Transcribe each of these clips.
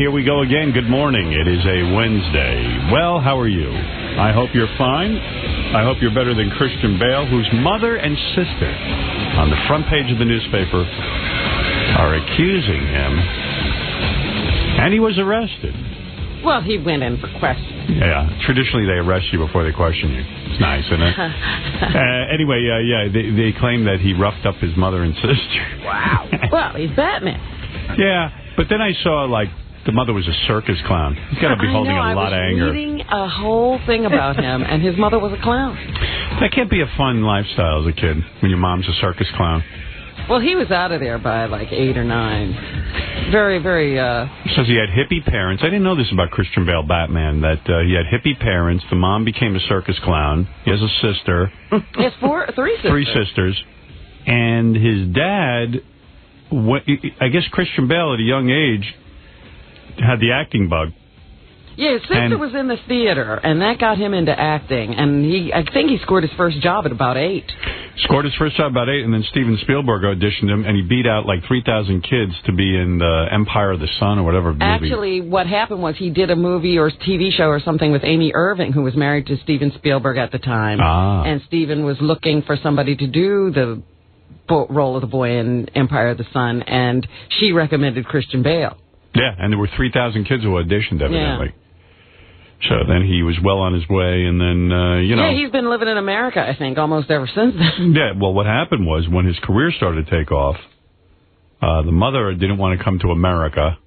here we go again. Good morning. It is a Wednesday. Well, how are you? I hope you're fine. I hope you're better than Christian Bale, whose mother and sister on the front page of the newspaper are accusing him. And he was arrested. Well, he went in for questioning. Yeah, traditionally they arrest you before they question you. It's nice, isn't it? uh, anyway, uh, yeah, they, they claim that he roughed up his mother and sister. Wow. well, he's Batman. Yeah, but then I saw, like, the mother was a circus clown. He's got to be I holding know, a lot I of was anger. reading a whole thing about him, and his mother was a clown. That can't be a fun lifestyle as a kid when your mom's a circus clown. Well, he was out of there by like eight or nine. Very, very. uh Says he had hippie parents. I didn't know this about Christian Bale Batman, that uh, he had hippie parents. The mom became a circus clown. He has a sister. He has four, three sisters. Three sisters. And his dad, what, I guess Christian Bale at a young age had the acting bug. Yeah, his sister And- was in the theater, and that got him into acting. And he, I think he scored his first job at about eight. Scored his first job about eight, and then Steven Spielberg auditioned him, and he beat out like 3,000 kids to be in the Empire of the Sun or whatever movie. Actually, what happened was he did a movie or TV show or something with Amy Irving, who was married to Steven Spielberg at the time. Ah. And Steven was looking for somebody to do the role of the boy in Empire of the Sun, and she recommended Christian Bale. Yeah, and there were 3,000 kids who auditioned, evidently. So then he was well on his way, and then, uh, you know. Yeah, he's been living in America, I think, almost ever since then. Yeah, well, what happened was when his career started to take off, uh, the mother didn't want to come to America.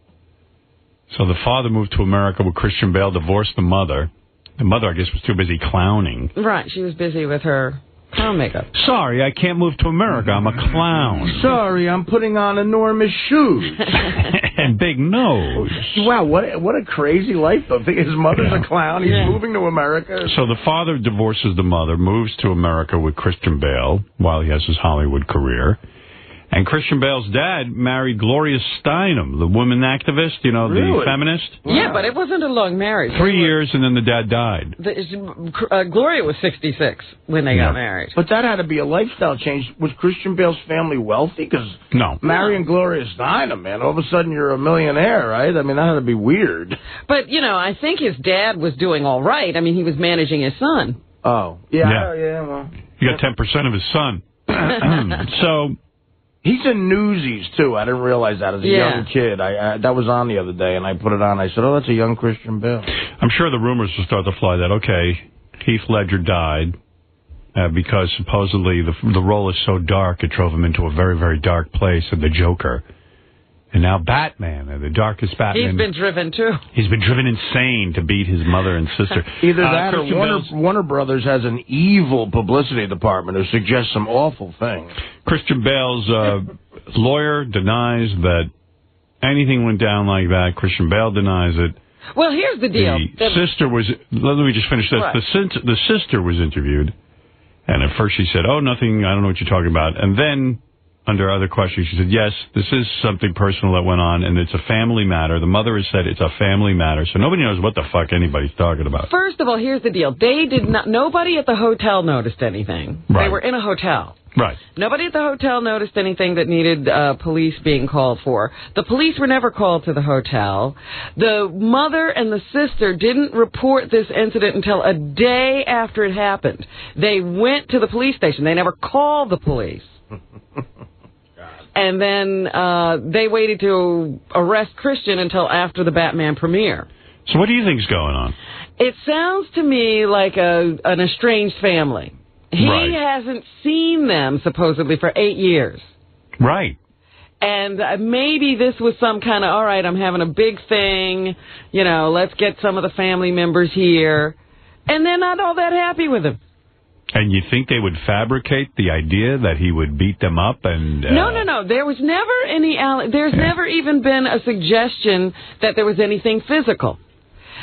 So the father moved to America with Christian Bale, divorced the mother. The mother, I guess, was too busy clowning. Right, she was busy with her clown makeup. Sorry, I can't move to America. I'm a clown. Sorry, I'm putting on enormous shoes. and big nose. wow, what a, what a crazy life. His mother's Yeah. a clown. He's Yeah. moving to America. So the father divorces the mother, moves to America with Christian Bale while he has his Hollywood career. And Christian Bale's dad married Gloria Steinem, the woman activist, you know, the Really? feminist. Yeah, but it wasn't a long marriage. Three years, and then the dad died. The, uh, Gloria was 66 when they Yeah. got married. But that had to be a lifestyle change. Was Christian Bale's family wealthy? Because No. marrying Gloria Steinem, man, all of a sudden you're a millionaire, right? I mean, that had to be weird. But, you know, I think his dad was doing all right. I mean, he was managing his son. Oh, yeah, Yeah. yeah, well. He got 10% of his son. so, He's in Newsies too. I didn't realize that as a Yeah. young kid. I, I that was on the other day, and I put it on. I said, "Oh, that's a young Christian Bale." I'm sure the rumors will start to fly that, okay, Heath Ledger died uh, because supposedly the, the role is so dark, it drove him into a very, very dark place of the Joker. And now Batman, uh, the darkest Batman. He's been driven, too. He's been driven insane to beat his mother and sister. Either Uh, that or Warner, Warner Brothers has an evil publicity department who suggests some awful things. Christian Bale's uh, lawyer denies that anything went down like that. Christian Bale denies it. Well, here's the deal. The The- sister was. Let me just finish this. Right. The, the sister was interviewed, and at first she said, "Oh, nothing. I don't know what you're talking about." And then, under other questions, she said, "Yes, this is something personal that went on, and it's a family matter." The mother has said it's a family matter, so nobody knows what the fuck anybody's talking about. First of all, here's the deal. They did not, nobody at the hotel noticed anything. They were in a hotel. Right. Nobody at the hotel noticed anything that needed uh, police being called for. The police were never called to the hotel. The mother and the sister didn't report this incident until a day after it happened. They went to the police station. They never called the police. and then uh, they waited to arrest Christian until after the Batman premiere. So, what do you think's going on? It sounds to me like a an estranged family. He Right. hasn't seen them supposedly for eight years. Right. And uh, maybe this was some kind of, all right, I'm having a big thing, you know, let's get some of the family members here. And they're not all that happy with him. And you think they would fabricate the idea that he would beat them up and? Uh, no, no, no. There was never any, there's Yeah. never even been a suggestion that there was anything physical.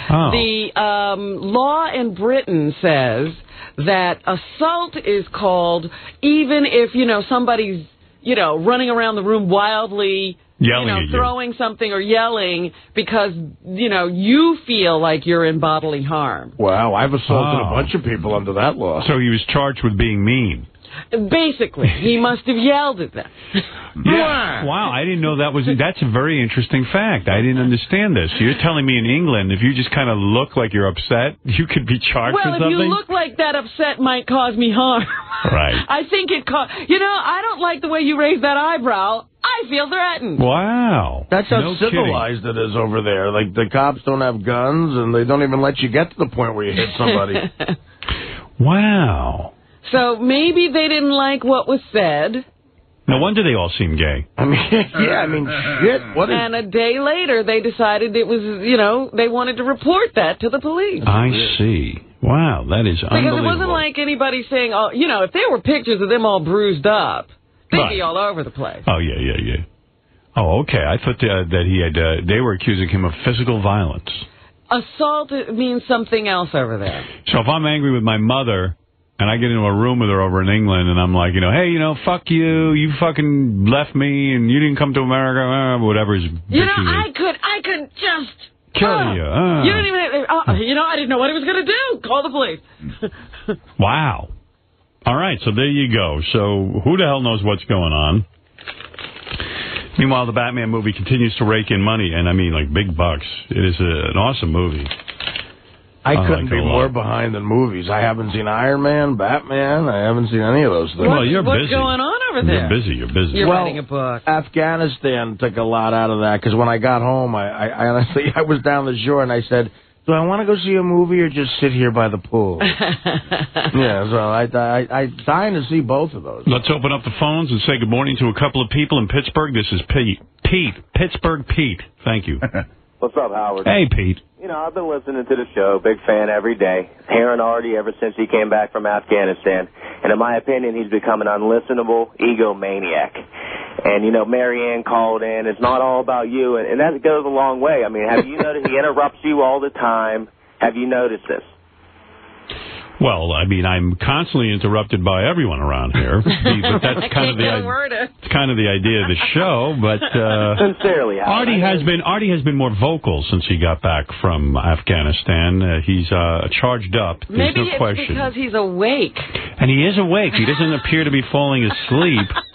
Oh. The um, law in Britain says that assault is called even if, you know, somebody's, you know, running around the room wildly, Yelling you know, at you. throwing something or yelling because, you know, you feel like you're in bodily harm. Wow, I've assaulted Oh. a bunch of people under that law. So he was charged with being mean. Basically, he must have yelled at them. Yeah. Wow, I didn't know that was. That's a very interesting fact. I didn't understand this. You're telling me in England, if you just kind of look like you're upset, you could be charged well, for something. if you look like that upset, might cause me harm. Right. I think it. Co- you know, I don't like the way you raise that eyebrow. I feel threatened. Wow. That's how No kidding. civilized it is over there. Like, the cops don't have guns, and they don't even let you get to the point where you hit somebody. Wow. So maybe they didn't like what was said, No wonder they all seem gay. I mean, yeah, I mean, shit. What is... and a day later they decided it was, you know, they wanted to report that to the police. I see. Wow, that is Because it wasn't like anybody saying, oh, you know, if there were pictures of them all bruised up, they'd Right. be all over the place. Oh yeah, yeah, yeah. Oh, okay. I thought uh, that he had. Uh, they were accusing him of physical violence. Assault means something else over there. So if I'm angry with my mother and I get into a room with her over in England and I'm like, you know, hey, you know, fuck you, you fucking left me and you didn't come to America, uh, whatever You know, I is. could, I could just Kill uh, you, uh. You didn't even. Uh, you know, I didn't know what he was going to do. Call the police. Wow. All right, so there you go. So who the hell knows what's going on? Meanwhile, the Batman movie continues to rake in money, and I mean, like, big bucks. It is a, an awesome movie. I oh, I couldn't like be a more behind than movies. I haven't seen Iron Man, Batman. I haven't seen any of those things. Well, you're What's busy. going on over there? You're busy. You're busy. You're Well, writing a book. Afghanistan took a lot out of that because when I got home, I, I, I honestly I was down the shore and I said, "Do I want to go see a movie or just sit here by the pool?" yeah, so I I I dying to see both of those. Let's open up the phones and say good morning to a couple of people in Pittsburgh. This is Pete. Pete. Pittsburgh Pete. Thank you. What's up, Howard? hey, Pete. You know, I've been listening to the show, big fan every day. Hearing Artie ever since he came back from Afghanistan. And in my opinion, he's become an unlistenable egomaniac. And, you know, Marianne called in. It's not all about you. And, and that goes a long way. I mean, have you noticed he interrupts you all the time? Have you noticed this? Well, I mean, I'm constantly interrupted by everyone around here, but that's kind of the idea. It's kind of the idea of the show, but uh, Sincerely, Howard. Artie has been Artie has been more vocal since he got back from Afghanistan. Uh, he's uh, charged up. There's Maybe no it's question, because he's awake. and he is awake. He doesn't appear to be falling asleep.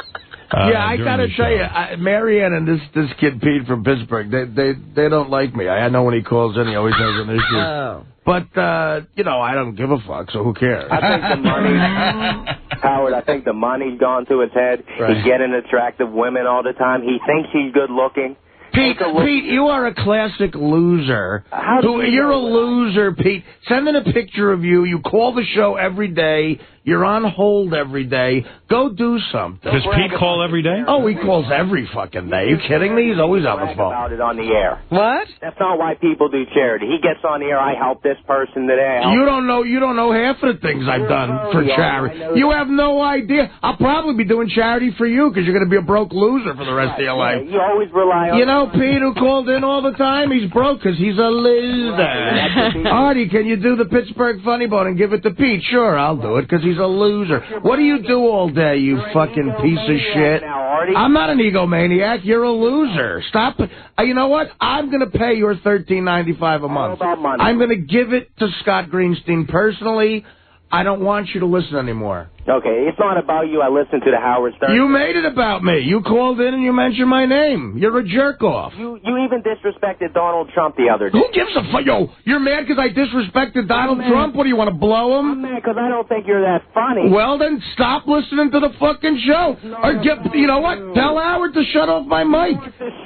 Uh, yeah, I gotta tell show. you, I, Marianne and this this kid Pete from Pittsburgh, they they they don't like me. I know when he calls in, he always has an issue. Oh. But uh, you know, I don't give a fuck, so who cares? I think the money, Howard. I think the money's gone to his head. Right. He's getting attractive women all the time. He thinks he's good looking. Pete, look- Pete, you are a classic loser. How do you You're a know that? loser, Pete. Send in a picture of you. You call the show every day. You're on hold every day. Go do something. Does Pete call every day? Oh, he calls every fucking day. you kidding me? He's always on the phone. about it on the air. What? That's not why people do charity. He gets on the air. I help this person today. You don't know. You don't know half of the things I've done for charity. You have no idea. I'll probably be doing charity for you because you're going to be a broke loser for the rest of your life. You always rely on. You know, Pete, who called in all the time, he's broke because he's a loser. Artie, can you do the Pittsburgh Funny Bone and give it to Pete? Sure, I'll do it because he's a loser. What do you do all day, you fucking piece of shit? I'm not an egomaniac. You're a loser. Stop. Uh, you know what? I'm going to pay your thirteen ninety five a month. I'm going to give it to Scott Greenstein personally. I don't want you to listen anymore. Okay, it's not about you. I listened to the Howard Stern. You made it about me. You called in and you mentioned my name. You're a jerk off. You you even disrespected Donald Trump the other day. Who gives a fuck? Yo, you're mad because I disrespected Donald. Trump? What do you want to blow him? I'm him? mad because I don't think you're that funny. Well, then stop listening to the fucking show. Or get, you know what? Tell Howard to shut off my mic.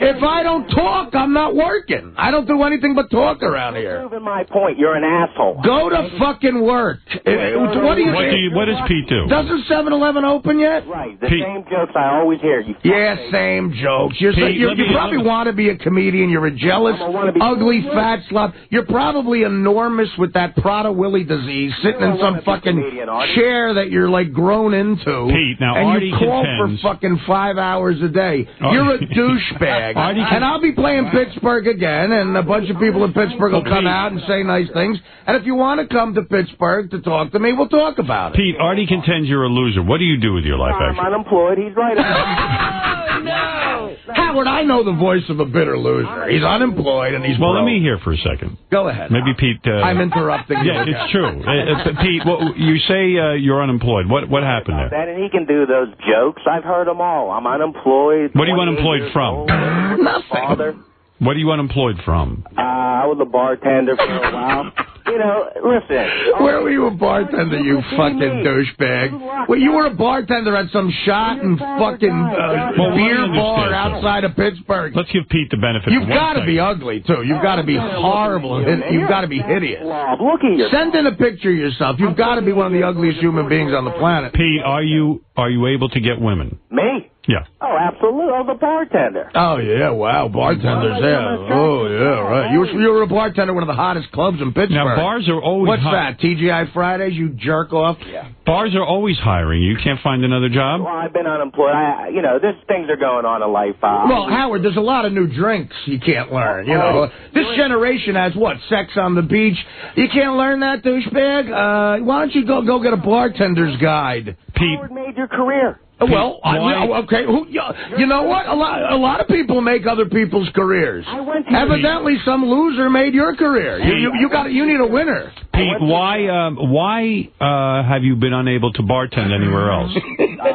If I don't talk, I'm not working. I don't do anything but talk around here. Proving my point. You're an asshole. Go to fucking work. What do you? What do you? What does Pete do? Doesn't 7-Eleven open yet? Right. The Pete. same jokes I always hear. You Yeah, fuckface. same jokes. You're, so- you let you me- probably want to be a comedian. You're a jealous, a wannabe- ugly, fat slob. You're probably enormous with that Prader-Willi disease, sitting in some fucking comedian, chair that you're like grown into. Pete, now and Artie you call contends- for fucking five hours a day. Artie- You're a douchebag. Artie and I'll be playing Pittsburgh again, and a bunch of people in Pittsburgh will come out and say nice things. And if you want to come to Pittsburgh to talk to me, we'll talk about it. Pete, Artie contends you're a loser. What do you do with your life, I'm actually? unemployed. He's right. Oh, no. Howard, Howard, I know the voice of a bitter loser. He's unemployed and he's Well, let me hear for a second. Go ahead. Maybe Pete. Uh, I'm interrupting you. Yeah, it's true. Uh, uh, Pete, well, you say uh, you're unemployed. What what happened there? That and he can do those jokes. I've heard them all. I'm unemployed. What are you unemployed from? old, with my Father. What are you unemployed from? Uh, I was a bartender for a while. You know, listen. Where were you a bartender, you fucking douchebag? Well, you were a bartender at some shot and fucking uh, Well, beer bar outside of Pittsburgh. Let's give Pete the benefit. You've got to be ugly, too. You've got to be horrible. You've got to be hideous. Look at you. Send in a picture of yourself. You've got to be one of the ugliest human beings on the planet. Pete, are you are you able to get women? Me? Yeah. Oh, absolutely. I was a bartender. Oh, yeah, wow, bartenders, yeah. Oh, yeah, right. You were, you were a bartender at one of the hottest clubs in Pittsburgh. Now bars are always What's hi- that, TGI Fridays, you jerk off? Yeah. Bars are always hiring. You can't find another job. Well, I've been unemployed. I, you know, there's things are going on in life. Uh, Well, Howard, there's a lot of new drinks you can't learn. You know, this generation has what? Sex on the beach. You can't learn that, douchebag. Uh, why don't you go go get a bartender's guide? Pete, Howard made your career. Well, I, okay. Who, you, you know what? A lot, a lot of people make other people's careers. I went to Evidently, some loser made your career. You, you, you got, you need a winner. Pete, why um, why uh, have you been unable to bartend anywhere else? Uh,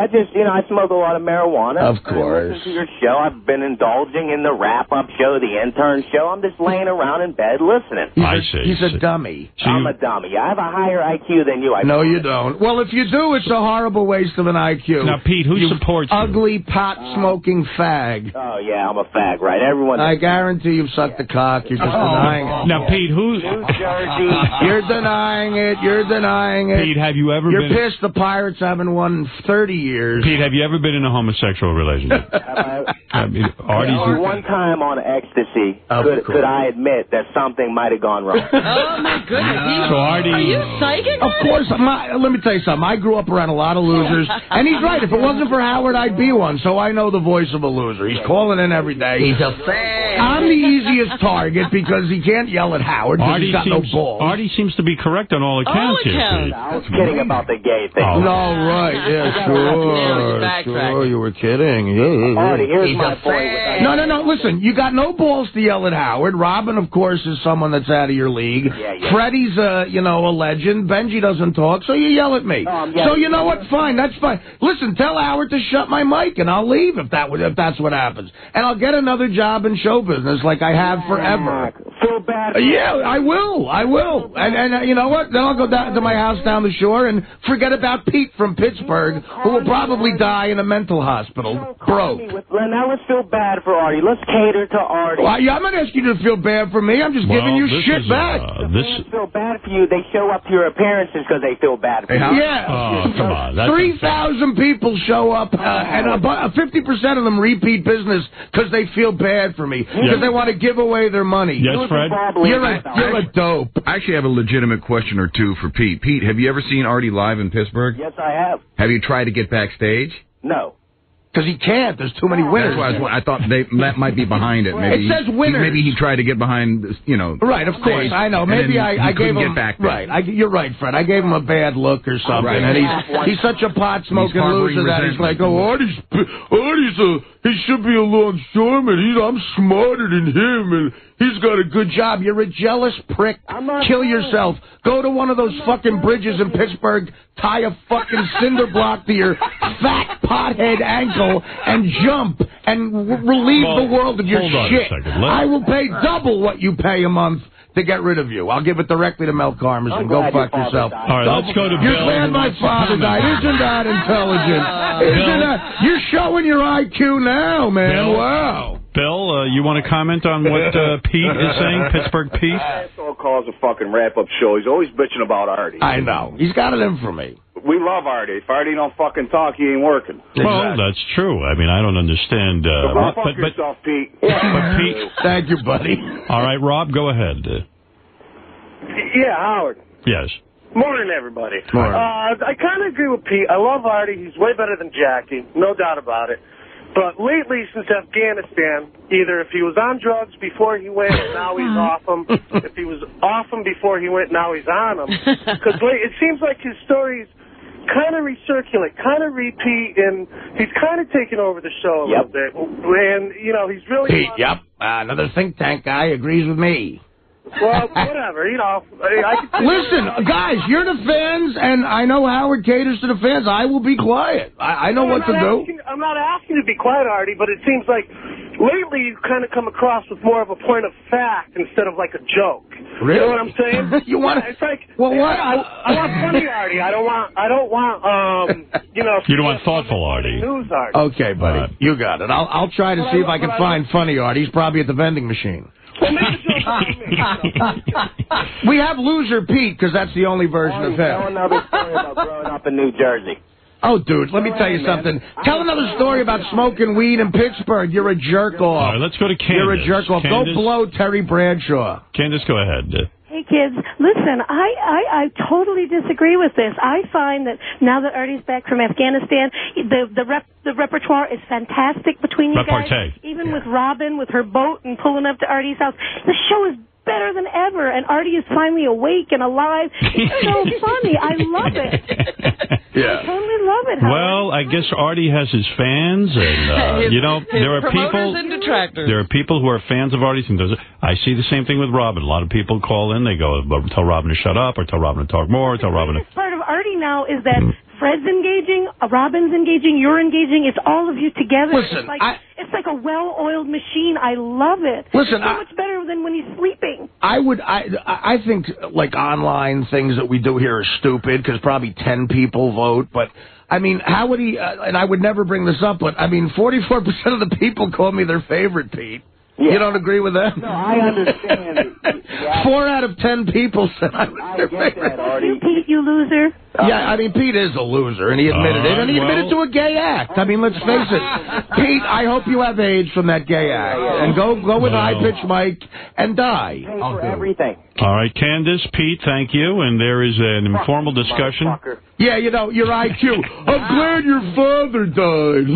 I just, you know, I smoke a lot of marijuana. Of course. listen to your show. I've been indulging in the wrap-up show, the intern show. I'm just laying around in bed listening. He's I a, see. He's a dummy. So I'm you- a dummy. I have a higher IQ than you. I No, you don't. Well, if you do, it's a horrible waste of an IQ. Now, Pete, who you supports you? ugly pot smoking fag. Oh yeah, I'm a fag, right? Everyone. I guarantee you've sucked the cock. You're just oh. denying it. now, Pete, who? New Jersey. You're denying it. You're denying it. Pete, have you ever You're been? pissed the Pirates haven't won in 30 years. Pete, have you ever been in a homosexual relationship? I mean, Artie's. Only one time on ecstasy Of could, course. could I admit that something might have gone wrong. Oh, my goodness. You- So, Artie- Are you psychic? Of course, my, let me tell you something. I grew up around a lot of losers, and he's right. If it wasn't for Howard, I'd be one. So I know the voice of a loser. He's calling in every day. He's a fan. I'm the easiest target because he can't yell at Howard because he's got seems, no balls. Artie seems to be correct on all accounts here, accounts. Pete. I was kidding about the gay thing. Oh. No, right. Yeah, sure. he's. Sure, you were kidding. Yeah, Artie, here's He's my a point. No, no, no. Listen, you got no balls to yell at Howard. Robin, of course, is someone that's out of your league. Yeah, yeah. Freddie's, uh, you know, a legend. Benji doesn't talk, so you yell at me. I'm so you know what? Fine, that's fine. Listen, Listen, tell Howard to shut my mic and I'll leave if that if that's what happens. And I'll get another job in show business like I have forever. Feel bad. Uh, yeah, I will. I will. And and uh, you know what? Then I'll go down to my house down the shore and forget about Pete from Pittsburgh, who will probably die in a mental hospital, broke. Now let's feel bad for Artie. Let's cater to Artie. Well, yeah, I'm not asking you to feel bad for me. I'm just well, giving you shit is, back. Uh, this the feel bad for you. They show up to your appearances because they feel bad for you. Oh, yeah. Oh, come on. 3,000 people show up, uh, and about 50% of them repeat business because they feel bad for me, because they want to give away their money. Yes, you're Fred? You're a, you're a dope. I actually have a legitimate question or two for Pete. Pete, have you ever seen Artie live in Pittsburgh? Yes, I have. Have you tried to get backstage? No. Because he can't. There's too many oh. winners. That's why I, was, I thought they, that might be behind it. Maybe It says he- winners. Maybe he tried to get behind, you know. Right, of course. stage, I know. Maybe I, I gave him get back there. right. I, you're right, Fred. I gave him a bad look or something, Right. and he's he's such a pot smoking loser that he's like, oh, Artie's Artie's a he should be a longshoreman. He's I'm smarter than him, and he's got a good job. You're a jealous prick. I'm not Kill jealous. yourself. Go to one of those fucking bridges in Pittsburgh. Tie a fucking cinder block to your fat pothead ankle and jump and w- relieve Well, the world of your hold on a shit. I will pay double what you pay a month to get rid of you. I'll give it directly to Mel Karmazin I'm and go glad your fuck yourself. died. All right, let's go to You're Bill. glad my father died. Isn't that intelligent? Isn't that? You're showing your IQ now, man. Bill? Wow. Bill, uh, you want to comment on what uh, Pete is saying? Pittsburgh Pete. Asshole calls a fucking wrap-up show. He's always bitching about Artie. I know. He's got it in for me. We love Artie. If Artie don't fucking talk, he ain't working. Well, that's true. I mean, I don't understand. So Uh, go what- fuck but, but, yourself, Pete. but Pete. Thank you, buddy. All right, Rob, go ahead. Uh, Yeah, Howard. yes. Morning, everybody. Morning. Uh, I kind of agree with Pete. I love Artie. He's way better than Jackie, no doubt about it. But lately, since Afghanistan, either if he was on drugs before he went, now he's off them. If he was off them before he went, now he's on them. Because it seems like his stories kind of recirculate, kind of repeat, and he's kind of taking over the show a Yep. little bit. And you know, he's really Pete, yep. Uh, another think tank guy agrees with me. Well, whatever. You know, I, I can Listen, guys, you're the fans, and I know Howard caters to the fans. I will be quiet. I, I know what to not do. I'm not asking you to be quiet, Artie, but it seems like lately you kind of come across with more of a point of fact instead of like a joke. Really? You know what I'm saying? You want Yeah, It's like Well, what? I, I want funny Artie. I don't want. I don't want. Um, you know. You don't want thoughtful Artie. News Artie. Okay, buddy, All right. you got it. I'll I'll try to But see I- if I can I- find funny Artie. He's probably at the vending machine. Well, make a joke about me. We have loser Pete because that's the only version Artie, of tell him. another story about growing up in New Jersey. Oh, dude, let me tell you something. Tell another story about smoking weed in Pittsburgh. You're a jerk off. right, let's go to Candace. You're a jerk off. Go Candace, blow Terry Bradshaw. Candace, go ahead. Hey kids, listen, I, I, I totally disagree with this. I find that now that Artie's back from Afghanistan, the the rep, the repertoire is fantastic between you Repartee. guys. Even with Robin with her boat and pulling up to Artie's house, the show is better than ever, and Artie is finally awake and alive. It's so funny. I love it. Yeah. I totally love it. Howard. Well, I guess Artie has his fans, and uh, His- you know his there are people. and detractors. There are people who are fans of Artie's and does it. I see the same thing with Robin. A lot of people call in. They go, "Tell Robin to shut up," or "Tell Robin to talk more," or "Tell Robin to." part of Artie now is that Fred's engaging, uh, Robin's engaging, you're engaging. It's all of you together. Listen, it's like I- it's like a well-oiled machine. I love it. Listen, so I- much better than when he's sleeping. I would, I, I think like online things that we do here are stupid because probably ten people vote. But I mean, how would he? Uh, and I would never bring this up, but I mean, forty-four percent of the people call me their favorite, Pete. You don't agree with that? No, I understand. Four out of ten people said I was I their get favorite. that, Artie. You, Pete, you loser. Yeah, I mean, Pete is a loser, and he admitted All it, uh, and he right, admitted well- to a gay act. I mean, let's face it. Pete, I hope you have AIDS from that gay act, and go go with Well- high pitch Mike and die. Pay for everything. All right, Candace, Pete, thank you. And there is an informal discussion. Motherfucker. Yeah, you know, your IQ. I'm glad your father died.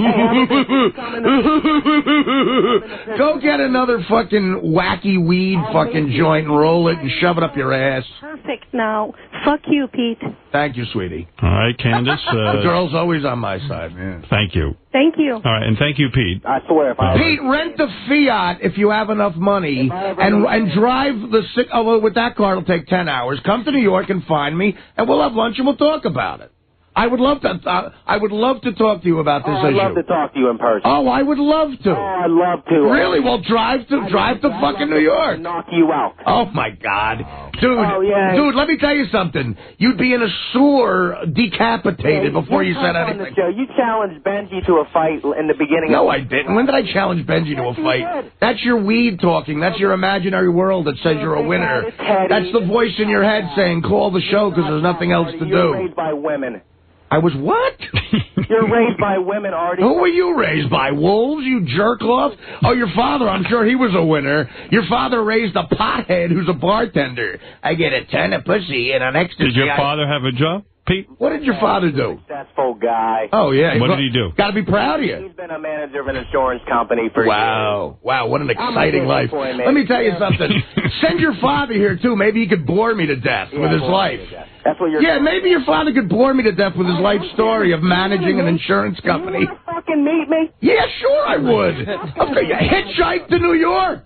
Go get another fucking wacky weed oh, fucking joint and roll it and shove it up your ass. Perfect now. Fuck you, Pete. Thank you, sweetie. All right, Candace. The Uh, girl's always on my side, man. thank you. Thank you. All right, and thank you, Pete. I swear, if I ever Pete, rent the Fiat if you have enough money, and and drive the six. Although with that car, it'll take ten hours. Come to New York and find me, and we'll have lunch and we'll talk about it. I would love to. Uh, I would love to talk to you about Oh, this I'd issue. love to talk to you in person. Oh, I would love to. Oh, I'd love to. Really? Well, drive to drive to fucking New York. Knock you out. Oh my God, dude, Oh, yeah. dude. Let me tell you something. You'd be in a sewer, decapitated before you said on the anything. show. You challenged Benji to a fight in the beginning. No, I didn't. When did I challenge Benji to a Yes, you fight? That's your weed talking. That's your imaginary world that says you're a winner. That's the voice in your head saying, "Call the show because there's nothing else to do." raised by women. I was what? You're raised by women, Artie. Who were you raised by? Wolves? You jerk off? Oh, your father. I'm sure he was a winner. Your father raised a pothead who's a bartender. I get a ton of pussy and an ecstasy. Did your I- father have a job, Pete? What did your father do? Successful guy. Oh yeah. What did he do? Got to be proud of you. He's been a manager of an insurance company for years. Wow. Wow, what an exciting life. boy. Let me tell you something. Send your father here, too. Maybe he could bore me to death Yeah, with his boy, life. That's what you're. Yeah, maybe your father could bore me to death with his life story of managing an insurance company. You wanna fucking meet me? Yeah, sure I would. Okay, hitchhike to New York.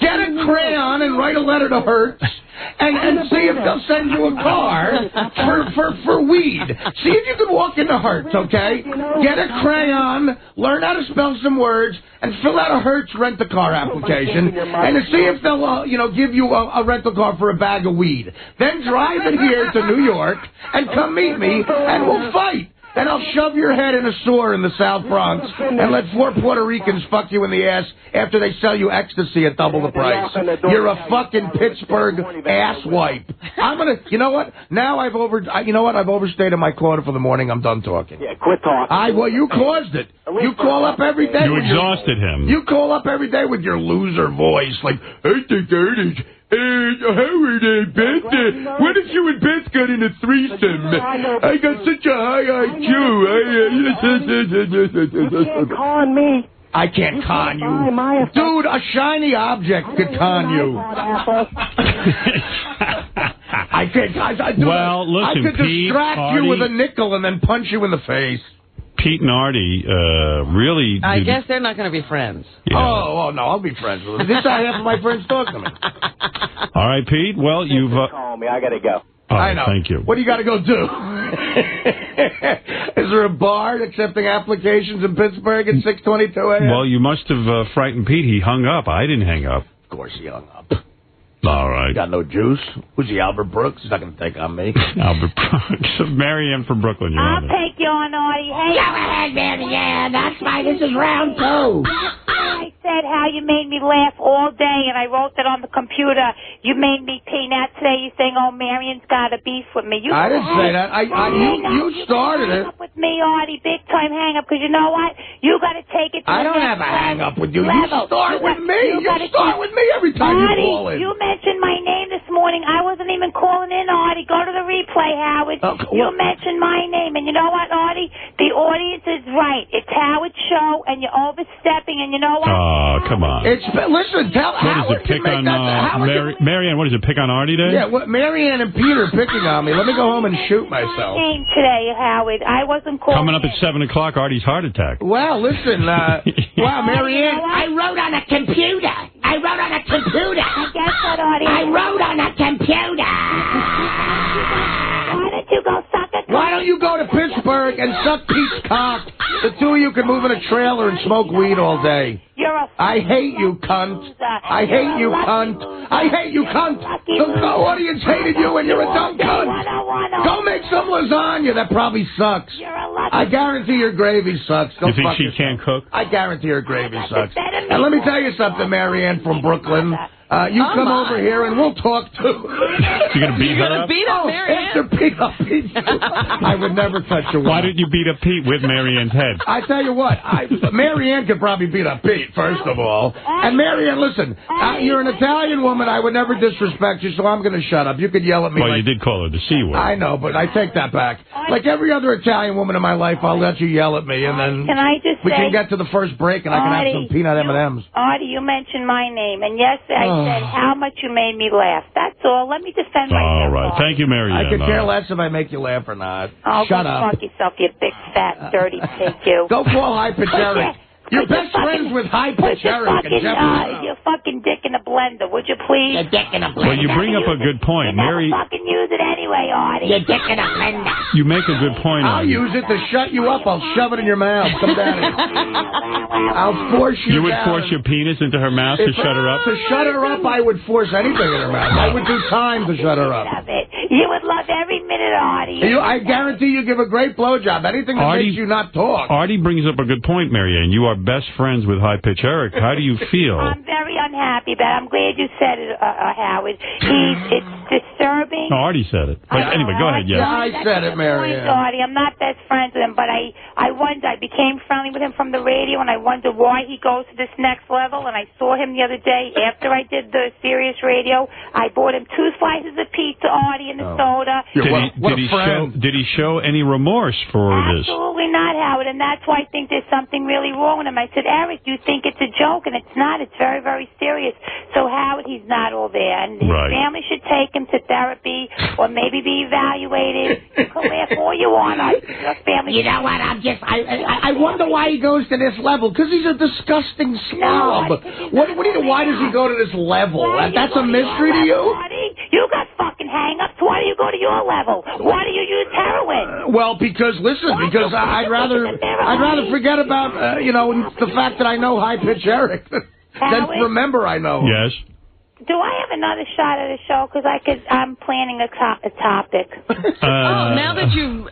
Get a crayon and write a letter to Hertz. And, and see if they'll send you a car for, for, for weed. See if you can walk into Hertz, okay? Get a crayon, learn how to spell some words, and fill out a Hertz rent-a-car application, and to see if they'll, uh, you know, give you a, a rental car for a bag of weed. Then drive it here to New York and come meet me, and we'll fight. And I'll shove your head in a sewer in the South Bronx and let four Puerto Ricans fuck you in the ass after they sell you ecstasy at double the price. You're a fucking Pittsburgh asswipe. I'm gonna, you know what? Now I've over, I- you know what? I've overstated my quota for the morning. I'm done talking. Yeah, quit talking. I well, you caused it. You call up every day. You with your- exhausted him. You call up every day with your loser voice, like, I think that is. Uh, Howard, uh, Beth, uh, what if you and Beth got in a threesome? I got such a high IQ. You can't con me. I can't con Buy you. my Dude, a shiny object could con you. I I could, I, I, do Well, it. listen, I could Pete, distract Artie- you with a nickel and then punch you in the face. Pete and Artie uh, really. I did- guess they're not going to be friends. Yeah. Oh, oh, no, I'll be friends with him. This is how half of my friends talk to me. All right, Pete. Well, you've. Uh, Call me. I got to go. all I know. Thank you. What do you got to go do? is there a bar accepting applications in Pittsburgh at 622 a.m.? Well, you must have uh, frightened Pete. He hung up. I didn't hang up. of course he hung up. All right. Got no juice. Who's he, Albert Brooks? He's not going to take on me. Albert Brooks. Marianne from Brooklyn, you're I'll on there. take you on, Artie. Hey, Go ahead, Marianne. That's right. This is round two. I said how you made me laugh all day, and I wrote that on the computer. You made me pee. Now today you're saying, "Oh, Marion's got a beef with me." You I didn't say that. I, I, you, Hang up. you started hang it. up with me, Artie. Big time hang up. Because you know what? You got to take it. To I the don't have a hang up with you. You level. start You with got- me. You gotta start with me every time you Artie, call in. you mentioned my name this morning. I wasn't even calling in, Artie. Go to the replay, Howard. Oh, you what- mentioned my name, and you know what, Artie? The audience is right. It's Howard's show, and you're overstepping. And you know what? Oh, come on. It's listen. Tell What is Howard it? Pick make on that. uh, Howard Mary, can, Marianne? What is it? Pick on Artie Day? yeah, what, Marianne and Peter picking on me. Let me go home and shoot My myself. name today, Howard. I wasn't calling. Coming up in. at seven o'clock, Artie's heart attack. Well, listen. Uh, wow, Marianne. I wrote on a computer. I wrote on a computer. I Guess what, Artie? I wrote on a computer. Why don't you go Why don't you go to Pittsburgh and suck Pete's cock? The two of you can move in a trailer and smoke weed all day. You're a I hate you, cunt. I hate you, cunt. I hate you, cunt. The, the audience hated you and you're a dumb cunt. Go make some lasagna. That probably sucks. You're a lucky. I guarantee your gravy sucks. Go You think fuck she yourself. can't cook? I guarantee her gravy sucks. And let me me. tell you something, Marianne from Brooklyn. Uh, you Oh, come my. over here and we'll talk too. You're gonna beat You're her going to up? beat up Oh, Marianne? after beat up Pete. I would never touch a woman. Why didn't you beat up Pete with Marianne's head? I tell you what, I, Marianne could probably beat up Pete, first of all. And Marianne, listen, uh, you're an Italian woman. I would never disrespect you, so I'm going to shut up. You could yell at me. Well, like, you did call her the C word. I know, but I take that back. Like every other Italian woman in my life, I'll let you yell at me, and then Can I just we say, can get to the first break, and I can have some peanut M&Ms. Artie, you mentioned my name, and yes, I Oh. said how much you made me laugh. That's all. Let me defend myself. All right. Thank you, Marianne. I could care Uh, less if I make you laugh or not. Oh, Shut go up. fuck yourself, you big fat dirty pig, you. Go call Hyper Put your- Eric. You're put your best friends fucking- with Hyper Put your Eric and fucking, Jeff. uh, your fucking dick in a blender, would you please? Your dick in a blender. Well, you bring up a good point. You never Mary, fucking use it anyway, Artie. Your dick in a blender. you make a good point. I'll Artie. use it to shut you up. I'll shove it in your mouth. Come down here. I'll force you You would down. force your penis into her mouth to If- shut her up? To shut her up, I would force anything in her mouth. I would do time to shut her up. You would love every minute, Artie. You, I guarantee you give a great blowjob. Anything that Artie- makes you not talk. Artie brings up a good point, Marianne. You are best friends with High Pitch Eric. How do you feel? I'm very unhappy, but I'm glad you said it, uh, uh, Howard. He's, it's disturbing. No, Artie said it. But I anyway, know, go ahead. Yeah, Yes. I said it, Marianne. Point, Artie. I'm not best friends with him, but I, I wonder, I became friendly with him from the radio, and I wonder why he goes to this next level. And I saw him the other day after I did the Sirius radio. I bought him two slices of pizza, Artie, and a Oh. soda. Did what, he, what did he show did he show any remorse for this? Absolutely not, Howard, and that's why I think there's something really wrong with him. I said, Eric, you think it's a joke, and it's not. It's very, very serious. So, Howard, he's not all there, and his Right. family should take him to therapy or maybe be evaluated. You can laugh all you want. I, your family. You know what? I'm just. I, I, I wonder why he goes to this level. Because he's a disgusting slob. No, I think he's what, what do you, why does he go to this level? Why That, that's a mystery your to you? level, Artie? You got fucking hang-ups. Why do you go to your level? Why do you use heroin? Well, because listen, because I- I'd rather I'd rather forget about uh, you know the fact that I know high pitch Eric than Howard? remember I know. him. Yes. Do I have another shot at a show? Because I could. I'm planning a, to- a topic. Uh, oh, now that you've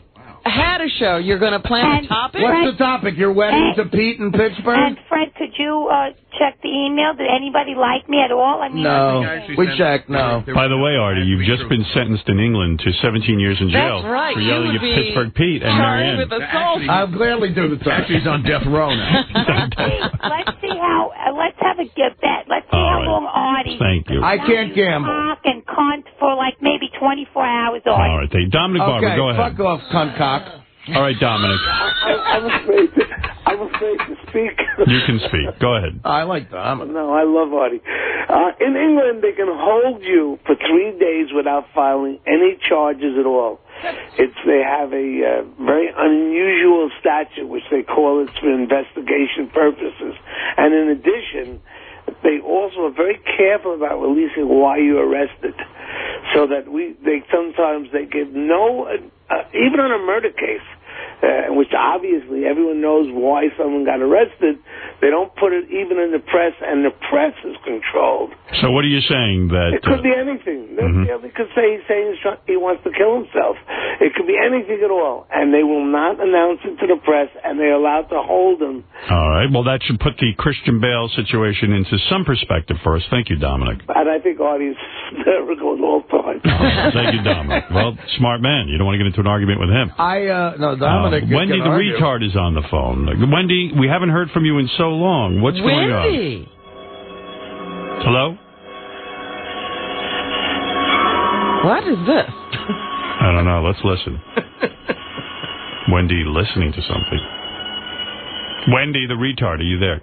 had a show, you're going to plan And- a topic? What's the topic? Your wedding to Pete in Pittsburgh? And Fred, could you uh, check the email? Did anybody like me at all? I mean, No, actually we sent- checked. No. By the way, Artie, you've just been sentenced in England to 17 years in jail That's right. for You yelling would at be Pittsburgh Pete and charged Marianne. with. I'll gladly do the time. Actually, he's on death row now. let's see. Let's see how. Uh, let's have a good bet. Let's see All how right. long Artie. Thank you. I can't gamble. Cock and cunt for like maybe 24 hours. Artie. All right, thank- Dominic Barber, go ahead. fuck off, cunt cock. All right, Dominic. I, I'm afraid to, I'm afraid to speak? You can speak. Go ahead. I like Dominic. No, I love Artie. Uh, in England, they can hold you for three days without filing any charges at all. It's they have a uh, very unusual statute which they call it for investigation purposes, and in addition, they also are very careful about releasing why you arrested, so that we they sometimes they give no uh, Uh, even on a murder case. Uh, which obviously everyone knows why someone got arrested. They don't put it even in the press, and the press is controlled. So what are you saying that? It could uh, be anything. They, Mhm. you they could say he's saying he wants to kill himself. It could be anything at all, and they will not announce it to the press, and they're allowed to hold him. all right. Well, that should put the Christian Bale situation into some perspective for us. Thank you, Dominic. And I think Artie's hysterical at all times. Thank you, Dominic. Well, smart man. You don't want to get into an argument with him. I uh no Dominic. Uh, Um, Wendy the argue. retard is on the phone. Wendy, we haven't heard from you in so long. What's going on? Wendy. Hello? What is this? I don't know. Let's listen. Wendy listening to something. Wendy the retard, are you there?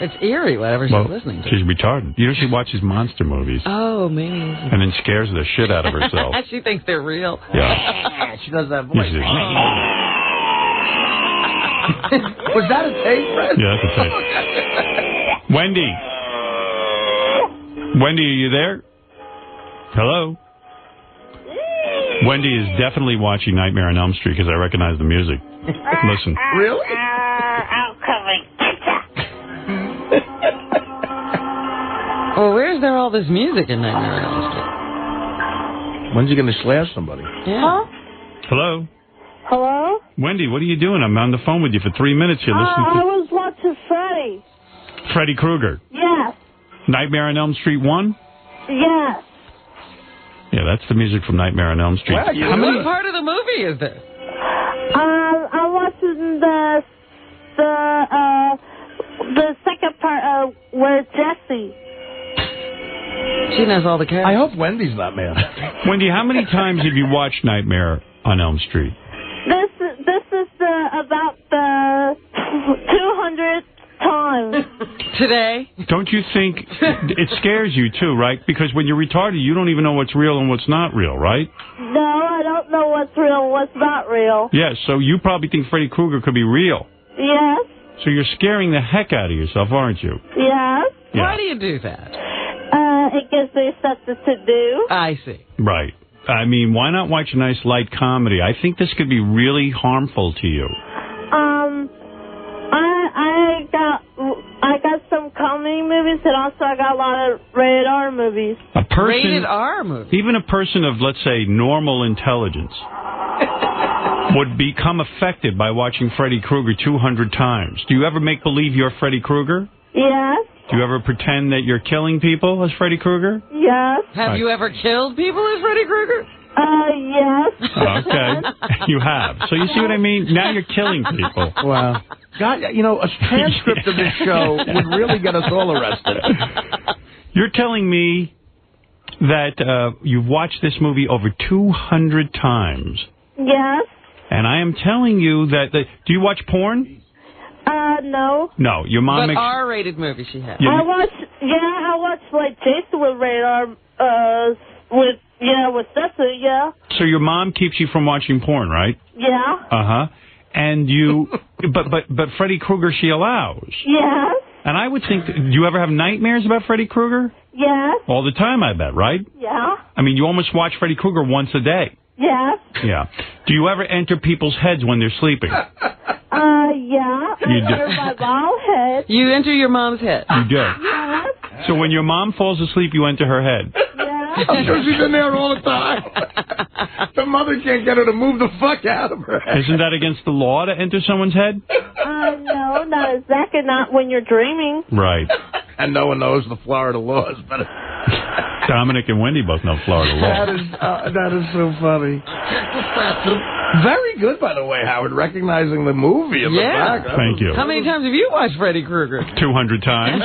It's eerie, whatever she's Well, listening to. She's retarded. You know, she watches monster movies Oh, man. and then scares the shit out of herself. she thinks they're real. Yeah. she does that You voice. see. Was that a tape, Fred? Yeah, that's a tape. Wendy. Wendy, are you there? Hello? Wendy is definitely watching Nightmare on Elm Street because I recognize the music. Listen. Really? Uh, uh, Well, where's there all this music in Nightmare on Elm Street? When's he going to slash somebody? Yeah. Hello? Hello? Wendy, what are you doing? I'm on the phone with you for three minutes here Uh, listening I was watching Freddy. Freddy Krueger. Yes. Nightmare on Elm Street 1? Yes. Yeah, that's the music from Nightmare on Elm Street. How How many? What part of the movie is this? Um, I'm watching the the uh the second part of where Jesse. She knows all the characters. I hope Wendy's not mad. Wendy, how many times have you watched Nightmare on Elm Street? This is this is the about the 200th time. Today? Don't you think it scares you too, right? Because when you're retarded, you don't even know what's real and what's not real, right? No, I don't know what's real and what's not real. Yeah, so you probably think Freddy Krueger could be real. Yes, So you're scaring the heck out of yourself, aren't you? yes. Why do you do that? Uh, it gives me something to do. I see. Right. I mean, why not watch a nice light comedy? I think this could be really harmful to you. Um, I I got I got some comedy movies and also I got a lot of rated R movies. A person, Rated R movie. even a person of, let's say, normal intelligence, would become affected by watching Freddy Krueger 200 times. Do you ever make believe you're Freddy Krueger? Yes, Do you ever pretend that you're killing people as Freddy Krueger? yes, Have Right. you ever killed people as Freddy Krueger? uh, yes. Okay. you have. So you see what I mean? Now you're killing people. Wow. God, you know, a transcript of this show would really get us all arrested. You're telling me that uh, you've watched this movie over 200 times. Yes. And I am telling you that. The, do you watch porn? Uh, no. No. Your mom But makes. R-rated movie she had. Yeah, I you- watch. Yeah, I watch like Jason with radar. Uh, with yeah, with Cecily. Yeah, so your mom keeps you from watching porn, right? yeah, Uh huh. And you, but but but Freddy Krueger she allows. yes, And I would think, do you ever have nightmares about Freddy Krueger? yes, All the time, I bet, right? yeah, I mean, you almost watch Freddy Krueger once a day. Yes. Yeah. Do you ever enter people's heads when they're sleeping? Uh, yeah. You do. Under my bald head. You enter your mom's head. You do. Yes, So when your mom falls asleep, you enter her head. yes. I'm sure she's in there all the time. the mother can't get her to move the fuck out of her head. Isn't that against the law to enter someone's head? Uh, no, not exactly. Not when you're dreaming. Right. And no one knows the Florida laws, but Dominic and Wendy both know Florida that law. is uh, that is so funny. Very good, by the way, Howard, recognizing the movie in Yeah. the back. Thank you. How many times have you watched Freddy Krueger? 200 times.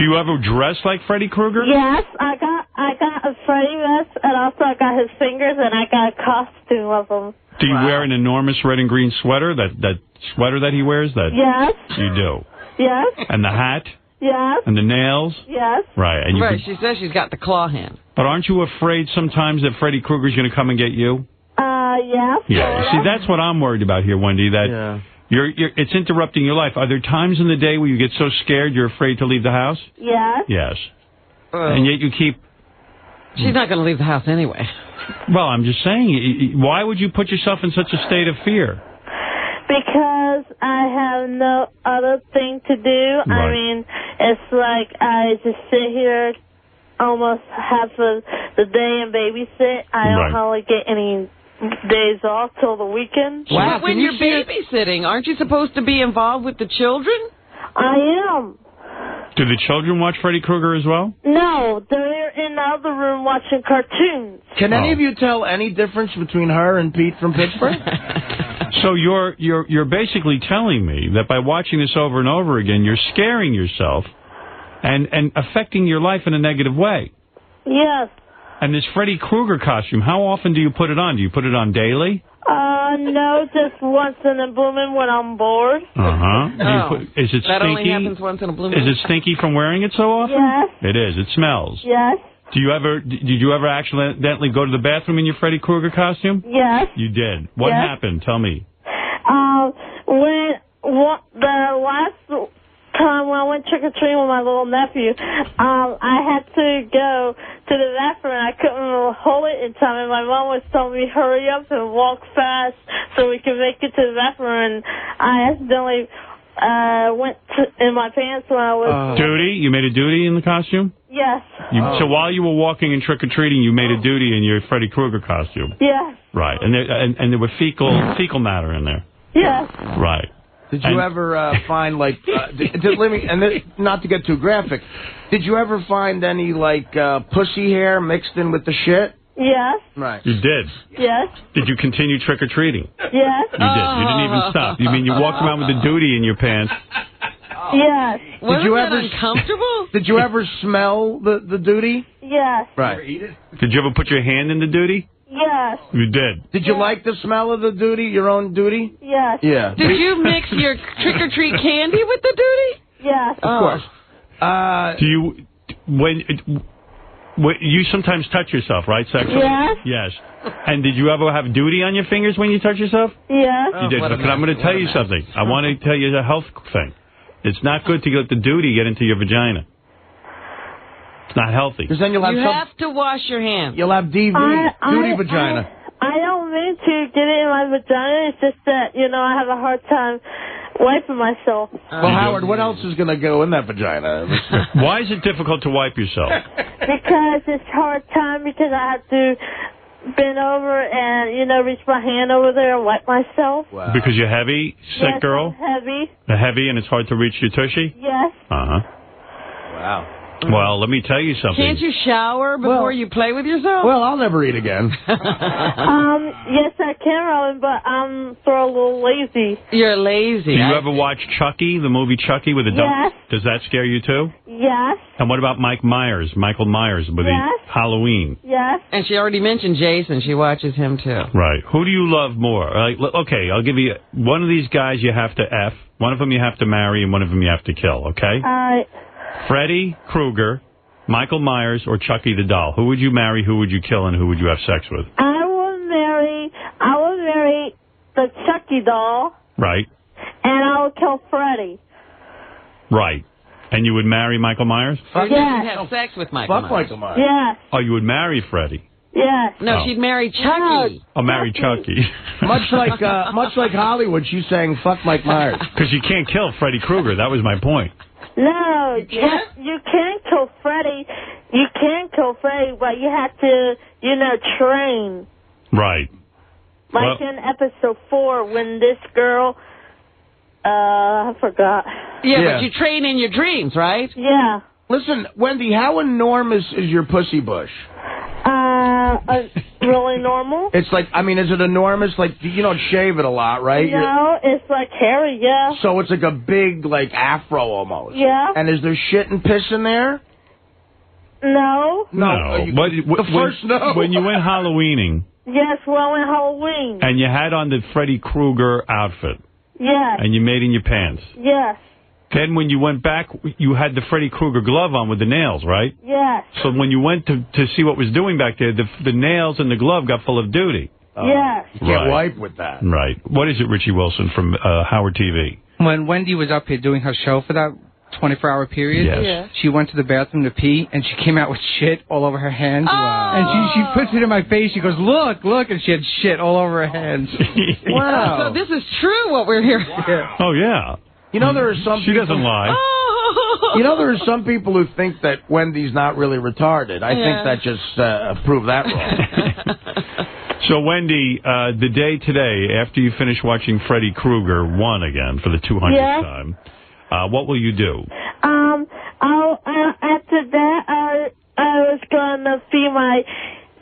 Do you ever dress like Freddy Krueger? Yes, I got I got a Freddy vest, and also I got his fingers, and I got a costume of him. Do you wear an enormous red and green sweater? That that sweater that he wears? That Yes, you do. yes, And the hat yes, and the nails. yes. Right. And you. Right, she says she's got the claw hand. But aren't you afraid sometimes that Freddy Krueger's going to come and get you? Uh, yes. Yeah. You see, that's what I'm worried about here, Wendy. That you're, you're it's interrupting your life. Are there times in the day where you get so scared you're afraid to leave the house? Yes. Yes. and yet you keep. She's not going to leave the house anyway. Well, I'm just saying. y- y- Why would you put yourself in such a state of fear? Because I have no other thing to do. I mean, it's like I just sit here almost half of the day and babysit. I don't Right. hardly get any days off till the weekend. But when you're babysitting, aren't you supposed to be involved with the children? I am. Do the children watch Freddy Krueger as well? No, they're in the other room watching cartoons. Can any oh. of you tell any difference between her and Pete from Pittsburgh? So you're you're you're basically telling me that by watching this over and over again, you're scaring yourself, and and affecting your life in a negative way. Yes. And this Freddy Krueger costume, how often do you put it on? Do you put it on daily? Uh, no, just once in a blue moon when I'm bored. Uh huh. Oh. is it That only stinky? happens once in a blue Is it stinky from wearing it so often? Yes. It is. It smells. Yes. Do you ever did you ever accidentally go to the bathroom in your Freddy Krueger costume? Yes. You did. What Yes. happened? Tell me. Um, when what, the last time when I went trick or treating with my little nephew, um, I had to go to the bathroom and I couldn't hold it in time, and my mom was telling me hurry up and walk fast so we could make it to the bathroom, and I accidentally uh went to, in my pants when I was duty? You made a duty in the costume? yes You, So while you were walking and trick or treating, you made a duty in your Freddy Krueger costume. yes Right. And there and, and there were fecal fecal matter in there. yes Right. Did you ever uh, find like uh, did, did, let me and this, not to get too graphic, did you ever find any like uh, pussy hair mixed in with the shit? yes Right. You did. yes Did you continue trick or treating? yes You did. You didn't even stop. You mean you walked around with the duty in your pants? yes did you ever uncomfortable? Did you ever smell the the duty? yes Right. Did you ever put your hand in the duty? Yes You did. Did you like the smell of the duty? Your own duty? yes Yeah. Did you mix your trick or treat candy with the duty? yes Of course. Uh, Do you when when you sometimes touch yourself, right? Sexually. Yes. Yes. And did you ever have duty on your fingers when you touch yourself? yes you did. what But I'm going to tell you something. I want to tell you a health thing. It's not good to let the duty get into your vagina. It's not healthy. Because then you'll have You some. have to wash your hands. You'll have DV, I- duty I- vagina. I don't mean to get it in my vagina. It's just that, you know, I have a hard time wiping myself. well, Howard, what else is going to go in that vagina? Why is it difficult to wipe yourself? Because it's hard time because I have to bend over and, you know, reach my hand over there and wipe myself. Wow. Because you're heavy, sick yes, girl, I'm heavy. You're heavy, and it's hard to reach your tushy. Yes. Uh huh. Wow. Well, let me tell you something. Can't you shower before you play with yourself? Well, I'll never eat again. Um, yes, I can, Robin, but I'm sort of a little lazy. You're lazy. Do you ever watch Chucky, the movie Chucky with a dump? Yes. Does that scare you too? Yes, And what about Mike Myers, Michael Myers with Yes. the Halloween? yes. And she already mentioned Jason. She watches him too. Right. Who do you love more? Like, okay, I'll give you one of these guys you have to F, one of them you have to marry, and one of them you have to kill, okay? Uh, Freddy Krueger, Michael Myers, or Chucky the doll? Who would you marry, who would you kill, and who would you have sex with? I will marry, I will marry the Chucky doll, Right. and I will kill Freddy. Right. And you would marry Michael Myers? Or Yes. she'd have sex with Michael Fuck Myers. Michael Myers. Yes, Oh, you would marry Freddy. yes. No, Oh. she'd marry Chucky. I'll marry Chucky. much like uh, much like Hollywood, she's saying fuck Mike Myers. Because you can't kill Freddy Krueger. That was my point. No, you, you can kill Freddy. You can't kill Freddy, but you have to, you know, train. Right. Like Well- in episode four, when this girl, uh, I forgot. Yeah, Yeah. but you train in your dreams, right? Yeah. Listen, Wendy, how enormous is your pussy bush? Uh, uh really normal? It's like, I mean, is it enormous? Like, you don't shave it a lot, right? You're- No, it's like hairy, yeah. so it's like a big, like, afro almost. Yeah. And is there shit and piss in there? No. No. What- what- the first when, no. When you went Halloweening Yes, well, in Halloween. and you had on the Freddy Krueger outfit Yes. and you made in your pants, Yes. Then when you went back, you had the Freddy Krueger glove on with the nails, right? Yes. So when you went to to see what was doing back there, the the nails and the glove got full of duty. Yes. You can't Right. wipe with that. Right. What is it, Richie Wilson from uh, Howard TV? When Wendy was up here doing her show for that 24-hour period, Yes. Yeah. she went to the bathroom to pee, and she came out with shit all over her hands. Wow. And she, she puts it in my face. She goes, look, look, and she had shit all over her hands. Wow. So this is true what we're hearing. Wow. Oh yeah. You know there are some. She people, doesn't lie. You know there are some people who think that Wendy's not really retarded. I Yeah. think that just uh, proved that wrong. So Wendy, uh, the day today, after you finish watching Freddy Krueger one again for the 200th Yes. time, uh, what will you do? Um, I'll, uh, after that, I, I was going to feed my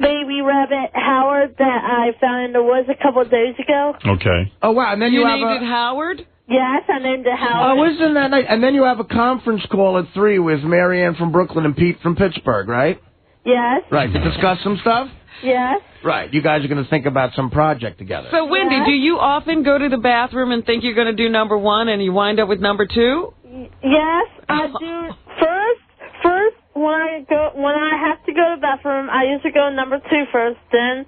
baby rabbit Howard that I found in the woods a couple of days ago. Okay. oh wow! And then You you, have named a. it Howard? Yes, I named it Oh, Howard. isn't that nice? And then you have a conference call at three with Marianne from Brooklyn and Pete from Pittsburgh, right? yes, Right to discuss some stuff. yes. Right. You guys are going to think about some project together. So, Wendy, Yes. do you often go to the bathroom and think you're going to do number one and you wind up with number two? Yes, I do. First, first when I go when I have to go to the bathroom, I usually go number two first, then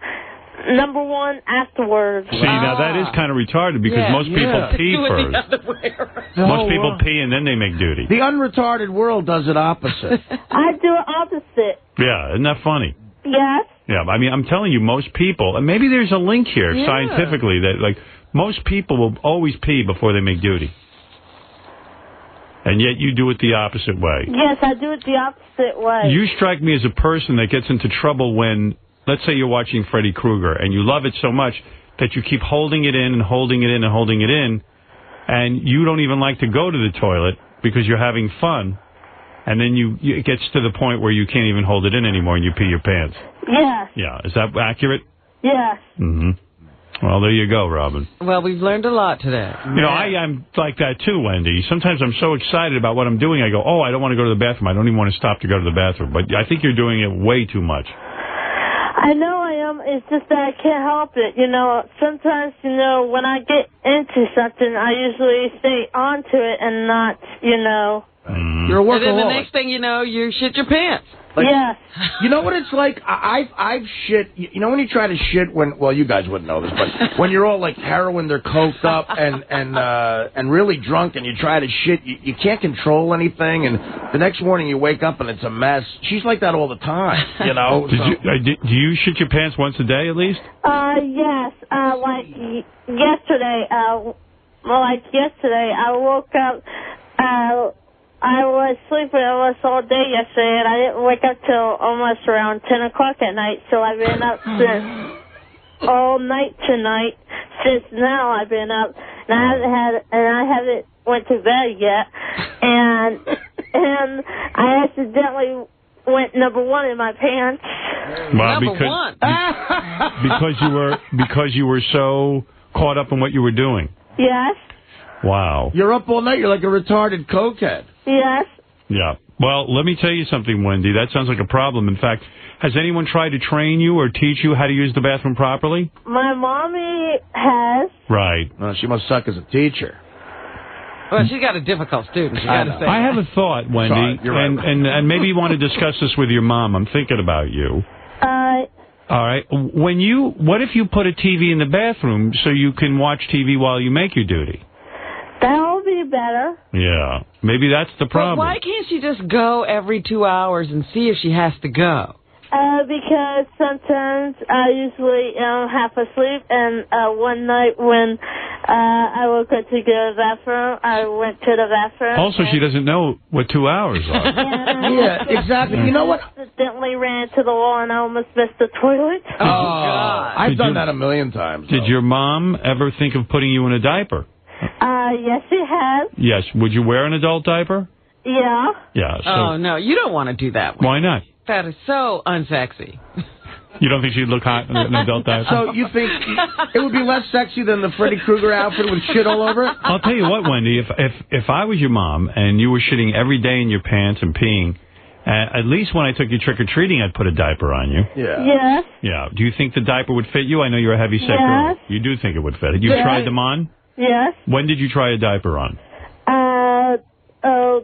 number one afterwards. See, now that is ah. kind of retarded because Yeah. most people Yeah. pee first. the other way around. The Most people world- pee and then they make duty. The unretarded world does it opposite. I do it opposite. Yeah, isn't that funny? Yes. Yeah, I mean, I'm telling you, most people, and maybe there's a link here Yeah. scientifically that, like, most people will always pee before they make duty. And yet you do it the opposite way. Yes, I do it the opposite way. You strike me as a person that gets into trouble when, let's say you're watching Freddy Krueger and you love it so much that you keep holding it in and holding it in and holding it in, and you don't even like to go to the toilet because you're having fun, and then you, you it gets to the point where you can't even hold it in anymore and you pee your pants. Yes. Yeah, is that accurate? Yes. hmm Well, there you go, Robin. Well, we've learned a lot today. You know, I, I'm like that too, Wendy. Sometimes I'm so excited about what I'm doing, I go, oh, I don't want to go to the bathroom. I don't even want to stop to go to the bathroom. But I think you're doing it way too much. I know I am. It's just that I can't help it. You know, sometimes, you know, when I get into something, I usually stay onto it and not, you know. Mm-hmm. You're a And then the next thing you know, you shit your pants. Like, yes. You know what it's like? I, I've I've shit. You you know when you try to shit when well you guys wouldn't know this, but when you're all like heroin, they're coked up and and uh, and really drunk, and you try to shit, you, you can't control anything, and the next morning you wake up and it's a mess. She's like that all the time, you know. Did so- you, uh, did, do you shit your pants once a day at least? Uh, yes. Uh, like y- yesterday, uh, well, like yesterday, I woke up, uh, I was sleeping almost all day yesterday, and I didn't wake up till almost around 10 o'clock at night, so I've been up since all night tonight. Since now I've been up, and I haven't had, and I haven't went to bed yet, and, and I accidentally went number one in my pants. Well, Number because, one. because you were because you were so caught up in what you were doing. Yes, Wow. You're up all night. You're like a retarded cokehead. yes. Yeah. Well, let me tell you something, Wendy. That sounds like a problem. In fact, has anyone tried to train you or teach you how to use the bathroom properly? My mommy has. Right. Well, she must suck as a teacher. Well, she's got a difficult student. You I got to know. say. I have a thought, Wendy, Sorry, you're right. and, and and maybe you want to discuss this with your mom. I'm thinking about you. Uh, All right. When you, what if you put a TV in the bathroom so you can watch TV while you make your duty? That'll better. Yeah. Maybe that's the But problem. why can't she just go every two hours and see if she has to go? Uh, because sometimes I usually am half asleep, and uh, one night when uh, I woke up to go to the bathroom, I went to the bathroom. Also, she doesn't know what two hours are. Yeah, exactly. You know what? I accidentally ran into the wall, and I almost missed the toilet. Oh, God. I've Did done you- that a million times. Did though. your mom ever think of putting you in a diaper? Uh, yes, she has. Yes. Would you wear an adult diaper? Yeah. Yeah. So oh, no. You don't want to do that. why not? That is so unsexy. You don't think she'd look hot in an adult diaper? So you think it would be less sexy than the Freddy Krueger outfit with shit all over it? I'll tell you what, Wendy. If if if I was your mom and you were shitting every day in your pants and peeing, Uh, at least when I took you trick-or-treating, I'd put a diaper on you. Yeah. Yes. Yeah. Do you think the diaper would fit you? I know you're a heavy set girl. Yes. You do think it would fit. You've Yes. tried them on? Yes. When did you try a diaper on? Uh, uh,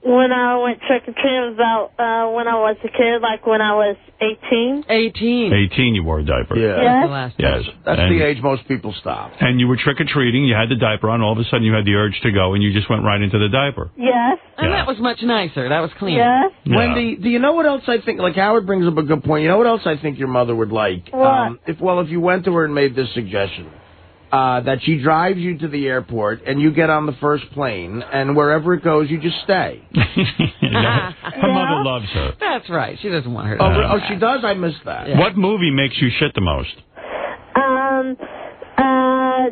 when I went trick or treating, about uh, when I was a kid, like when I was 18. 18. 18, you wore a diaper. Yeah. Yes. Yes. That's and, the age most people stop. And you were trick-or-treating, you had the diaper on, all of a sudden you had the urge to go, and you just went right into the diaper. Yes. And that was much nicer. That was clean. Yes. Wendy, do you know what else I think? Like Howard brings up a good point. You know what else I think your mother would like? Um, What? if well, if you went to her and made this suggestion, uh, that she drives you to the airport and you get on the first plane, and wherever it goes, you just stay. Her mother loves her. That's right. She doesn't want her to Oh, oh, she does. I missed that. What movie makes you shit the most? Um, uh,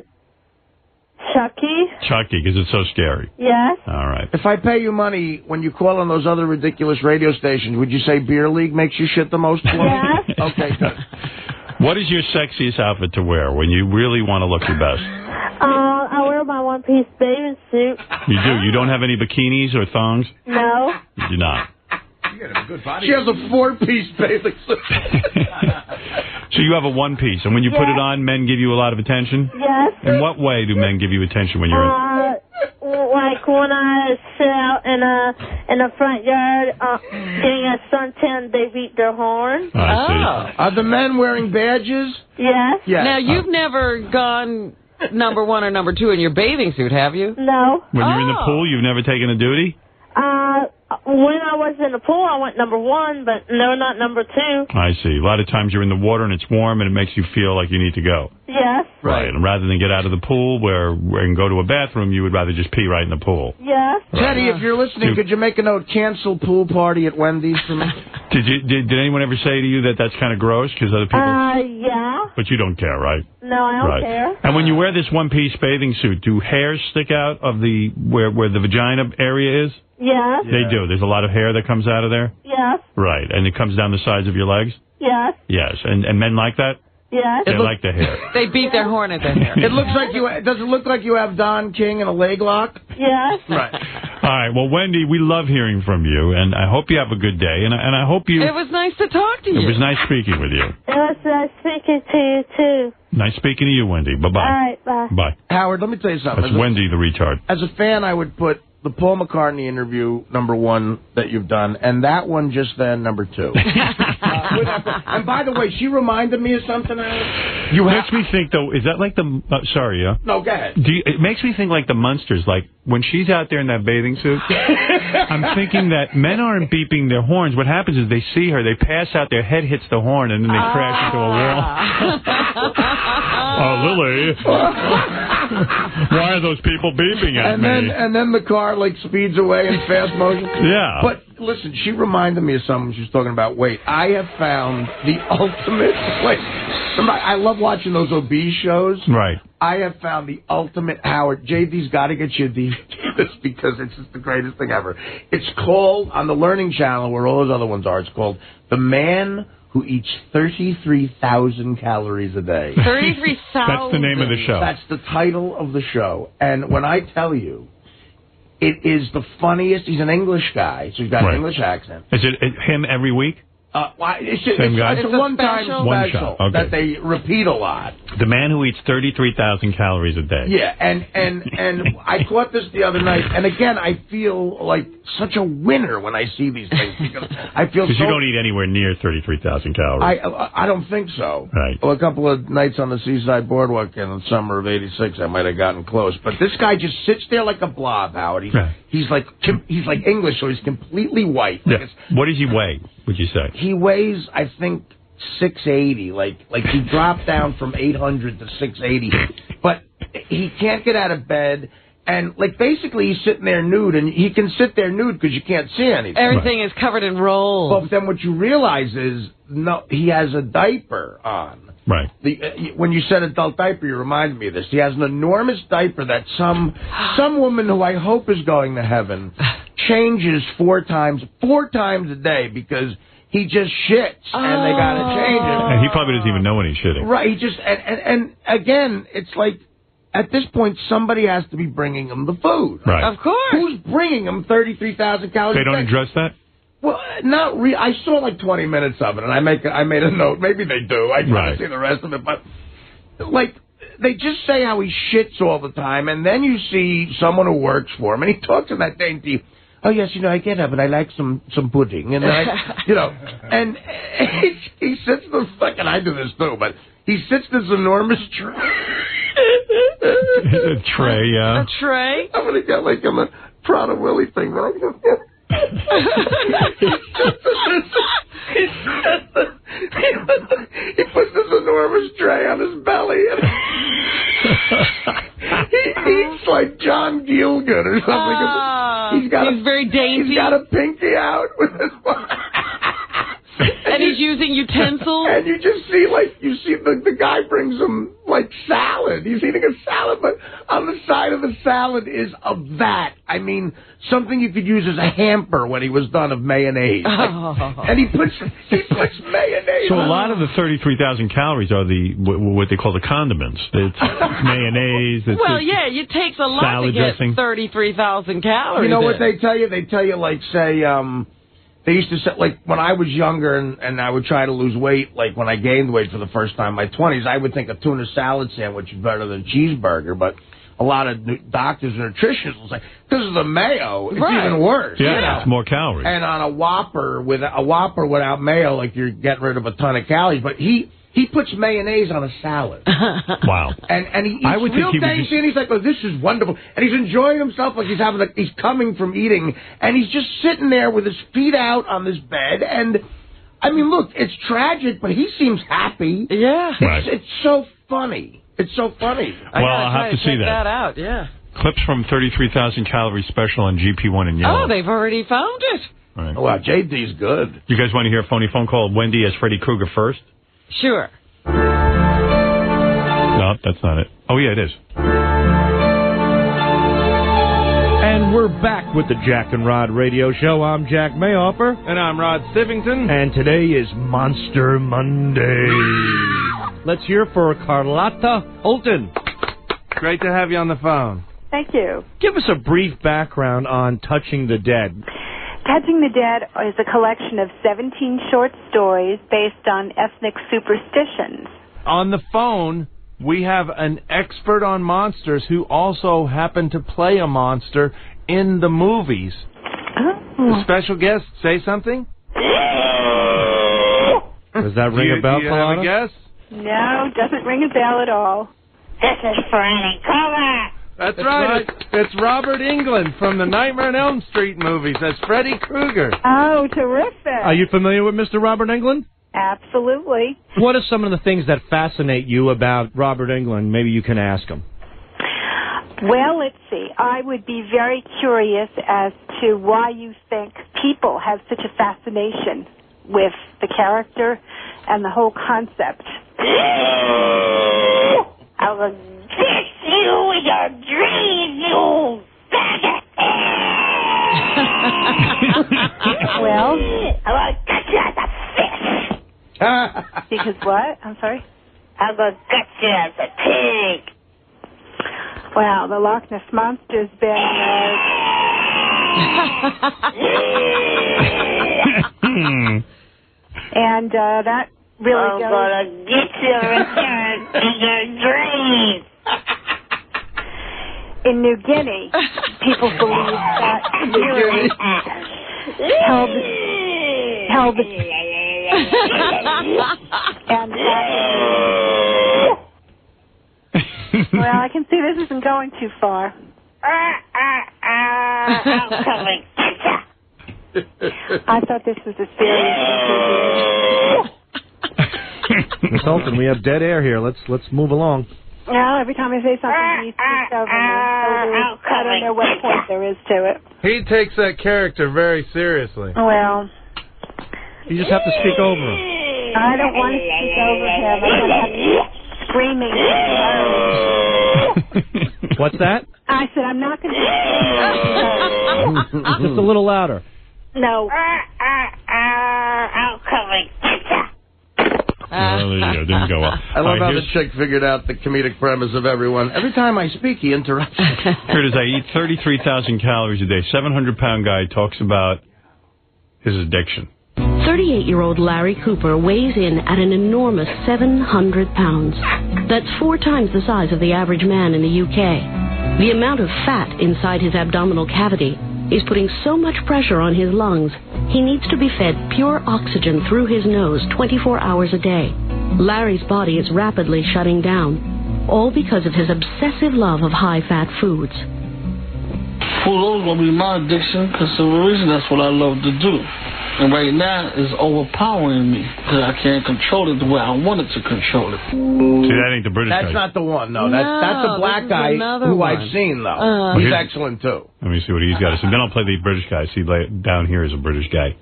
Chucky. Chucky, because it's so scary. Yes. All right. If I pay you money when you call on those other ridiculous radio stations, would you say Beer League makes you shit the most? Yes. okay, good. What is your sexiest outfit to wear when you really want to look your best? Uh, I wear my one-piece bathing suit. You do. You don't have any bikinis or thongs? No. You do not. She has a four-piece bathing suit. So you have a one piece, and when you put it on, men give you a lot of attention? Yes. In what way do men give you attention when you're in? Uh, like when I sit out in a in the front yard uh, getting a suntan, they beat their horn. I Are the men wearing badges? Yes. Yes. Now, you've never gone number one or number two in your bathing suit, have you? No. When you're in the Oh. pool, you've never taken a duty? Uh, when I was in the pool, I went number one, but no, not number two. I see. A lot of times you're in the water and it's warm and it makes you feel like you need to go. Yes. Right. And rather than get out of the pool where and go to a bathroom, you would rather just pee right in the pool. Yes. Teddy, if you're listening, could you make a note? Cancel pool party at Wendy's for me. Did you did, did anyone ever say to you that that's kind of gross because other people? Uh, yeah. but you don't care, right? No, I don't right. care. And when you wear this one piece bathing suit, do hairs stick out of the where where the vagina area is? Yes. They do. There's a lot of hair that comes out of there. Yes. Right. And it comes down the sides of your legs. Yes. Yes. And and men like that. Yes. They like the hair. They beat their horn at the hair. It looks like you. Does it look like you have Don King in a leg lock? Yes. Right. All right. Well, Wendy, we love hearing from you, and I hope you have a good day, and I, and I hope you. It was nice to talk to you. It was nice speaking with you. It was nice speaking to you too. Nice speaking to you, Wendy. Bye bye. right. Bye. Bye. Howard, let me tell you something. That's As a- Wendy, the retard. As a fan, I would put the Paul McCartney interview number one that you've done, and that one just then number two. Uh, and by the way, she reminded me of something. Else. You makes me think though. Is that like the? Uh, sorry, yeah. No, go ahead. Do you, it makes me think like the Munsters. Like when she's out there in that bathing suit, I'm thinking that men aren't beeping their horns. What happens is they see her, they pass out, their head hits the horn, and then they crash into a wall. Ah. oh, Lily. Why are those people beeping at and me? then and then the car like speeds away in fast motion. Yeah. But listen, she reminded me of something she was talking about. Wait, I have found the ultimate place. Remember, I love watching those obese shows. right. I have found the ultimate Howard. JD's got to get you the this because it's just the greatest thing ever. It's called on the Learning Channel where all those other ones are. It's called The Man Who Eats Thirty Three Thousand Calories a Day. 33,000. That's the name of the show. That's the title of the show. And when I tell you, it is the funniest. He's an English guy, so he's got Right. an English accent. Is it it- him every week? Uh, why- it's, Same it's, guy? it's It's a a one-time special? One special shot, okay. that they repeat a lot. The man who eats 33,000 calories a day. Yeah, and and and I caught this the other night, and again, I feel like such a winner when I see these things because I feel Because so. you don't eat anywhere near 33,000 calories. I I don't think so. Right. Well, a couple of nights on the Seaside Boardwalk in the summer of '86, I might have gotten close. But this guy just sits there like a blob, Howard. He's, Yeah. he's like he's like English, so he's completely white. Like Yeah. What does he weigh, would you say? he weighs, I think, 680. Like like he dropped down from 800 to 680, but he can't get out of bed. And like basically, he's sitting there nude, and he can sit there nude because you can't see anything. Everything is covered in rolls. But then what you realize is, no, he has a diaper on. Right. The, uh, when you said adult diaper, you reminded me of this. He has an enormous diaper that some some woman who I hope is going to heaven changes four times four times a day because he just shits and they got to change it. And he probably doesn't even know when he's shitting. Right. He just and, and and again, it's like at this point somebody has to be bringing him the food. Right. Of course. Who's bringing him thirty three thousand calories? They don't address that? Well, not re. I saw like 20 minutes of it, and I make a, I made a note. Maybe they do. I try Right. to see the rest of it, but like they just say how he shits all the time, and then you see someone who works for him, and he talks in that dainty. Oh yes, you know I get up and I like some some pudding, and I, you know, and he, he sits the fucking. I do this too, but he sits this enormous tray. A tray, yeah. A tray? I'm gonna get like him a Prader-Willi thing, but I just get. He puts this enormous tray on his belly and he eats like John Gielgud or something. Ah, he's got he's a, very dainty. He's got a pinky out with his and he's using utensils. And you just see like you see the the guy brings him like salad. He's eating a salad, but on the side of the salad is a vat. I mean, something you could use as a hamper when he was done of mayonnaise. Like, And he puts he puts mayonnaise. So a lot of the 33,000 calories are the wh- what they call the condiments. It's mayonnaise. It's, well, it's yeah, it takes a lot to get 33,000 calories. You know what they tell you? They tell you like say um they used to say like when I was younger and and I would try to lose weight like when I gained weight for the first time in my 20s I would think a tuna salad sandwich is better than a cheeseburger but a lot of nu- doctors and nutritionists will say this is the mayo it's Right. even worse Yeah, you know? it's more calories. and on a Whopper with a Whopper without mayo like you're getting rid of a ton of calories but he he puts mayonnaise on a salad wow. and and he eats I would think real he would tasty, just- and he's like, "Oh, this is wonderful," and he's enjoying himself like he's having, a, he's coming from eating, and he's just sitting there with his feet out on this bed, and I mean, look, it's tragic, but he seems happy. Yeah, it's, Right. it's so funny. It's so funny. I Well, gotta I'll try have to see that. that out. Yeah. Clips from 33,000 calorie special on GP1 in yellow. Oh, they've already found it. Right. Wow, JD's good. You guys want to hear a phony phone call? Wendy as Freddy Krueger first? Sure. No, that's not it. Oh, yeah, it is. And we're back with the Jack and Rod Radio Show. I'm Jack Mayoffer. And I'm Rod Stivington. And today is Monster Monday. Let's hear for Carlotta Holton. Great to have you on the phone. Thank you. Give us a brief background on Touching the Dead. Touching the Dead is a collection of 17 short stories based on ethnic superstitions. On the phone, we have an expert on monsters who also happened to play a monster in the movies. Oh. The special guest, say something? Does that Do ring you- a bell, do you have a guess? No, doesn't ring a bell at all. This is Freddy Krueger. That's, right. It's, it's Robert Englund from the Nightmare on Elm Street movies. That's Freddy Krueger. Oh, terrific. Are you familiar with Mr. Robert Englund? Absolutely. What are some of the things that fascinate you about Robert Englund? Maybe you can ask him. Well, let's see. I would be very curious as to why you think people have such a fascination with the character and the whole concept. Uh, I will kiss you in your dreams, you faggot. Well? I will cut you as a fish. because what? I'm sorry? I will cut you as a pig. Wow, the Loch Ness Monster's been. Uh, and uh, that really I'm goes. gonna get you return in your dreams. In New Guinea, people believe that spirits held held and well, I can see this isn't going too far. I thought this was a serious interview. Miss we have dead air here. Let's let's move along. Well, every time I say something, he speaks over me. So I don't know what point there is to it. He takes that character very seriously. Well, You just have to speak over him. I don't want to speak over him. I'm going to have to screaming. What's that? I said I'm not going to. Just a little louder. No. I'm coming. Oh, there you go. Didn't go well. I love All right, how the here's- chick figured out the comedic premise of everyone. Every time I speak, he interrupts. me. Here it is. I eat 33,000 calories a day. 700 pound guy talks about his addiction. 38 year old Larry Cooper weighs in at an enormous 700 pounds. That's four times the size of the average man in the UK. The amount of fat inside his abdominal cavity is putting so much pressure on his lungs, he needs to be fed pure oxygen through his nose 24 hours a day. Larry's body is rapidly shutting down, all because of his obsessive love of high fat foods. Food always going to be my addiction because a reason that's what I love to do. And right now it's overpowering me because I can't control it the way I wanted to control it. See, that ain't the British That's guy. not the one. No, that's that's No, a black guy who one. I've seen though. Uh. He's Here's- excellent too. Let me see what he's got to say. Then I'll play the British guy. See, la- down here is a British guy.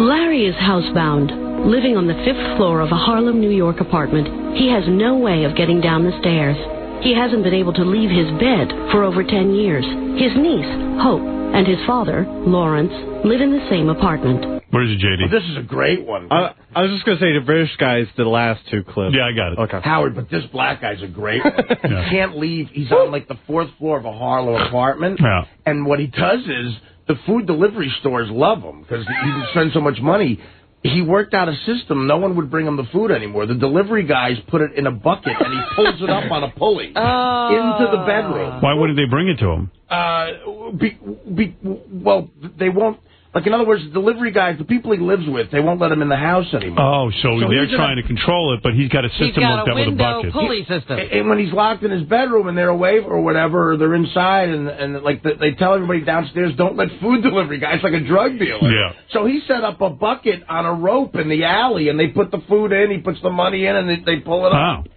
Larry is housebound, living on the fifth floor of a Harlem, New York apartment. He has no way of getting down the stairs. He hasn't been able to leave his bed for over 10 years. His niece, Hope, and his father, Lawrence, live in the same apartment. Where is it, JD? this is a great one. I, I was just going to say the British guy's the last two clips. Yeah, I got it. Okay. Howard, but this black guy's a great one. He can't leave. He's on like the fourth floor of a Harlem apartment. Yeah. And what he does is the food delivery stores love him because he can spend so much money. He worked out a system. No one would bring him the food anymore. The delivery guys put it in a bucket and he pulls it up on a pulley into the bedroom. Why wouldn't they bring it to him? Uh, be, be, well, they won't. Like in other words, the delivery guys, the people he lives with, they won't let him in the house anymore. Oh, so, So they're trying a- to control it, but he's got a He's system got worked a out with a window bucket. pulley system. And when he's locked in his bedroom and they're away or whatever, or they're inside and and like the, they tell everybody downstairs, don't let food delivery guys like a drug dealer. Yeah. So he set up a bucket on a rope in the alley, and they put the food in. He puts the money in, and they, they pull it Wow. up.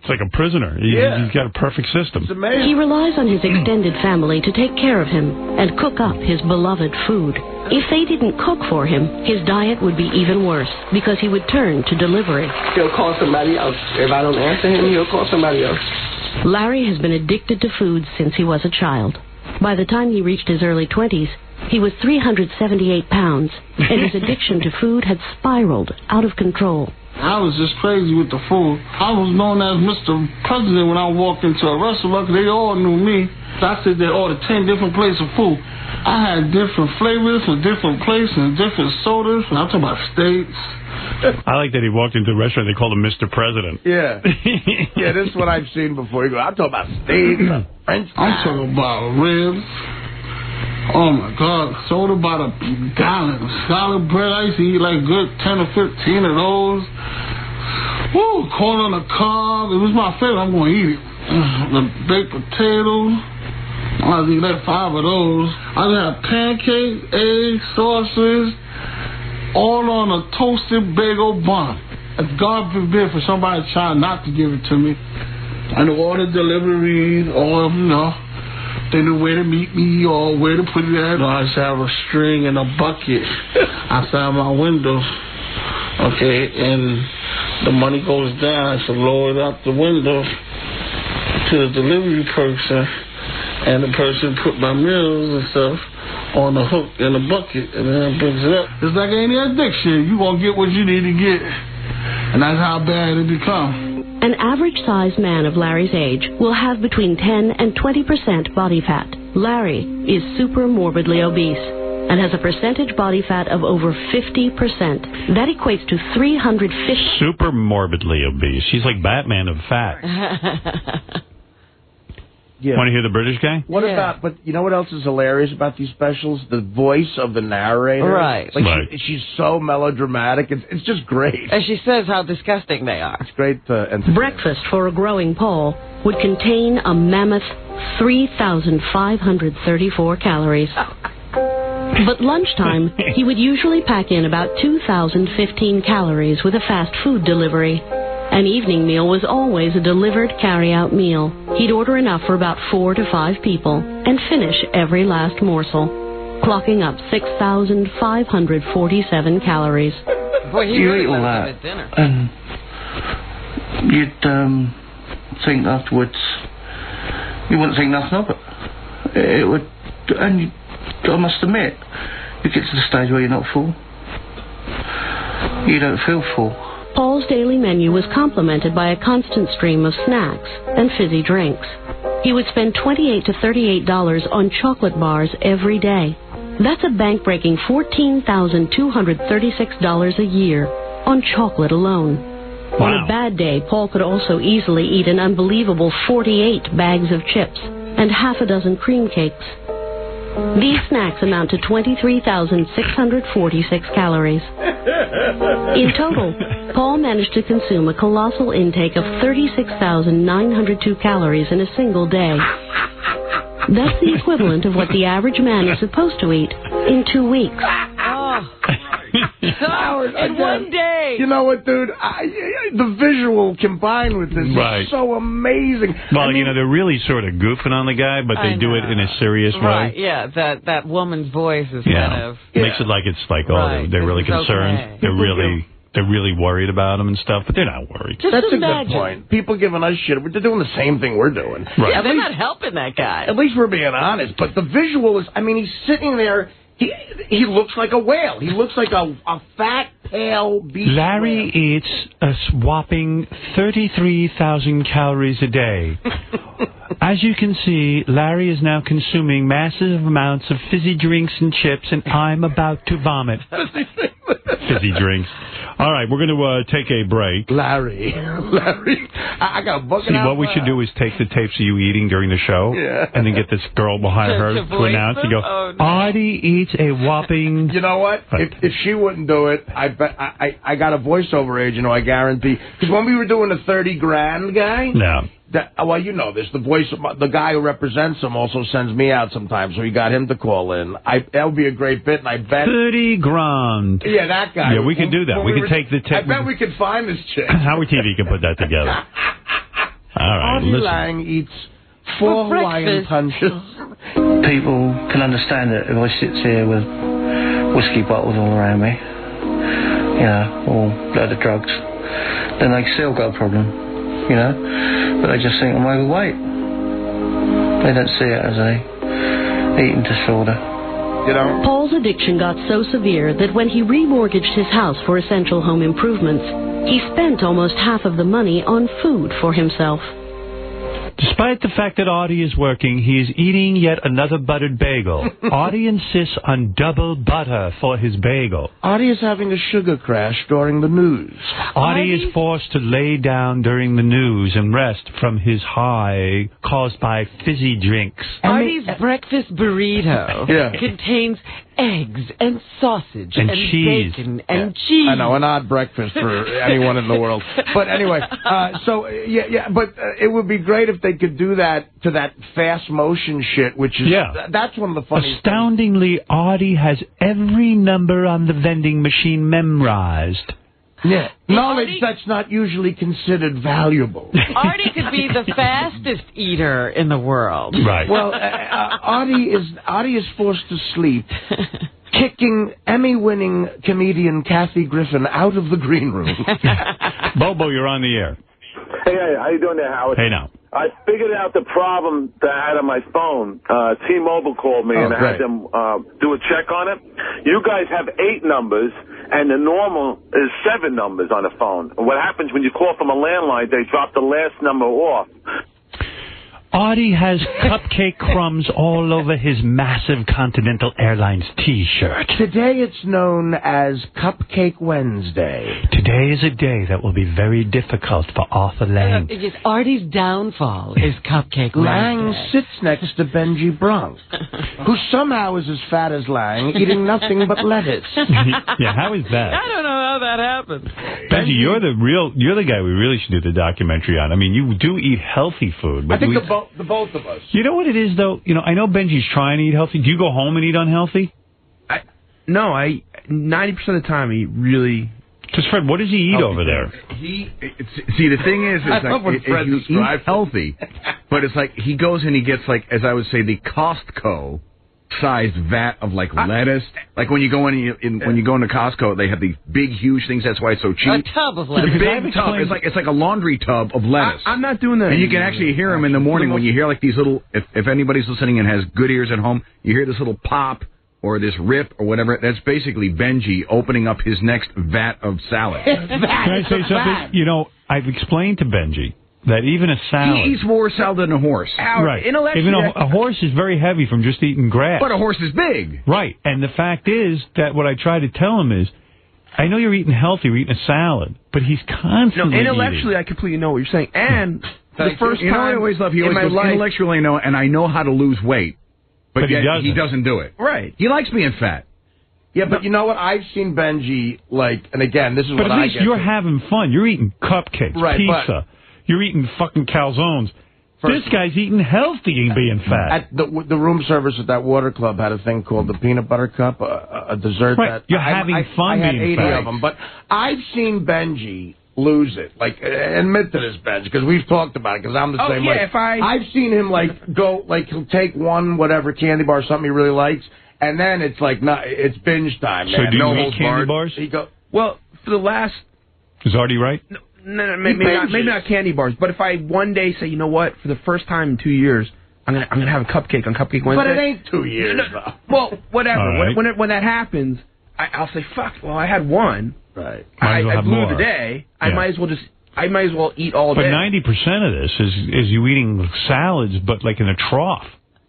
It's like a prisoner. He, Yeah. He's got a perfect system. It's amazing. He relies on his extended family to take care of him and cook up his beloved food. If they didn't cook for him, his diet would be even worse because he would turn to delivery. He'll call somebody else. If I don't answer him, he'll call somebody else. Larry has been addicted to food since he was a child. By the time he reached his early 20s, he was 378 pounds, and his addiction to food had spiraled out of control. I was just crazy with the food. I was known as Mr. President when I walked into a restaurant. They all knew me. I said they ordered 10 different plates of food. I had different flavors for different places and different sodas. I'm talking about steaks. I like that he walked into a restaurant. They called him Mr. President. Yeah. yeah, this is what I've seen before. You go, I'm talking about steak, French I'm talking about ribs. Oh my God, sold about a gallon. Solid bread, I used to eat like good 10 or 15 of those. Woo, corn on the cob. It was my favorite. I'm going to eat it. Mm, the baked potatoes. I was eating like five of those. I just had pancakes, eggs, sausages, all on a toasted bagel bun. God forbid for somebody trying not to give it to me. I know all the deliveries, all, you know, they knew where to meet me or where to put it at. I just have a string and a bucket outside my window. Okay, and the money goes down, I so lower it out the window to the delivery person, and the person put my meals and stuff on the hook in the bucket, and then brings it up. It's like any addiction. You gonna get what you need to get, and that's how bad it becomes. An average sized man of Larry's age will have between 10 and 20% body fat. Larry is super morbidly obese and has a percentage body fat of over 50%. That equates to 350. Super morbidly obese. He's like Batman of fat. Yeah. Want to hear the British guy? What about? But you know what else is hilarious about these specials? The voice of the narrator. Right. Like Right. She, she's so melodramatic. It's it's just great. And she says how disgusting they are. It's great. Uh, entertainment. Breakfast for a growing Paul would contain a mammoth 3,534 calories. But lunchtime, he would usually pack in about 2,015 calories with a fast food delivery. An evening meal was always a delivered carry-out meal. He'd order enough for about four to five people and finish every last morsel, clocking up 6,547 calories. Boy, he You really eat all went that. at dinner. And you'd um, think afterwards, you wouldn't think nothing of it. It would, and you, I must admit, you get to the stage where you're not full. You don't feel full. Paul's daily menu was complemented by a constant stream of snacks and fizzy drinks. He would spend 28 to $38 on chocolate bars every day. That's a bank-breaking $14,236 a year on chocolate alone. On a bad day, Paul could also easily eat an unbelievable 48 bags of chips and half a dozen cream cakes. These snacks amount to 23,646 calories. In total, Paul managed to consume a colossal intake of 36,902 calories in a single day. That's the equivalent of what the average man is supposed to eat in two weeks. Ah. Howard, in one day. You know what, dude? I, the visual combined with this Right. is so amazing. Well, I mean, you know, they're really sort of goofing on the guy, but they do it in a serious Right, way. yeah, that that woman's voice is Yeah. kind of Makes it like it's like, oh, Right, they're this really concerned. okay. They're really, they're really worried about him and stuff, but they're not worried. Just That's a imagine. good point. People giving us shit, but they're doing the same thing we're doing. Right. Yeah, At they're least- not helping that guy. At least we're being honest. But the visual is, I mean, he's sitting there. He he looks like a whale. He looks like a, a fat. Larry eats a whopping 33,000 calories a day. As you can see, Larry is now consuming massive amounts of fizzy drinks and chips, and I'm about to vomit. fizzy drinks. All right, we're going to uh, take a break. Larry. Larry. I, I got a See, what we should do is take the tapes of you eating during the show, Yeah. and then get this girl behind her to to, announce and them? go, Oh, no. Artie eats a whopping... You know what? If, if she wouldn't do it, I bet I, I I got a voiceover agent who I guarantee. Because when we were doing the thirty grand guy, No. that well, you know this. The voice, the guy who represents him, also sends me out sometimes. So we got him to call in. I that would be a great bit, and I bet. 30 grand. Yeah, that guy. Yeah, we could do that. When We could were- take the I bet we can find this chick. Howard TV can put that together. All right, Artie listen. Lange eats four For Hawaiian punches. People can understand it if I sit here with whiskey bottles all around me, you know, or a load of drugs, then they still got a problem, you know. But they just think I'm overweight. They don't see it as a eating disorder. You know. Paul's addiction got so severe that when he remortgaged his house for essential home improvements, he spent almost half of the money on food for himself. Despite the fact that Artie is working, he is eating yet another buttered bagel. Artie insists on double butter for his bagel. Artie is having a sugar crash during the news. Artie is forced to lay down during the news and rest from his high caused by fizzy drinks. Artie's breakfast burrito Yeah. contains eggs and sausage And cheese. bacon and cheese. I know, an odd breakfast for anyone in the world. But anyway, uh, so yeah, yeah. But uh, it would be great if they could do that to that fast motion shit, which is Yeah. th- that's one of the funniest. Astoundingly, Artie has every number on the vending machine memorized. Yeah, knowledge that's not usually considered valuable. Artie could be the fastest eater in the world. Right. Well, uh, uh, Artie is Artie is forced to sleep, kicking Emmy-winning comedian Kathy Griffin out of the green room. Bobo, you're on the air. Hey, hey, how you doing there, Howard? Hey now. I figured out the problem that I had on my phone. Uh, T-Mobile called me Oh, and I great. had them uh, do a check on it. You guys have eight numbers, and the normal is seven numbers on the phone. What happens when you call from a landline, they drop the last number off. Artie has cupcake crumbs all over his massive Continental Airlines T-shirt. Today it's known as Cupcake Wednesday. Today is a day that will be very difficult for Arthur Lange. Yes, Artie's downfall is Cupcake Lange Wednesday. sits next to Benji Bronk, who somehow is as fat as Lange, eating nothing but lettuce. yeah, how is that? I don't know how that happened. Benji, you're the real, you're the guy we really should do the documentary on. I mean, you do eat healthy food, but I think we, the, the both of us. you know what it is though. You know, I know Benji's trying to eat healthy. Do you go home and eat unhealthy? I No, I ninety percent of the time eat really. Because Fred, what does he eat over there? He it's, see the thing is, I it's love like if Fred you describes eat healthy, but it's like he goes and he gets like, as I would say, the Costco sized vat of like lettuce. Like when you go in, you- in when you go into Costco, they have these big, huge things. That's why it's so cheap. A tub of lettuce. Because I've big tub. It's like it's like a laundry tub of lettuce. I, am not doing that. and you can actually hear them in the morning when you hear like these little. If, if anybody's listening and has good ears at home, you hear this little pop or this rip or whatever. That's basically Benji opening up his next vat of salad. Can I say something? You know, I've explained to Benji that even a salad. He eats more salad than a horse. right. Even a, a horse is very heavy from just eating grass. But a horse is big. Right. And the fact is that what I try to tell him is, I know you're eating healthy, you're eating a salad, but he's constantly No, constantly intellectually, I completely know what you're saying. And hmm. the first you know, time I always love. He in always my goes, life, intellectually I know, and I know how to lose weight, but, But he doesn't. he doesn't do it. Right. He likes being fat. Yeah, but you know what? I've seen Benji like, and again, this is But what at I least you're to. having fun. You're eating cupcakes, Right, but- pizza. You're eating fucking calzones. this guy's eating healthy and being fat. At the the room service at that water club had a thing called the peanut butter cup, a, a dessert. Right. That You're I, having I, fun I had 80 fat. of them, but I've seen Benji lose it. Like, admit to this, Benji, because we've talked about it. Because I'm the Oh, same yeah, way. if I- I've seen him like go like he'll take one whatever candy bar, something he really likes, and then it's like not it's binge time. So do you no eat candy barred. bars? He go. well, for the last Is Artie right? No, no, maybe, maybe not, maybe not candy bars. But if I one day say, you know what, for the first time in two years, I'm gonna I'm gonna have a cupcake on Cupcake Wednesday. But it ain't two years. though. Well, whatever. All When when, it, when that happens, I, I'll say, fuck. Well, I had one. Right. I, well I blew more. the day. I Yeah. might as well just. I might as well eat all But day. ninety percent of this is is you eating salads, but like in a trough.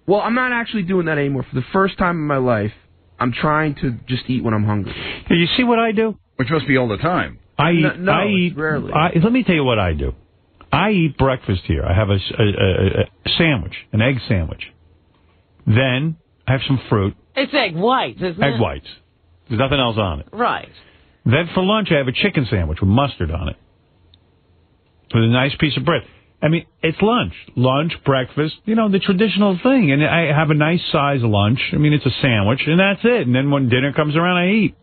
Well, I'm not actually doing that anymore. For the first time in my life, I'm trying to just eat when I'm hungry. Yeah, You see what I do? Which must be all the time. I eat. No- no, I eat. rarely. I, let me tell you what I do. I eat breakfast here. I have a sandwich, an egg sandwich. Then I have some fruit, It's egg whites, isn't it? egg whites. There's nothing else on it. Right. Then for lunch, I have a chicken sandwich with mustard on it, with a nice piece of bread. I mean, it's lunch, lunch, breakfast, you know, the traditional thing. And I have a nice size lunch. I mean, it's a sandwich, and that's it. And then when dinner comes around, I eat.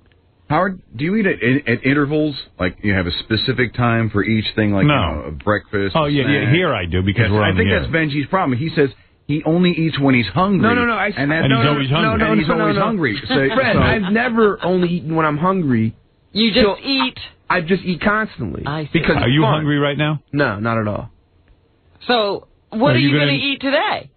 Howard, do you eat at, at intervals? Like you have a specific time for each thing, like No. you know, a breakfast. Oh, a yeah, yeah, here I do because Yes, we're I think the that's air. Benji's problem. He says he only eats when he's hungry. No, no, no. I, and, that, And he's no, always no, hungry. No, no, And he's no, always no. hungry. So- Fred, so- I've never only eaten when I'm hungry. You just So- eat. I just eat constantly. I see. Because Are you fun. hungry right now? No, not at all. So, what Are are, you you gonna- going to eat today?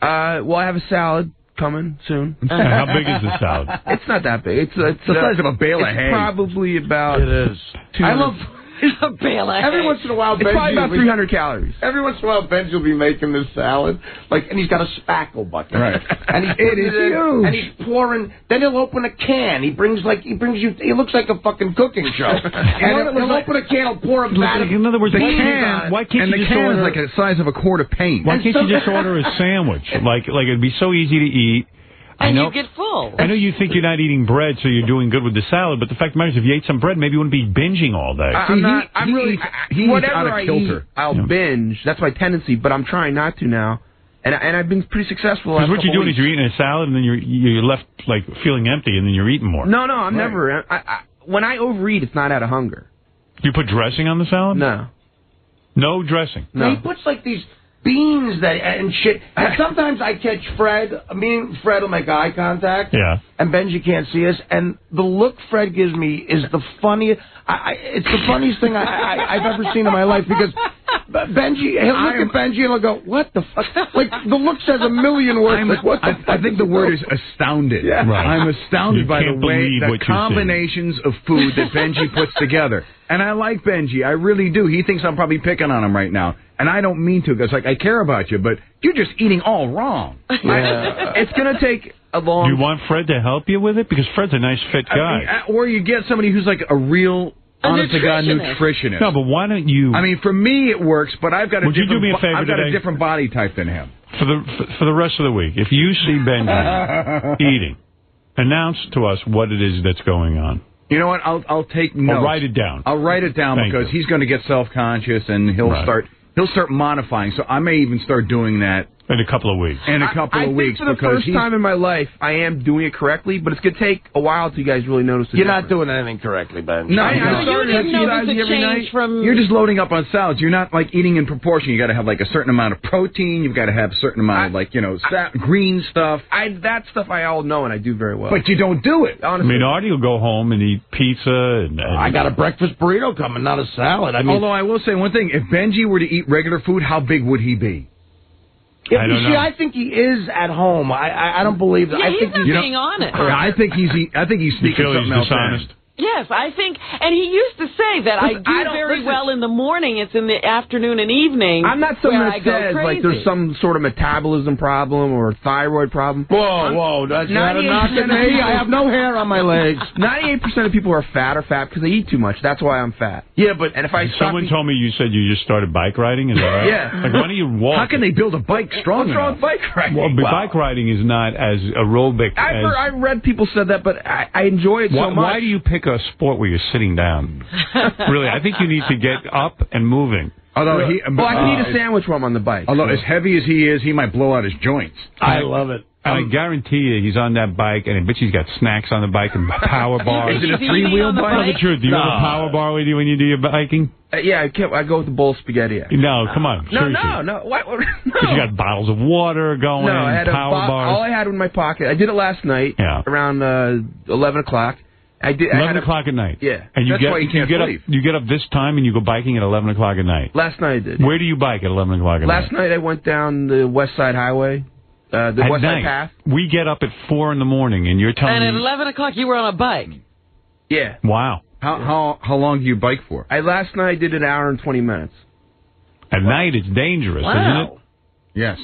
Uh, well, I have a salad coming soon. How big is the salad? It's not that big. It's, it's the size of a bale it's of hay. probably about. It is. Two I love. a bale of Every once in a while, It's probably about will be- 300 calories. Every once in a while, Benji will be making this salad, like, and he's got a spackle bucket, Right. And he, It is huge. And he's pouring. Then he'll open a can. He brings like he brings you. He looks like a fucking cooking show. and he'll, he'll open a can. He'll pour a vat. of In other words, The why, can, why can't and you the just can order? is like the size of a quart of paint. Why can't so- you just order a sandwich? Like, like it'd be so easy to eat. I and know. you get full. I know you think you're not eating bread, so you're doing good with the salad. But the fact of the matter is, if you ate some bread, maybe you wouldn't be binging all day. I- See, I'm he- not. I'm he really. eats- I- he eats whatever out of I kilter. eat, I'll Yeah. binge. That's my tendency, but I'm trying not to now. And I- and I've been pretty successful. Because what you're couple doing is you're eating a salad, and then you're you're left like feeling empty, and then you're eating more. No, no, I'm Right. never. I, I, when I overeat, it's not out of hunger. You put dressing on the salad? No, No dressing. no. He puts like these beans that and shit. And sometimes I catch Fred. Me and Fred will make eye contact. Yeah. And Benji can't see us, and the look Fred gives me is the funniest. I, I, it's the funniest thing I, I, I've ever seen in my life because B- Benji, he'll look I'm- at Benji and he'll go, "What the fuck?" Like the look says a million words. I'm, like what the I, fuck? I think the word is astounded. Yeah. Right. I'm astounded You by the way the what you're seeing. combinations of food that Benji puts together. And I like Benji. I really do. He thinks I'm probably picking on him right now. And I don't mean to because like I care about you, but you're just eating all wrong. Yeah. it's gonna take a long. Do you want Fred to help you with it? Because Fred's a nice fit I guy. mean, uh, or you get somebody who's like a real A honest to God nutritionist. nutritionist. no, but why don't you? I mean, for me it works, but I've got a Would you do me a bo- favor I've got today? a different body type than him. for the for, for the rest of the week, if you see Benji eating, announce to us what it is that's going on. You know what? I'll I'll take notes. Or write it down. I'll write it down Thank because you. he's going to get self conscious and he'll Right. start he'll start modifying. So I may even start doing that in a couple of weeks. in a couple I of think weeks for the because first he's time in my life, I am doing it correctly, but it's gonna take a while till you guys really notice the You're not doing anything correctly, Ben. No, I- no. I you didn't notice exercising a every change night. from. You're just loading up on salads. You're not like eating in proportion. You got to have like a certain amount of protein. You've got to have a certain amount of like you know sa- green stuff. I that stuff I all know and I do very well. But you don't do it. I honestly, mean, Artie will go home and eat pizza. And, and I got a breakfast burrito coming, not a salad. I mean, Although I will say one thing: if Benji were to eat regular food, how big would he be? If I don't see, know. I think he is at home. I I, I don't believe that. yeah, I he's think not he's, know- being honest. I think he's I think he's you sneaking feel something he's else in. dishonest. Yes, I think, and he used to say that Listen, I do I very listen. well in the morning. It's in the afternoon and evening. I'm not someone where that says like there's some sort of metabolism problem or thyroid problem. Whoa, whoa, that's not a knock at me. I have no hair on my legs. Ninety-eight percent of people who are fat are fat because they eat too much. That's why I'm fat. Yeah, but and if I Someone told me you said you just started bike riding. Is that right? Yeah. Like, why don't you walk? How can they build a bike strong What's wrong bike riding? Well, but Wow. bike riding is not as aerobic I've, as. heard, I've read people said that, but I, I enjoy it why, so much. why do you pick a sport where you're sitting down? really, I think you need to get up and moving. Although he, well, I can uh, eat a sandwich while I'm on the bike. Although as heavy as he is, he might blow out his joints. I love it. And I guarantee you, he's on that bike, and I bet he's got snacks on the bike and power bars. Is it a three-wheel bike? Tell the truth. Do you have a power bar with you when you do your biking? Uh, yeah, I, kept, I go with the bowl of spaghetti. No, come on. No, seriously. no, no. What, what, no. 'Cause you got bottles of water going, no, I had a bo- bars. all I had in my pocket. I did it last night Yeah. around uh, eleven o'clock. I did. Eleven had o'clock at night. Yeah, And you that's get why you can't get sleep. up you get up this time and you go biking at eleven o'clock at night. Last night I did. Where do you bike at eleven o'clock at Last night? Last night I went down the West Side Highway, uh, the at West night. Side Path. We get up at four in the morning, and you're telling me and at 11 o'clock, you were on a bike. Yeah. wow. How how how long do you bike for? I last night I did an hour and twenty minutes. At night, it's dangerous, isn't it? Yes.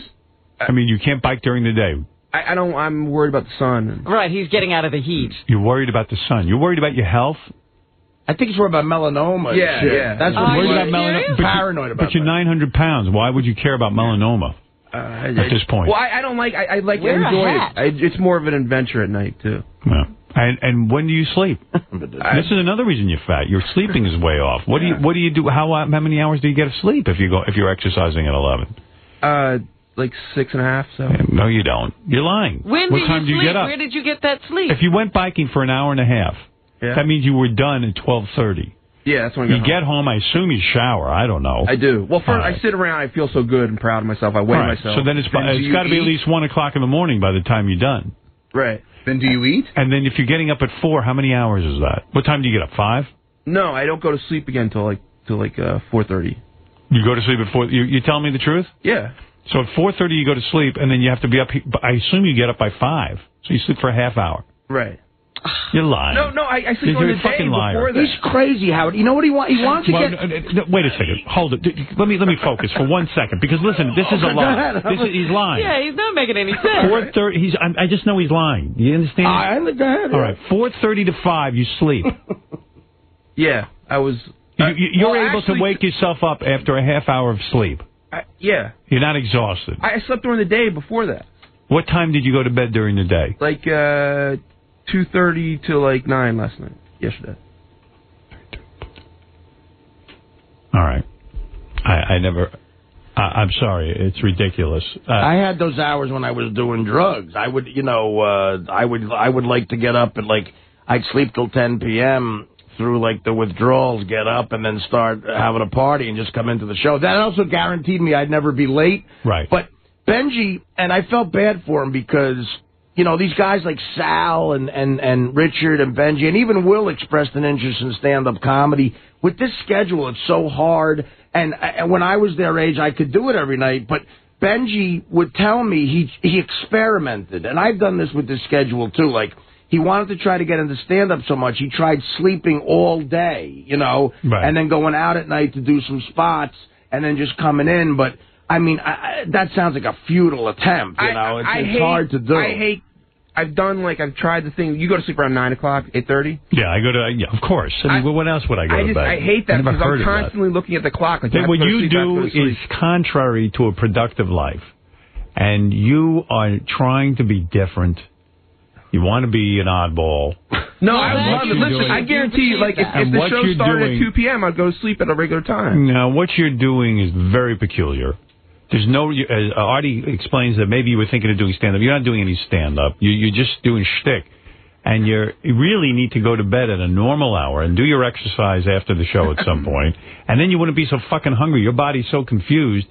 I mean, you can't bike during the day. I, I don't. I'm worried about the sun. Right, he's getting out of the heat. You're worried about the sun. You're worried about your health. I think he's worried about melanoma. Yeah, shit. yeah. That's Are what you worried about about melanoma. But you- Paranoid about But you're 900 pounds. Why would you care about melanoma Uh, at this point? Well, I, I don't like. I, I like Wear to a enjoy hat. it. I, it's more of an adventure at night too. Yeah. And and when do you sleep? this is another reason you're fat. Your sleeping is way off. What do you What do you do? How uh, how many hours do you get of sleep if you go if you're exercising at 11? Uh, like six and a half. So No, you don't. You're lying. When what do time you do you get up? Where did you get that sleep? If you went biking for an hour and a half, yeah, that means you were done at 12:30. yeah, that's when I You get home. get home. I assume you shower. I don't know. I do. Well, first All right. I sit around. I feel so good and proud of myself. I weigh All right. myself. So then it's do it's you got to be at least one o'clock in the morning by the time you're done. right. Then do you eat? And then if you're getting up at four, how many hours is that? What time do you get up? Five. No, I don't go to sleep again till like till like uh, four thirty. You go to sleep at four. You you telling me the truth? Yeah. So at four thirty you go to sleep, and then you have to be up. I assume you get up by five, so you sleep for a half hour. Right. You're lying. No, no, I, I sleep You're on a the fucking day liar. before that. He's crazy, Howard. You know what he wants? He wants to Well, get. no, no, no, wait a second. Hold it. Let me let me focus for one second because listen, this is a lie. This is, he's lying. yeah, he's not making any sense. Four thirty. He's. I, I just know he's lying. You understand? I go ahead. All right. Four thirty to five, you sleep. Yeah, I was. You, you, you're well, able actually- to wake yourself up after a half hour of sleep. I, yeah, You're not exhausted. I, I slept during the day before that, What time did you go to bed during the day? like uh, two thirty to like nine last night. Yesterday. All right. I, I never. I, I'm sorry. It's ridiculous. Uh, I had those hours when I was doing drugs. I would, you know, uh, I would, I would like to get up at like, I'd sleep till 10 p.m. through like the withdrawals, get up and then start having a party and just come into the show. That also guaranteed me I'd never be late. right. But Benji, and I felt bad for him because, you know, these guys like Sal and, and, and Richard and Benji, and even Will expressed an interest in stand-up comedy. With this schedule, it's so hard. And, and when I was their age, I could do it every night. But Benji would tell me he he experimented, and I've done this with this schedule too. Like he wanted to try to get into stand-up so much, he tried sleeping all day, you know, Right. and then going out at night to do some spots, and then just coming in. But I mean, I, I, that sounds like a futile attempt. You I, know, it's, I it's hate, hard to do. I hate. I've done like I've tried the thing. You go to sleep around nine o'clock, eight thirty. yeah, I go to. Yeah, of course. I mean, what else would I go I to just bed? I hate that because I'm constantly looking at the clock. Like, But I have what to go to you sleep, I have to do go to sleep. is contrary to a productive life, and you are trying to be different. You want to be an oddball. No, Well, I that's love it. what you're Listen. I guarantee you, like, if, if the show started doing- at 2 p.m., I'd go to sleep at a regular time. Now, what you're doing is very peculiar. There's no. you- As Artie explains that maybe you were thinking of doing stand up. You're not doing any stand up. You, you're just doing shtick, and you're you really need to go to bed at a normal hour and do your exercise after the show at some point. point, and then you wouldn't be so fucking hungry. Your body's so confused.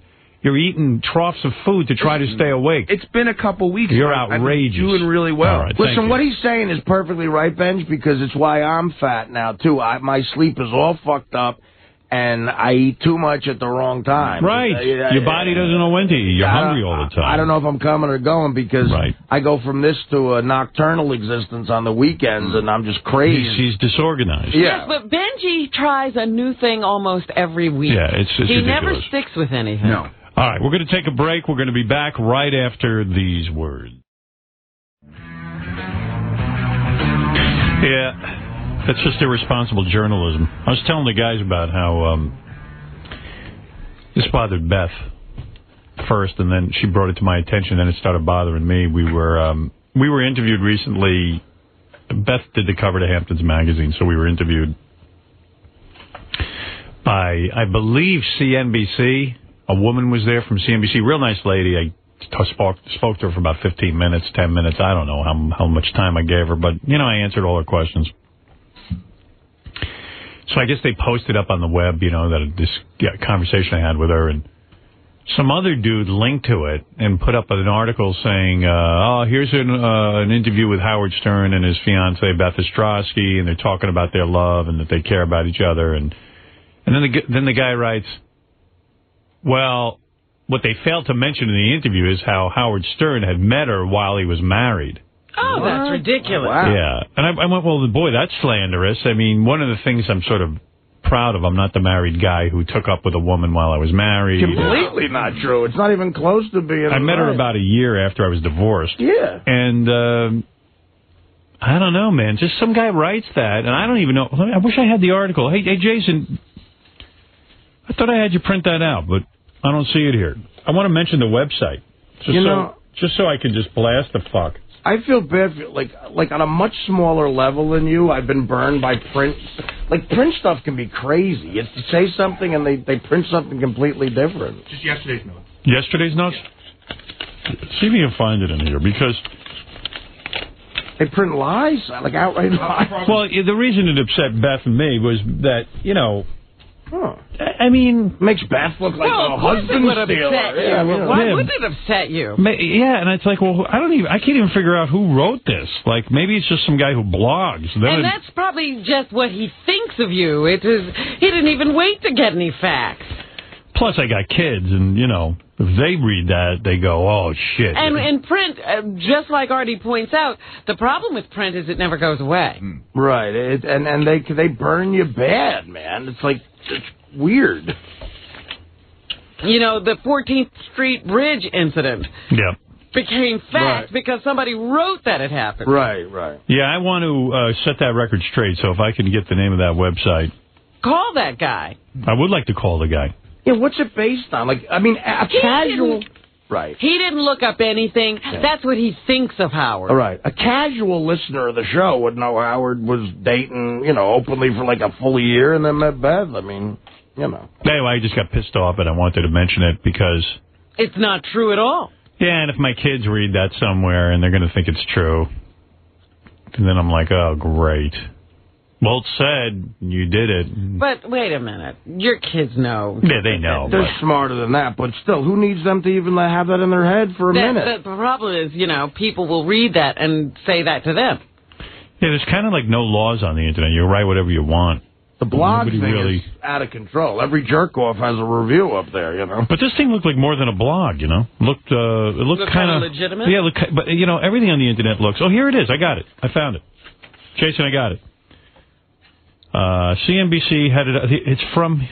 You're eating troughs of food to try to stay awake. It's been a couple weeks. You're I've been outrageous. doing really well. All right, thank Listen, what he's saying is perfectly right, Benj, because it's why I'm fat now too. I, my sleep is all fucked up, and I eat too much at the wrong time. Right. Uh, yeah, Your body doesn't know when to eat. You're I hungry all the time. I don't know if I'm coming or going because I go from this to a nocturnal existence on the weekends, and I'm just crazy. He's, he's disorganized. Yes, but Benji tries a new thing almost every week. Yeah, it's- it's he never sticks with anything. All right, we're going to take a break. We're going to be back right after these words. Yeah, that's just irresponsible journalism. I was telling the guys about how um, this bothered Beth first, and then she brought it to my attention. Then it started bothering me. We were um, we were interviewed recently. Beth did the cover to Hamptons magazine, so we were interviewed by, I believe, CNBC. A woman was there from CNBC, real nice lady. I spoke spoke to her for about 15 minutes, 10 minutes. I don't know how how much time I gave her, but you know, I answered all her questions. So I guess they posted up on the web, you know, that this yeah, conversation I had with her, and some other dude linked to it and put up an article saying, uh, "Oh, here's an uh, an interview with Howard Stern and his fiancee Beth Ostrowski, and they're talking about their love and that they care about each other." And and then the then the guy writes, "Well, what they failed to mention in the interview is how Howard Stern had met her while he was married." Oh, that's ridiculous. Yeah. And I, I went, well, boy, that's slanderous. I mean, one of the things I'm sort of proud of, I'm not the married guy who took up with a woman while I was married. Completely not true. It's not even close to being. I met her about a year after I was divorced. Yeah. And um I don't know, man. Just some guy writes that, and I don't even know. I wish I had the article. Hey, hey, Jason, I thought I had you print that out, but I don't see it here. I want to mention the website, just You so know- just so I can just blast the fuck. I feel bad, for, like like on a much smaller level than you. I've been burned by print. Like print stuff can be crazy. It's to say something and they they print something completely different. Just yesterday's note. Yesterday's notes. See if you can find it in here because they print lies, like outright lies. Well, the reason it upset Beth and me was that you know. I mean, makes Beth look like well, a of course husband it upset stealer. you. Yeah, yeah. Why Yeah. would it upset you? Ma- Yeah, and it's like, well, I don't even, I can't even figure out who wrote this. Like, maybe it's just some guy who blogs. Then And it- that's probably just what he thinks of you. It is. He didn't even wait to get any facts. plus, I got kids, and you know, if they read that, they go, oh shit. And in print, uh, just like Artie points out, the problem with print is it never goes away. Right, it, and and they they burn you bad, man. It's like it's weird. You know, the 14th Street Bridge incident yeah. became fact because somebody wrote that it happened. Right, right. Yeah, I want to uh, set that record straight. So if I can get the name of that website, Call that guy. I would like to call the guy. Yeah, what's it based on? Like, I mean, a He casual. Right. He didn't look up anything. That's what he thinks of Howard. All right. A casual listener of the show would know Howard was dating, you know, openly for like a full year and then met Beth. I mean, you know. Anyway, I just got pissed off, and I wanted to mention it because. It's not true at all. Yeah, and if my kids read that somewhere and they're going to think it's true, and then I'm like, oh, great. Well, it said you did it. But wait a minute. Your kids know. Yeah, they know. They're but- smarter than that, but still, who needs them to even have that in their head for a That- minute? The, the problem is, you know, people will read that and say that to them. Yeah, there's kind of like no laws on the internet. You write whatever you want. The blog Nobody thing really. is out of control. Every jerk off has a review up there, you know. But this thing looked like more than a blog, you know. Looked, uh, it looked Looked kind kinda of legitimate? Yeah, look, but you know, everything on the internet looks. Oh, here it is. I got it. I found it. Jason, I got it. Uh, CNBC had it. It's from.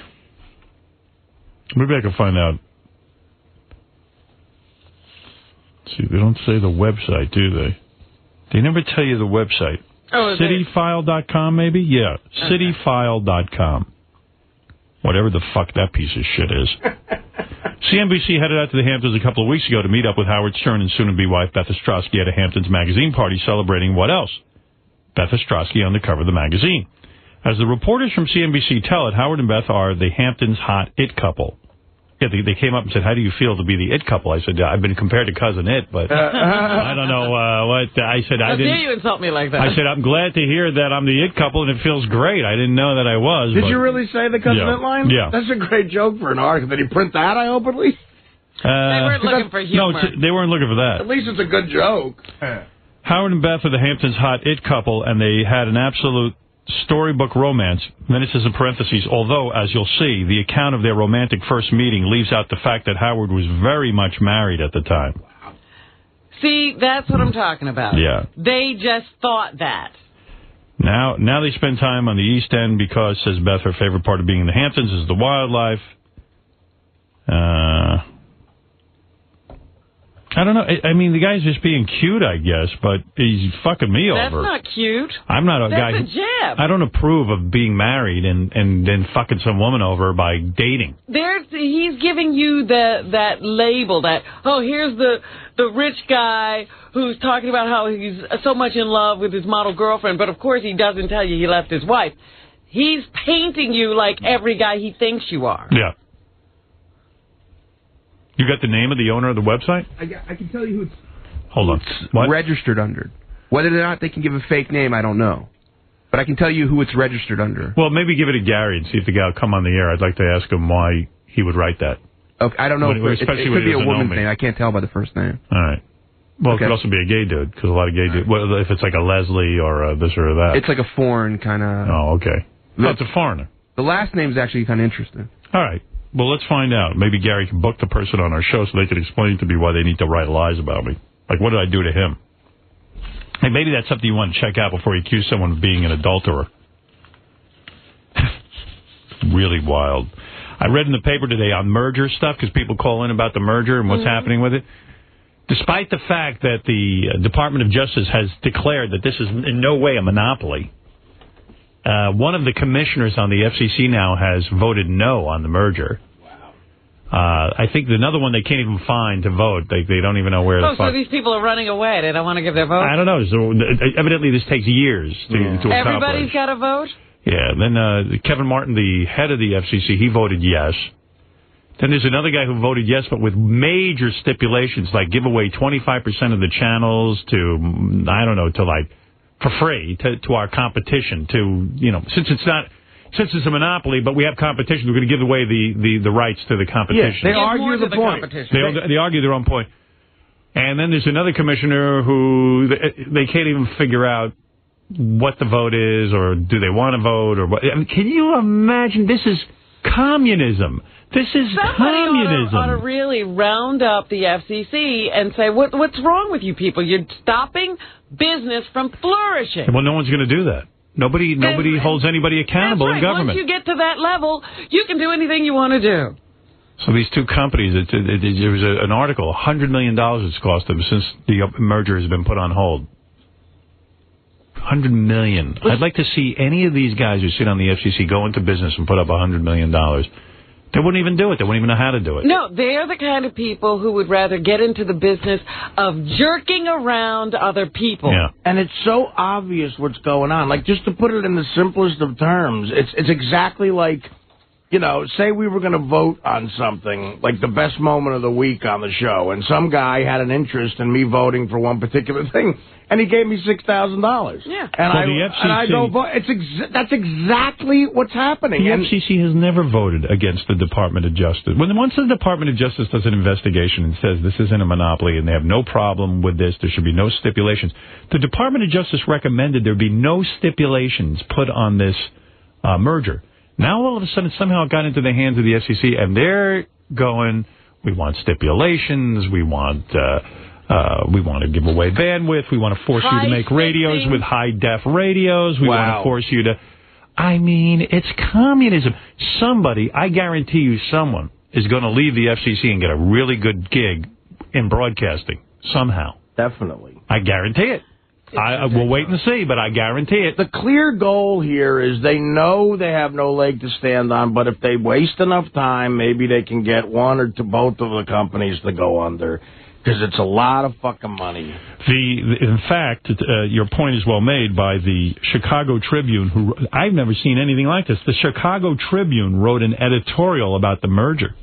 Maybe I can find out. Let's see, they don't say the website, do they? They never tell you the website. Oh, Cityfile.com, maybe? Yeah, cityfile.com. Whatever the fuck that piece of shit is. CNBC headed out to the Hamptons a couple of weeks ago to meet up with Howard Stern and soon-to-be wife Beth Ostrowski at a Hamptons magazine party celebrating what else? Beth Ostrowski on the cover of the magazine. As the reporters from CNBC tell it, Howard and Beth are the Hamptons hot it couple. Yeah, they, they came up and said, how do you feel to be the it couple? I said, I've been compared to Cousin It, but I don't know uh, what. I said, I How dare didn't. you insult me like that? I said, I'm glad to hear that I'm the it couple, and it feels great. I didn't know that I was. Did but- you really say the cousin Yeah. it line? Yeah. That's a great joke for an article. Did he print that, I hope, at least? Uh, weren't looking for humor. No, they weren't looking for that. At least it's a good joke. Howard and Beth are the Hamptons hot it couple, and they had an absolute storybook romance. Then it says in parentheses, although, as you'll see, the account of their romantic first meeting leaves out the fact that Howard was very much married at the time. See, that's what I'm talking about. Yeah. They just thought that. Now, now they spend time on the East End because, says Beth, her favorite part of being in the Hamptons is the wildlife. Uh, I don't know. I, I mean, the guy's just being cute, I guess, but he's fucking me That's over. That's not cute. I'm not a That's guy. a who- jab. I don't approve of being married and and then fucking some woman over by dating. There's he's giving you the that label that oh here's the the rich guy who's talking about how he's so much in love with his model girlfriend, but of course he doesn't tell you he left his wife. He's painting you like every guy he thinks you are. Yeah. You got the name of the owner of the website? I, I can tell you who it's Hold on. What? registered under. Whether or not they can give a fake name, I don't know. But I can tell you who it's registered under. Well, maybe give it to Gary and see if the guy will come on the air. I'd like to ask him why he would write that. Okay, I don't know. When- if it, it, especially it could he be a doesn't woman's name. I can't tell by the first name. All right. Well, Okay. it could also be a gay dude because a lot of gay dudes. Well, if it's like a Leslie or a this or that. It's like a foreign kind of. oh, okay. No, it's a foreigner. The last name's actually kind of interesting. All right. Well, let's find out. Maybe Gary can book the person on our show so they can explain to me why they need to write lies about me. Like, what did I do to him? Hey, maybe that's something you want to check out before you accuse someone of being an adulterer. really wild. I read in the paper today on merger stuff because people call in about the merger and what's Mm-hmm. happening with it. Despite the fact that the uh, Department of Justice has declared that this is in no way a monopoly, uh, one of the commissioners on the FCC now has voted no on the merger. Uh, I think another one they can't even find to vote. They they don't even know where Oh, the so these people are running away. They don't want to give their vote. I don't know. So uh, evidently this takes years to, to Everybody's accomplish. got to vote. Yeah. Then uh, Kevin Martin, the head of the FCC, he voted yes. Then there's another guy who voted yes, but with major stipulations, like give away 25% of the channels to, I don't know, to like, for free to, to our competition to, you know, since it's not, since it's a monopoly, but we have competition, we're going to give away the, the, the rights to the competition. they Give argue the the point. They, they argue their own point. And then there's another commissioner who they, they can't even figure out what the vote is or do they want to vote or what. I mean, can you imagine? This is communism. This is Somebody communism. ought to, ought to really round up the FCC and say, what, what's wrong with you people? You're stopping business from flourishing. Well, no one's going to do that. Nobody, nobody holds anybody accountable That's in government. Once you get to that level, you can do anything you want to do. So these two companies, it, it, it, there was a, an article, $100 million it's cost them since the uh, merger has been put on hold. 100 million. I'd like to see any of these guys who sit on the FCC go into business and put up $100 million. They wouldn't even do it. They wouldn't even know how to do it. No, they're the kind of people who would rather get into the business of jerking around other people. Yeah. And it's so obvious what's going on. Like, just to put it in the simplest of terms, it's it's exactly like, you know, say we were going to vote on something, like the best moment of the week on the show, and some guy had an interest in me voting for one particular thing, and he gave me $6,000. Yeah. And, Well, I, the and I FCC go vote. It's ex- that's exactly what's happening. The And- FCC has never voted against the Department of Justice. When once the Department of Justice does an investigation and says this isn't a monopoly and they have no problem with this, there should be no stipulations. The Department of Justice recommended there be no stipulations put on this uh, merger. Now all of a sudden somehow it got into the hands of the FCC and they're going, we want stipulations, we want. Uh, uh, we want to give away bandwidth. We want to force you to make radios with high def radios. We want to force you to. I mean, it's communism. Somebody, I guarantee you, someone is going to leave the FCC and get a really good gig in broadcasting somehow. Definitely. I guarantee it. I, I will wait and see, but I guarantee it. The clear goal here is they know they have no leg to stand on, but if they waste enough time, maybe they can get one or two, both of the companies to go under. Because it's a lot of fucking money. The, in fact, uh, your point is well made by the Chicago Tribune, who I've never seen anything like this. The Chicago Tribune wrote an editorial about the merger,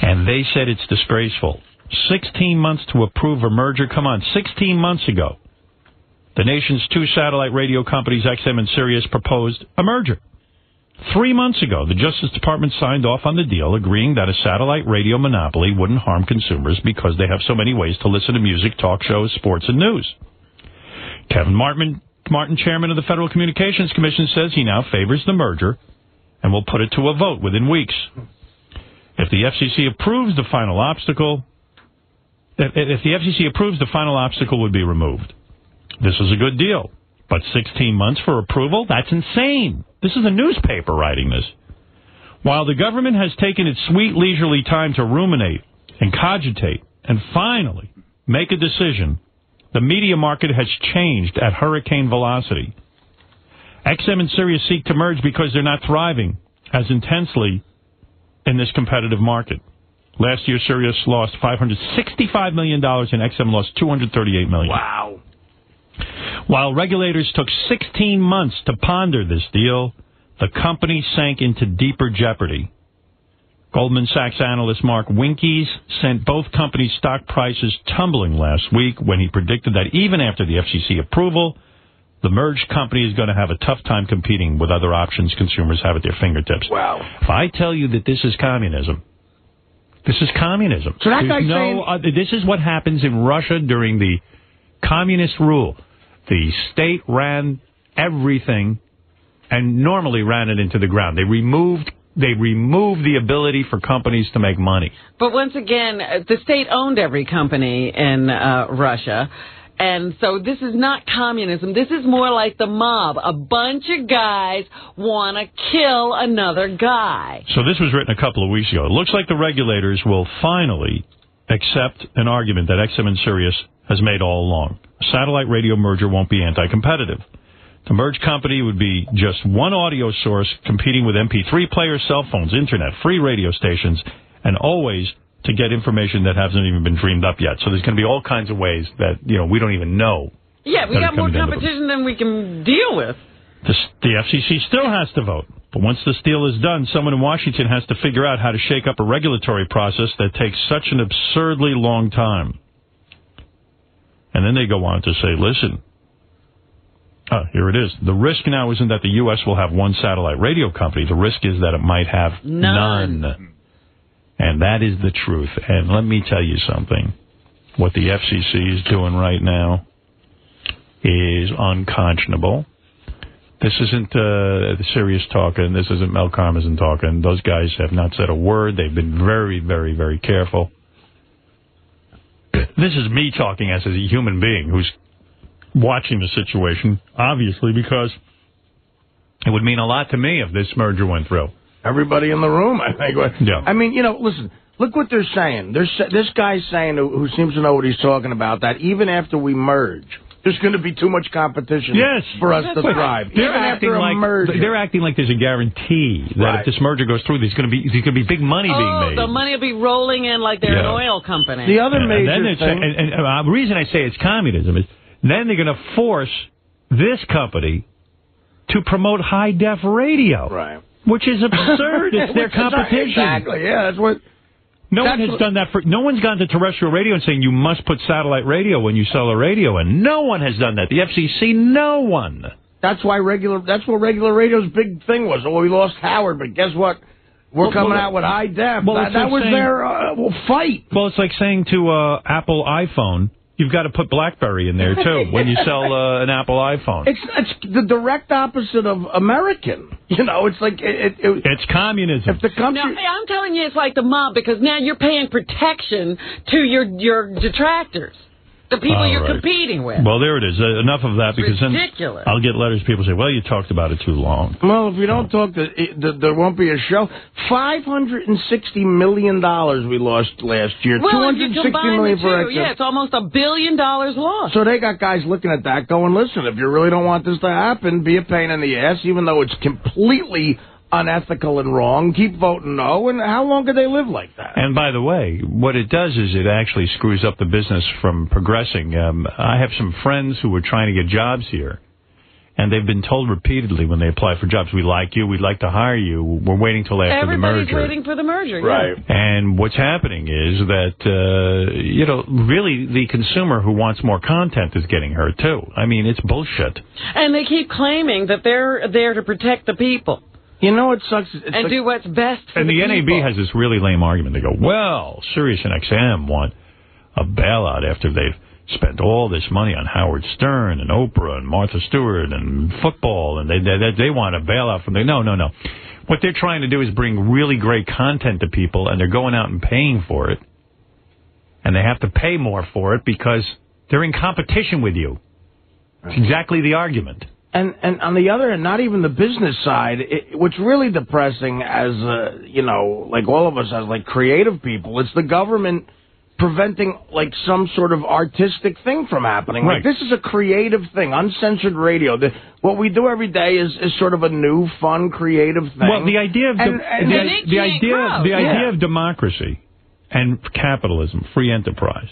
and they said it's disgraceful. 16 months to approve a merger. Come on, 16 months ago, the nation's two satellite radio companies, XM and Sirius, proposed a merger. Three months ago, the Justice Department signed off on the deal, agreeing that a satellite radio monopoly wouldn't harm consumers because they have so many ways to listen to music, talk shows, sports, and news. Kevin Martin, Martin, chairman of the Federal Communications Commission, says he now favors the merger and will put it to a vote within weeks. If the FCC approves the final obstacle, if, if the FCC approves, the final obstacle would be removed. This is a good deal. But 16 months for approval? That's insane. This is a newspaper writing this. While the government has taken its sweet leisurely time to ruminate and cogitate and finally make a decision, the media market has changed at hurricane velocity. XM and Sirius seek to merge because they're not thriving as intensely in this competitive market. Last year, Sirius lost $565 million and XM lost 238 million. Wow. While regulators took 16 months to ponder this deal, the company sank into deeper jeopardy. Goldman Sachs analyst Mark Wienkes sent both companies' stock prices tumbling last week when he predicted that even after the FCC approval, the merged company is going to have a tough time competing with other options consumers have at their fingertips. Wow. If I tell you that this is communism, this is communism. So that There's guy's no, saying- uh, this is what happens in Russia during the communist rule. The state ran everything and normally ran it into the ground. They removed they removed the ability for companies to make money. But once again, the state owned every company in uh, Russia. And so this is not communism. This is more like the mob. A bunch of guys want to kill another guy. So this was written a couple of weeks ago. It looks like the regulators will finally accept an argument that XM and Sirius has made all along. A satellite radio merger won't be anti-competitive. The merged company would be just one audio source competing with MP3 players, cell phones, internet, free radio stations, and always to get information that hasn't even been dreamed up yet. So there's going to be all kinds of ways that, you know, we don't even know. Yeah, we got more coming down the- competition than we can deal with. The, the FCC still has to vote. But once this deal is done, someone in Washington has to figure out how to shake up a regulatory process that takes such an absurdly long time. And then they go on to say, listen, oh, here it is. The risk now isn't that the U.S. will have one satellite radio company. The risk is that it might have None. none. And that is the truth. And let me tell you something. What the FCC is doing right now is unconscionable. This isn't uh, Sirius talking. This isn't Mel Karmazin talking. Those guys have not said a word. They've been very, very, very careful. This is me talking as a human being who's watching the situation, obviously, because it would mean a lot to me if this merger went through. Everybody in the room, I think. Yeah. I mean, you know, listen. Look what they're saying. This guy's saying, who, who seems to know what he's talking about, that even after we merge, there's going to be too much competition Yes. for us to But thrive. They're even acting after a like merger. they're acting like there's a guarantee that Right. if this merger goes through, there's going to be there's going to be big money being Oh, made. the money will be rolling in like they're Yeah. an oil company. and, and then it's, and, and, uh, the reason I say it's communism is then they're going to force this company to promote high def radio, right? Which is absurd. it's their Which is- competition. Exactly. Yeah, that's what. No one has done that for. No one's gone to terrestrial radio and saying you must put satellite radio when you sell a radio, and no one has done that. The FCC, no one. That's why regular. That's what regular radio's big thing was. Oh, we lost Howard, but guess what? We're Well, coming well, out with high def. well, that that was saying- their uh, well, fight. Well, it's like saying to uh, Apple iPhone, you've got to put BlackBerry in there too when you sell uh, an Apple iPhone. It's it's the direct opposite of American. You know, it's like it. it, it it's communism. If the country. Now, I'm telling you, it's like the mob because now you're paying protection to your your detractors, the people All you're right. competing with. Well, there it is. Uh, enough of that because ridiculous. then I'll get letters. People say, "Well, you talked about it too long." Well, if we don't talk, the, the, there won't be a show. Five hundred and sixty million dollars we lost last year. Two well, if hundred you million the for two, XM. yeah, it's almost a billion dollars lost. So they got guys looking at that going, listen, if you really don't want this to happen, be a pain in the ass, even though it's completely unethical and wrong, keep voting no. And how long could they live like that? And by the way, what it does is it actually screws up the business from progressing. Um, I have some friends who were trying to get jobs here, and they've been told repeatedly when they apply for jobs, "We like you. We'd like to hire you. We're waiting till after Everybody's the merger." Everybody's waiting for the merger. yeah. And what's happening is that, uh, you know, really the consumer who wants more content is getting hurt too. I mean, it's bullshit. And they keep claiming that they're there to protect the people. You know what sucks? and do what's best for And the, NAB has this really lame argument. They go, well, Sirius and XM want a bailout after they've spent all this money on Howard Stern and Oprah and Martha Stewart and football, and they they, they want a bailout from the no no no. What they're trying to do is bring really great content to people, and they're going out and paying for it, and they have to pay more for it because they're in competition with you. It's exactly the argument. And and on the other end, not even the business side. It, what's really depressing, as uh, you know, like all of us as like creative people, it's the government preventing like some sort of artistic thing from happening. Right. Like this is a creative thing, uncensored radio. The, what we do every day is is sort of a new, fun, creative thing. Well, the idea of And- the, and- the, the idea grow. the Yeah. idea of democracy and capitalism, free enterprise,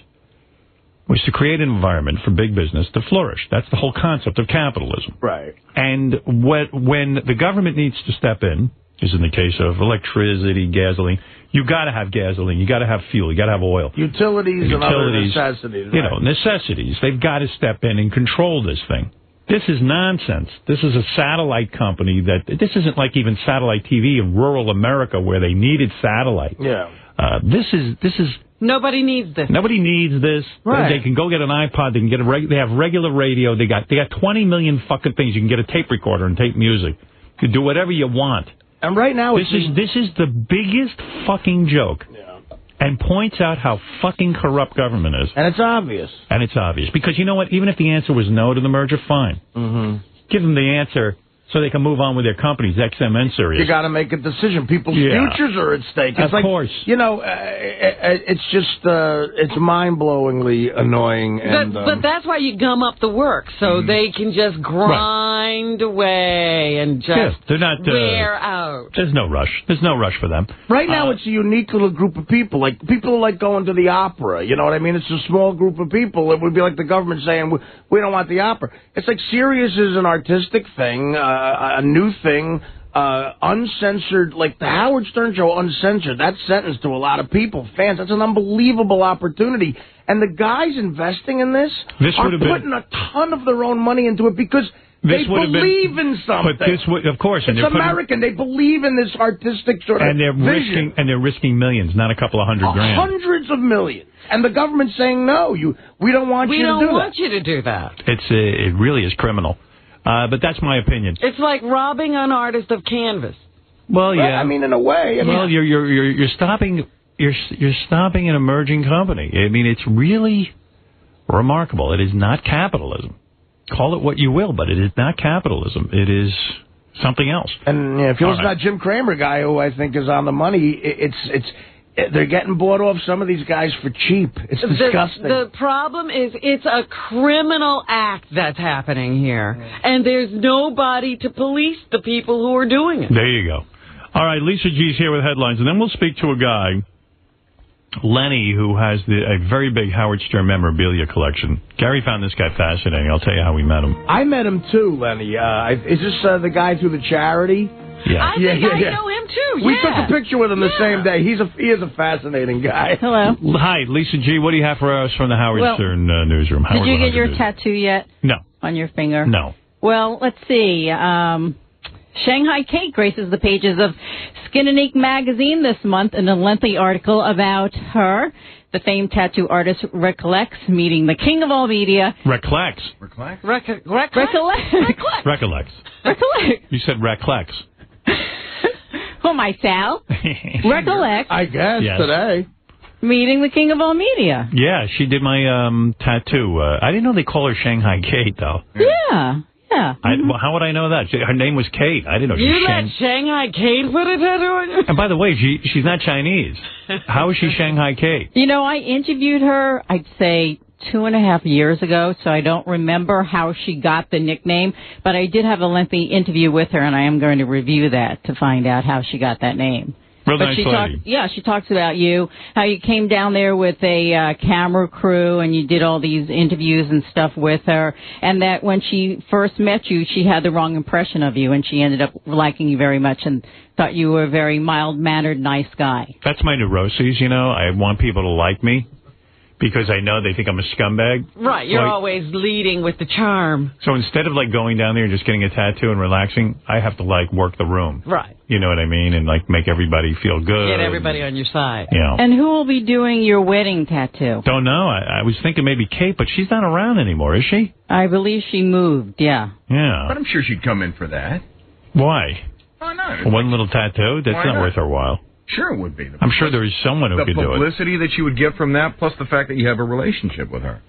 was to create an environment for big business to flourish. That's the whole concept of capitalism. Right. And what, when the government needs to step in, is in the case of electricity, gasoline, you got to have gasoline, you got to have fuel, you got to have oil. utilities, and other Utilities, necessities. You right. know, necessities. They've got to step in and control this thing. This is nonsense. This is a satellite company that this isn't like even satellite TV in rural America where they needed satellite. Yeah. Uh, this is this is Nobody needs this. nobody needs this. Right. They can go get an iPod. They can get a reg- they have regular radio. They got they got 20 million fucking things. You can get a tape recorder and tape music. You can do whatever you want. And right now, this is this is the biggest fucking joke. Yeah. And points out how fucking corrupt government is. And it's obvious. And it's obvious. Because you know what? Even if the answer was no to the merger, fine. Mm-hmm. Give them the answer so they can move on with their companies, XM and Sirius. You got to make a decision. People's Yeah. futures are at stake. It's Of like, course. You know, uh, it's just uh, it's mind-blowingly annoying. And But, um, but that's why you gum up the work, so they can just grind away and just Yeah, they're not, uh, wear out. There's no rush. There's no rush for them. Right now, Uh, it's a unique little group of people. Like people are like going to the opera. You know what I mean? It's a small group of people. It would be like the government saying we, we don't want the opera. It's like Sirius is an artistic thing, uh, a new thing, uh, uncensored. Like the Howard Stern show, uncensored. That sentence to a lot of people, fans. That's an unbelievable opportunity. And the guys investing in this, This are would have been- putting a ton of their own money into it because. This they would have been- believe in something. But this would, of course, and it's putting- American. They believe in this artistic sort of and they're vision. risking and they're risking millions, not a couple of hundred grand. Hundreds of millions. And the government's saying, no, you, we don't want We you don't to don't want that. you to do that. It's uh, it really is criminal. Uh, but that's my opinion. It's like robbing an artist of canvas. Well, yeah. I mean, in a way. I mean, well, you're you're you're you're stopping you're you're stopping an emerging company. I mean, it's really remarkable. It is not capitalism. Call it what you will, but it is not capitalism. It is something else. and yeah, if you All listen to right. that Jim Cramer guy, who I think is on the money, it's it's they're getting bought off some of these guys for cheap. It's disgusting. The, problem is it's a criminal act that's happening here, and there's nobody to police the people who are doing it. There you go. All right, Lisa G's here with headlines, and then we'll speak to a guy, Lenny, who has the, a very big Howard Stern memorabilia collection. Gary found this guy fascinating. I'll tell you how we met him. I met him too, Lenny. Uh, is this uh, the guy through the charity? Yeah. I think I know him too. We yeah. took a picture with him the same day. He's a he is a fascinating guy. Hello. Hi, Lisa G. What do you have for us from the Howard Well, Stern uh, newsroom? Did you get your News. tattoo yet No, on your finger? no. Well, let's see. Um, Shanghai Kate graces the pages of Skin and Ink magazine this month in a lengthy article about her. The famed tattoo artist recollects meeting the king of all media. Recollects. Recollect. Recollect. Recollects. Recollect. You said recollects. Who am I, Sal? Recollect I guess Yes. today. meeting the king of all media. Yeah, she did my um, tattoo. Uh, I didn't know they call her Shanghai Kate, though. Yeah. Yeah. I, well, how would I know that? She, her name was Kate. I didn't know she You was let Shang- Shanghai Kate put a tattoo on you? And by the way, she she's not Chinese. How is she Shanghai Kate? You know, I interviewed her, I'd say two and a half years ago, so I don't remember how she got the nickname, but I did have a lengthy interview with her, and I am going to review that to find out how she got that name. Real but nice she lady. talked, yeah, she talks about you, how you came down there with a uh, camera crew and you did all these interviews and stuff with her, and that when she first met you, she had the wrong impression of you, and she ended up liking you very much and thought you were a very mild mannered, nice guy. That's my neuroses, you know. I want people to like me because I know they think I'm a scumbag. Right, you're Like, always leading with the charm. So instead of like going down there and just getting a tattoo and relaxing, I have to like work the room. Right. You know what I mean? And like make everybody feel good. Get everybody on your side. You know. And who will be doing your wedding tattoo? Don't know. I, I was thinking maybe Kate, but she's not around anymore, is she? I believe she moved, yeah. Yeah. But I'm sure she'd come in for that. Why? Why not? For one little tattoo? That's not, not? worth her while. Sure it would be. I'm sure there is someone who the could do it. The publicity that you would get from that, plus the fact that you have a relationship with her.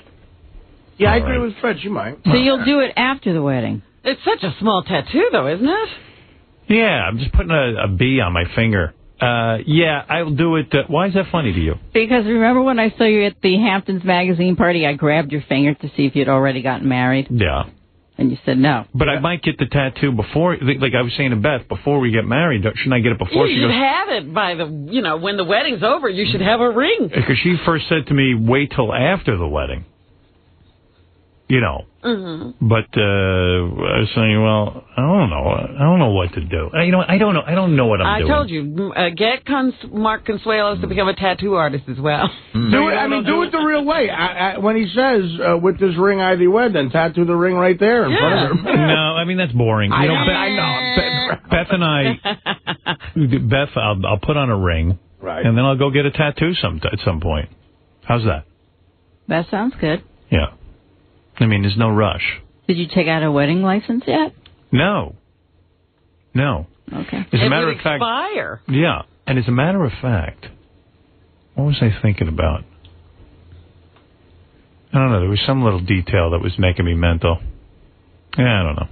Yeah, I All agree right. with Fred. You might. So you'll do it after the wedding. It's such a small tattoo, though, isn't it? Yeah, I'm just putting a, a B on my finger. Uh, yeah, I'll do it. Uh, why is that funny to you? Because remember when I saw you at the Hamptons magazine party, I grabbed your finger to see if you'd already gotten married, Yeah. And you said no. But I might get the tattoo before, like I was saying to Beth, before we get married. Shouldn't I get it before you she should goes? have it by the, you know, when the wedding's over, you should have a ring. Because she first said to me, wait till after the wedding. You know. Mm-hmm. But uh, I was saying, well, I don't know. I don't know what to do. Uh, You know, I don't know. I don't know what I'm I doing. I told you, uh, get Cons- Mark Consuelos to become a tattoo artist as well. Do it. I mean, do it the real way. I, I, when he says, uh, "With this ring, I thee wed," then tattoo the ring right there in front of her. no, I mean that's boring. I you know, know, Beth, I know. Beth and I, Beth, I'll, I'll put on a ring, Right. and then I'll go get a tattoo some at some point. How's that? That sounds good. Yeah. I mean, there's no rush. Did you take out a wedding license yet? No. No. Okay. As a it matter would of fact, expire. yeah. And as a matter of fact, what was I thinking about? I don't know. There was some little detail that was making me mental. Yeah, I don't know.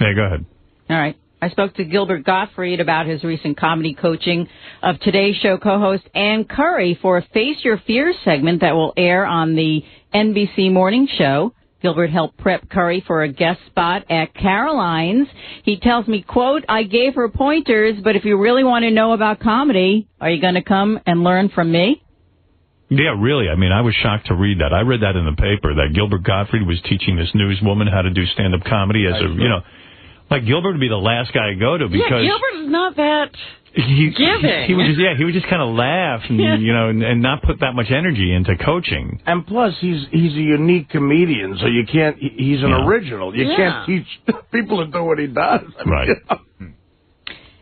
Yeah, go ahead. All right. I spoke to Gilbert Gottfried about his recent comedy coaching of Today's Show co-host Ann Curry for a Face Your Fears segment that will air on the NBC Morning Show. Gilbert helped prep Curry for a guest spot at Caroline's. He tells me, quote, I gave her pointers, but if you really want to know about comedy, are you going to come and learn from me? Yeah, really. I mean, I was shocked to read that. I read that in the paper that Gilbert Gottfried was teaching this newswoman how to do stand-up comedy as a, you know, like Gilbert would be the last guy to go to because yeah, Gilbert is not that he, giving. he would just yeah he would just kind of laugh and Yeah. you know and, and not put that much energy into coaching. And plus, he's he's a unique comedian, so you can't. He's an Yeah. original. You Yeah. can't teach people to do what he does. I mean, Right. you know. Hmm.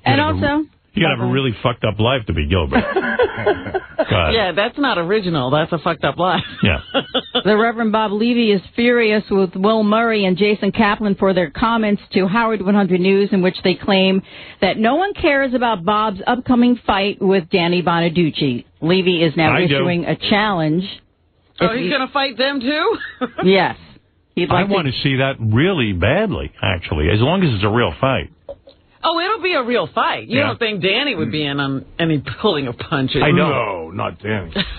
And also, You gotta have a uh-huh. really fucked up life to be Gilbert. Yeah, that's not original. That's a fucked up life. Yeah. The Reverend Bob Levy is furious with Will Murray and Jason Kaplan for their comments to Howard 100 News in which they claim that no one cares about Bob's upcoming fight with Danny Bonaduce. Levy is now I do. issuing a challenge. Oh, he's he- going to fight them too? Yes. He'd I like want to see that really badly, actually, as long as it's a real fight. Oh, it'll be a real fight. You Yeah. don't think Danny would be in on any pulling of punches? I know. No, not Danny.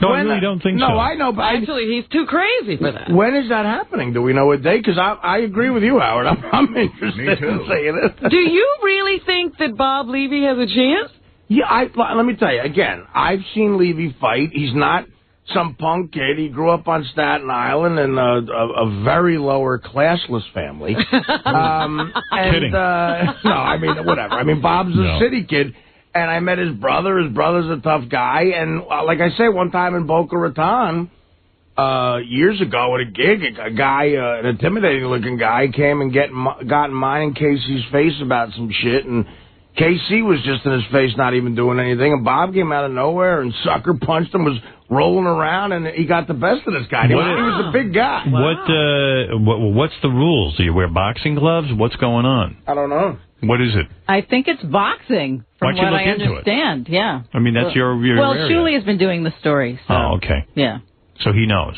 No, I really don't think no, so. No, I know, but I, Actually, he's too crazy for that. when is that happening? Do we know what day? Because I I agree with you, Howard. I'm, I'm interested Me too. in seeing it. Do you really think that Bob Levy has a chance? Yeah, I let me tell you again. I've seen Levy fight. He's not some punk kid. He grew up on Staten Island in a, a, a very lower classless family. um, and, Kidding. Uh, no, I mean whatever. I mean Bob's a No. city kid, and I met his brother. His brother's a tough guy, and uh, like I say, one time in Boca Raton. Uh, years ago at a gig, a, guy, uh, an intimidating looking guy, came and get got in mine and Casey's face about some shit, and KC was just in his face, not even doing anything. And Bob came out of nowhere and sucker punched him, was rolling around, and he got the best of this guy. He, was, Wow. he was a big guy. What uh what, what's the rules? Do you wear boxing gloves? What's going on? I don't know. What is it? I think it's boxing, Why from don't you what look I into it? Yeah. I mean, that's your your well, area. Shuli has been doing the story. So, Oh, okay. Yeah. So he knows.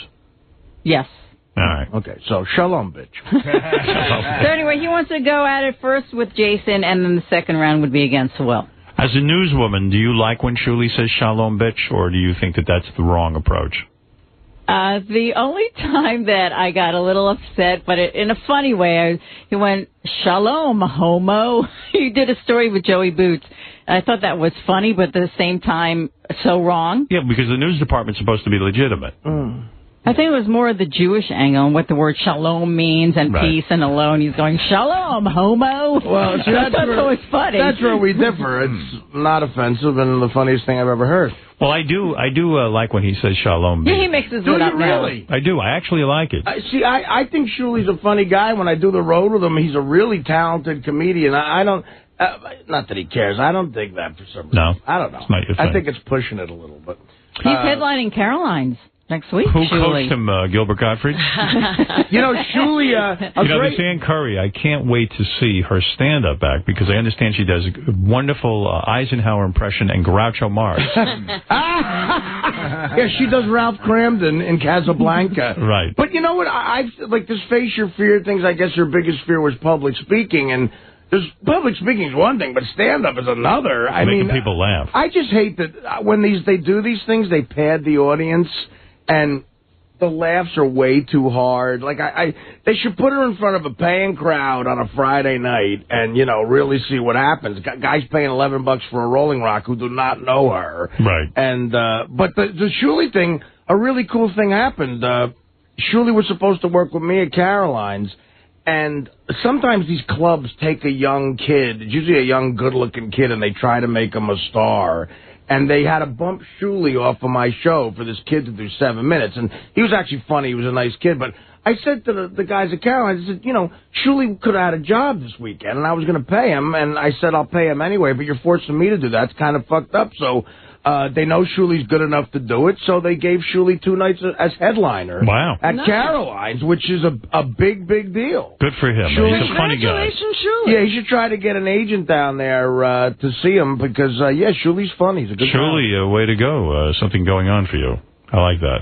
Yes. All right. Okay, so shalom, bitch. So anyway, he wants to go at it first with Jason, and then the second round would be against Will. As a newswoman, do you like when Shuli says shalom bitch, or do you think that that's the wrong approach? Uh, the only time that I got a little upset, but it, in a funny way, I, he went, Shalom, homo. he did a story with Joey Boots. I thought that was funny, but at the same time, so wrong. Yeah, because the news department's supposed to be legitimate. Mm. I think it was more of the Jewish angle and what the word shalom means and Right. peace and alone. He's going, shalom, homo. Well, see, that's, that's where, always funny. That's where we differ. It's not offensive and the funniest thing I've ever heard. Well, I do. I do uh, like when he says shalom. Yeah, he mixes Do it up you now. really? I do. I actually like it. I, see, I, I think Shuli's a funny guy. When I do the road with him, he's a really talented comedian. I, I don't, uh, not that he cares. I don't dig that for some reason. No, I don't know. it's not your I think it's pushing it a little, but He's uh, headlining Caroline's next week. Who Julie. coached him, uh, Gilbert Gottfried? you know, Shuli, uh, a you know, great- this Ann Curry, I can't wait to see her stand-up act because I understand she does a wonderful uh, Eisenhower impression and Groucho Marx. yeah, she does Ralph Kramden in Casablanca. Right. But you know what? I, I like this face your fear things. I guess her biggest fear was public speaking, and there's public speaking is one thing, but stand up is another. I Making mean, people laugh. I just hate that uh, when these they do these things, they pad the audience, and the laughs are way too hard. Like I, I, they should put her in front of a paying crowd on a Friday night, and you know really see what happens. Gu- Guys paying eleven bucks for a Rolling Rock who do not know her, Right. and uh but the the Shuli thing, a really cool thing happened. Uh Shuli was supposed to work with me at Caroline's, and sometimes these clubs take a young kid, it's usually a young, good-looking kid, and they try to make him a star. And they had to bump Shuli off of my show for this kid to do seven minutes. And he was actually funny. He was a nice kid. But I said to the, the guys at Caroline, I said, you know, Shuli could have had a job this weekend, and I was going to pay him. And I said, I'll pay him anyway, but you're forcing me to do that. It's kind of fucked up. So uh, they know Shuli's good enough to do it, so they gave Shuli two nights as headliner. Wow. At Nice. Caroline's, which is a, a big, big deal. Good for him. Shuli- He's a funny guy. Yeah, he should try to get an agent down there uh, to see him because, uh, yeah, Shuli's funny. He's a good guy. Surely, uh, way to go. Uh, something going on for you. I like that.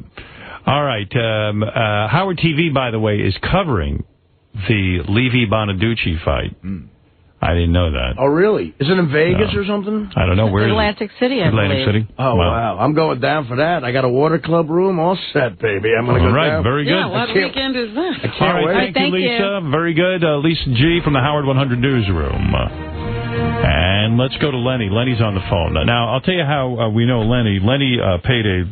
All right. Um, uh, Howard TV, by the way, is covering the Levy Bonaduce fight. I didn't know that. Oh, really? Is it in Vegas No. or something? I don't know where. is it? Atlantic City, I Atlantic believe. City. Oh, wow. I'm going down for that. I got a water club room all set, baby. I'm going to go right, down. very good. Yeah, what weekend is that? I can't All right, wait. thank, you, Lisa. Very good. Uh, Lisa G from the Howard 100 Newsroom. Uh, and let's go to Lenny. Lenny's on the phone. Now, I'll tell you how uh, we know Lenny. Lenny uh, paid a,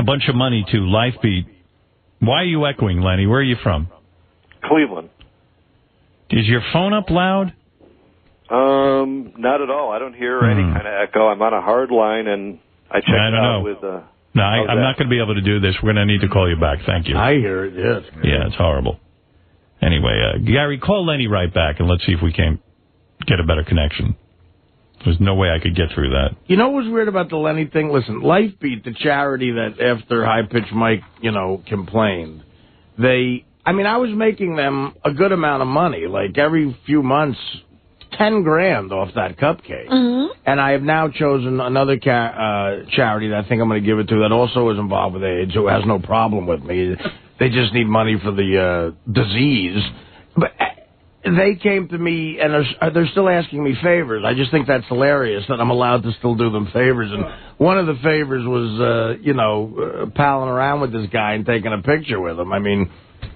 a bunch of money to Lifebeat. Why are you echoing, Lenny? Where are you from? Cleveland. Is your phone up loud? Um, not at all. I don't hear any Hmm. kind of echo. I'm on a hard line, and I checked I don't out know. with. Uh, No, I, I'm not going to be able to do this. We're going to need to call you back. Thank you. I hear it, yes. Yeah, it's horrible. Anyway, uh, Gary, call Lenny right back and let's see if we can get a better connection. There's no way I could get through that. You know what was weird about the Lenny thing? Listen, Lifebeat, the charity that after High Pitch Mike, you know, complained, they, I mean, I was making them a good amount of money, like every few months, 10 grand off that cupcake. And I have now chosen another ca- uh, charity that I think I'm going to give it to that also is involved with AIDS, who has no problem with me. They just need money for the uh, disease. But uh, they came to me and are, they're still asking me favors. I just think that's hilarious that I'm allowed to still do them favors. And one of the favors was, uh, you know, uh, palling around with this guy and taking a picture with him. I mean,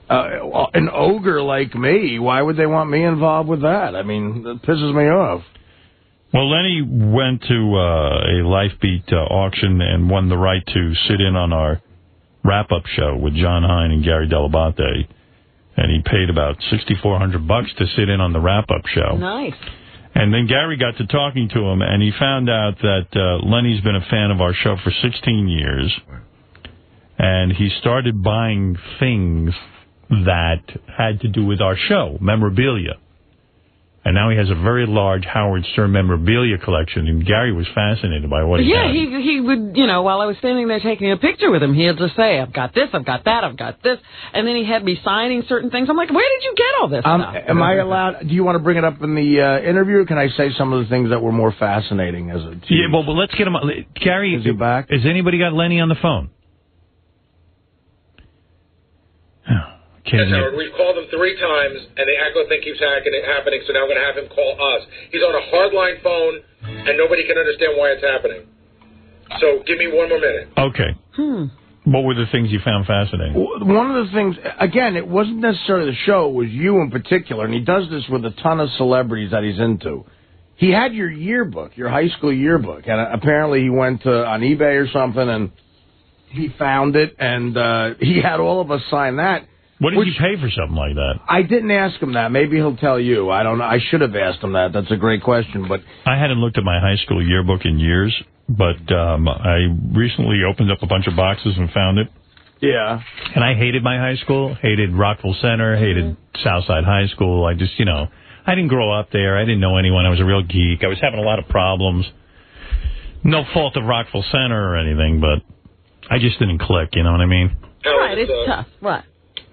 uh, an ogre like me, why would they want me involved with that? I mean, that pisses me off. Well, Lenny went to uh, a Lifebeat uh, auction and won the right to sit in on our wrap-up show with Jon Hein and Gary Dell'Abate. And he paid about 6400 bucks to sit in on the wrap-up show. Nice. And then Gary got to talking to him, and he found out that uh, Lenny's been a fan of our show for 16 years. And he started buying things that had to do with our show, memorabilia. And now he has a very large Howard Stern memorabilia collection, and Gary was fascinated by what he yeah, had. he he would, you know, while I was standing there taking a picture with him, he'll just say, "I've got this, I've got that, I've got this," and then he had me signing certain things. I'm like, "Where did you get all this Um, stuff?" am I allowed? Do you want to bring it up in the uh, interview, or can I say some of the things that were more fascinating as a Yeah, well, but let's get him. Gary, Is he back? Has anybody got Lenny on the phone? Yes, Howard, we've called him three times, and the echo thing keeps happening, so now we're going to have him call us. He's on a hardline phone, and nobody can understand why it's happening. So give me one more minute. Okay. Hmm. What were the things you found fascinating? One of the things, again, it wasn't necessarily the show, it was you in particular, and he does this with a ton of celebrities that he's into. He had your yearbook, your high school yearbook, and apparently he went to, on eBay or something, and he found it, and uh, he had all of us sign that. What did which- you pay for something like that? I didn't ask him that. Maybe he'll tell you. I don't know. I should have asked him that. That's a great question. But I hadn't looked at my high school yearbook in years, but um, I recently opened up a bunch of boxes and found it. yeah, And I hated my high school, hated Rockville Centre, hated Southside High School. I just, you know, I didn't grow up there. I didn't know anyone. I was a real geek. I was having a lot of problems. No fault of Rockville Centre or anything, but I just didn't click, you know what I mean? Right, it's uh, tough. Right.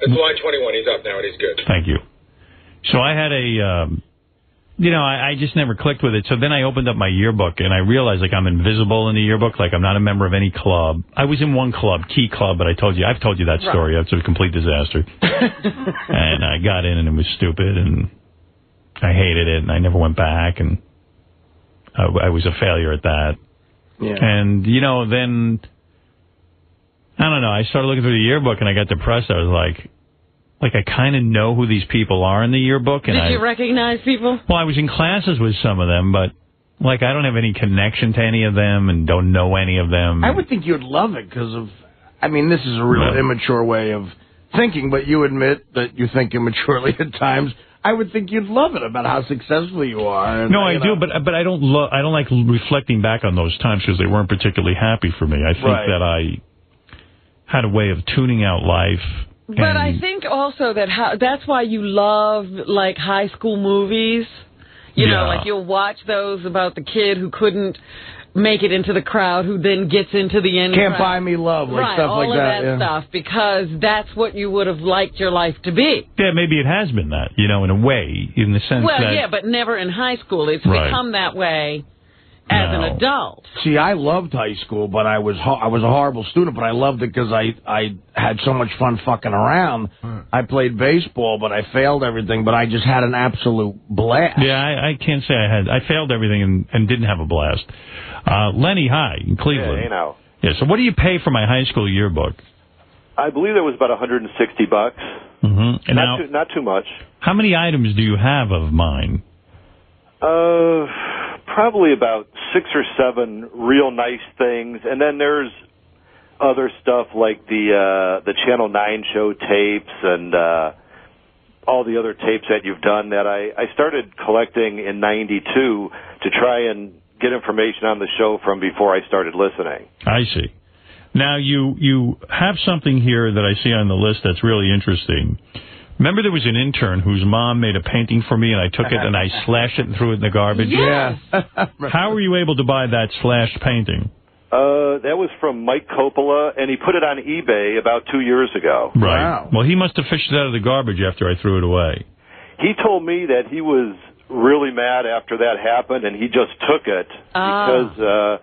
It's line 21. He's up now, and he's good. Thank you. So I had a, um, you know, I, I just never clicked with it. So then I opened up my yearbook and I realized like I'm invisible in the yearbook. Like I'm not a member of any club. I was in one club, Key Club, but I told you, I've told you that story. It's a complete disaster. and I got in and it was stupid and I hated it and I never went back and I, I was a failure at that. yeah. And, you know, then, I don't know, I started looking through the yearbook and I got depressed. I was like, like I kind of know who these people are in the yearbook. And Did I, you recognize people? well, I was in classes with some of them, but like I don't have any connection to any of them and don't know any of them. I would think you'd love it because of. I mean, this is a real Yeah. immature way of thinking, but you admit that you think immaturely at times. I would think you'd love it about how successful you are. And, no, I you do, know. but but I don't lo- I don't like reflecting back on those times because they weren't particularly happy for me. I think Right. that I had a way of tuning out life. But I think also that how, that's why you love like high school movies. You know, like you'll watch those about the kid who couldn't make it into the crowd, who then gets into the end. Can't crowd. buy me love, like right, stuff all like of that. that yeah. stuff because that's what you would have liked your life to be. yeah, maybe it has been that, you know, in a way, in the sense Well, that yeah, but never in high school. It's Right. become that way as an adult. See, I loved high school, but I was ho- I was a horrible student. But I loved it because I I had so much fun fucking around. I played baseball, but I failed everything. But I just had an absolute blast. Yeah, I, I can't say I had. I failed everything and, and didn't have a blast. Uh, Lenny, hi, in Cleveland. Yeah, hey now. Yeah, so what do you pay for my high school yearbook? I believe that was about 160 bucks. hmm And now, Not too, not too much. how many items do you have of mine? Uh, probably about six or seven real nice things, and then there's other stuff like the uh, the Channel Nine show tapes and uh, all the other tapes that you've done. That I I started collecting in '92 to try and get information on the show from before I started listening. I see. Now you you have something here that I see on the list that's really interesting. Remember there was an intern whose mom made a painting for me and I took it and I slashed it and threw it in the garbage? Yes. How were you able to buy that slashed painting? Uh, that was from Mike Coppola, and he put it on eBay about two years ago. Right. Well, he must have fished it out of the garbage after I threw it away. He told me that he was really mad after that happened, and he just took it Ah. because uh,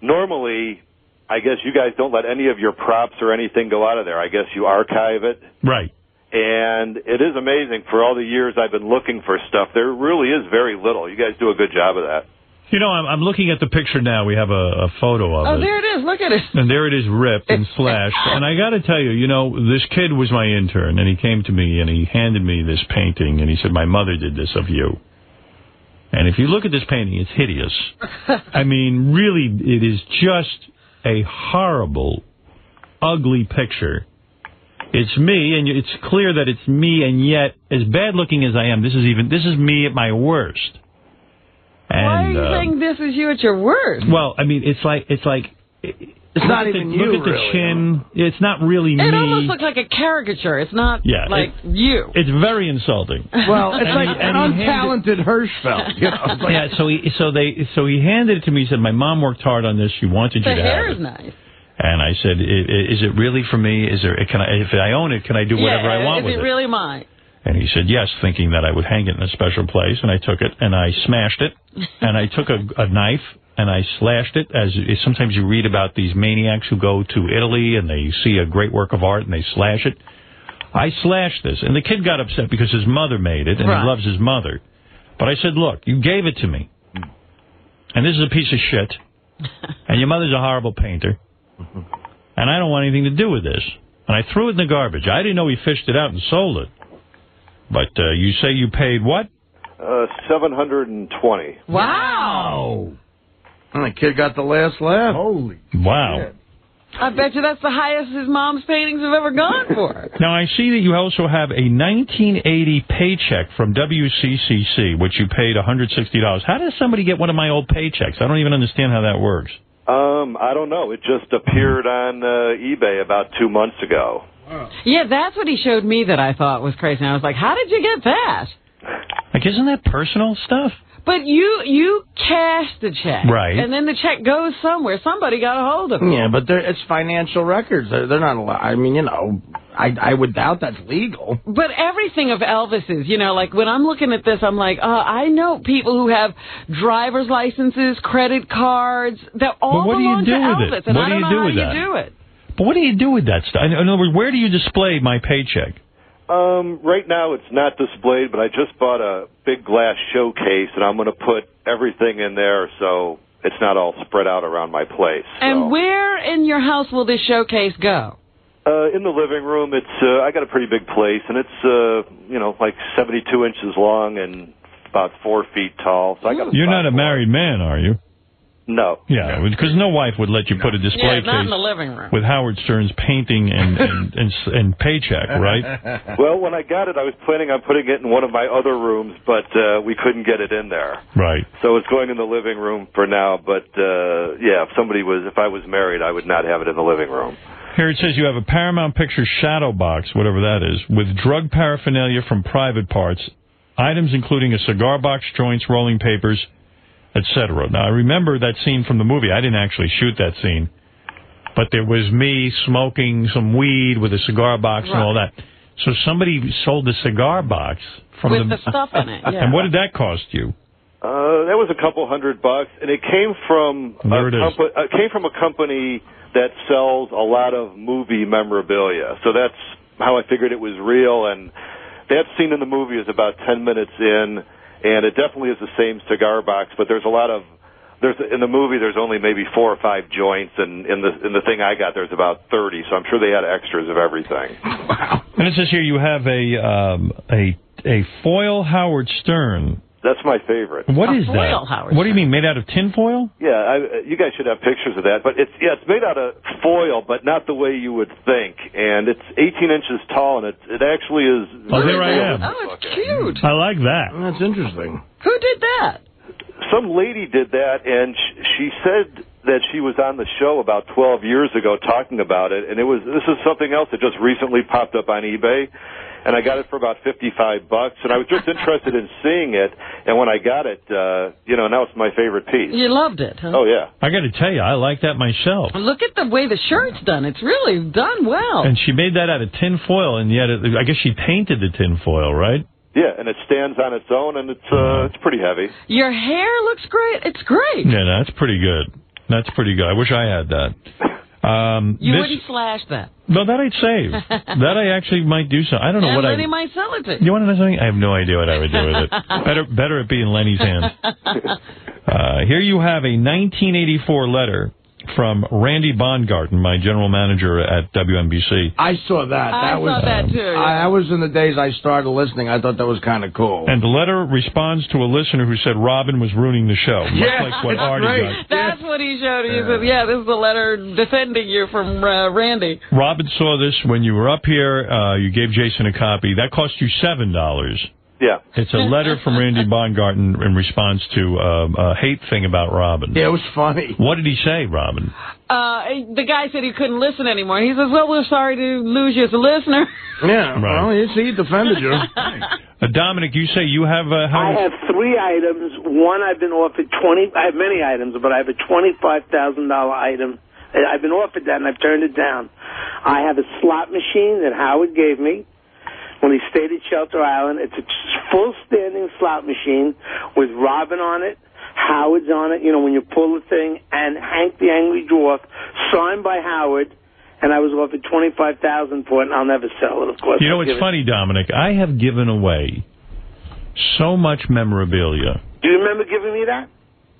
normally, I guess you guys don't let any of your props or anything go out of there. I guess you archive it. Right. And it is amazing for all the years I've been looking for stuff. There really is very little. You guys do a good job of that. You know, I'm, I'm looking at the picture now. We have a, a photo of Oh, it. Oh, there it is. Look at it. And there it is ripped and slashed. And I got to tell you, you know, this kid was my intern, and he came to me and he handed me this painting, and he said, "My mother did this of you." And if you look at this painting, it's hideous. I mean, really, it is just a horrible, ugly picture. It's me, and it's clear that it's me, and yet, as bad looking as I am, this is even this is me at my worst. Why are And, you uh, saying this is you at your worst? well, I mean, it's like it's like it's not look even the, you, Look at the really. chin. It's not really me. It almost looks like a caricature. It's not Yeah, like it- you. It's very insulting. Well, it's like he- an and he handed- untalented Hirschfeld. You know, like, yeah, so he so they so he handed it to me. He said, "My mom worked hard on this. She wanted The you to hair have is it." nice. And I said, I- i- "Is it really for me? Is there? Can I? If I own it, can I do whatever yeah, I uh, want with it it?" really mine? And he said, "Yes," thinking that I would hang it in a special place. And I took it and I smashed it. and I took a, a knife and I slashed it. As sometimes you read about these maniacs who go to Italy and they see a great work of art and they slash it. I slashed this, and the kid got upset because his mother made it and Right. he loves his mother. But I said, "Look, you gave it to me, and this is a piece of shit, and your mother's a horrible painter, and I don't want anything to do with this." And I threw it in the garbage. I didn't know he fished it out and sold it. But uh, you say you paid what? Uh, 720. Wow. and the kid got the last laugh. Holy. Wow. I bet you that's the highest his mom's paintings have ever gone for. Now, I see that you also have a 1980 paycheck from WCCC, which you paid $160. How does somebody get one of my old paychecks? I don't even understand how that works. Um, I don't know. It just appeared on uh, eBay about two months ago. Yeah, that's what he showed me that I thought was crazy. And I was like, how did you get that? Like, isn't that personal stuff? But you you cash the check. Right. And then the check goes somewhere. Somebody got a hold of it. Yeah, but it's financial records. They're, they're not allowed. I mean, you know, I I would doubt that's legal. But everything of Elvis's, you know, like when I'm looking at this, I'm like, uh, I know people who have driver's licenses, credit cards, that all But what do you belong do to with Elvis, it? and What I do don't you know do how with you do it. But what do you do with that stuff? In other words, where do you display my paycheck? Um, right now it's not displayed, but I just bought a big glass showcase, and I'm going to put everything in there so it's not all spread out around my place. And where in your house will this showcase go? Uh, in the living room, it's uh, I got a pretty big place, and it's uh, you know like 72 inches long and about four feet tall. So I got a You're not a married man, are you? No. Yeah, because no wife would let you put a display yeah, not in case the living room. with Howard Stern's painting and and, and and paycheck, right? Well, when I got it, I was planning on putting it in one of my other rooms, but uh, we couldn't get it in there. Right. So it's going in the living room for now. But uh, yeah, if somebody was, if I was married, I would not have it in the living room. Here it says you have a Paramount Pictures shadow box, whatever that is, with drug paraphernalia from private parts, items including a cigar box, joints, rolling papers, etc. Now I remember that scene from the movie. I didn't actually shoot that scene, but there was me smoking some weed with a cigar box and all that. So somebody sold the cigar box from With the stuff in it, yeah. And what did that cost you? Uh, that was a couple hundred bucks, and it came from There a it is. compa- uh, came from a company that sells a lot of movie memorabilia. So that's how I figured it was real. And that scene in the movie is about ten minutes in, and it definitely is the same cigar box. But there's a lot of there's in the movie there's only maybe four or five joints, and in the in the thing I got there's about thirty. So I'm sure they had extras of everything. Wow! And it says here you have a um, a a foil Howard Stern. That's my favorite. What is that? What do you mean, made out of tin foil? Yeah, I, you guys should have pictures of that. But it's yeah, it's made out of foil, but not the way you would think. And it's 18 inches tall, and it it actually is. Oh, very there I am. Oh, it's cute. I like that. That's interesting. Who did that? Some lady did that, and sh- she said that she was on the show about 12 years ago talking about it. And it was this is something else that just recently popped up on eBay. And I got it for about 55 bucks, and I was just interested in seeing it. And when I got it, uh, you know, now it's my favorite piece. You loved it, huh? Oh yeah. I got to tell you, I like that myself. Look at the way the shirt's done. It's really done well. And she made that out of tin foil, and yet it, I guess she painted the tin foil, right? Yeah, and it stands on its own, and it's uh, it's pretty heavy. Your hair looks great. It's great. Yeah, that's pretty good. That's pretty good. I wish I had that. Um, You this, wouldn't slash that. No, that I'd save. that I actually might do so. I don't know and what I. Lenny might sell it to you. You want to know something? I have no idea what I would do with it. better, better it be in Lenny's hands. Uh, here you have a 1984 letter from Randy Bongarten, my general manager at WNBC. I saw that. I that was, saw that, too, yeah. I, that was in the days I started listening. I thought that was kind of cool. And the letter responds to a listener who said Robin was ruining the show. much Yeah, like what it's Artie great. got. That's what he showed. He said, "Yeah, this is a letter defending you from uh, Randy." Robin saw this when you were up here. Uh, you gave Jason a copy. That cost you seven dollars. Yeah. It's a letter from Randy Bongarten in response to um, a hate thing about Robin. Yeah, it was funny. What did he say, Robin? Uh, the guy said he couldn't listen anymore. He says, "Well, we're sorry to lose you as a listener." Yeah, Right. well, you see, he defended you. Uh, Dominic, you say you have uh, how I have three items. One, I've been offered twenty. I have many items, but I have a twenty-five thousand dollar item. Uh, I've been offered that, and I've turned it down. I have a slot machine that Howard gave me when he stayed at Shelter Island. It's a full standing slot machine with Robin on it. Howard's on it, you know, when you pull the thing, and Hank the Angry Dwarf, signed by Howard, and I was offered twenty five thousand for it, and I'll never sell it, of course. You know, I'll it's give it- funny, Dominic. I have given away so much memorabilia. Do you remember giving me that?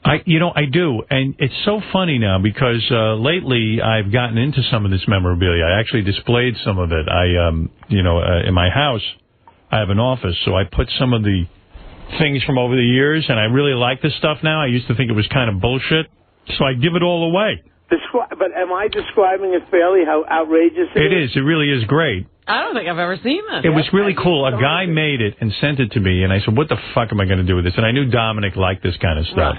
I, you know, I do, and it's so funny now because uh, lately I've gotten into some of this memorabilia. I actually displayed some of it. I, um, you know, uh, in my house, I have an office, so I put some of the things from over the years, and I really like this stuff now. I used to think it was kind of bullshit, so I give it all away. Descri- but am I describing it fairly? How outrageous it is? It is. It really is great. I don't think I've ever seen this. It was really cool. A guy made it and sent it to me, and I said, "What the fuck am I going to do with this?" And I knew Dominic liked this kind of stuff.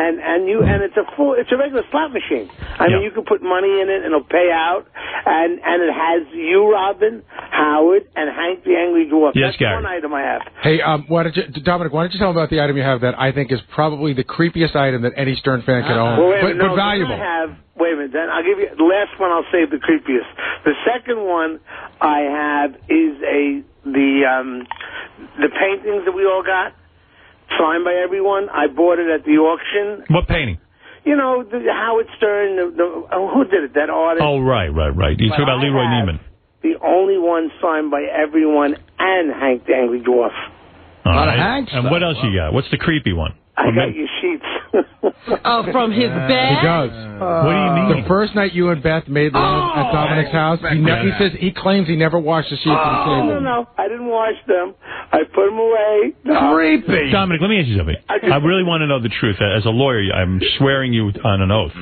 And and you and it's a full it's a regular slot machine. I mean, you can put money in it and it'll pay out. And and it has you, Robin, Howard, and Hank the Angry Dwarf. Yes, That's Gary. one item I have. Hey, um, why don't you, Dominic? Why don't you tell him about the item you have that I think is probably the creepiest item that any Stern fan could own, Well, wait a but, minute, no, but valuable. I have wait a minute. Then I'll give you the last one. I'll save the creepiest. The second one I have is a the um the paintings that we all got signed by everyone. I bought it at the auction. What painting? You know, the Howard Stern. The, the oh, who did it? That artist. Oh, right, right, right. You But talk about I Leroy have- Neiman. The only one signed by everyone and Hank the Angry Dwarf. All lot right. Hank And what else you got? What's the creepy one? I got your sheets. oh, from his bed? He does. what do you uh, mean? The first night you and Beth made love oh! at Dominic's house, he, ne- he says he claims he never washed the sheets in the Oh, no, table. no, I didn't wash them. I put them away. No. Dominic, let me ask you something. I really want to know the truth. As a lawyer, I'm swearing you on an oath.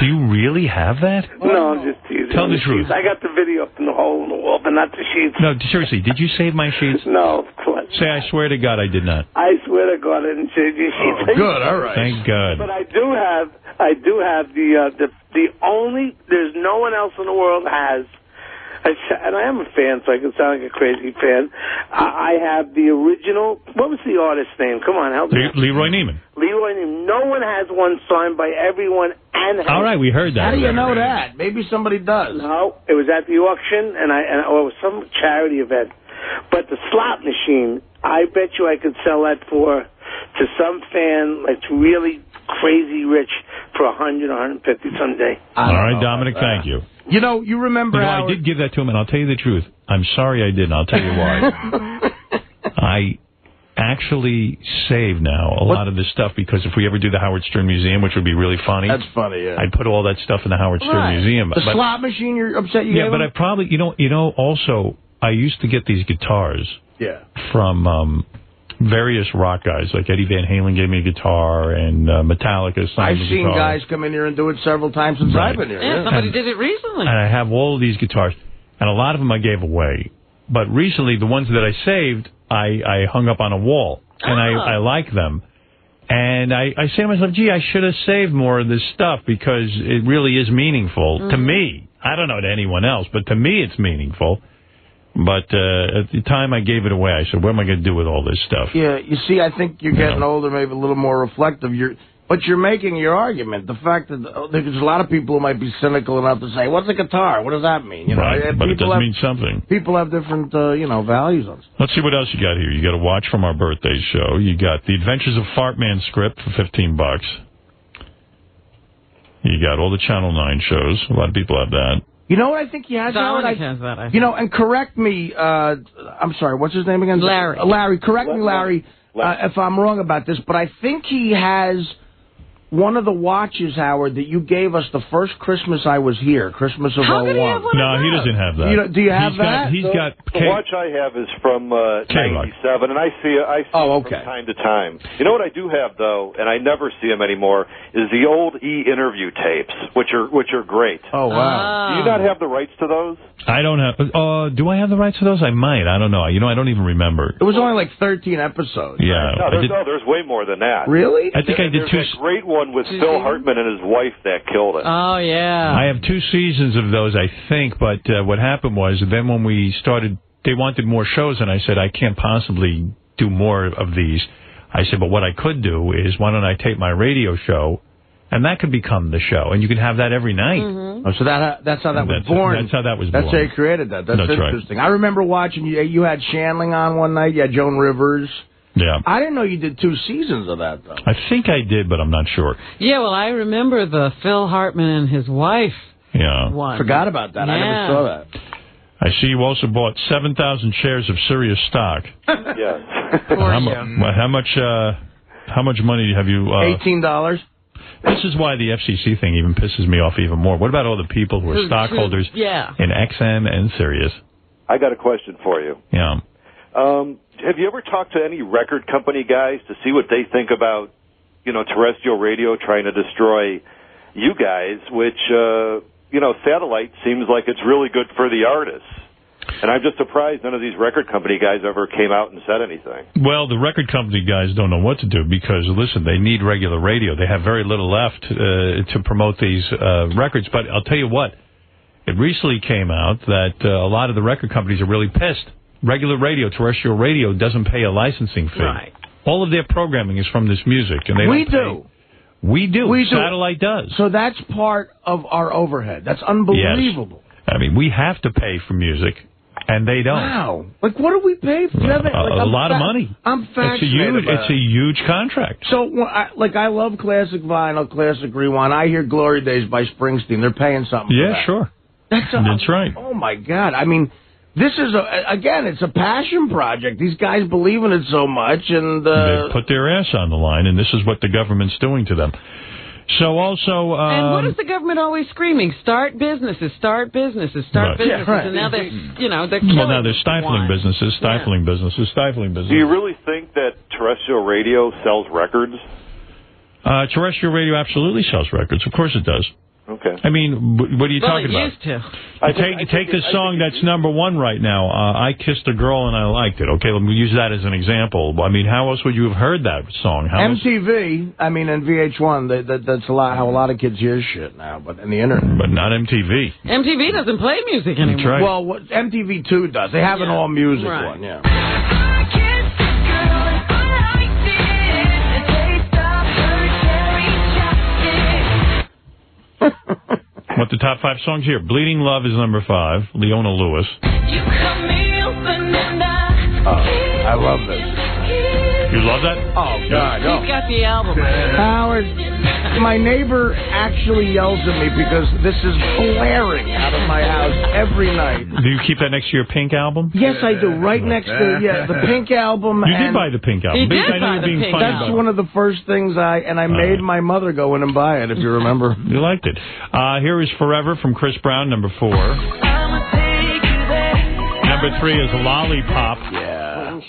Do you really have that? No, I'm just teasing. Tell the truth. I got the video up in the hole in the wall, but not the sheets. No, seriously, did you save my sheets? No, of course. Say, I swear to God, I did not. I swear to God, I didn't shave your sheets. Thank God. But I do have, I do have the uh, the the only. There's no one else in the world has. I, s- and I am a fan, so I can sound like a crazy fan. I, I have the original. What was the artist's name? Come on, help me. Le- Leroy Neiman. Leroy Neiman. No one has one signed by everyone and. All right, we heard that. How do you know that? Maybe somebody does. No, it was at the auction, and I and or it was some charity event. But the slot machine, I bet you I could sell that for to some fan that's really crazy rich for a hundred, a hundred fifty someday. All right, Dominic, thank you. You know, you remember You know, how I did give that to him, and I'll tell you the truth. I'm sorry I didn't. I'll tell you why. I actually save now a lot of this stuff because if we ever do the Howard Stern Museum, which would be really funny, That's funny, yeah. I'd put all that stuff in the Howard Stern Right. Museum. The But- slot machine you're upset you yeah, gave but him? I probably, you know, you know, also I used to get these guitars Yeah. from um, various rock guys, like Eddie Van Halen gave me a guitar, and uh, Metallica signed I've me a seen guys come in here and do it several times since Right. I've been here. Yeah, somebody did it recently. and I have all of these guitars, and a lot of them I gave away. But recently, the ones that I saved, I, I hung up on a wall, and Ah. I, I like them. And I, I say to myself, gee, I should have saved more of this stuff because it really is meaningful to Mhm. me. I don't know to anyone else, but to me it's meaningful. But uh, at the time I gave it away, I said, what am I going to do with all this stuff? Yeah, you see, I think you're getting older, maybe a little more reflective. You're, but you're making your argument. The fact that uh, there's a lot of people who might be cynical enough to say, "What's a guitar? What does that mean?" You know, right, but it does have, mean something. People have different, uh, you know, values on. stuff. Let's see what else you got here. You got a watch from our birthday show. You got The Adventures of Fartman script for 15 bucks. You got all the Channel 9 shows. A lot of people have that. You know what I think he has, Howard? I- has that, I You know, and correct me. Uh, I'm sorry. What's his name again? Larry. Uh, Larry. Correct me, Larry, uh, if I'm wrong about this. But I think he has one of the watches, Howard, that you gave us the first Christmas I was here, Christmas of How '01. he have one No, he doesn't have that. You know, do you have He's got- that? he's got The K- watch I have is from uh, 97, and I see it, I see Oh, it okay. from time to time. You know what I do have, though, and I never see them anymore, is the old E-interview tapes, which are which are great. Oh, wow. Do you not have the rights to those? I don't have. Uh, do I have the rights to those? I might. I don't know. You know, I don't even remember. It was only like 13 episodes. Yeah, No, there's, did. no, there's way more than that. Really? I think I did two. that great one with Phil Hartman and his wife that killed it. Oh, yeah. I have two seasons of those, I think. But uh, what happened was, then when we started, they wanted more shows, and I said I can't possibly do more of these. I said, but what I could do is, why don't I tape my radio show, and that could become the show, and you can have that every night. Mm-hmm. Oh, so that that's how that was That's- born. that's how that was That's born. how you created that. That's, That's right. interesting. I remember watching you. You had Shandling on one night. You had Joan Rivers. Yeah, I didn't know you did two seasons of that though. I think I did, but I'm not sure. Yeah, well, I remember the Phil Hartman and his wife Yeah. one. Forgot about that. I never saw that. I see you also bought 7,000 shares of Sirius stock. Yes. how, mu- how much uh, how much money have you... Uh, Eighteen dollars. This is why the FCC thing even pisses me off even more. What about all the people who are stockholders Yeah. in XM and Sirius? I got a question for you. Yeah. Um, have you ever talked to any record company guys to see what they think about, you know, terrestrial radio trying to destroy you guys, which uh, you know, satellite seems like it's really good for the artists. And I'm just surprised none of these record company guys ever came out and said anything. Well, the record company guys don't know what to do because, listen, they need regular radio. They have very little left uh, to promote these uh, records. But I'll tell you what, it recently came out that uh, a lot of the record companies are really pissed. Regular radio, terrestrial radio, doesn't pay a licensing fee. Right. All of their programming is from this music, and they we do. We do. We do. Satellite does. So that's part of our overhead. That's unbelievable. Yes. I mean, we have to pay for music, and they don't. Wow. Like, what do we pay for? A, that? Like, a lot of money. I'm It's a huge. It's a huge contract. So, like, I love classic vinyl, classic rewind. I hear "Glory Days" by Springsteen. They're paying something. for Yeah, that. sure. That's a, That's right. Oh my God! I mean, this is a again, it's a passion project. These guys believe in it so much, and uh, they put their ass on the line, and this is what the government's doing to them. So also, um, And what is the government always screaming? Start businesses, start businesses, start Right. businesses. Yeah, right. And now they're, you know, they're well, killing now they're stifling one. businesses, stifling businesses, stifling businesses. Do you really think that terrestrial radio sells records? Uh, terrestrial radio absolutely sells records. Of course it does. Okay. I mean, what are you well, talking it about? used to. I take think- I take think the it- song that's number one right now. Uh, I kissed a girl and I liked it. Okay, let me use that as an example. I mean, how else would you have heard that song? How else- MTV. I mean, and VH1. That, that, that's a lot how a lot of kids hear shit now, but in the internet. but not MTV. MTV doesn't play music anymore. right. Well, what, MTV two does. They have an all music Right. one. Yeah. What the top five songs here? Bleeding Love is number five. Leona Lewis. Oh, I love this. You love that? Oh God, He's got the album. Howard, my neighbor actually yells at me because this is blaring out of my house every night. Do you keep that next to your Pink album? Yes, I do. Right next to yeah, the Pink album. You did buy the Pink album. He did I know buy the being Pink funny That's one of the first things I and I made my mother go in and buy it. If you remember. You liked it. Uh, here is Forever from Chris Brown, number four. Number three is Lollipop. Yeah.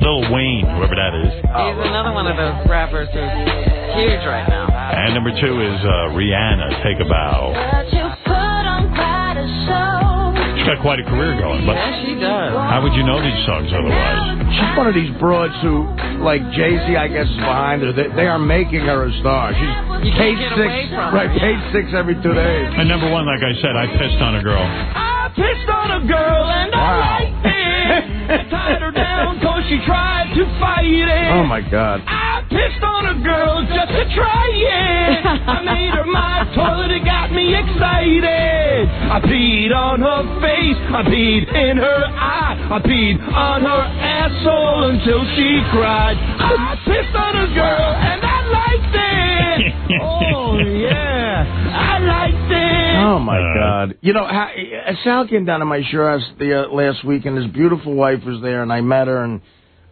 Lil Wayne, whoever that is. He's another one of those rappers who's huge right now. And number two is uh, Rihanna, Take a Bow. She's got quite a career going. But Yes, she does. how would you know these songs otherwise? She's one of these broads who, like Jay Z, I guess, is behind her. They, they are making her a star. She's You can't page get six, away from her, right? yeah. Page six every two days. And number one, like I said, I pissed on a girl. I pissed on a girl and I liked it. I Tied her down cause she tried to fight it. Oh my God. I pissed on a girl just to try it. I made her my toilet, it got me excited. I peed on her face, I peed in her eye, I peed on her asshole until she cried. I pissed on a girl and I Oh my God! You know, ha- uh, Sal came down to my shore house the uh, last week, and his beautiful wife was there, and I met her, and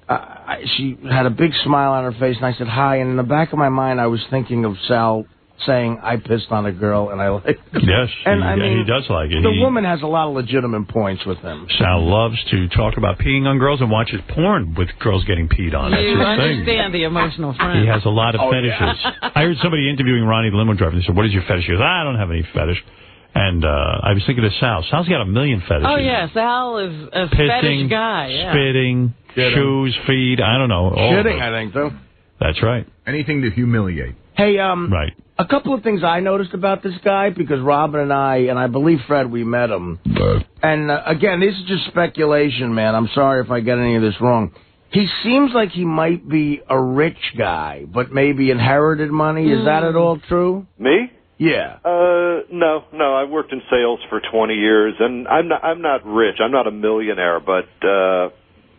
uh, I, she had a big smile on her face, and I said hi, and in the back of my mind, I was thinking of Sal saying, "I pissed on a girl," and I like. Yes, And he, I mean, he does like it. The He- woman has a lot of legitimate points with him. Sal loves to talk about peeing on girls and watches porn with girls getting peed on. That's You his thing. understand the emotional friend. He has a lot of Oh, fetishes. yeah. I heard somebody interviewing Ronnie the limo driver. and They said, "What is your fetish?" He goes, "I don't have any fetish." And uh, I was thinking of Sal. Sal's got a million fetishes. Oh, yes. Al is a Pissing, fetish guy. Yeah. spitting, Shitting. shoes, feed. I don't know. Shitting. I think, too. That's right. Anything to humiliate. Hey, um, right. A couple of things I noticed about this guy because Robin and I, and I believe Fred, we met him. And uh, again, this is just speculation, man. I'm sorry if I get any of this wrong. He seems like he might be a rich guy, but maybe inherited money. Is that at all true? Me? Yeah. Uh, no, no. I worked in sales for 20 years, and I'm not. I'm not rich. I'm not a millionaire, but uh,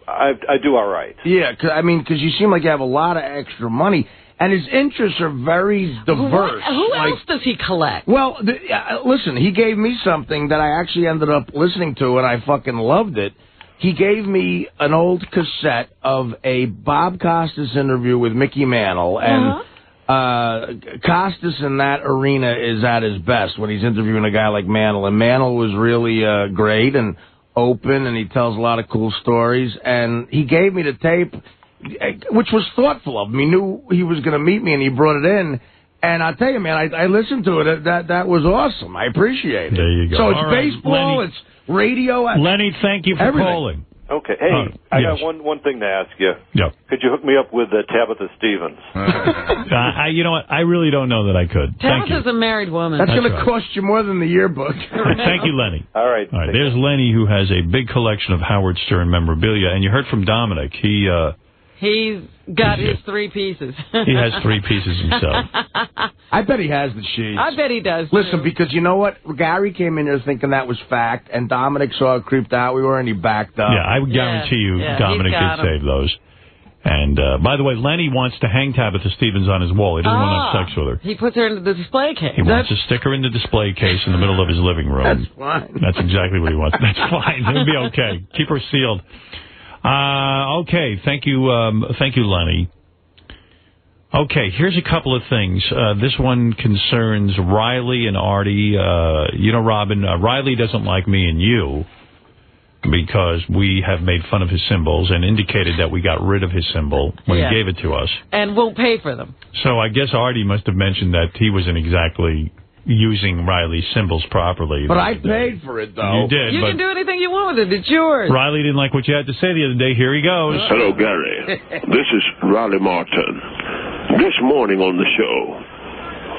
I I do all right. Yeah, 'cause- I mean, because you seem like you have a lot of extra money, and his interests are very diverse. What- Who Like, else does he collect? Well, the, uh, listen, he gave me something that I actually ended up listening to, and I fucking loved it. He gave me an old cassette of a Bob Costas interview with Mickey Mantle, and uh Costas in that arena is at his best when he's interviewing a guy like Mantle, and Mantle was really uh, great and open, and he tells a lot of cool stories. And he gave me the tape, which was thoughtful of him. He knew he was going to meet me, and he brought it in. And I tell you, man, I, I listened to it. That that was awesome. I appreciate it. There you go. So it's All right, baseball, Lenny. it's radio. Lenny, thank you for everything. calling. Okay. Hey, Uh, I yes. got one one thing to ask you. Yeah. Could you hook me up with uh, Tabitha Stevens? Uh, I, you know what? I really don't know that I could. Thank you. Tabitha's a married woman. That's, That's going to cost you more than the yearbook. Thank you, Lenny. All right. All right. There's Lenny, who has a big collection of Howard Stern memorabilia, and you heard from Dominic. He uh, He's got his three pieces. he has three pieces himself. I bet he has the sheets. I bet he does. Listen, because you know what? Gary came in here thinking that was fact, and Dominic saw it creeped out. We were and he backed up. Yeah, I would guarantee you, yeah, Dominic he's got did 'em. save those. And uh, by the way, Lenny wants to hang Tabitha Stevens on his wall. He doesn't want to Ah, have sex with her. He puts her into the display case. He wants to stick her in the display case in the middle of his living room. That's fine. That's exactly what he wants. That's fine. It'll be okay. Keep her sealed. Uh, okay. Thank you. Um, thank you, Lenny. Okay, here's a couple of things. Uh, this one concerns Riley and Artie. Uh, you know, Robin, uh, Riley doesn't like me and you because we have made fun of his symbols and indicated that we got rid of his symbol when Yeah. he gave it to us. and won't pay for them. So I guess Artie must have mentioned that he wasn't exactly using Riley's symbols properly. But I other day. paid for it, though. You did, You can do anything you want with it. It's yours. Riley didn't like what you had to say the other day. Here he goes. Hello, Gary. This is Riley Martin. This morning on the show,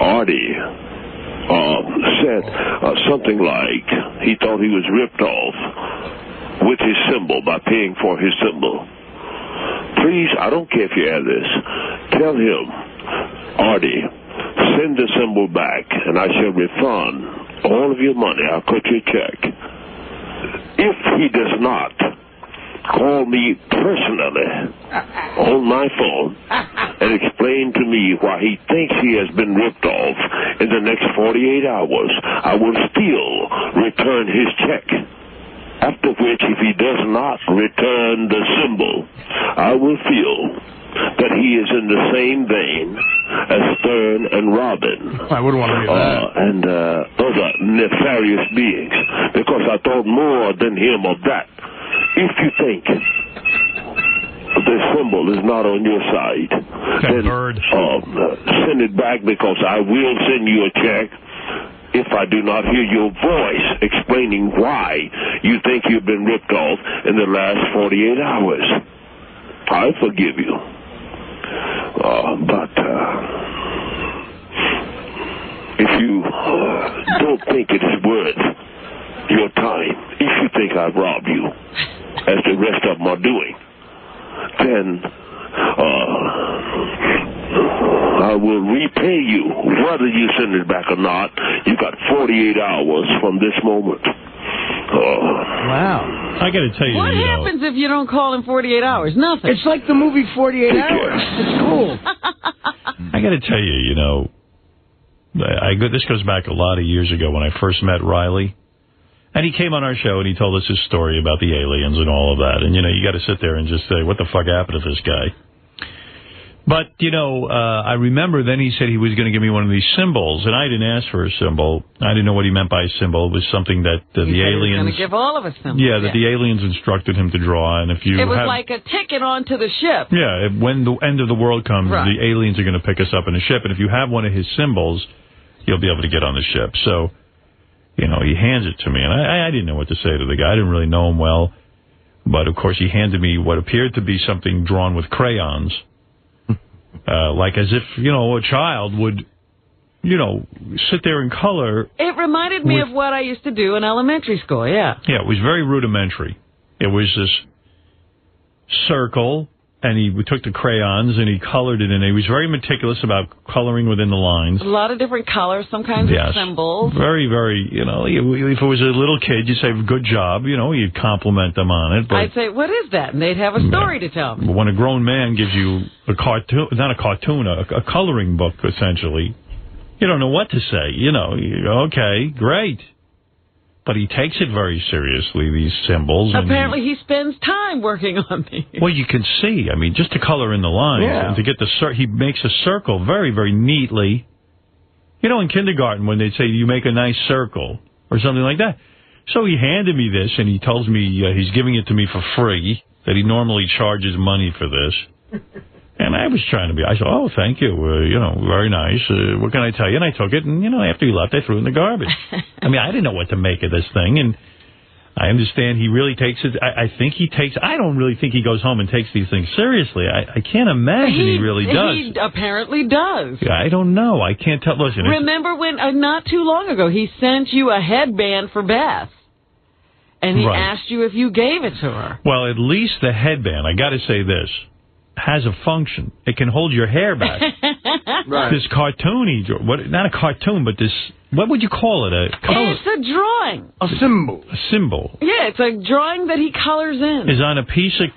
Artie uh, said uh, something like he thought he was ripped off with his symbol by paying for his symbol. Please, I don't care if you have this. Tell him, Artie, send the symbol back and I shall refund all of your money. I'll cut you a check. If he does not, call me personally on my phone and explain to me why he thinks he has been ripped off in the next 48 hours. I will still return his check. After which, if he does not return the symbol, I will feel that he is in the same vein as Stern and Robin. I wouldn't want to hear that. Uh, and uh, those are nefarious beings because I thought more than him of that. If you think the symbol is not on your side, then Um, send it back because I will send you a check if I do not hear your voice explaining why you think you've been ripped off in the last 48 hours. I forgive you. Uh, but uh, if you uh, don't think it is worth your time, if you think I've robbed you, as the rest of them are doing, then uh, I will repay you, whether you send it back or not. You got 48 hours from this moment. Oh. wow. I got to tell you, What you know, happens if you don't call in 48 hours? Nothing. It's like the movie 48 Hours. It's cool. I got to tell you, you know, I, I go, this goes back a lot of years ago when I first met Riley. And he came on our show and he told us his story about the aliens and all of that. And, you know, you got to sit there and just say, what the fuck happened to this guy? But, you know, uh, I remember then he said he was going to give me one of these symbols, and I didn't ask for a symbol. I didn't know what he meant by a symbol. It was something that uh, the said he was aliens... going to give all of us them. yeah, that the aliens instructed him to draw, and if you It was have... like a ticket onto the ship. Yeah, when the end of the world comes, Right. the aliens are going to pick us up in a ship, and if you have one of his symbols, you'll be able to get on the ship. So, you know, he hands it to me, and I, I didn't know what to say to the guy. I didn't really know him well, but of course he handed me what appeared to be something drawn with crayons, uh, like as if you know a child would, you know, sit there and color. It reminded me With- of what I used to do in elementary school, yeah. Yeah, it was very rudimentary. It was this circle, and he took the crayons and he colored it in. He was very meticulous about coloring within the lines. A lot of different colors, some kinds Yes. of symbols. Very, very, you know, if it was a little kid, you'd say, good job, you know, you'd compliment them on it. But I'd say, what is that? And they'd have a story to tell me. but when a grown man gives you a cartoon, not a cartoon, a, a coloring book, essentially, you don't know what to say. You know, you go, okay, great. But he takes it very seriously, these symbols. and he- Apparently he spends time working on these. well, you can see. I mean, just to color in the lines Yeah. and to get the cir- he makes a circle very, very neatly. You know, in kindergarten when they say you make a nice circle or something like that. So he handed me this and he tells me uh, he's giving it to me for free. That he normally charges money for this. And I was trying to be, I said, oh, thank you, uh, you know, very nice. Uh, what can I tell you? And I took it, and, you know, after he left, I threw it in the garbage. I mean, I didn't know what to make of this thing, and I understand he really takes it. I, I think he takes, I don't really think he goes home and takes these things seriously. I, I can't imagine he, really does. He apparently does. Yeah, I don't know. I can't tell. Listen, Remember when, uh, not too long ago, he sent you a headband for Beth. And he Right. asked you if you gave it to her. well, at least the headband, I got to say this, has a function. It can hold your hair back. right. This cartoony, what? Not a cartoon, but this. What would you call it? A color, It's a drawing. a symbol. A symbol Yeah, it's a drawing that he colors in. is on a piece of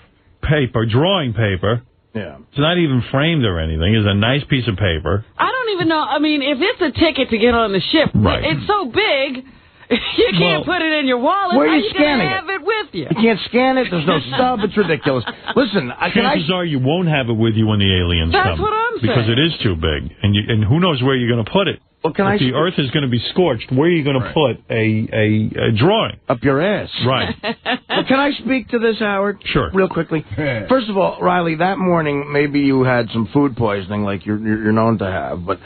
paper, drawing paper. Yeah. It's not even framed or anything. It's a nice piece of paper. I don't even know. I mean, if it's a ticket to get on the ship, Right. it's so big, you can't Well, put it in your wallet. where are How you you gonna scanning it? have it with you? You can't scan it. There's no stub. It's ridiculous. Listen, I can I Chances are you won't have it with you when the aliens That's come. what I'm Because it is too big, and you, and who knows where you're going to put it. Well, can if I the Earth is going to be scorched, where are you going to put a, a a drawing? up your ass? Right. well, can I speak to this, Howard? Sure. Real quickly. First of all, Riley, that morning maybe you had some food poisoning, like you're you're you're known to have. But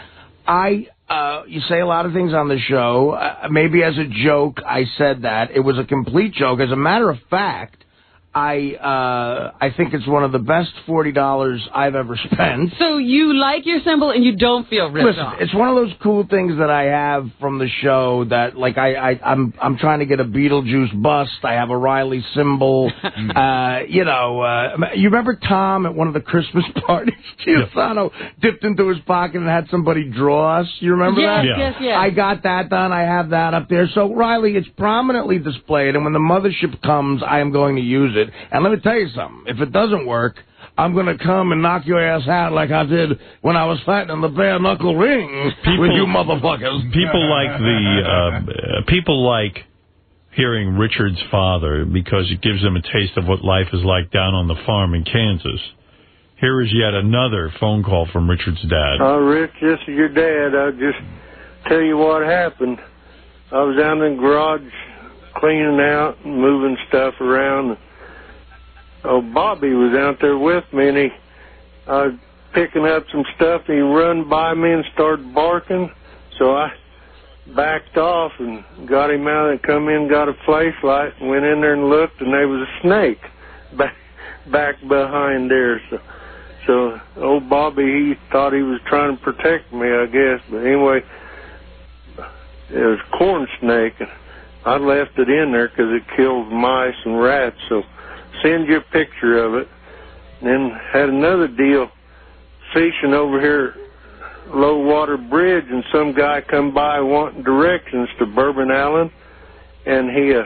I, uh, you say a lot of things on the show. Uh, maybe as a joke, I said that it was a complete joke. As a matter of fact. I uh, I think it's one of the best forty dollars I've ever spent. So you like your symbol and you don't feel ripped Listen, off. it's one of those cool things that I have from the show that, like, I, I I'm I'm trying to get a Beetlejuice bust. I have a Riley symbol. uh, you know, uh, you remember Tom at one of the Christmas parties? Chiusano dipped into his pocket and had somebody draw us. You remember Yes, that? yes, yes. I got that done. I have that up there. So Riley, it's prominently displayed, and when the mothership comes, I am going to use it. And let me tell you something. If it doesn't work. I'm going to come and knock your ass out like I did when I was fighting in the bare knuckle ring with you motherfuckers. People like the uh, uh, people like hearing Richard's father because it gives them a taste of what life is like down on the farm in Kansas. Here is yet another phone call from Richard's dad. Oh, Rich, this is your dad. I'll just tell you what happened. I was down in the garage cleaning out and moving stuff around. Oh, Bobby was out there with me, and he, was picking up some stuff, he run by me and started barking. So I backed off and got him out and come in, got a flashlight, and went in there and looked, and there was a snake back back behind there. So, so old Bobby, he thought he was trying to protect me, I guess. But anyway, it was corn snake, and I left it in there because it kills mice and rats. So send you a picture of it. Then had another deal fishing over here low water bridge and some guy come by wanting directions to Bourbon Island and he uh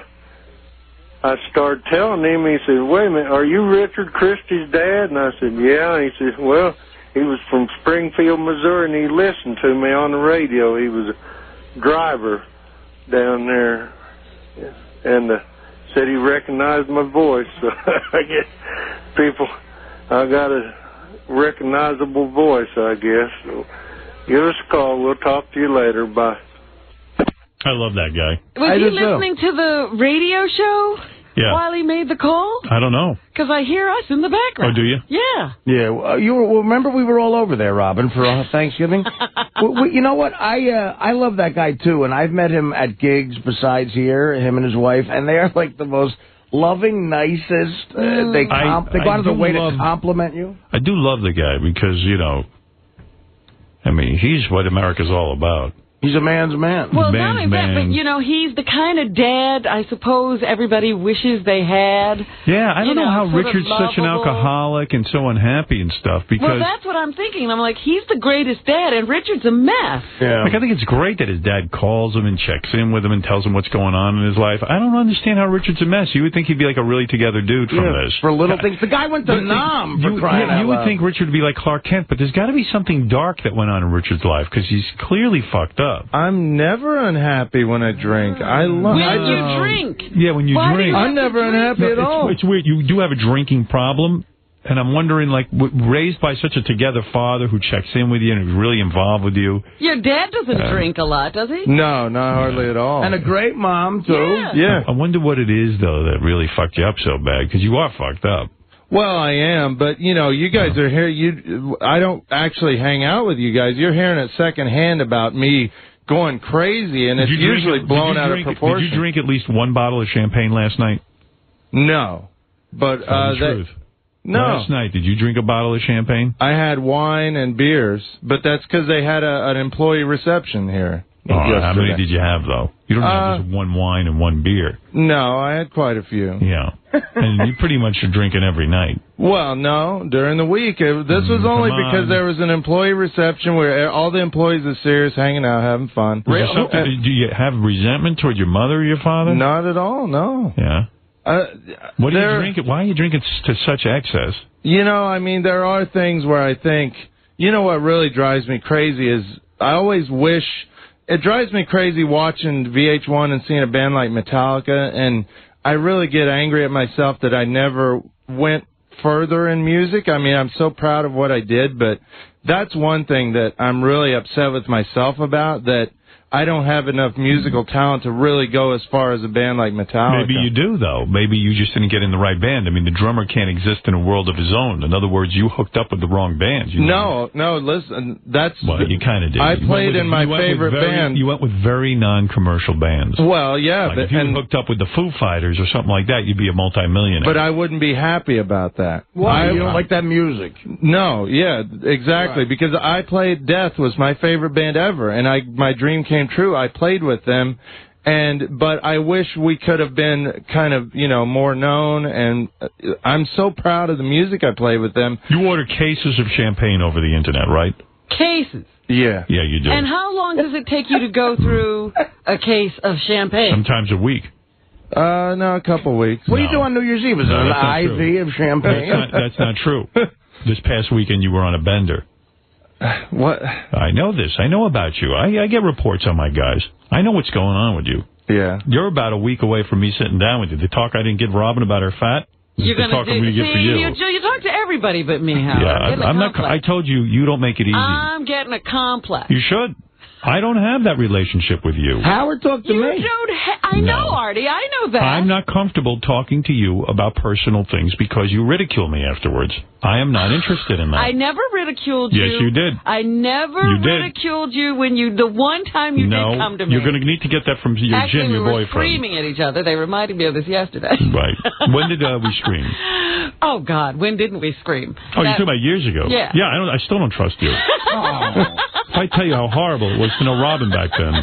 I started telling him he said, Wait a minute, are you Richard Christy's dad? And I said, Yeah and he said, Well, he was from Springfield, Missouri and he listened to me on the radio. He was a driver down there and uh, said he recognized my voice. So I guess people I got a recognizable voice I guess. So give us a call. We'll talk to you later. Bye. I love that guy. Was he listening to the radio show Yeah. while he made the call? I don't know. Because I hear us in the background. Oh, do you? Yeah. Yeah, well, you were, well, remember we were all over there, Robin, for uh, Thanksgiving. well, we, you know what? I uh, I love that guy too, and I've met him at gigs besides here, him and his wife, and they are like the most loving, nicest. Uh, they I- they go I out of their do way love- to compliment you. I do love the guy because, you know, I mean, he's what America's all about. He's a man's man. Well, man's not only that, but you know, he's the kind of dad I suppose everybody wishes they had. Yeah, I don't know, know, how Richard's such an alcoholic and so unhappy and stuff Because well, that's what I'm thinking. I'm like, he's the greatest dad, and Richard's a mess. Yeah, Like I think it's great that his dad calls him and checks in with him and tells him what's going on in his life. I don't understand how Richard's a mess. You would think he'd be like a really together dude from Yeah, this. for little things. The guy went to But Nam for you, crying yeah, out you would loud. think Richard would be like Clark Kent, but there's got to be something dark that went on in Richard's life because he's clearly fucked up. I'm never unhappy when I drink. I love. When I you just- drink. Yeah, when you Why drink. you I'm never drink? unhappy No, at it's, all. It's weird. You do have a drinking problem, and I'm wondering, like, w- raised by such a together father who checks in with you and is really involved with you. Your dad doesn't Uh, drink a lot, does he? No, not hardly at all. And a great mom too. Yeah. yeah. I wonder what it is though that really fucked you up so bad because you are fucked up. Well, I am, but you know, you guys are here. You, I don't actually hang out with you guys. You're hearing it secondhand about me going crazy, and it's drink- usually blown out drink- of proportion. Did you drink at least one bottle of champagne last night? No, but uh, the that, truth. no. Last night, did you drink a bottle of champagne? I had wine and beers, but that's because they had a, an employee reception here. How many did you have though? You don't Uh, have just one wine and one beer. No, I had quite a few. Yeah, and you pretty much are drinking every night. Well, no, during the week. It, this was only Mm, because on. there was an employee reception where all the employees are Sirius, hanging out, having fun. Is there something- do you have resentment toward your mother or your father? Not at all, no. Yeah. Uh, What are you drinking? Why are you drinking to such excess? You know, I mean, there are things where I think, you know, what really drives me crazy is I always wish it drives me crazy watching VH1 and seeing a band like Metallica, and I really get angry at myself that I never went further in music. I mean, I'm so proud of what I did, but that's one thing that I'm really upset with myself about that I don't have enough musical talent to really go as far as a band like Metallica. Maybe you do though. Maybe you just didn't get in the right band. I mean, the drummer can't exist in a world of his own. In other words, you hooked up with the wrong band. You No, no, listen, that's Well, you kind of did. I You played with- in my you went with favorite very- band. You went with very non-commercial bands. Well, yeah, Like but if you and, hooked up with the Foo Fighters or something like that, you'd be a multimillionaire. but I wouldn't be happy about that. Why? I, you don't like that music? No, yeah, exactly. Because I played Death was my favorite band ever, and I my dream came true. I played with them, and but I wish we could have been kind of you know more known. And uh, I'm so proud of the music I played with them. you order cases of champagne over the internet, right? Cases. Yeah. Yeah, you do. And how long does it take you to go through a case of champagne? Sometimes a week. Uh, no, a couple weeks. What do you do on New Year's Eve? Is No, it an IV true. of champagne? That's not, that's not true. This past weekend, you were on a bender. What? I know this. I know about you. I, I get reports on my guys. I know what's going on with you. Yeah. You're about a week away from me sitting down with you. The talk I didn't give Robin about her fat. is You're the gonna talk do. I'm going to See, for you. you you talk to everybody but me, Howard. yeah, I'm getting a I'm not. I told you you don't make it easy. I'm getting a complex. you should. I don't have that relationship with you. Howard talked to You me. don't. Ha- I know, Artie. I know that. I'm not comfortable talking to you about personal things because you ridicule me afterwards. I am not interested in that. I never ridiculed you. Yes, you. you did. I never You did. ridiculed you when you. The one time you no, did come to me. you're going to need to get that from your Actually, Jim, your we were boyfriend. screaming at each other. They reminded me of this yesterday. Right. When did uh, we scream? oh God, when didn't we scream? Oh, That- you're talking about years ago. Yeah. Yeah, I don't. I still don't trust you. if I tell you how horrible it was to know Robin back then,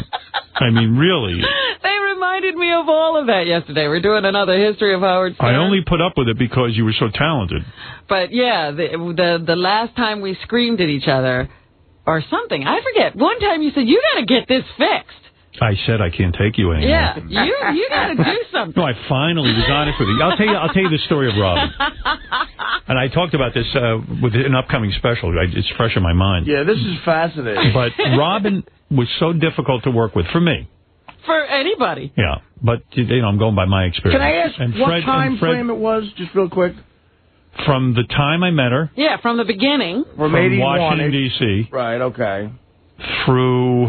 I mean, really, They reminded me of all of that yesterday. We're doing another history of Howard Stern. I only put up with it because you were so talented. But yeah, the, the the last time we screamed at each other, or something, I forget. One time you said you got to get this fixed. I said I can't take you anymore. Yeah, you you got to do something. No, I finally was honest with you. I'll tell you. I'll tell you the story of Robin. And I talked about this uh, with an upcoming special. I, it's fresh in my mind. Yeah, this is fascinating. But Robin was so difficult to work with for me. For anybody. Yeah, but you know, I'm going by my experience. Can I ask and what Fred, time and Fred, frame it was, just real quick? From the time I met her, Yeah, from the beginning. From, from Washington D.C. Right, okay. through.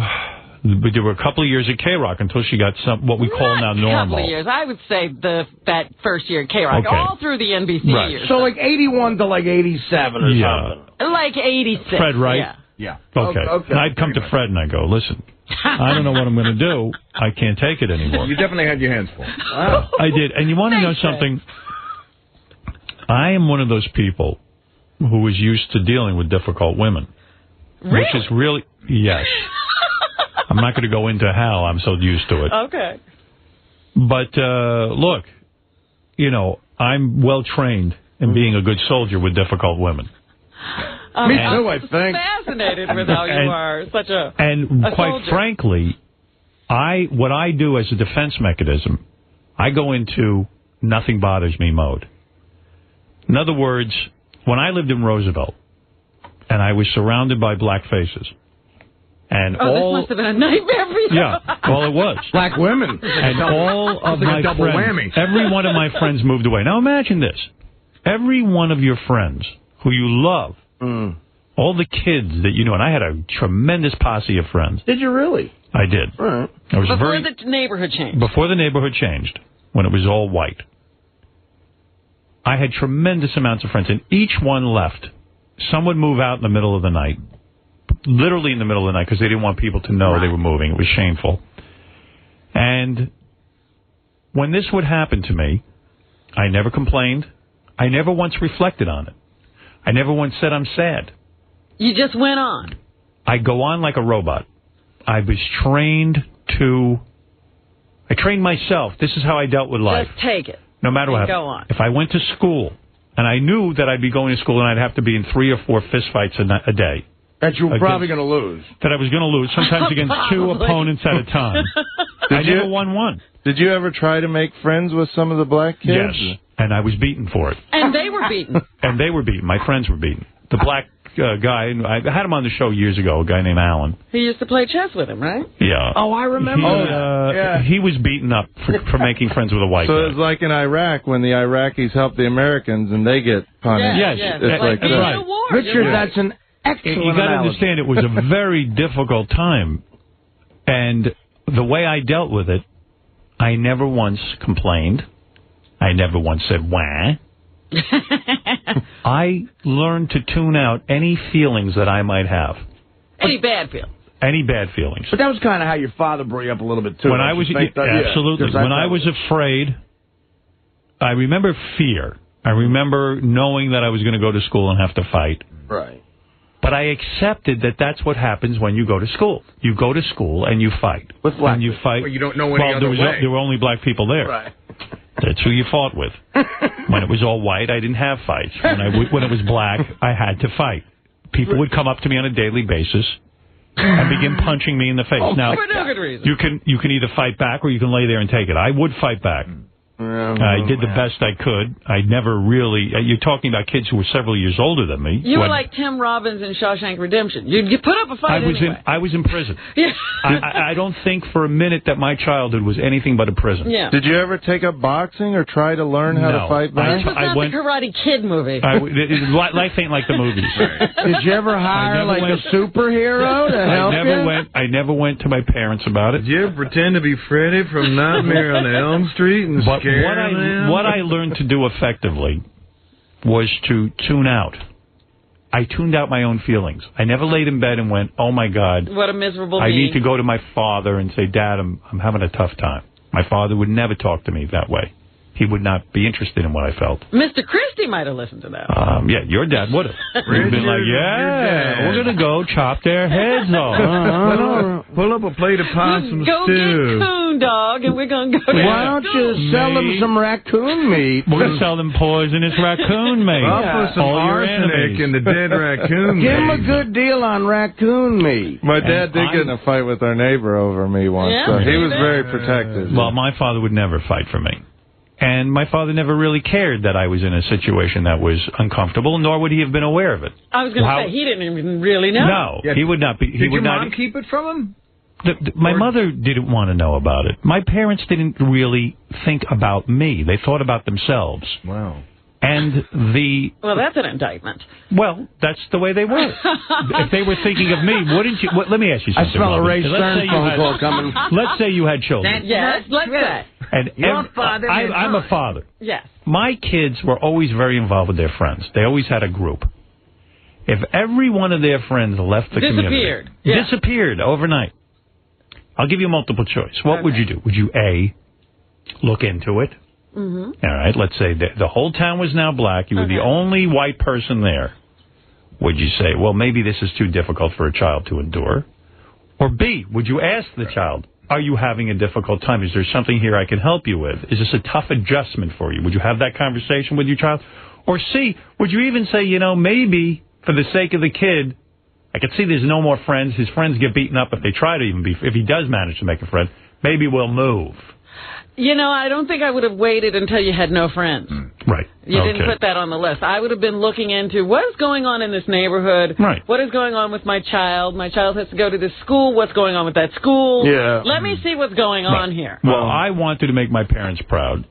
but There were a couple of years at K Rock until she got some what we call now couple normal. of years. I would say the that first year at K Rock, Okay. all through the NBC Right. years. So like 81 to like 87 or Yeah. something. like 86. Fred, right? Yeah. Yeah. Okay. Okay, And I'd come to Fred and I go, listen, I don't know what I'm going to do. I can't take it anymore. You definitely had your hands full. I did. And you want to know something? I am one of those people who is used to dealing with difficult women. Which is really, yes. I'm not going to go into how I'm so used to it. Okay. But uh, look, you know, I'm well trained in being a good soldier with difficult women. I'm, Me I'm too, I think. fascinated with how you And- are such a And a quite soldier. frankly, I what I do as a defense mechanism, I go into nothing bothers me mode. In other words, when I lived in Roosevelt and I was surrounded by black faces, and Oh, all this must have been a nightmare for you. yeah, well, it was. Black women. And all of like my double friends, whammy. every one of my friends moved away. Now imagine this. Every one of your friends who you love, Mm. all the kids that you know, and I had a tremendous posse of friends. Did you really? I did. All right. I was Before very the neighborhood changed. before the neighborhood changed, when it was all white. I had tremendous amounts of friends, and each one left. Some would move out in the middle of the night, literally in the middle of the night, because they didn't want people to know they were moving. It was shameful. And when this would happen to me, I never complained. I never once reflected on it. I never once said I'm sad. You just went on. I go on like a robot. I was trained to. I trained myself. This is how I dealt with life. Just take it. No matter what. go on. If I went to school and I knew that I'd be going to school and I'd have to be in three or four fistfights a, a day. That you were Against- probably going to lose. That I was going to lose, sometimes against two opponents at a time. I Did you- never won one. Did you ever try to make friends with some of the black kids? Yes. And I was beaten for it. And they were beaten. And they were beaten. My friends were beaten. The black uh, guy, I had him on the show years ago, a guy named Alan. He used to play chess with him, right? Yeah. Oh, I remember He, uh, Yeah. he was beaten up for, for making friends with a white So guy. it's like in Iraq when the Iraqis help the Americans and they get punished. Yes, it's yes. like That's that. right. Richard, Yeah. that's an excellent You got to understand, it was a very difficult time, and the way I dealt with it, I never once complained. I never once said wah. I learned to tune out any feelings that I might have, Any bad feel. any bad feelings. But that was kind of how your father brought you up a little bit, too. when I was think that? yeah, Yeah, when I felt was it. afraid, I remember fear. I remember knowing that I was going to go to school and have to fight. Right. But I accepted that that's what happens when you go to school. You go to school and you fight. With black and you fight. Well, you don't know any well, other there was there were only black people there. Right. That's who you fought with. when it was all white, I didn't have fights. When I when it was black, I had to fight. People would come up to me on a daily basis and begin punching me in the face. Oh, now, for no good reason. you can you can either fight back or you can lay there and take it. I would fight back. I did the best I could. I never really. Uh, you're talking about kids who were several years older than me. You were had- like Tim Robbins in Shawshank Redemption. You'd you put up a fight I was anyway. in I was in prison. Yeah. I, I, I don't think for a minute that my childhood was anything but a prison. Yeah. Did you ever take up boxing or try to learn how No. to fight I- back? This was I not went- the Karate Kid movie. I, it, it, life ain't like the movies. Did you ever hire like went- a superhero to I help never you? went. I never went to my parents about it. Did you ever pretend to be Freddy from Nightmare on Elm Street and But scare what I what I learned to do effectively was to tune out. I tuned out my own feelings. I never laid in bed and went, "Oh my God, what a miserable I me. need to go to my father and say, Dad, I'm I'm having a tough time." My father would never talk to me that way. He would not be interested in what I felt. Mr. Christy might have listened to that. Um, yeah, your dad would have. He'd been like, "Yeah, we're gonna go chop their heads off." Pull up a plate of possum Go stew. Get dog, and we're gonna go. to Why don't you sell them some raccoon meat? We're gonna sell them poisonous raccoon meat. I'll some All your arsenic enemies. in the dead raccoon. Give them a good deal on raccoon meat. My dad did I- get in a fight with our neighbor over me once. Yeah? so he was did? very protective. Well, my father would never fight for me. And my father never really cared that I was in a situation that was uncomfortable, nor would he have been aware of it. I was going to say he didn't even really know. No, he would not be. He Did would your not. mom keep it from him? The, the- my mother didn't want to know about it. My parents didn't really think about me. They thought about themselves. Wow. And the Well, that's an indictment. well, that's the way they were. if they were thinking of me, wouldn't you? What, let me ask you something. I something. smell a Robin. Ray Stern phone call coming. Let's say you had children, Yes, let's say. and Your ev- father I, I'm a father. Yes. My kids were always very involved with their friends. They always had a group. If every one of their friends left the Disappeared. community, Yeah. disappeared overnight, I'll give you multiple choice. What would you do? Would you a look into it? Mm-hmm. All right, let's say the, the whole town was now black. You were the only white person there. Would you say, well, maybe this is too difficult for a child to endure? Or B, would you ask the child, are you having a difficult time? Is there something here I can help you with? Is this a tough adjustment for you? Would you have that conversation with your child? Or C, would you even say, you know, maybe for the sake of the kid, I could see there's no more friends. His friends get beaten up if they try to even be, if he does manage to make a friend. Maybe we'll move. You know, I don't think I would have waited until you had no friends. Mm. Right. You didn't put that on the list. I would have been looking into what is going on in this neighborhood. Right. What is going on with my child? My child has to go to this school. What's going on with that school? Yeah. Let me see what's going on here. Well, I wanted to make my parents proud.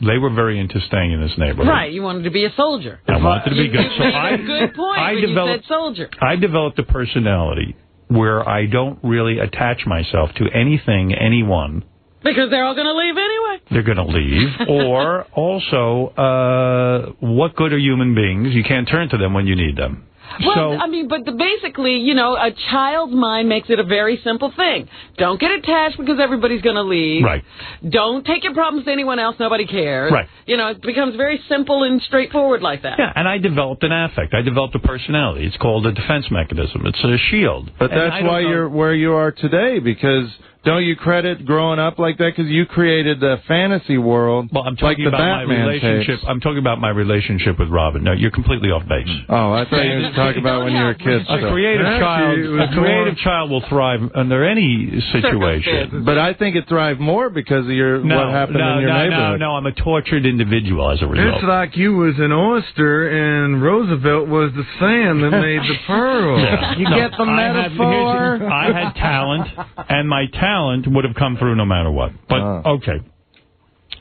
They were very into staying in this neighborhood. Right. You wanted to be a soldier. I wanted to be good. So made I, a good point I developed, soldier. I developed a personality where I don't really attach myself to anything, anyone, Because they're all going to leave anyway. They're going to leave. or also, uh, what good are human beings? You can't turn to them when you need them. Well, so, I mean, but the, basically, you know, a child's mind makes it a very simple thing. Don't get attached because everybody's going to leave. Right. Don't take your problems to anyone else. Nobody cares. Right. You know, it becomes very simple and straightforward like that. yeah, and I developed an affect. I developed a personality. It's called a defense mechanism. It's a shield. But And that's why know- you're where you are today because don't you credit growing up like that because you created the fantasy world Well, I'm like talking the about my Batman relationship. tapes. I'm talking about my relationship with Robin. No, you're completely off base. Oh, I thought you were talking about when you were a kid. A still. creative child, Actually, a creative child will thrive under any situation. But I think it thrived more because of your No, what happened no, in your no, no, neighborhood. no. I'm a tortured individual as a result. It's like you was an oyster and Roosevelt was the sand that made the pearl. Yeah. No, I have- I had talent, and my talent would have come through no matter what. But ah. okay,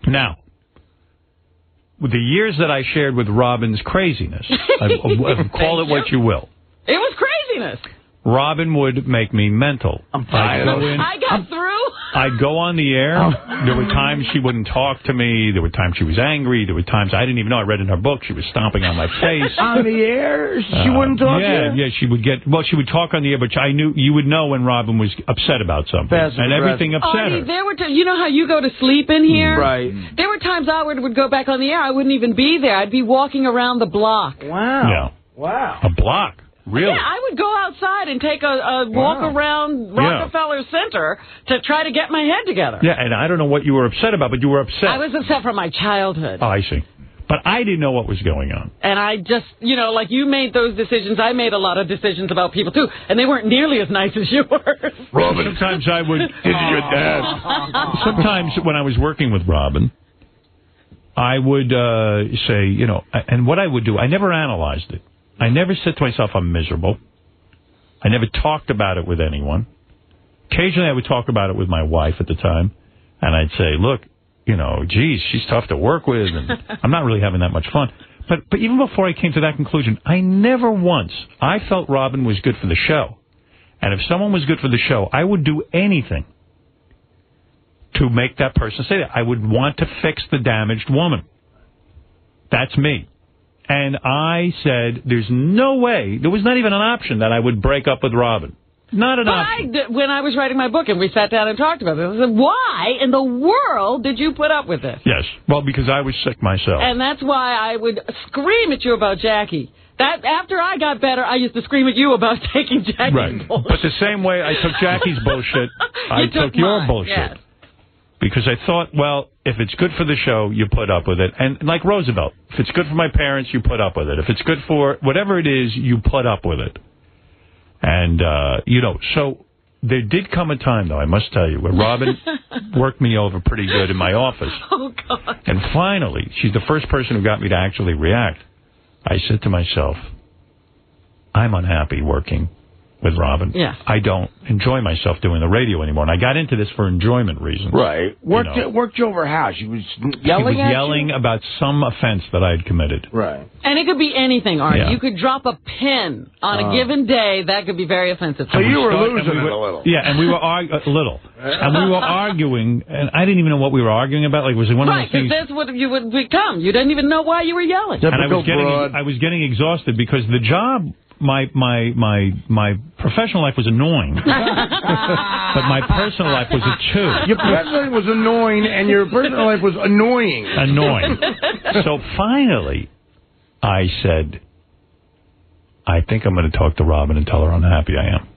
now with the years that I shared with Robin's craziness, I, I- call it what you will. It was craziness. Robin would make me mental. I'm I got through. I'd go on the air. Oh. There were times she wouldn't talk to me. There were times she was angry. There were times I didn't even know. I read in her book she was stomping on my face. On the air? She Uh, wouldn't talk yeah, to you? Yeah, she would get, well, she would talk on the air, but I knew, you would know when Robin was upset about something. Passive and everything upset Artie, her. there were you know how you go to sleep in here? Right. There were times I would, would go back on the air. I wouldn't even be there. I'd be walking around the block. Wow. Yeah. Wow. A block. Really? Yeah, I would go outside and take a, a walk Wow. around Yeah. Rockefeller Center to try to get my head together. Yeah, and I don't know what you were upset about, but you were upset. I was upset from my childhood. Oh, I see. But I didn't know what was going on. And I just, you know, like you made those decisions, I made a lot of decisions about people too, and they weren't nearly as nice as yours. Robin. Sometimes I would. your dad. Sometimes when I was working with Robin, I would uh, say, you know, and what I would do, I never analyzed it. I never said to myself, I'm miserable. I never talked about it with anyone. Occasionally I would talk about it with my wife at the time, and I'd say, look, you know, geez, she's tough to work with, and I'm not really having that much fun. But but even before I came to that conclusion, I never once I felt Robin was good for the show. And if someone was good for the show, I would do anything to make that person say that. I would want to fix the damaged woman. That's me. And I said, there's no way, there was not even an option that I would break up with Robin. Not an But option. I when I was writing my book and we sat down and talked about this, I said, why in the world did you put up with this? Yes. Well, because I was sick myself. And that's why I would scream at you about Jackie. That after I got better, I used to scream at you about taking Jackie's Right. bullshit. But the same way I took Jackie's bullshit, I took, took your bullshit. yes. Because I thought, well, if it's good for the show, you put up with it. And like Roosevelt, if it's good for my parents, you put up with it. If it's good for whatever it is, you put up with it. And, uh, you know, so there did come a time, though, I must tell you, where Robin worked me over pretty good in my office. Oh, God. And finally, she's the first person who got me to actually react. I said to myself, I'm unhappy working with Robin. Yeah. I don't enjoy myself doing the radio anymore. And I got into this for enjoyment reasons. Right. Worked, You know. worked you over how? She was yelling She yelling was at yelling you? about some offense that I had committed. Right. And it could be anything, Art. Yeah. You could drop a pin on Oh. a uh, given day. That could be very offensive. And we start- and we were- Yeah, and we were arg- a little. And we were arguing, and I didn't even know what we were arguing about. Like, was it one right, of those because things? that's what you would become. You didn't even know why you were yelling. and I was getting I was getting exhausted because the job my my my my professional life was annoying. but my personal life was a two. Your personal life was annoying, and your personal life was annoying. Annoying. so finally, I said, I think I'm going to talk to Robin and tell her how unhappy I am.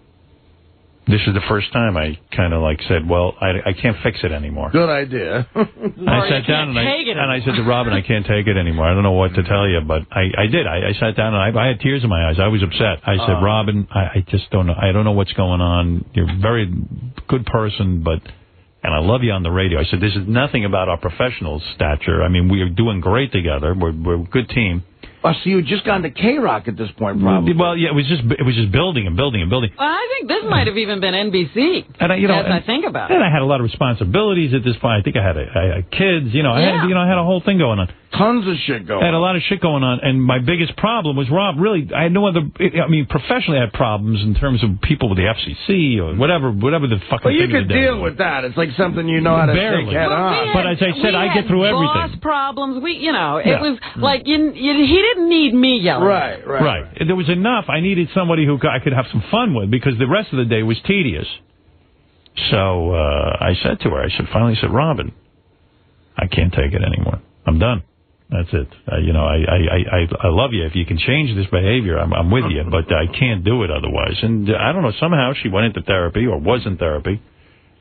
This is the first time I kind of like said, well, I, I can't fix it anymore. Good idea. I sat down and I, and I said to Robin, I can't take it anymore. I don't know what to tell you, but I, I did. I, I sat down and I, I had tears in my eyes. I was upset. I said, Uh. Robin, I, I just don't know. I don't know what's going on. You're a very good person, but and I love you on the radio. I said, this is nothing about our professional stature. I mean, we are doing great together. We're, we're a good team. Oh, so you had just gone to K Rock at this point, probably. Well, yeah, it was just it was just building and building and building. Well, I think this might have even been NBC. And I, you know, as I think about And it. I had a lot of responsibilities at this point. I think I had, a, I had kids. You know, I had you know I had a whole thing going on. Tons of shit going. I had a lot of shit going on, and my biggest problem was Rob. Really, I had no other. I mean, professionally, I had problems in terms of people with the FCC or whatever, whatever the fucking. Well, you thing could the day deal with that. It's like something you know how to Barely. take head Well, on. But as I said, I get through boss everything. problems. We, you know, it Yeah. was mm. like you, you, he didn't need me yelling. right, right. Right. There was enough. I needed somebody who I could have some fun with because the rest of the day was tedious. So uh, I said to her, I said, finally, I said, Robin, I can't take it anymore. I'm done. That's it. Uh, you know, I, I, I, I I love you. If you can change this behavior, I'm, I'm with you, but I can't do it otherwise. And uh, I don't know, somehow she went into therapy or was in therapy.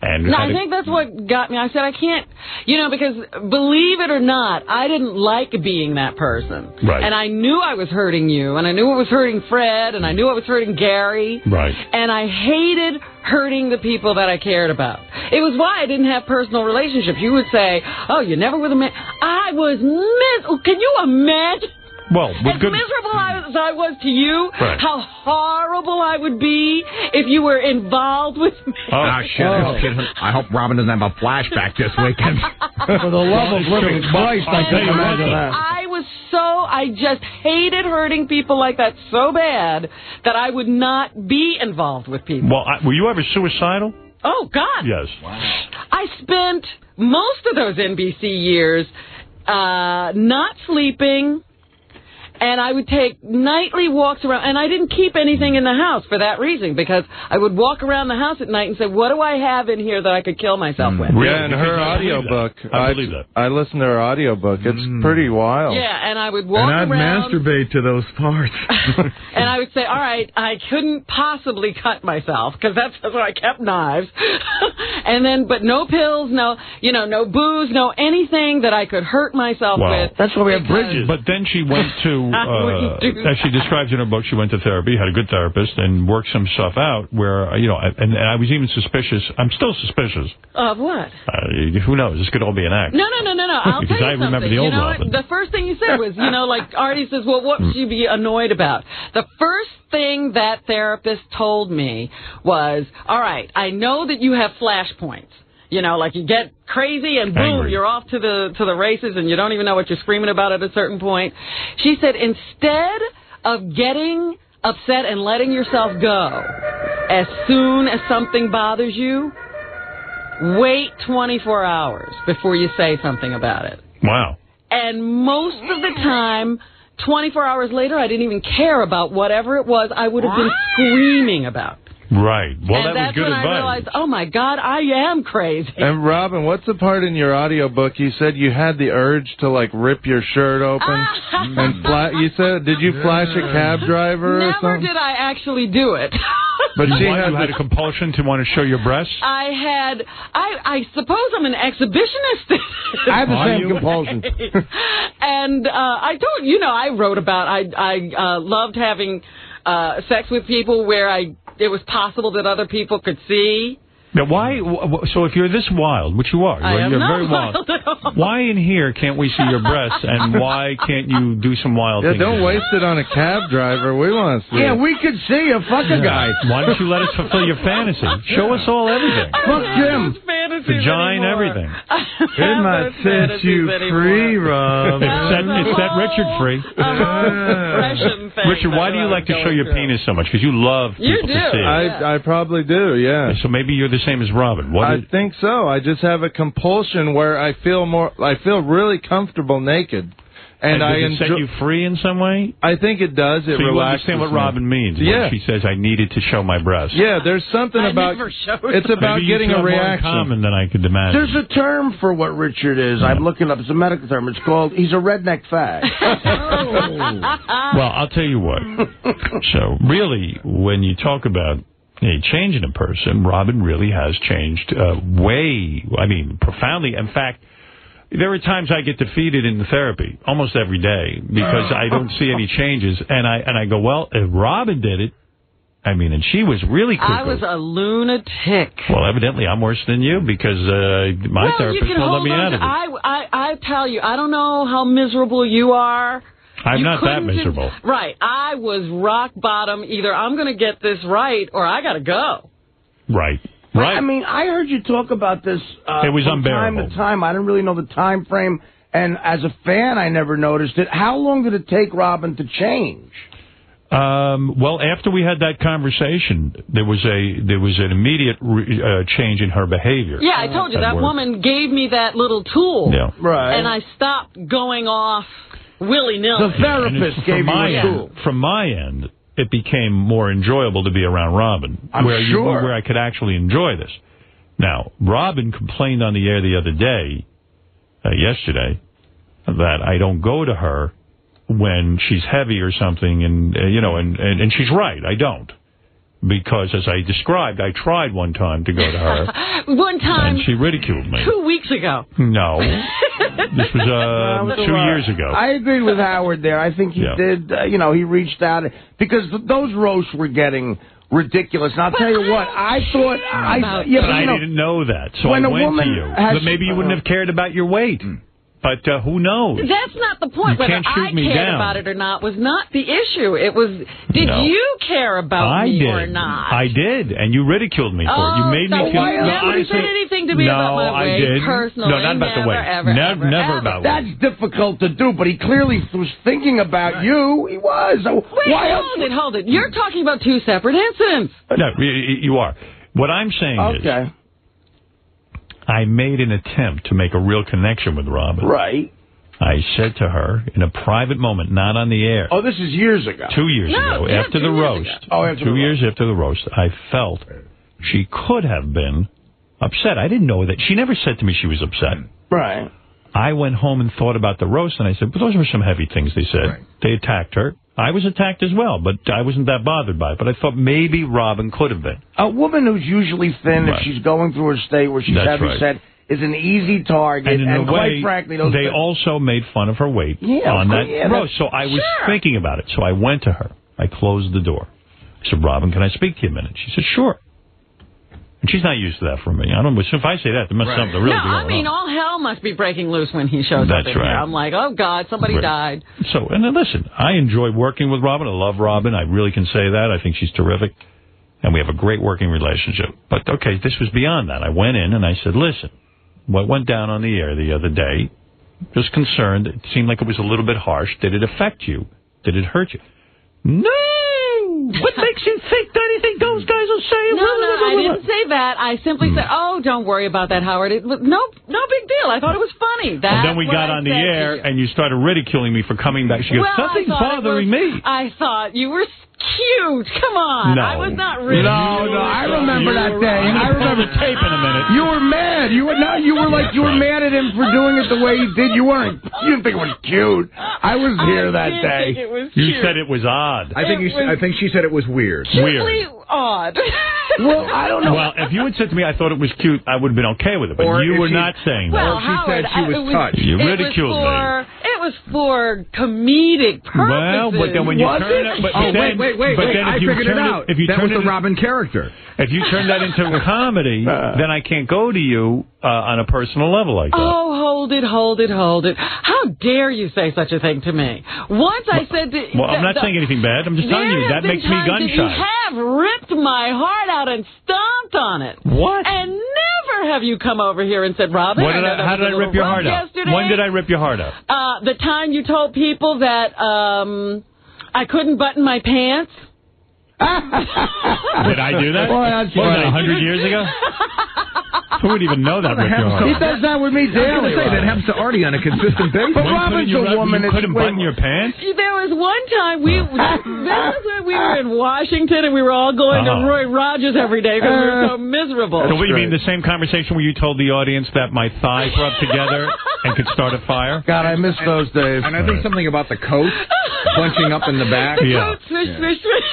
And No, I think that's what got me. I said I can't, you know, because believe it or not, I didn't like being that person. Right. And I knew I was hurting you, and I knew it was hurting Fred, and I knew it was hurting Gary. Right. And I hated hurting the people that I cared about. It was why I didn't have personal relationships. You would say, "Oh, you're never with a man." I was mis. Can you imagine? Well, as good. miserable as I was to you, Right. how horrible I would be if you were involved with me. Ah, shit. Oh. I hope Robin doesn't have a flashback this weekend. For the love of living Christ, I can't imagine that. I was so, I just hated hurting people like that so bad that I would not be involved with people. Well, I, were you ever suicidal? Oh, God. Yes. I spent most of those NBC years uh, not sleeping. And I would take nightly walks around, and I didn't keep anything in the house for that reason, because I would walk around the house at night and say, "What do I have in here that I could kill myself mm. with?" Yeah, and her audiobook. I believe that. I listened to her audiobook. It's mm. pretty wild. Yeah, and I would walk and I'd around. masturbate to those parts. and I would say, all right, I couldn't possibly cut myself because that's, that's why I kept knives. and then, but no pills, no, you know, no booze, no anything that I could hurt myself Wow. with. bridges. But then she went to, I wouldn't uh, as she describes in her book, she went to therapy, had a good therapist, and worked some stuff out where, uh, you know, and, and I was even suspicious. I'm still suspicious. Of what? Uh, who knows? This could all be an act. No, no, no, no, no. I'll Because tell you I remember something. the old you know, Robin. the first thing you said was, you know, like Artie says, well, what would you be annoyed about? The first thing that therapist told me was, all right, I know that you have flashpoints. You know, like you get crazy and boom, Angry. you're off to the to the races and you don't even know what you're screaming about at a certain point. She said instead of getting upset and letting yourself go as soon as something bothers you, wait 24 hours before you say something about it. Wow. And most of the time, 24 hours later, I didn't even care about whatever it was I would have been screaming about. Right. Well, and that was that's good when advice. I realized, oh my God, I am crazy. And Robin, what's the part in your audiobook you said you had the urge to like rip your shirt open and fla You said did you flash a cab driver or Never did I actually do it. But she had you had the- a compulsion to want to show your breasts? I had, I, I suppose I'm an exhibitionist. I have the Are same you? compulsion. and uh, I told you know I wrote about I I uh, loved having uh, sex with people where I it was possible that other people could see. Now, why? wh- wh- So, if you're this wild, which you are, I you're, am you're not very wild. wild at all. Why in here can't we see your breasts, and why can't you do some wild Yeah, things? don't waste it on a cab driver. We want to see. Yeah, it. we could see you. Fuck a guy. Why don't you let us fulfill your fantasy? Show us all everything. Fuck Jim. Vagina, everything. It might set you free, Rob. It set, it set Richard free. Richard, why do you like to show your penis so much? Because you love people to see it. I I probably do. Yeah. So maybe you're the same as Robin. What I is- think so. I just have a compulsion where I feel more. I feel really comfortable naked, and, does I it enjoy. set you free in some way? I think it does. It so you relaxes understand what me. Robin means when Yeah. she says, I needed to show my breasts. Yeah, there's something I about. never showed It's about Maybe getting two a have more in reaction. common than I could imagine. There's a term for what Richard is. I'm looking up. It's a medical term. It's called he's a redneck fag. Well, I'll tell you what. so, really, when you talk about a change in a person, Robin really has changed uh, way, I mean, profoundly. In fact, there are times I get defeated in the therapy almost every day because I don't see any changes, and I and I go, well, if Robin did it, I mean, and she was really cuckoo. I was a lunatic. well, evidently, I'm worse than you because uh, my well, therapist won't let me out of it. I, I, I tell you, I don't know how miserable you are. I'm You not that couldn't miserable. Right. I was rock bottom. Either I'm going to get this right or I got to go. Right. Right. I mean, I heard you talk about this uh, It was from time to time. I didn't really know the time frame, and as a fan, I never noticed it. How long did it take Robin to change? Um, well, after we had that conversation, there was a there was an immediate re, uh, change in her behavior. Yeah, I told you that work. woman gave me that little tool. Yeah. Right. And I stopped going off willy nilly. And it's- from my end, From my end, it became more enjoyable to be around Robin, I'm where you, where I could actually enjoy this. Now, Robin complained on the air the other day, uh, yesterday, that I don't go to her when she's heavy or something, and uh, you know, and, and and she's right, I don't. Because as I described, I tried one time to go to her, One time, and she ridiculed me. two weeks ago. No, this was uh, two years ago. I agreed with Howard there. I think he Yeah. did. Uh, you know, he reached out because th- those roasts were getting ridiculous. And I'll tell you what, I thought I yeah, but but, I you know, didn't know that, so when I a went woman to you. has- but maybe you wouldn't have cared about your weight. But uh, who knows? That's not the point. You Whether can't shoot I me cared down. about it or not was not the issue. It was, did No. you care about I me did. or not? I did, and you ridiculed me for it. You Oh, made so me feel. why no, never I said anything to me no, about my weight, I did. personally. No, not about the Never, weight. ever, never, ever, never ever. about weight. That's difficult to do, but he clearly was thinking about you. He was. So Wait, why else? hold it, hold it. You're talking about two separate incidents. No, y- y- you are. What I'm saying Okay. is, I made an attempt to make a real connection with Robin. Right. I said to her in a private moment, not on the air. Oh, this is years ago. Two years No, ago, yeah, after the roast. ago. Oh, after two the roast. years after the roast, I felt she could have been upset. I didn't know that. She never said to me she was upset. Right. I went home and thought about the roast, and I said, but those were some heavy things they said. They attacked her. I was attacked as well, but I wasn't that bothered by it. But I thought maybe Robin could have been. A woman who's usually thin, Right. if she's going through a state where she's That's heavy right. set, is an easy target. And in a quite way, frankly, those they also made fun of her weight Yeah, on that yeah, roast. So I was Sure. thinking about it. So I went to her. I closed the door. I said, Robin, can I speak to you a minute? She said, sure. And she's not used to that from me. I don't. If I say that, there must be something real no, I mean, all hell must be breaking loose when he shows up That's in right. here. I'm like, oh, God, somebody Right. died. So, and then listen, I enjoy working with Robin. I love Robin. I really can say that. I think she's terrific. And we have a great working relationship. But, okay, this was beyond that. I went in and I said, listen, what went down on the air the other day, just concerned. It seemed like it was a little bit harsh. Did it affect you? Did it hurt you? No! What makes you think that anything those guys will say? No, no, I didn't say that. I simply said, "Oh, don't worry about that, Howard. It was no, no big deal. I thought it was funny." That's and then we got I on the air you. and you started ridiculing me for coming back. She goes, well, something's I thought it bothering was- me. I thought you were cute. Come on, No. I was not really. No, no, I remember You that day. I'm I remember the tape in a minute. You were mad. You were no. You were like you were mad at him for doing it the way he did. You weren't. You didn't think it was cute. I was here that day. think it was You said it was odd. I think It you. was- I think she said it was weird. Cutely odd. well, I don't know. Well, if you had said to me, I thought it was cute, I would have been okay with it. But Or you were she- not saying that. Well, she Howard, said she I- was it uh, touched. You it ridiculed was me. for, It was for comedic purposes. Well, but then when you Was turn it? it, but, Oh then, wait, wait, wait, but wait! then I you figured it out. If you that turn was the in- Robin character. If you turn that into a comedy, then I can't go to you uh, on a personal level like that. Oh, hold it, hold it, hold it. How dare you say such a thing to me? Once I said to... well, I'm not the- saying anything bad. I'm just telling you that makes me times gun that You have ripped my heart out and stomped on it. What? And never have you come over here and said, Robin, What did know I, how did I rip your heart out? Yesterday. When did I rip your heart out? Uh, the time you told people that um, I couldn't button my pants. Did I do that? Boy, that's What was 100 years ago? Who would even know that ripped your He out? does that with me I was daily. say that happens to Artie on a consistent basis. But When Robin's couldn't a you, woman. You couldn't button your pants? There was one time we this was when we were in Washington and we were all going Oh. to uh-huh. Roy Rogers every day because we were so uh-huh. miserable. So what, you mean the same conversation where you told the audience that my thighs rubbed together and could start a fire? God, I miss those days. And I think something about the coat bunching up in the back. The Yeah. Swish, swish, swish.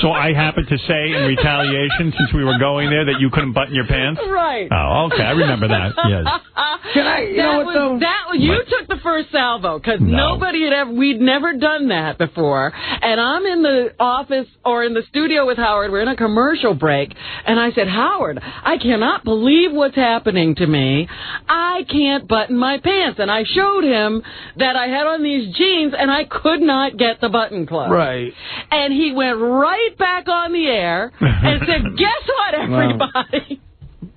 So I happened to say in retaliation, since we were going there, that you couldn't button your pants? Right. Oh, okay. I remember that. Yes. Can I? You that know what was, though? That was, you took the first salvo because No. nobody had ever. We'd never done that before, and I'm in the office office or in the studio with Howard. We're in a commercial break. And I said, Howard, I cannot believe what's happening to me. I can't button my pants. And I showed him that I had on these jeans and I could not get the button closed. Right. And he went right back on the air and said, guess what, everybody?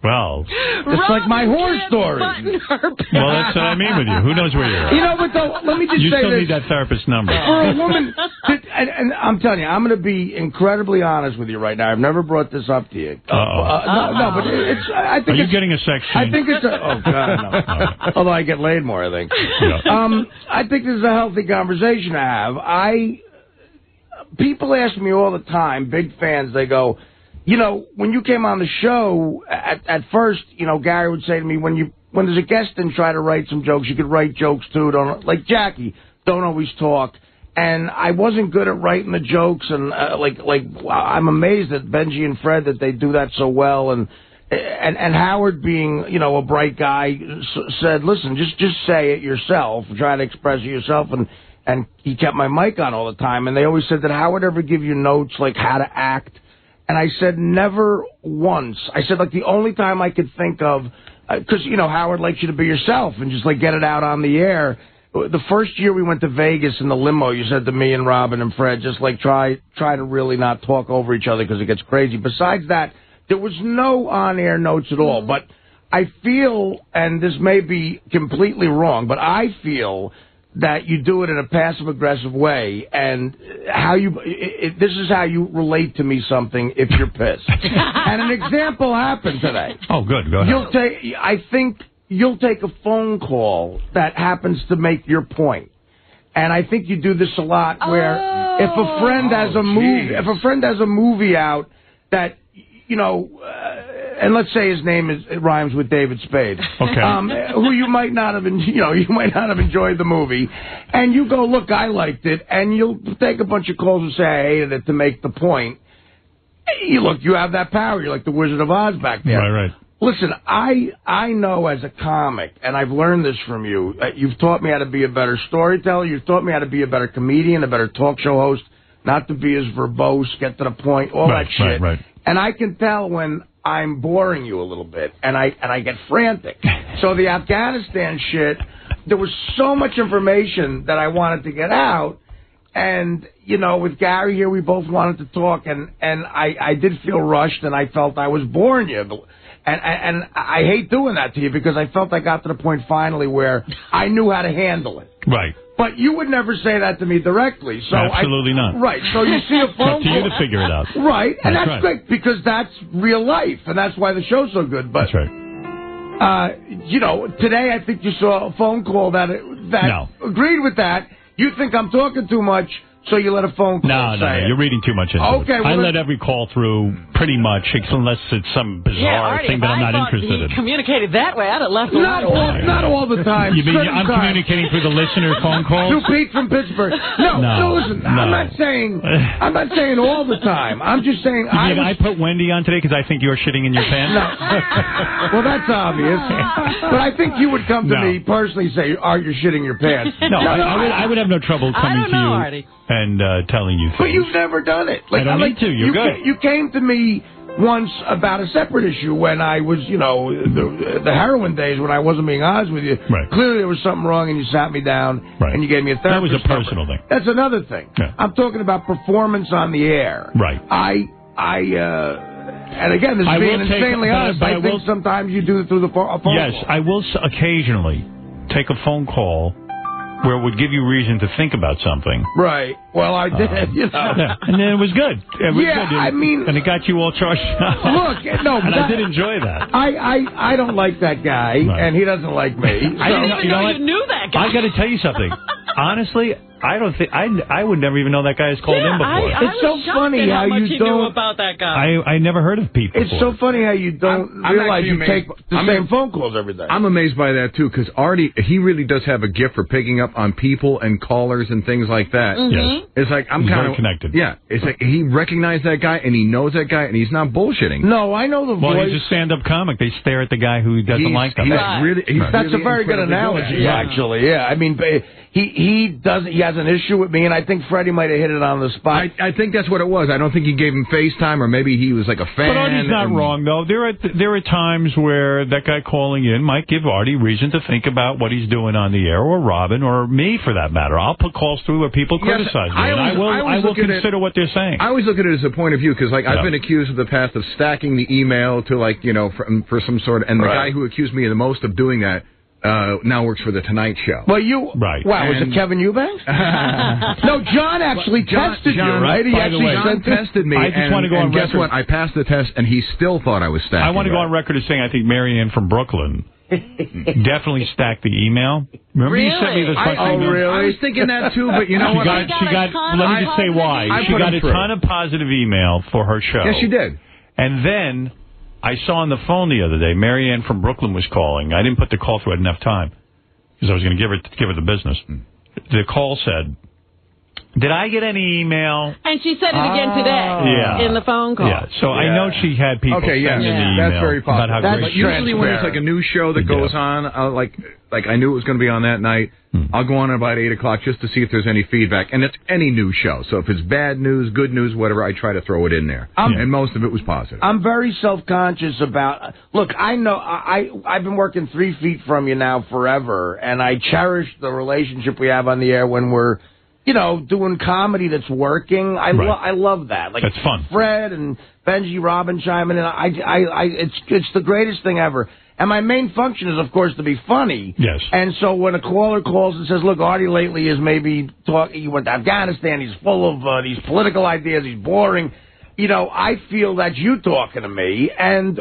Well, It's like my horror story. Button her pants. well, that's what I mean with you. Who knows where you're at? You know what, though? Let me just you say still this. need that therapist number. For a woman, to, and, and I'm telling you, I'm going to be incredibly honest with you right now. I've never brought this up to you. Uh, Uh-oh. no, no, but it's. I think Are you it's, getting a sex I think it's a. Oh God, no. Although I get laid more, I think. Um, I think this is a healthy conversation to have. I people ask me all the time, big fans. They go, you know, when you came on the show at at first, you know, Gary would say to me when you when there's a guest and try to write some jokes, you could write jokes too. Don't like Jackie. Don't always talk. And I wasn't good at writing the jokes, and uh, like like I'm amazed at Benjy and Fred that they do that so well, and and and Howard being you know a bright guy said, listen, just just say it yourself, try to express it yourself, and and he kept my mic on all the time, and they always said, that Howard ever give you notes like how to act? And I said, never once. I said, like, the only time I could think of, uh, because, you know, Howard likes you to be yourself and just, like, get it out on the air. The first year we went to Vegas in the limo, you said to me and Robin and Fred, just, like, try try to really not talk over each other because it gets crazy. Besides that, there was no on-air notes at all. Mm-hmm. But I feel, and this may be completely wrong, but I feel that you do it in a passive aggressive way and how you it, it, this is how you relate to me something if you're pissed and an example happened today Oh, good. Go ahead. you'll take i think you'll take a phone call that happens to make your point and i think you do this a lot where if a friend has a movie if a friend has a movie out that you know uh, and let's say his name is it rhymes with David Spade. Okay. Um, who you might not have, you know, you might not have enjoyed the movie, and you go, look, I liked it, and you'll take a bunch of calls and say I hated it to make the point. You look, you have that power. You're like the Wizard of Oz back there. Right, right. Listen, I I know as a comic, and I've learned this from you. Uh, you've taught me how to be a better storyteller. You've taught me how to be a better comedian, a better talk show host, not to be as verbose, get to the point, all Right, that shit. right, right. And I can tell when I'm boring you a little bit, and I and I get frantic. So the Afghanistan shit, there was so much information that I wanted to get out, and you know, with Gary here, we both wanted to talk, and and I I did feel rushed, and I felt I was boring you. And, and I hate doing that to you because I felt I got to the point finally where I knew how to handle it. Right. But you would never say that to me directly. So I- Absolutely not. Right. So you see a It's phone up to you to figure it out. Right. And That's that's, right. great because that's real life, and that's why the show's so good. But That's right. uh, you know, today I think you saw a phone call that that No. agreed with that. You think I'm talking too much, so you let a phone call No, no, no. You're reading too much into Okay, it. well, I let every call through pretty much, unless it's some bizarre Yeah, Artie, thing that I'm I not interested he in. communicated that way, I'd have left Not alone. all, not all the time. You mean Certain I'm times. communicating through the listener phone calls? To Pete from Pittsburgh. No, No, no, listen. I'm not saying. I'm not saying all the time. I'm just saying. You I mean was I put Wendy on today because I think you're shitting in your pants? No. well, that's obvious. But I think you would come to No. me personally and say, "Are you shitting your pants?" No, I, I, would, I would have no trouble I coming don't to know, you Artie. And uh, telling you things. But you've never done it. Like, I don't like, need to. You're you good. ca- you came to me once about a separate issue when I was, you know, the, the heroin days when I wasn't being honest with you. Right. Clearly there was something wrong, and you sat me down Right. and you gave me a That was a personal thing. That's another thing. Yeah. I'm talking about performance on the air. Right. I, I, uh, and again, this is I being take- insanely I- honest. but I, I think will- sometimes you do it through the phone Yes, call. I will occasionally take a phone call where it would give you reason to think about something. Right. Well, I did. Um, you know. yeah, and then it was good. It was Yeah, good. I mean- and it got you all charged up. Look, no, and that- I did enjoy that. I, I, I don't like that guy, Right. and he doesn't like me. I didn't so- know- you know what? knew that guy. I got to tell you something. Honestly, I don't think I I would never even know that guy has called in before. I, I It's so funny how how you he don't- knew about that guy. I I never heard of Pete It's before. so funny how you don't I'm- I'm realize actually you amazed- take the I'm- same phone calls every day. I'm amazed by that too, because Artie, he really does have a gift for picking up on people and callers and things like that. Mhm. Yes. It's like I'm kind of connected. Yeah, it's like he recognized that guy and he knows that guy and he's not bullshitting. no, I know the Well, voice. he's a stand-up comic. They stare at the guy who doesn't He's- like them. he's Right. really, he's That's really a very good analogy, at it. actually. Yeah, I mean, ba- he he doesn't he has an issue with me, and I think Freddie might have hit it on the spot. I, I think that's what it was. I don't think he gave him FaceTime, or maybe he was like a fan. But Artie's not and- wrong, though. There are there are times where that guy calling in might give Artie reason to think about what he's doing on the air, or Robin, or me for that matter. I'll put calls through where people Yes, criticize me, I and I will I I will look at it- consider what they're saying. I always look at it as a point of view because, like, Yeah. I've been accused in the past of stacking the email to, like, you know, for, for some sort of, and the Right. guy who accused me the most of doing that uh, now works for the Tonight Show. Well, you right? Wow, was it Kevin Eubanks? no, John actually John- tested John, you, right? He actually way, John tested me. I just and, wanna go and on guess what? I passed the test, and he still thought I was stacked. I want to go on record as saying I think Marianne from Brooklyn definitely stacked the email. Remember you sent me this I, fucking I, email? I was thinking that too, but you know she what? Got, she got. Let me just say why. I she got a through. ton of positive email for her show. Yes, she did. And then I saw on the phone the other day, Marianne from Brooklyn was calling. I didn't put the call through at enough time because I was going to give her give her the business. Hmm. The call said, "Did I get any email?" And she said it again today Yeah. in the phone call. Yeah. So I know she had people Okay, yeah, sending the email that's very about possible. how great usually when it's like a new show that goes on, uh, like like I knew it was going to be on that night. Hmm. I'll go on about eight o'clock just to see if there's any feedback, and it's any new show. So if it's bad news, good news, whatever, I try to throw it in there, Um, and most of it was positive. I'm very self-conscious about. Look, I know I I- I've been working three feet from you now forever, and I cherish the relationship we have on the air when we're, you know, doing comedy that's working. I Right. lo- I love that. Like That's fun. Fred and Benjy Robin chiming in. I I I it's it's the greatest thing ever. And my main function is, of course, to be funny. Yes. And so when a caller calls and says, "Look, Artie lately is maybe talking. He went to Afghanistan. He's full of uh, these political ideas. He's boring." You know, I feel that's you talking to me, and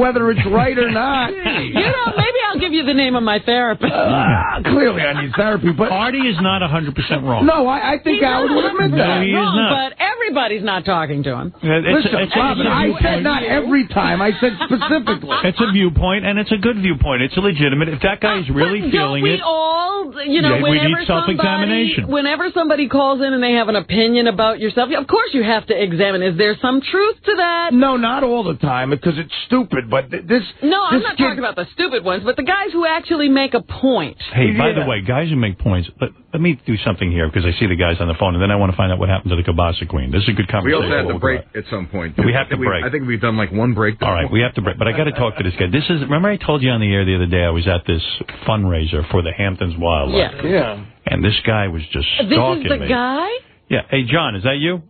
whether it's right or not, You know, maybe I'll give you the name of my therapist. uh, clearly I need therapy. But Artie is not 100% wrong. no, I, I think He's Howard not would admit that. No, he is wrong, not. but everybody's not talking to him. It's, Listen, it's, Robin, it's a I said not every time. I said specifically. It's a viewpoint, and it's a good viewpoint. It's legitimate. If that guy is really Don't feeling we it, all, you know, Yeah, we whenever need self-examination. somebody, whenever somebody calls in and they have an opinion about yourself, of course you have to examine. Is there some truth to that? No, not all the time because it's stupid. But th- this. No, I'm not kid- talking about the stupid ones, but the guys who actually make a point. Hey, by Yeah. the way, guys who make points, let, let me do something here because I see the guys on the phone, and then I want to find out what happened to the Kabasa Queen. This is a good conversation. we also had We'll to break back. at some point. We have to I break. I think we've done like one break. All right, we have to break. But I got to talk to this guy. This is remember I told you on the air the other day I was at this fundraiser for the Hamptons Wildlife. Yeah. Yeah. And this guy was just stalking me. This stalking is the me. guy? Yeah. Hey, John, is that you?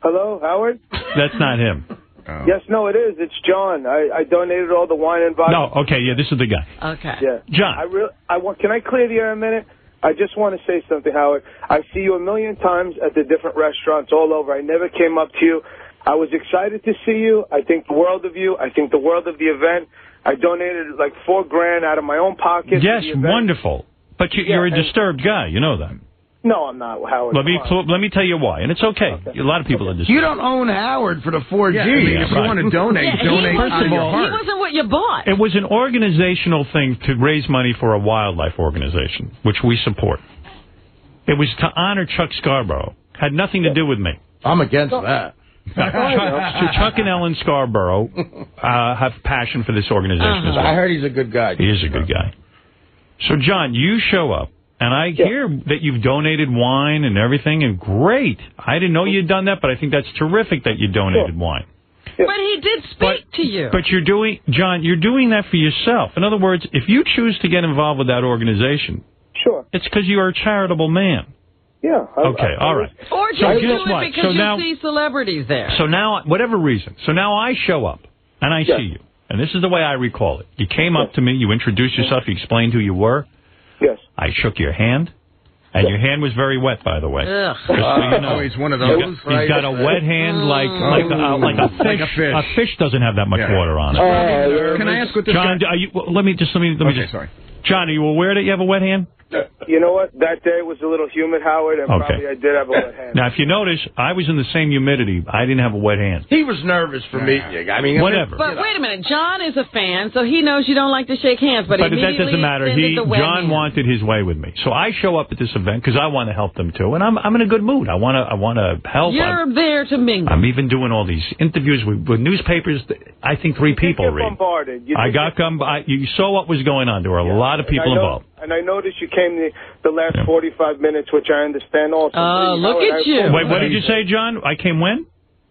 Hello, Howard? That's not him. Oh. Yes, no, it is. It's John. I, I donated all the wine and vodka. No. Okay. Yeah, this is the guy. Okay. Yeah. John. I really, I want. Can I clear the air a minute? I just want to say something, Howard. I see you a million times at the different restaurants all over. I never came up to you. I was excited to see you. I think the world of you. I think the world of the event. I donated like four grand out of my own pocket. Yes, to the event. wonderful. But you, Yeah, you're a disturbed guy. You know that. No, I'm not, Howard. Let me Come let me tell you why, and it's okay. A lot of people are disturbed. You don't own Howard for the 4G. Yeah, I mean, if you want to donate, Yeah, donate he, out of wasn't, he wasn't what you bought. It was an organizational thing to raise money for a wildlife organization, which we support. It was to honor Chuck Scarborough. Had nothing to do with me. I'm against that. Chuck, Chuck and Ellen Scarborough uh, have passion for this organization as well. I heard he's a good guy. He is a good guy. So, John, you show up, and I hear that you've donated wine and everything, and great. I didn't know you'd done that, but I think that's terrific that you donated wine. But he did speak to you. But you're doing, John, you're doing that for yourself. In other words, if you choose to get involved with that organization, sure, it's because you are a charitable man. Yeah. I, Okay, I, all right. or just So do guess it what? because So you now- see celebrities there. So now, whatever reason, so now I show up and I see you, and this is the way I recall it. You came up to me, you introduced yourself, you explained who you were. Yes. I shook your hand, and your hand was very wet, by the way. Ugh. So you oh, know. Oh, he's one of He's those. got, he's got a wet hand like mm. uh, like a, like a fish. Like a fish. doesn't have that much Yeah. water on it. Oh, Can I ask what this John, guy? are you, well, let me just let me let me Okay, just. sorry. John, are you aware that you have a wet hand? You know what? That day was a little humid, Howard, and Okay. probably I did have a wet hand. Now, if you notice, I was in the same humidity. I didn't have a wet hand. He was nervous for meeting you. I mean, Whatever. But wait a minute, John is a fan, so he knows you don't like to shake hands. But, But that doesn't matter. He John hand. wanted his way with me, so I show up at this event because I want to help them too, and I'm I'm in a good mood. I want to I want to help. I'm, You're there to mingle. I'm even doing all these interviews with, with newspapers. that I think three people read. bombarded. You I did got get come. I, you saw what was going on. There were a lot of people I know, involved. And I noticed you came the, the last 45 minutes, which I understand also. Oh, But, look at I- you. Wait, what did you say, John? I came when?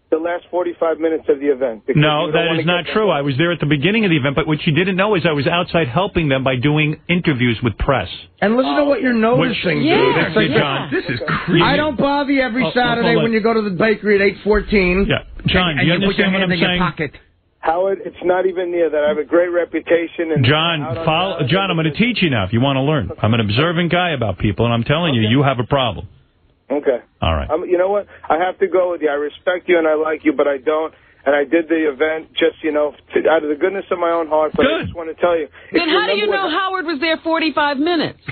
The last 45 minutes of the event. No, you don't that wanna is not get- true. I was there at the beginning of the event, but what you didn't know is I was outside helping them by doing interviews with press. And listen to what you're noticing, Which- dude. Yeah, It's like, yeah. This is crazy. I don't bother you every Oh, oh, Saturday hold on. when you go to the bakery at 814. Yeah. John, do you understand what I'm saying? Howard, it's not even near that. I have a great reputation. And John, follow, John, I'm going to teach you now if you want to learn. I'm an observant guy about people, and I'm telling you, you have a problem. Okay. All right. Um, you know what? I have to go with you. I respect you and I like you, but I don't. And I did the event just, you know, to, out of the goodness of my own heart. But I just want to tell you. Then how do you know Howard was there 45 minutes?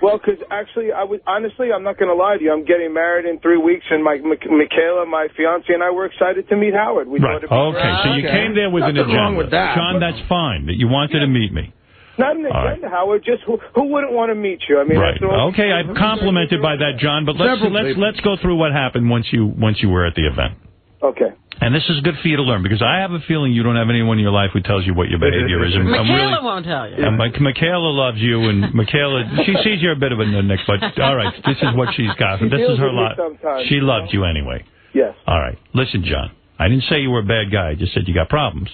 Well, because actually, I was honestly, I'm not going to lie to you. I'm getting married in three weeks, and my Mi- Michaela, my fiance, and I were excited to meet Howard. We Right. thought it'd Okay, so you came there with an Nothing agenda. wrong with that, John, but- that's fine. That you wanted to meet me. Not an All right. agenda, Howard. Just who who wouldn't want to meet you? I mean, Right. after all, Okay, I'm complimented by that, John, but let's Several let's people. let's go through what happened once you once you were at the event. Okay. And this is good for you to learn because I have a feeling you don't have anyone in your life who tells you what your behavior is. And I'm Michaela really, won't tell you. and Mike- Michaela loves you, and Michaela, she sees you're a bit of a nudnik, but all right, this is what she's got. She This is her with lot. She you loves you anyway. Yes. All right, listen, John. I didn't say you were a bad guy. I just said you got problems.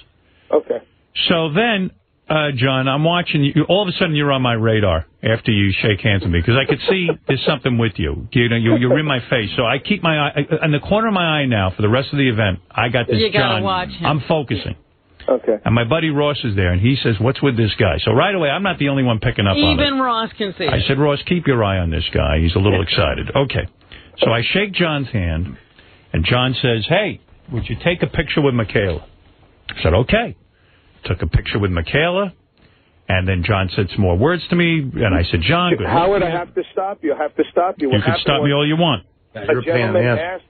Okay. So then, uh, John, I'm watching you. All of a sudden, you're on my radar after you shake hands with me because I could see there's something with you. You know, you, you're in my face. So I keep my eye in the corner of my eye now for the rest of the event. I got this You gotta John. watch him. I'm focusing. Okay. And my buddy Ross is there, and he says, "What's with this guy?" So right away, I'm not the only one picking up on it. Even Ross can see I said, Ross, keep your eye on this guy. He's a little excited. Okay. So I shake John's hand, and John says, Hey, would you take a picture with Michaela? I said, Okay. Took a picture with Michaela, and then John said some more words to me, and I said, John, good. Howard, I have to stop you. I have to stop you. You can stop me all you want. A gentleman asked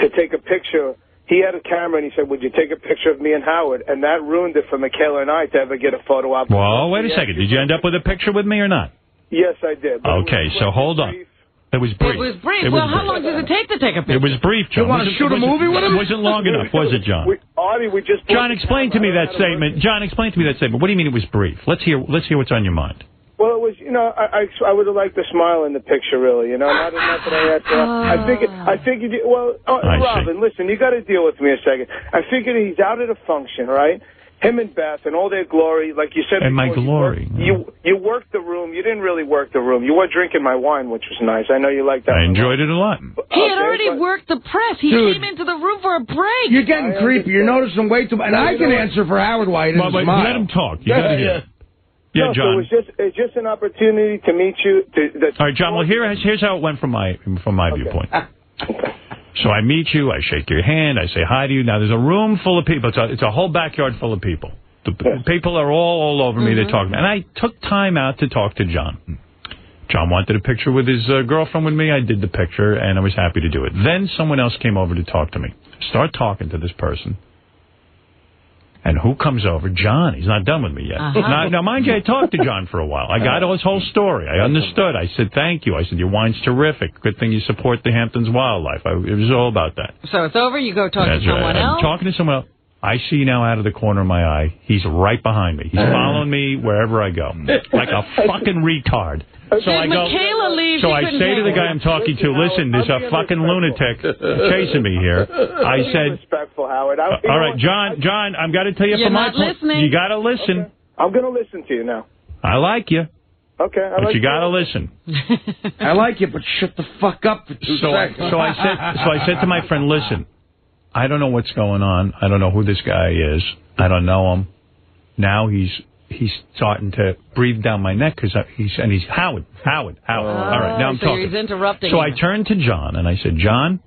to take a picture. He had a camera, and he said, "Would you take a picture of me and Howard?" And that ruined it for Michaela and I to ever get a photo op. Well, wait a second. Did you end up with a picture with me or not? Yes, I did. But Okay, so hold on. It was brief. It was brief. It well, was how brief. long does it take to take a picture? It was brief, John. You wanna shoot a movie with him? It wasn't long enough, was it, John? We, mean, we just. John, explain to me that statement. John, explain to me that statement. What do you mean it was brief? Let's hear. Let's hear what's on your mind. Well, it was, you know, I, I, I would have liked the smile in the picture, really. You know, not, not that I asked. For, I figured, I figured. you- Well, uh, I see. Robin, listen, you got to deal with me a second. I figured he's out at a function, right? Him and Beth and all their glory, like you said. And my before, you glory. worked- You you worked the room. You didn't really work the room. You were drinking my wine, which was nice. I know you liked that. I enjoyed it a lot. He had already worked the press. He Dude. came into the room for a break. You're getting creepy. You're noticing way too much. And No, I can answer for Howard White. Well, but let him talk. You gotta hear. Yeah, no, So it was just it's just an opportunity to meet you. To, that, All right, John. Well, here, here's how it went from my from my viewpoint. So I meet you, I shake your hand, I say hi to you. Now there's a room full of people. It's a, it's a whole backyard full of people. The people are all all over me. They're talking, and I took time out to talk to John. John wanted a picture with his uh, girlfriend with me. I did the picture, and I was happy to do it. Then someone else came over to talk to me. Start talking to this person. And who comes over? John. He's not done with me yet. Uh-huh. Now, now, mind you, I talked to John for a while. I got all his whole story. I understood. I said, thank you. I said, your wine's terrific. Good thing you support the Hamptons wildlife. I, it was all about that. So it's over. You go talk That's to someone right. I'm else. talking to someone else. I see now out of the corner of my eye, he's right behind me. He's uh-huh. following me wherever I go. Like a fucking retard. Oh, so Did I go, Michaela leave? so She I couldn't say to the guy. I'm talking to, listen, there's a fucking lunatic chasing me here. I said, respectful, Howard. I, you all know right, what? John, John, I've got to tell you You're from my not point. listening. You got to listen. I'm going to listen to you now. I like you, Okay. I but like you got to listen. I like you, but shut the fuck up for two So I, seconds. so I said, so I said to my friend, listen, I don't know what's going on. I don't know who this guy is. I don't know him. Now he's he's starting to breathe down my neck because he's and he's Howard, Howard, Howard. All right, now I'm so talking. he's interrupting. So you. I turned to John and I said, John,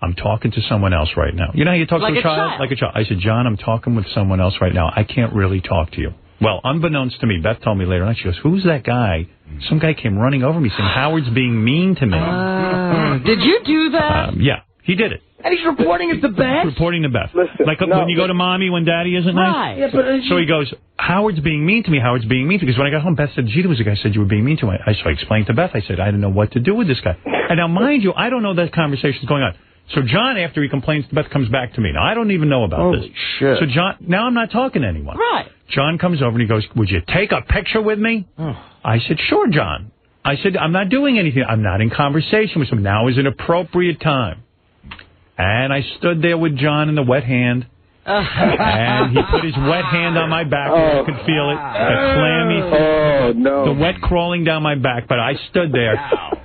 I'm talking to someone else right now. You know how you talk Like to a a child? child. Like a child. I said, John, I'm talking with someone else right now. I can't really talk to you. Well, unbeknownst to me, Beth told me later on, she goes, who's that guy? Some guy came running over me saying Howard's being mean to me. Ah. did you do that? Um, yeah, he did it. And he's reporting it to Beth. Reporting to Beth. like no, when you go to mommy when daddy isn't Right. nice. Yeah, but, uh, so he goes, Howard's being mean to me. Howard's being mean to me. Because when I got home, Beth said, gee, there was a guy said you were being mean to me. I, so I explained to Beth. I said, I didn't know what to do with this guy. And now, mind you, I don't know that conversation's going on. So John, after he complains to Beth, comes back to me. Now, I don't even know about Holy this. shit. So John, now I'm not talking to anyone. Right. John comes over and he goes, would you take a picture with me? I said, sure, John. I said, I'm not doing anything. I'm not in conversation with him. Now is an appropriate time. And I stood there with John in the wet hand. and he put his wet hand on my back. I oh. could feel it. The oh. clammy. Oh, no. The wet crawling down my back. But I stood there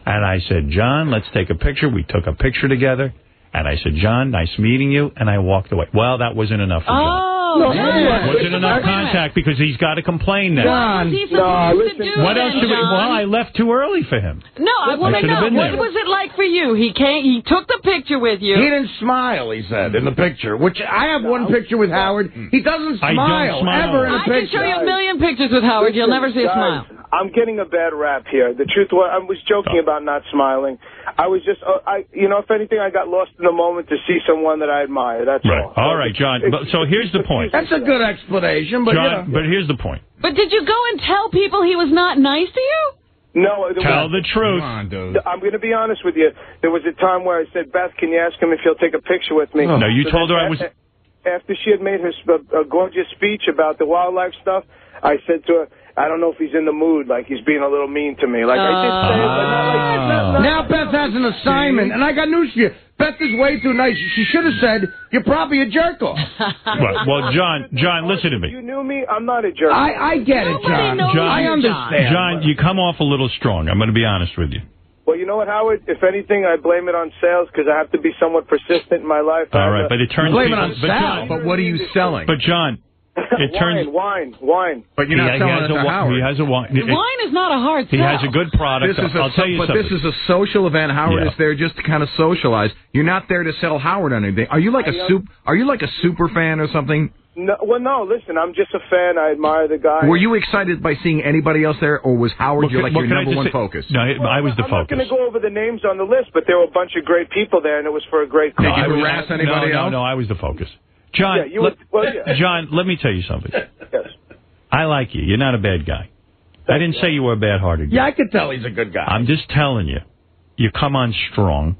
and I said, John, let's take a picture. We took a picture together. And I said, John, nice meeting you. And I walked away. Well, that wasn't enough for John. Oh. Oh, Wasn't enough contact because he's got to complain now. What was he supposed to do What else should we? Well, I left too early for him. No, I want to know. What there. was it like for you? He came. He took the picture with you. He didn't smile, he said, in the picture. Which I have one picture with Howard. He doesn't I don't smile, smile. ever in a I can show you a million pictures with Howard. You'll never see a smile. I'm getting a bad rap here. The truth was, I was joking about not smiling. I was just, uh, I, you know, if anything, I got lost in the moment to see someone that I admire. That's Right. all. All right, John. But, so here's the point. That's a good explanation, but John, you know. but here's the point. But did you go and tell people he was not nice to you? No, Tell was- the truth. I'm going to be honest with you. There was a time where I said, Beth, can you ask him if he'll take a picture with me? No, you So told her I was- After she had made her a gorgeous speech about the wildlife stuff, I said to her, I don't know if he's in the mood, like he's being a little mean to me. Like I did say it, but not like not- not- Now Beth has an assignment, and I got news for you. Beth is way too nice. She should have said, you're probably a jerk off. Well, well, John, John, listen to me. You knew me. I'm not a jerk. I, I get it, John. John, I understand. John, you come off a little strong. I'm going to be honest with you. Well, you know what, Howard? If anything, I blame it on sales because I have to be somewhat persistent in my life. I All have right, a- but it turns Blame it people, on but Sal. John, But what are you selling? but John, it turns wine, wine, wine. But you're he, not he selling has it a to wi- Howard. he has a wine. it- Wine is not a hard sell. he sell. has a good product. This is a I'll tell so- you but something. this is a social event. Howard Yeah. is there just to kind of socialize. You're not there to sell Howard anything. Are you like a I, uh, soup? Are you like a super fan or something? No, well, no. Listen, I'm just a fan. I admire the guy. Were you excited by seeing anybody else there, or was Howard What your, like what your number one say- focus? No, it- I was the focus. I'm not going to go over the names on the list, but there were a bunch of great people there, and it was for a great Did cause. you I was- harass anybody no, else? No, no, I was the focus. John, Yeah, you let, well, yeah. John, let me tell you something. Yes. I like you. You're not a bad guy. I didn't say you were a bad-hearted guy. Yeah, I could tell he's a good guy. I'm just telling you. You come on strong.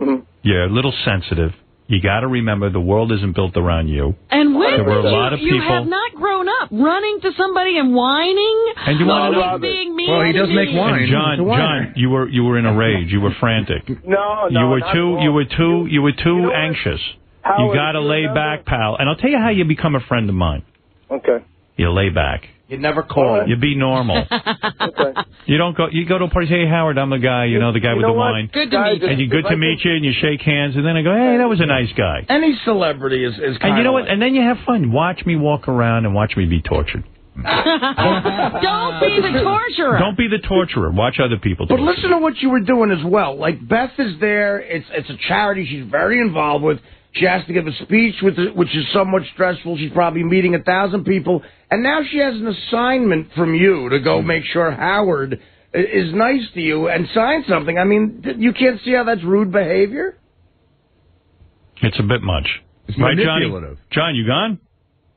Mhm. You're a little sensitive. You got to remember the world isn't built around you. And when There were a you, lot of people. you have not grown up running to somebody and whining. And you wanna know- being mean Well, he does me. make wine. And John, It's a wine. John, you were you were in a rage. You were frantic. No, no. you were not too at you were too you were too know what? Anxious. Howard, you got to lay remember- back, pal. And I'll tell you how you become a friend of mine. Okay. You lay back. You never call him. You be normal. Okay. You don't go. You go to a party. Say, hey, Howard, I'm the guy. You know, the guy You with the what? wine. Good to Guys, meet you. And you good If I to can- meet you, and you shake hands, and then I go, hey, that was a nice guy. Any celebrity is, is And you know what? like- And then you have fun. Watch me walk around and watch me be tortured. Don't be the torturer. Don't be the torturer. Watch other people. But torture. listen to what you were doing as well. Like Beth is there. It's it's a charity she's very involved with. She has to give a speech, with which is somewhat stressful. She's probably meeting a thousand people, and now she has an assignment from you to go hmm. make sure Howard is nice to you and sign something. I mean, you can't see how that's rude behavior. It's a bit much. It's right, manipulative. Johnny? John, you gone?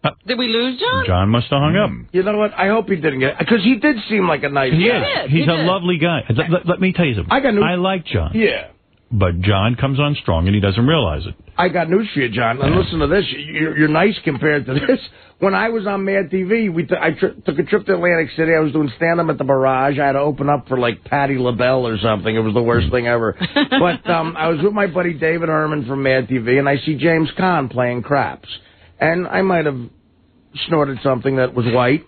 Uh, did we lose John? John must have hung up. Hmm. You know what? I hope he didn't get because he did seem like a nice He guy. is. did, He's he a did. lovely guy. Let, let- let me tell you something. I got news- I like John. Yeah. But John comes on strong and he doesn't realize it. I got news for you, John. And listen to this. You're, you're nice compared to this. When I was on Mad TV, we I took a trip to Atlantic City. I was doing stand-up at the Barrage. I had to open up for like Patti LaBelle or something. It was the worst thing ever. but um, I was with my buddy David Herman from Mad TV, and I see James Caan playing craps. And I might have snorted something that was white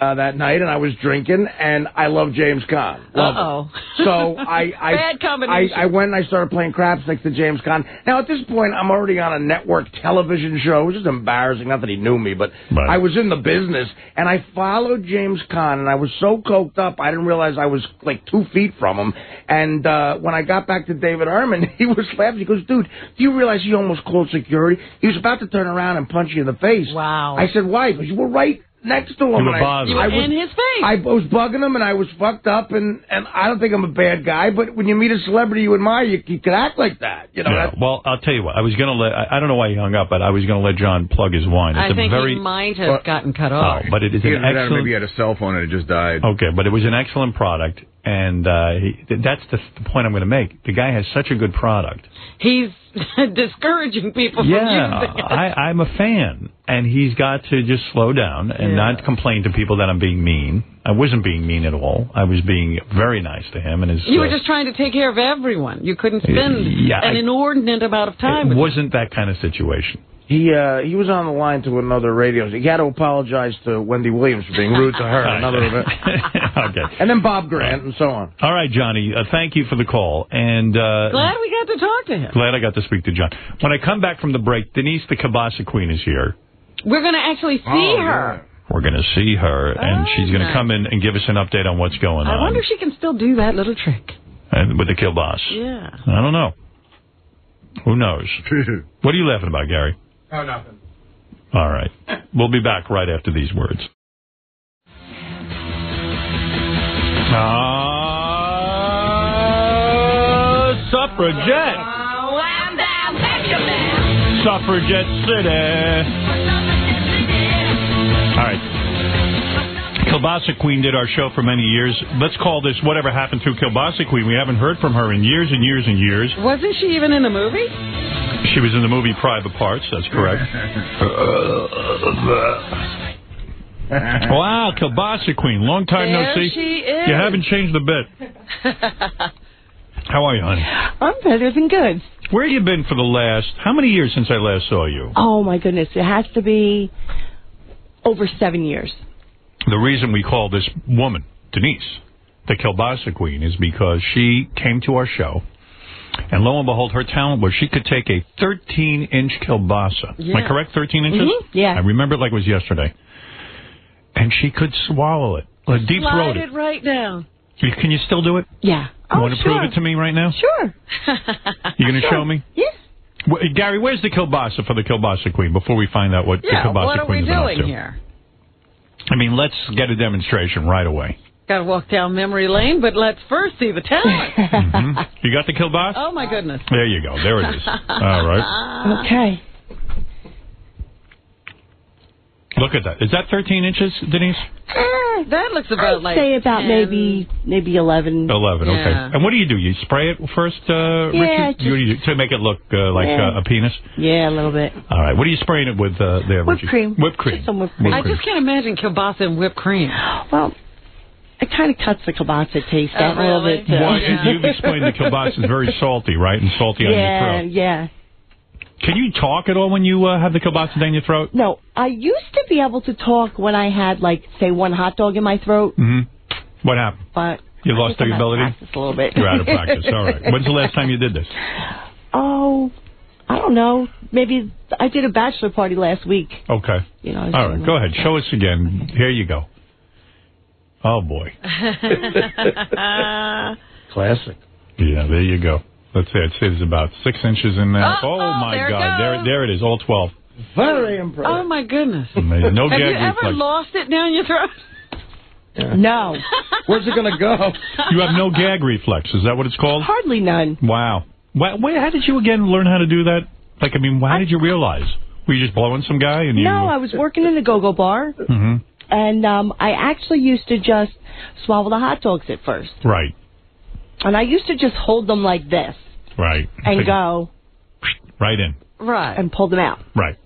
uh, that night, and I was drinking, and I love James Caan. Uh-oh. So I, I, Bad combination. I, I went and I started playing craps next to James Caan. Now at this point, I'm already on a network television show, which is embarrassing. Not that he knew me, but Right. I was in the business, and I followed James Caan, and I was so coked up, I didn't realize I was like two feet from him. And uh, when I got back to David Herman, he was laughing. He goes, "Dude, do you realize he almost called security? He was about to turn around and punch you in the face." Wow. I said, "Why?" Because you were right next to him. You were and I- bothered. You were I was- in his face. I was bugging him and I was fucked up and and I don't think I'm a bad guy, but when you meet a celebrity you admire, you, you could act like that. You know, Yeah. Well, I'll tell you what. I was going to let. I, I don't know why he hung up, but I was going to let John plug his wine. It's I a think very. he might have Well, gotten cut Oh, off. but it is He an had, excellent. maybe he had a cell phone and it just died. Okay, but it was an excellent product, And uh, he, that's the, the point I'm going to make. The guy has such a good product. He's discouraging people Yeah, from using it. I, I'm a fan, and he's got to just slow down and Yeah. not complain to people that I'm being mean. I wasn't being mean at all. I was being very nice to him and his. You were uh, just trying to take care of everyone. You couldn't spend Yeah, an I- inordinate amount of time. it with wasn't that kind of situation. He uh, he was on the line to another radio. He had to apologize to Wendy Williams for being rude to her. Another event. okay. And then Bob Grant and so on. All right, Johnny. Uh, thank you for the call, and uh, Glad we got to talk to him. glad I got to speak to John. When I come back from the break, Denise, the Kabasa Queen, is here. We're going to actually see Oh, her. We're going to see her, and she's going to nice. come in and give us an update on what's going I on I wonder if she can still do that little trick. and with the Kilbas. Yeah. I don't know. Who knows? what are you laughing about, Gary? Oh, nothing. All right. We'll be back right after these words. Uh, suffragette. Suffragette City. All right. Kielbasa Queen did our show for many years. Let's call this Whatever Happened to Kielbasa Queen. We haven't heard from her in years and years and years. Wasn't she even in the movie? She was in the movie Private Parts. That's correct. wow, Kielbasa Queen. Long time no see. she is. You haven't changed a bit. How are you, honey? I'm better than good. Where have you been for the last? How many years since I last saw you? Oh my goodness, it has to be over seven years. The reason we call this woman Denise the Kielbasa Queen is because she came to our show, and lo and behold, her talent was she could take a 13-inch kielbasa. Am I correct? 13 inches? Mhm, yeah. I remember it like it was yesterday. And she could swallow it, uh, deep throat it right. You- Can you still do it? Yeah. You want to prove it to me right now? Sure. You going to Sure. show me? Yeah. Wh- Gary, where's the kielbasa for the kielbasa queen before we find out what Yeah, the kielbasa Queen is what are we queen's been up doing here? I mean, let's get a demonstration right away. Got to walk down memory lane, but let's first see the talent. Mhm. You got the kielbasa? oh my goodness. There you go. There it is. All right. Okay. Look at that. Is that 13 inches, Denise? Eh, that looks about I'd like say about 10. maybe maybe eleven. 11. Okay. And what do you do? You spray it first, uh, Yeah, Richard? You- you- to make it look uh, like Yeah. uh, a penis? Yeah, a little bit. All right. What are you spraying it with uh, there, Whipped Richard? cream. Whipped cream. Just some whipped Whipped I just can't imagine kielbasa and whipped cream. Well, it kind of cuts the kielbasa taste Oh, out a little really? bit. uh, Well, you've explained the kielbasa is very salty, right? And salty on your yeah, yeah. Can you talk at all when you uh, have the kielbasa down your throat? No, I used to be able to talk when I had like say one hot dog in my throat, hmm What happened? but You I lost think the I'm out of ability? practice a little bit. You're out of practice. All right. When's the last time you did this? Oh, I don't know. Maybe I did a bachelor party last week. Okay. You know. I was All doing right. Go ahead. Show us again. Here you go. Oh, boy. Classic. Yeah, there you go. Let's say it says about six inches in there. Oh, Oh, oh, my there God. There, there it is. All 12. Very impressive. Oh my goodness. Amazing. No Have you ever reflex. lost it down your throat? No. Where's it going to go? You have no gag reflex. Is that what it's called? Hardly none. Wow. Why, wait, how did you again learn how to do that? Like, I mean, how did you realize? Were you just blowing some guy and you? No, I was working in a go-go bar, hmm and um I actually used to just swallow the hot dogs at first, Right. and I used to just hold them like this Right. and go Right in. Right. and pull them out. Right.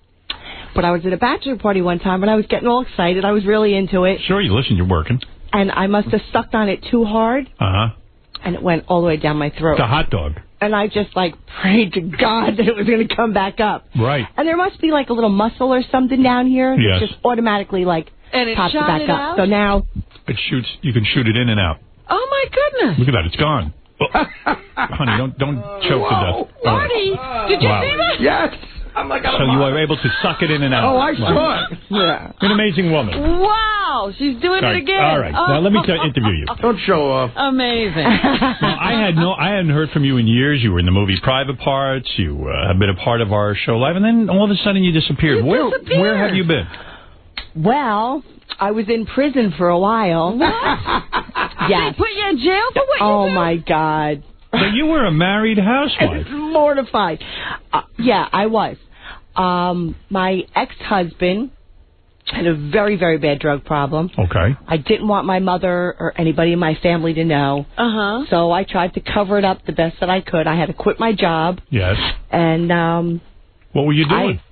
But I was at a bachelor party one time, and I was getting all excited. I was really into it, Sure, you listen. You're working. and I must have sucked on it too hard, Uh huh. and it went all the way down my throat. The hot dog. And I just like prayed to God that it was going to come back up. Right. And there must be like a little muscle or something down here Yes. that just automatically like And it pops it back it up. out? So now It shoots. You can shoot it in and out. Oh my goodness. Look at that. It's gone. Oh. Honey, don't don't choke to death. All right. Marty, did you Wow. see that? Yes. I'm like, So you are able to suck it in and out. Oh, I Wow. saw it. Yeah. You're an amazing woman. Wow, she's doing All it again. All right. Now let me tell, interview you. Don't show off. Amazing. Well, I had no, I hadn't heard from you in years. You were in the movie Private Parts. You uh, have been a part of our show live, and then all of a sudden you disappeared. where disappeared. where have you been? Well, I was in prison for a while. yes. They put you in jail for what Oh you do? my God. But you were a married housewife. It's mortified. Uh, yeah, I was. Um, my ex-husband had a very, very bad drug problem. Okay. I didn't want my mother or anybody in my family to know. Uh huh. So I tried to cover it up the best that I could. I had to quit my job, Yes. and um, What were you doing? I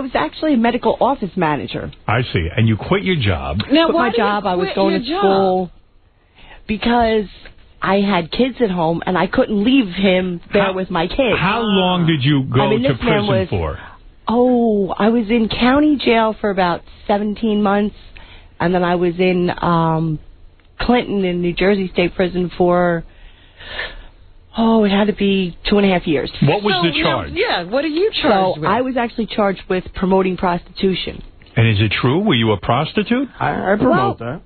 was actually a medical office manager. I, see. And you quit your job. Now, quit why my did you job. I was going to job? school because I had kids at home, and I couldn't leave him there with my kids. How long did you go I mean, to prison was- for? Oh, I was in county jail for about 17 months, and then I was in um Clinton in New Jersey State Prison for oh, it had to be two and a half years. What was So, the now, charge? yeah, what are you charged so with? I was actually charged with promoting prostitution. And is it true? Were you a prostitute? I, I promote that.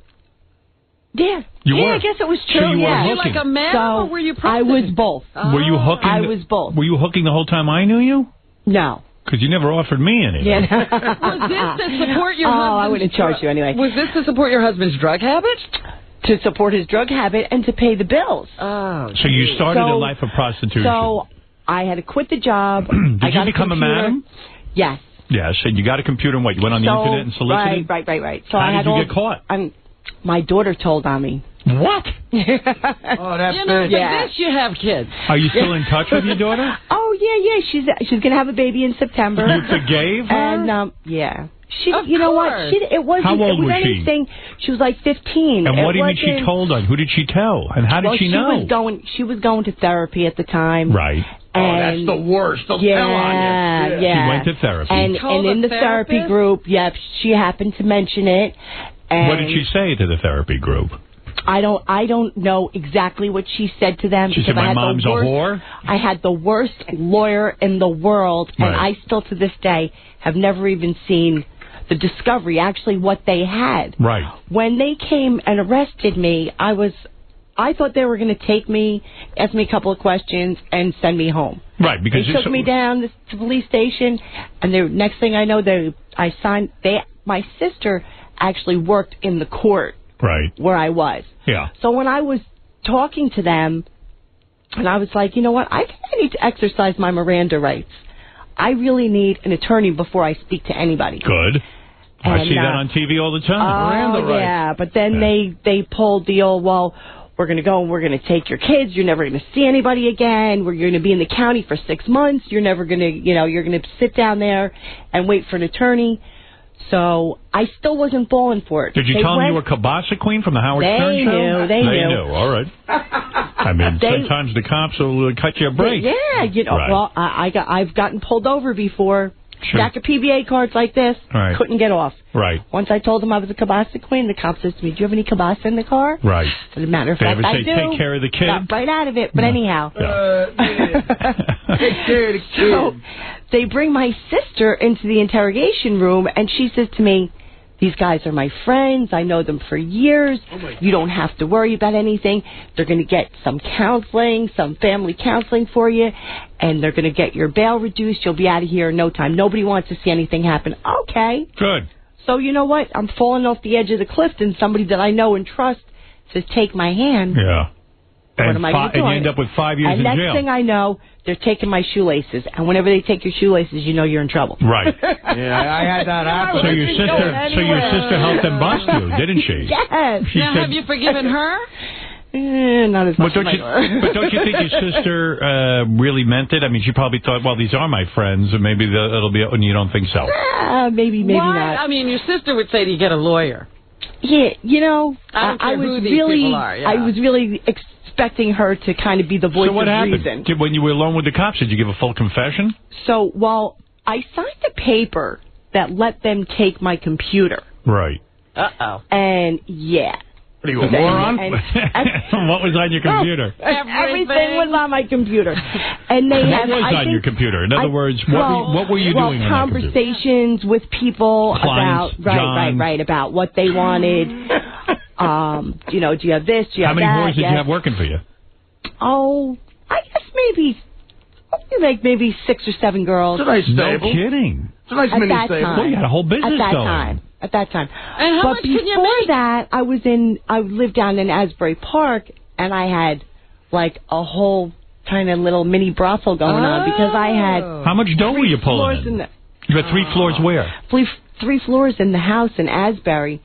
Yeah. You yeah, were. I guess it was So true. you were yeah. Were you like a man so or were you I was both. Were you ah. hooking? I was both. Were you hooking the whole time I knew you? No. Because you never offered me anything. Yeah. was this to support your oh, husband's I wouldn't charge you anyway. Was this to support your husband's drug habit? To support his drug habit and to pay the bills. Oh. So you started So- a life of prostitution. So I had to quit the job. Did I you become a, computer. madam? Yes. Yes. And you got a computer and what? You went on the so, internet and solicited? Right, right, right, right. So How I did had you all, get caught? I'm, my daughter told on me. What? oh, you know, for yeah. this you have kids. Are you still in touch with your daughter? Oh yeah, yeah. She's she's gonna have a baby in September. You forgave her? And um, yeah. She, Of you know what? She, it wasn't. How old it was was anything. She was like 15. And It what do you mean she wasn't- told on? Who did she tell? And how did well, she know? was going. She was going to therapy at the time. Right. And Oh, that's the worst. They'll yeah, tell on you. yeah. She went to therapy. And Told and in the the therapy group, yep, she happened to mention it. And what did she say to the therapy group? I don't I don't know exactly what she said to them She said, I "My had mom's the a worst, whore." I had the worst lawyer in the world, and I still to this day have never even seen the discovery, actually what they had. Right. When they came and arrested me, I was I thought they were going to take me, ask me a couple of questions, and send me home. Right, because they took me down to the police station, and the next thing I know, they I signed. They my sister actually worked in the court Right. where I was. Yeah. So when I was talking to them, and I was like, you know what, I think I need to exercise my Miranda rights. I really need an attorney before I speak to anybody. Good. I And, see that uh, on TV all the time. Oh yeah, but then they they pulled the old well. We're gonna go and we're gonna take your kids. You're never gonna see anybody again. We're gonna be in the county for six months. You're never gonna, you know, you're gonna sit down there and wait for an attorney. So I still wasn't falling for it. Did you They tell them you were Kabasa Queen from the Howard They Stern show? knew, they knew. knew. All right. I mean, They- sometimes the cops will uh, cut you a break. Yeah, you know, Right. well, I, I got, I've gotten pulled over before. Sure. Stack of PBA cards like this, Right. couldn't get off. Right. Once I told them I was a Kabasa queen, the cop says to me, "Do you have any Kabasa in the car?" Right. As a matter of They fact, ever I say, do. "Take care of the kid"? Got right out of it, but anyhow. Uh, Take care of the So they bring my sister into the interrogation room, and she says to me, "These guys are my friends. I know them for years. Oh, you don't have to worry about anything. They're going to get some counseling, some family counseling for you, and they're going to get your bail reduced. You'll be out of here in no time. Nobody wants to see anything happen." Okay. Good. So you know what? I'm falling off the edge of the cliff, and somebody that I know and trust says, "Take my hand." Yeah. And fi- and you end up with five years and in next thing I know, they're taking my shoelaces. And whenever they take your shoelaces, you know you're in trouble. Right. Yeah, I had that happen. So your sister, so your sister helped them bust you, didn't she? Yes. She now, said- have you forgiven her? Eh, not as much But much don't as you, but don't you think your sister uh, really meant it? I mean, she probably thought, well, these are my friends, and maybe the, it'll be. And you don't think so? Uh, maybe, maybe Why? not. I mean, your sister would say to you get a lawyer. Yeah, you know, I don't was who these really, people are, yeah. I was really expecting her to kind of be the voice so what of happened reason. Did, when you were alone with the cops? Did you give a full confession? So while I signed a paper that let them take my computer, Right. Uh oh. and yeah. What are you, a moron? And- and- what was on your computer? Everything was on my computer, and they what have. was I on think, your computer? In other I- words, what, well, were, what were you well, doing on that computer? conversations with people Clients, about right, John. right, right about what they wanted. um, you know, do you have this? Do you How have many that? whores did Yes. you have working for you? Oh, I guess maybe like maybe six or seven girls. It's a nice No stable. kidding. It's a nice at mini that stable. time. Well, you had a whole business at that going. time. At that time. And how but much can you before make? that, I was in. I lived down in Asbury Park, and I had like a whole kind of little mini brothel going on because I had oh. How much dough were you floors pulling in in? the You had three floors where? three, three floors in the house in Asbury.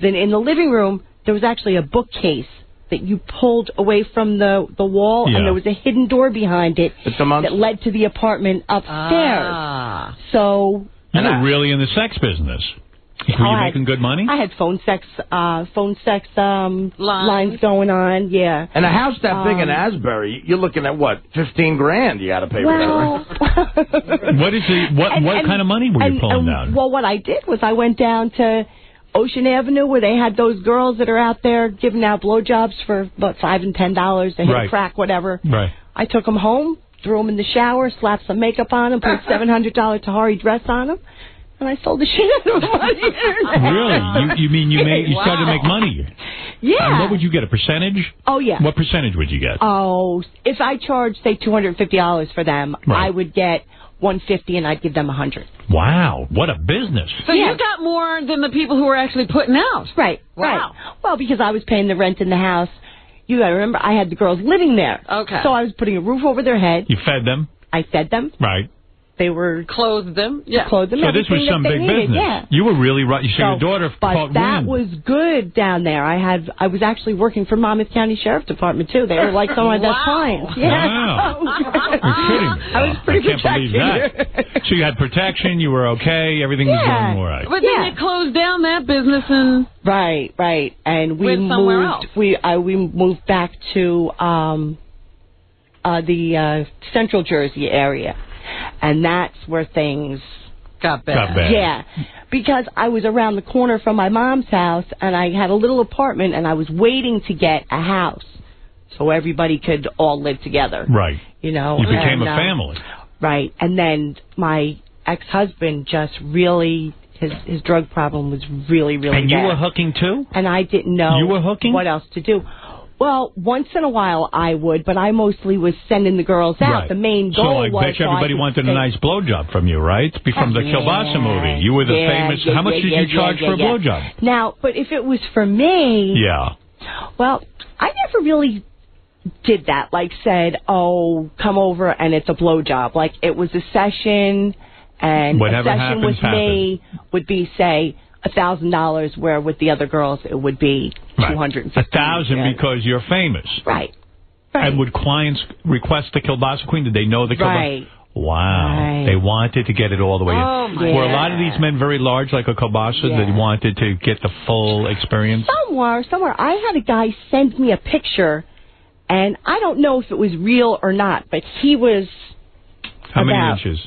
Then in the living room, there was actually a bookcase that you pulled away from the the wall, Yeah. and there was a hidden door behind it It's amongst- that led to the apartment upstairs. Ah. So You were really in the sex business. Were Oh, you I- making good money? I had phone sex, uh, phone sex um, lines. going on. Yeah. And a house that big in Um, Asbury, you're looking at what, fifteen grand? You got to pay Well, for that, right? what is the what And- what and- kind of money were you and- pulling and, down? Well, what I did was I went down to Ocean Avenue where they had those girls that are out there giving out blowjobs for about five and ten dollars. They hit Right. a crack, whatever. Right. I took them home, threw them in the shower, slapped some makeup on them, put a seven hundred dollar Tahari dress on them, and I sold the shit out of them on the internet. Really? You you mean you made you started to make money? Yeah. And what would you get? A percentage? Oh yeah. What percentage would you get? Oh, if I charged say two hundred and fifty dollars for them, Right. I would get one fifty, and I'd give them a hundred. Wow, what a business! So you got more than the people who were actually putting out. Right. Right. Well, because I was paying the rent in the house. You got to remember, I had the girls living there. Okay. So I was putting a roof over their head. You fed them, I fed them. right? They were clothed them. Yeah. clothed them. So this was some big needed. business. Yeah. You were really right. You so, your So, daughter But that wind. was good down there. I had I was actually working for Monmouth County Sheriff Department too. They were like some of my best clients. Yeah. Wow. You're kidding. I was pretty I can't believe that. So you had protection. You were okay. Everything was going all right. But then they closed down that business and Right, right. And we Went somewhere moved else. we uh, we moved back to um uh the uh central Jersey area. And that's where things got bad. Got bad. Yeah. Because I was around the corner from my mom's house and I had a little apartment and I was waiting to get a house so everybody could all live together. Right. You know. You became and, a uh, family. Right. And then my ex-husband just really his his drug problem was really really And you were hooking too? and I didn't know You were hooking? what else to do. Well, once in a while I would, but I mostly was sending the girls out. Right. The main goal So I was bet you so everybody could wanted a nice blowjob from you, right? From the Yeah. Kielbasa movie. You were the Yeah, famous. yeah, How much did you charge for a blowjob? Now, but if it was for me, Yeah. well, I never really did that. Like said, oh, come over and it's a blowjob. Like it was a session, and Whatever a session happens, with me would be say a thousand dollars, where with the other girls it would be two hundred A thousand because you're famous. Right. And would clients request the Kielbasa Queen? Did they know the Kielbasa? Right. Wow. Right. They wanted to get it all the way in. Oh, Were a lot of these men very large, like a Kielbasa, that wanted to get the full experience? Somewhere, somewhere, I had a guy send me a picture, and I don't know if it was real or not, but he was. How many inches?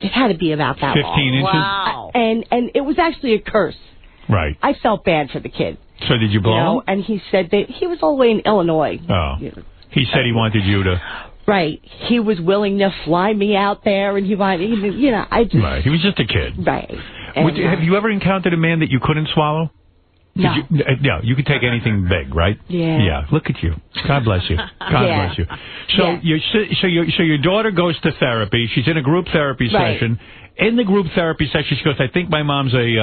It had to be about that 15 long. inches? Wow. And and it was actually a curse. Right. I felt bad for the kid. So did you blow you know, him? and he said that he was all the way in Illinois. Oh. He said he wanted you to. Right. He was willing to fly me out there, and he wanted, you know, I just. Right. He was just a kid. Right. Would And, you- uh, have you ever encountered a man that you couldn't swallow? Did No. You, uh, no, you could take anything big, right? Yeah. Yeah. Look at you. God bless you. God Yeah. bless you. So Yeah. your so your so your daughter goes to therapy. She's in a group therapy Right. session. In the group therapy session, she goes, "I think my mom's a uh,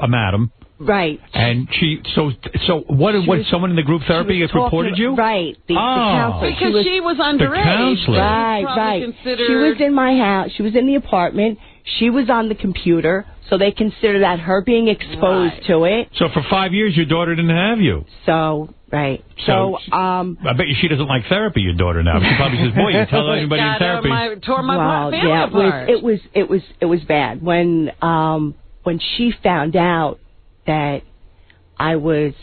a, a madam." Right. And she so so what She what was- someone in the group therapy has reported you? Right. The, the Oh. counselor. Because she was underage. counselor. Right, Probably right. considered- She was in my house. She was in the apartment. She was on the computer, so they consider that her being exposed to it. So for five years, your daughter didn't have you. So, right. So, So, um, I bet you she doesn't like therapy. Your daughter now. She probably says, "Boy, you tell anybody in therapy." my, tore my well, family yeah, it was, apart. it was it was it was bad when um when she found out that I was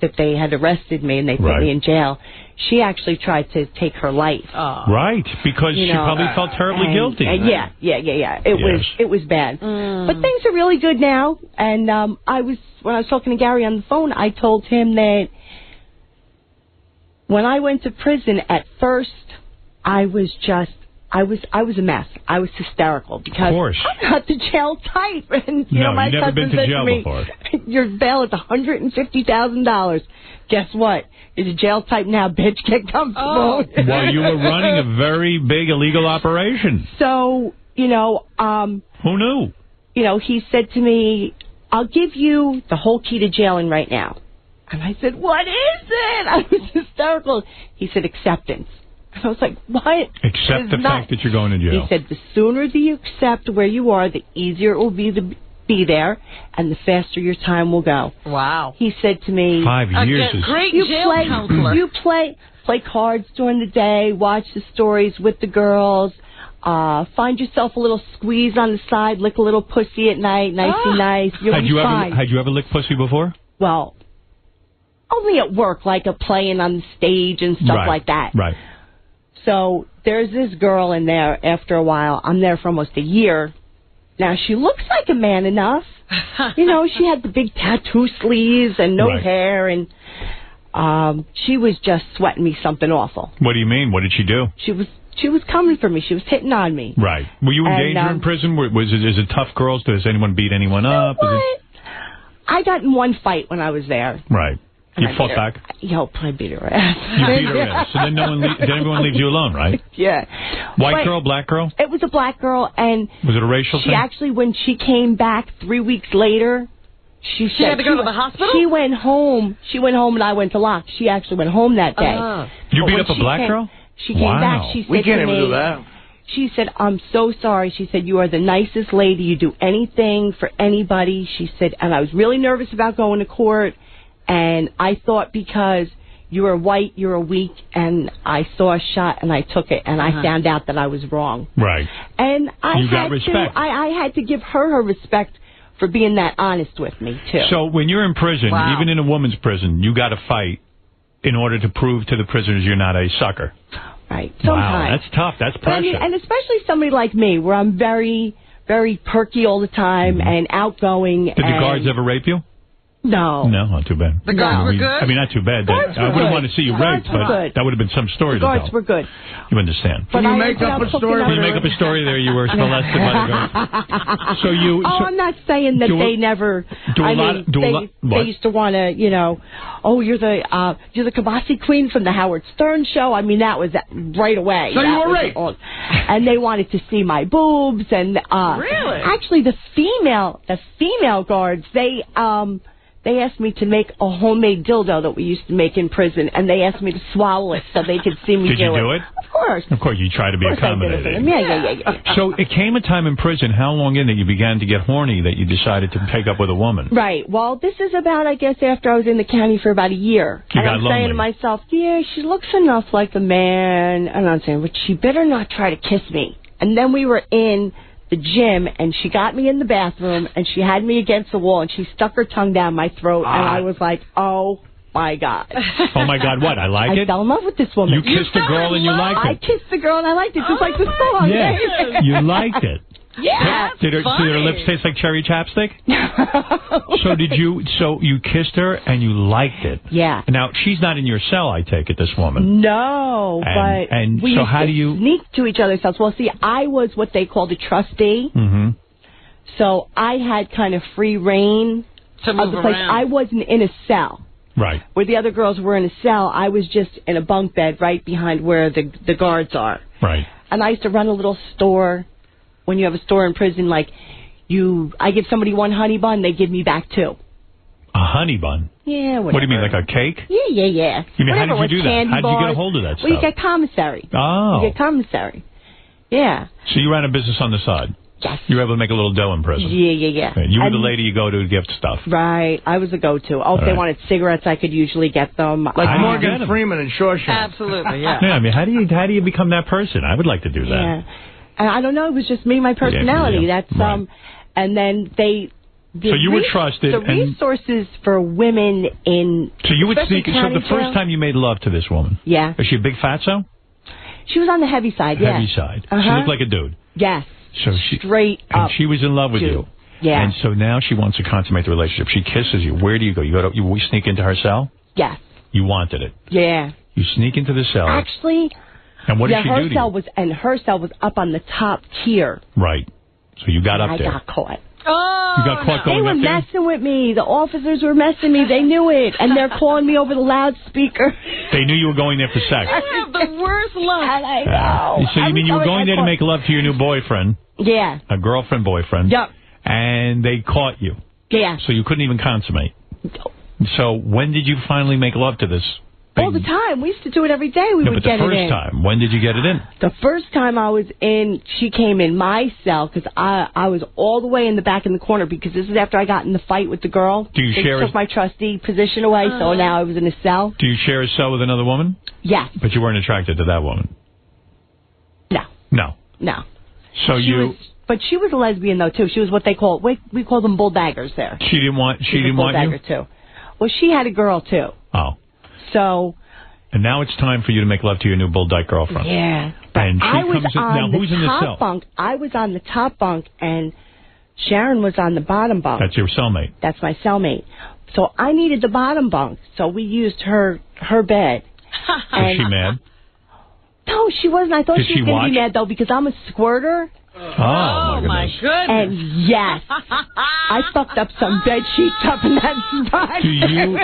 that they had arrested me and they put Right. me in jail. She actually tried to take her life. Right, because You she know, probably felt terribly and- guilty. and yeah, yeah, yeah, yeah. It was it was bad. Mm. But things are really good now. And um I was when I was talking to Gary on the phone, I told him that when I went to prison at first, I was just I was I was a mess. I was hysterical because course. I'm not the jail type. And you No, know, my you've never husband been to said jail to me, before. "Your bail is one hundred and fifty thousand dollars." Guess what? You're the jail type now, bitch. Get comfortable. Well, you were running a very big illegal operation. So, you know, um, Who knew? you know, he said to me, I'll give you the whole key to jailing right now. And I said, What is it? I was hysterical. He said, Acceptance. And I was like, What? Except the not- fact that you're going to jail. He said, The sooner that you accept where you are, the easier it will be to, be there, and the faster your time will go. Wow. He said to me, Five years Again, is- great you jail play, counselor. You play play cards during the day, watch the stories with the girls. Uh, find yourself a little squeeze on the side, lick a little pussy at night, nicey Ah. nice. You'll Had be you fine. ever had you ever licked pussy before? well, only at work, like a playing on the stage and stuff right. like that. Right. So there's this girl in there after a while. I'm there for almost a year. Now she looks like a man enough. you know, she had the big tattoo sleeves and no Right. hair and um she was just sweating me something awful. What do you mean? What did she do? She was she was coming for me. She was hitting on me. Right. Were you in And, danger in um, prison? Were- Was it, is it tough girls? Does anyone beat anyone up? It- I got in one fight when I was there. right. You And I fought her- back. Yo, I beat her ass. You beat her ass. So then no one, le- then everyone leaves you alone, right? Yeah. White But girl, black girl. It was a black girl, and Was it a racial she thing? actually, when she came back three weeks later, she, She said had to go to the hospital? She went home. She went home, and I went to lock. She actually went home that day. Ah. You beat up a black came- girl? She came Wow. back. She said We can't to even me, do that. She said, "I'm so sorry." She said, "You are the nicest lady. You do anything for anybody." She said, and I was really nervous about going to court, and I thought because you were white, you were weak, and I saw a shot and I took it, and Uh-huh. I found out that I was wrong. Right. And I You got had respect. to, I, I had to give her her respect for being that honest with me too. So when you're in prison, Wow. even in a woman's prison, you got to fight in order to prove to the prisoners you're not a sucker. right, Wow, sometimes. that's tough. That's But I mean, pressure. and especially somebody like me, where I'm very, very perky all the time and outgoing. Mm-hmm. Did the guards ever rape you? No. No, not too bad. The guards I were good? I mean, not too bad. Guards I were wouldn't good. want to see you Guards raped, but good. that would have been some story The to guards tell. were good. You understand? But you I make up a story? Can you make up a story there? You were molested by the guards. So you. Oh, I'm not saying that do a- they never. do a I lot- mean, do a they, lot- they used to want to, you know, oh, you're the uh, you're the Kabasi Queen from the Howard Stern show. I mean, that was right away. So you were was raped. all- and they wanted to see my boobs and uh, Really? actually the female the female guards they um. They asked me to make a homemade dildo that we used to make in prison, and they asked me to swallow it so they could see me do it. Did do you do it? Of course. Of course, you try to be Of course I did it for them. accommodating. Yeah, yeah, yeah, yeah. So it came a time in prison. How long in that you began to get horny that you decided to take up with a woman? Right. Well, this is about, I guess, after I was in the county for about a year. You and I'm saying to myself, yeah, she looks enough like a man. And I'm saying, but she better not try to kiss me. And then we were in the gym, and she got me in the bathroom, and she had me against the wall, and she stuck her tongue down my throat, and Ah. I was like, oh my god. Oh my God! What? I like I it. fell in love with this woman. You kissed a girl and you liked it. I kissed the girl and I liked it, just like the song. Yeah, you liked it. Yeah. Did her, did her lips taste like cherry chapstick? so did you? So you kissed her and you liked it. Yeah. Now she's not in your cell. I take it. This woman. No, And- but and we so used how to do you- sneak to each other's cells? Well, see, I was what they called a trustee, Mm-hmm. so I had kind of free reign To of move the place. around. I wasn't in a cell Right. where the other girls were in a cell. I was just in a bunk bed right behind where the the guards are. Right. And I used to run a little store. When you have a store in prison, like you, I give somebody one honey bun, they give me back two. A honey bun. Yeah, whatever. What do you mean, like a cake? Yeah, yeah, yeah. You mean, how did you do that? How did you get a hold of that stuff? Well, you get commissary. Oh. You get commissary. Yeah. So you ran a business on the side. Yes. You were able to make a little dough in prison. Yeah, yeah, yeah. Right. You were And- the lady you go to to gift stuff. Right. I was a go-to. Oh, if they wanted cigarettes, I could usually get them. Like How do you um, get Morgan 'em? Freeman in Shawshank. Absolutely, yeah. Yeah, I mean, how do you how do you become that person? I would like to do that. Yeah. And I don't know. It was just me, my personality. yeah. That's um. And then they. The So you were res- trusted The resources for women in. So you would sneak. So the first time you made love to this woman, Yeah. is she a big fatso? She was on the heavy side. Yeah. Heavy side. She Uh-huh. looked like a dude. Yes. So she Straight and up. she was in love with dude. you. Yeah. And so now she wants to consummate the relationship. She kisses you. Where do you go? You go to you we sneak into her cell. Yes. You wanted it. Yeah. You sneak into the cell. Actually. And what yeah, did she her do to cell you? was and her cell was up on the top tier. Right. So you got and up I there. got caught. Oh, You got caught They going were up there. messing with me. The officers were messing me. They knew it, and they're calling me over the loudspeaker. They knew you were going there for sex. You have the worst luck. I know. So you I'm mean you were going there to make love to your new boyfriend, Yeah. a girlfriend boyfriend? Yep. And they caught you, Yeah. so you couldn't even consummate. So when did you finally make love to this All the time. We used to do it every day. We no, would but the get it first time, when did you get it in? The first time I was in, she came in my cell because I I was all the way in the back in the corner because this is after I got in the fight with the girl. Do you they share took a- my trustee position away, so uh-huh. now I was in a cell. Do you share a cell with another woman? Yes. But you weren't attracted to that woman? No. No. No. So she you... was, but she was a lesbian though too. She was what they call we we call them bull daggers there. She didn't want. She She's a didn't bull want you. dagger too. Well, she had a girl too. Oh. So And now it's time for you to make love to your new bull dyke girlfriend. yeah. And she I was comes in. on Now who's in the top cell? bunk. I was on the top bunk, and Sharon was on the bottom bunk. That's your cellmate. That's my cellmate. So I needed the bottom bunk, so we used her her bed. Is she mad? No, she wasn't. I thought Did she she was going to be mad though because I'm a squirter. Oh, oh, my goodness. And yes, I fucked up some bed sheets up in that spot. Do you?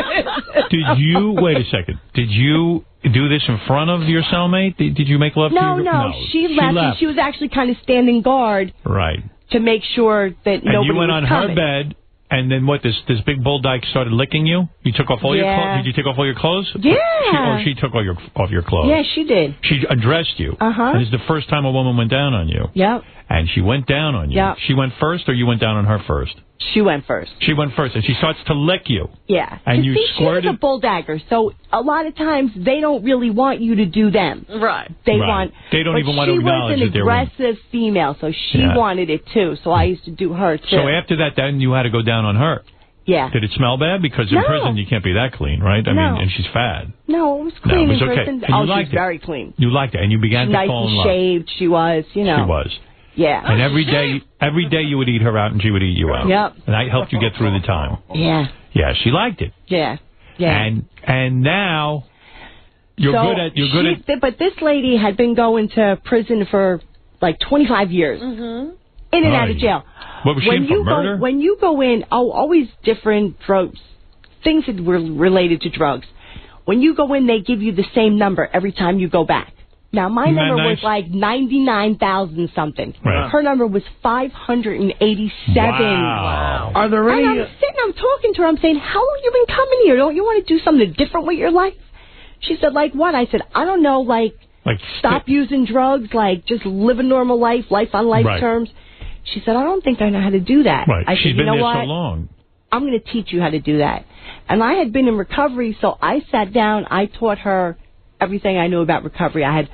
Did you? Wait a second. Did you do this in front of your cellmate? Did, did you make love No, to your? no, she left, and she was actually kind of standing guard Right. to make sure that And nobody you went was on coming. her bed, and then what? This this big bull dyke started licking you. You took off all your Yeah. clothes. Did you take off all your clothes? Yeah. She, or she took all your off your clothes. Yeah, she did. She undressed you. Uh-huh. And this is the first time a woman went down on you. Yep. And she went down on you. Yep. She went first, or you went down on her first? She went first. She went first, and she starts to lick you. Yeah. And you you see, squirted- She was a bull dagger, so a lot of times they don't really want you to do them. Right. They Right. want. They don't even want to she acknowledge was that they're an aggressive female, so she Yeah. wanted it too. So I used to do her too. So after that, then you had to go down on her. yeah. Did it smell bad? Because in No. prison you can't be that clean, right? I No. mean, and she's fat. No, it was No, clean it was in okay. prison. And you oh, liked she's it. very clean. You liked it, and you began to nice fall in and love. shaved. She was, you know. She was. Yeah. And every day, every day you would eat her out, and she would eat you out. Yep. And I helped you get through the time. Yeah. Yeah, she liked it. Yeah. Yeah. And and now you're so good at you're good she, at But this lady had been going to prison for like 25 years. Mm-hmm. In and Oh, out of jail. What was she when in for, you murder? Go, when you go in, oh, always different drugs, things that were related to drugs. When you go in, they give you the same number every time you go back. Now, my Isn't that number was like 99,000 something. Right. Her number was 587. Wow. Are there any... And any? I'm sitting, I'm talking to her, I'm saying, how long you been coming here? Don't you want to do something different with your life? She said, like what? I said, I don't know, like like stop using drugs, like just live a normal life, life on life Right. terms. She said, I don't think I know how to do that. Right. I She's said, you been know there what? so long. I'm going to teach you how to do that. And I had been in recovery, so I sat down. I taught her everything I knew about recovery. I had,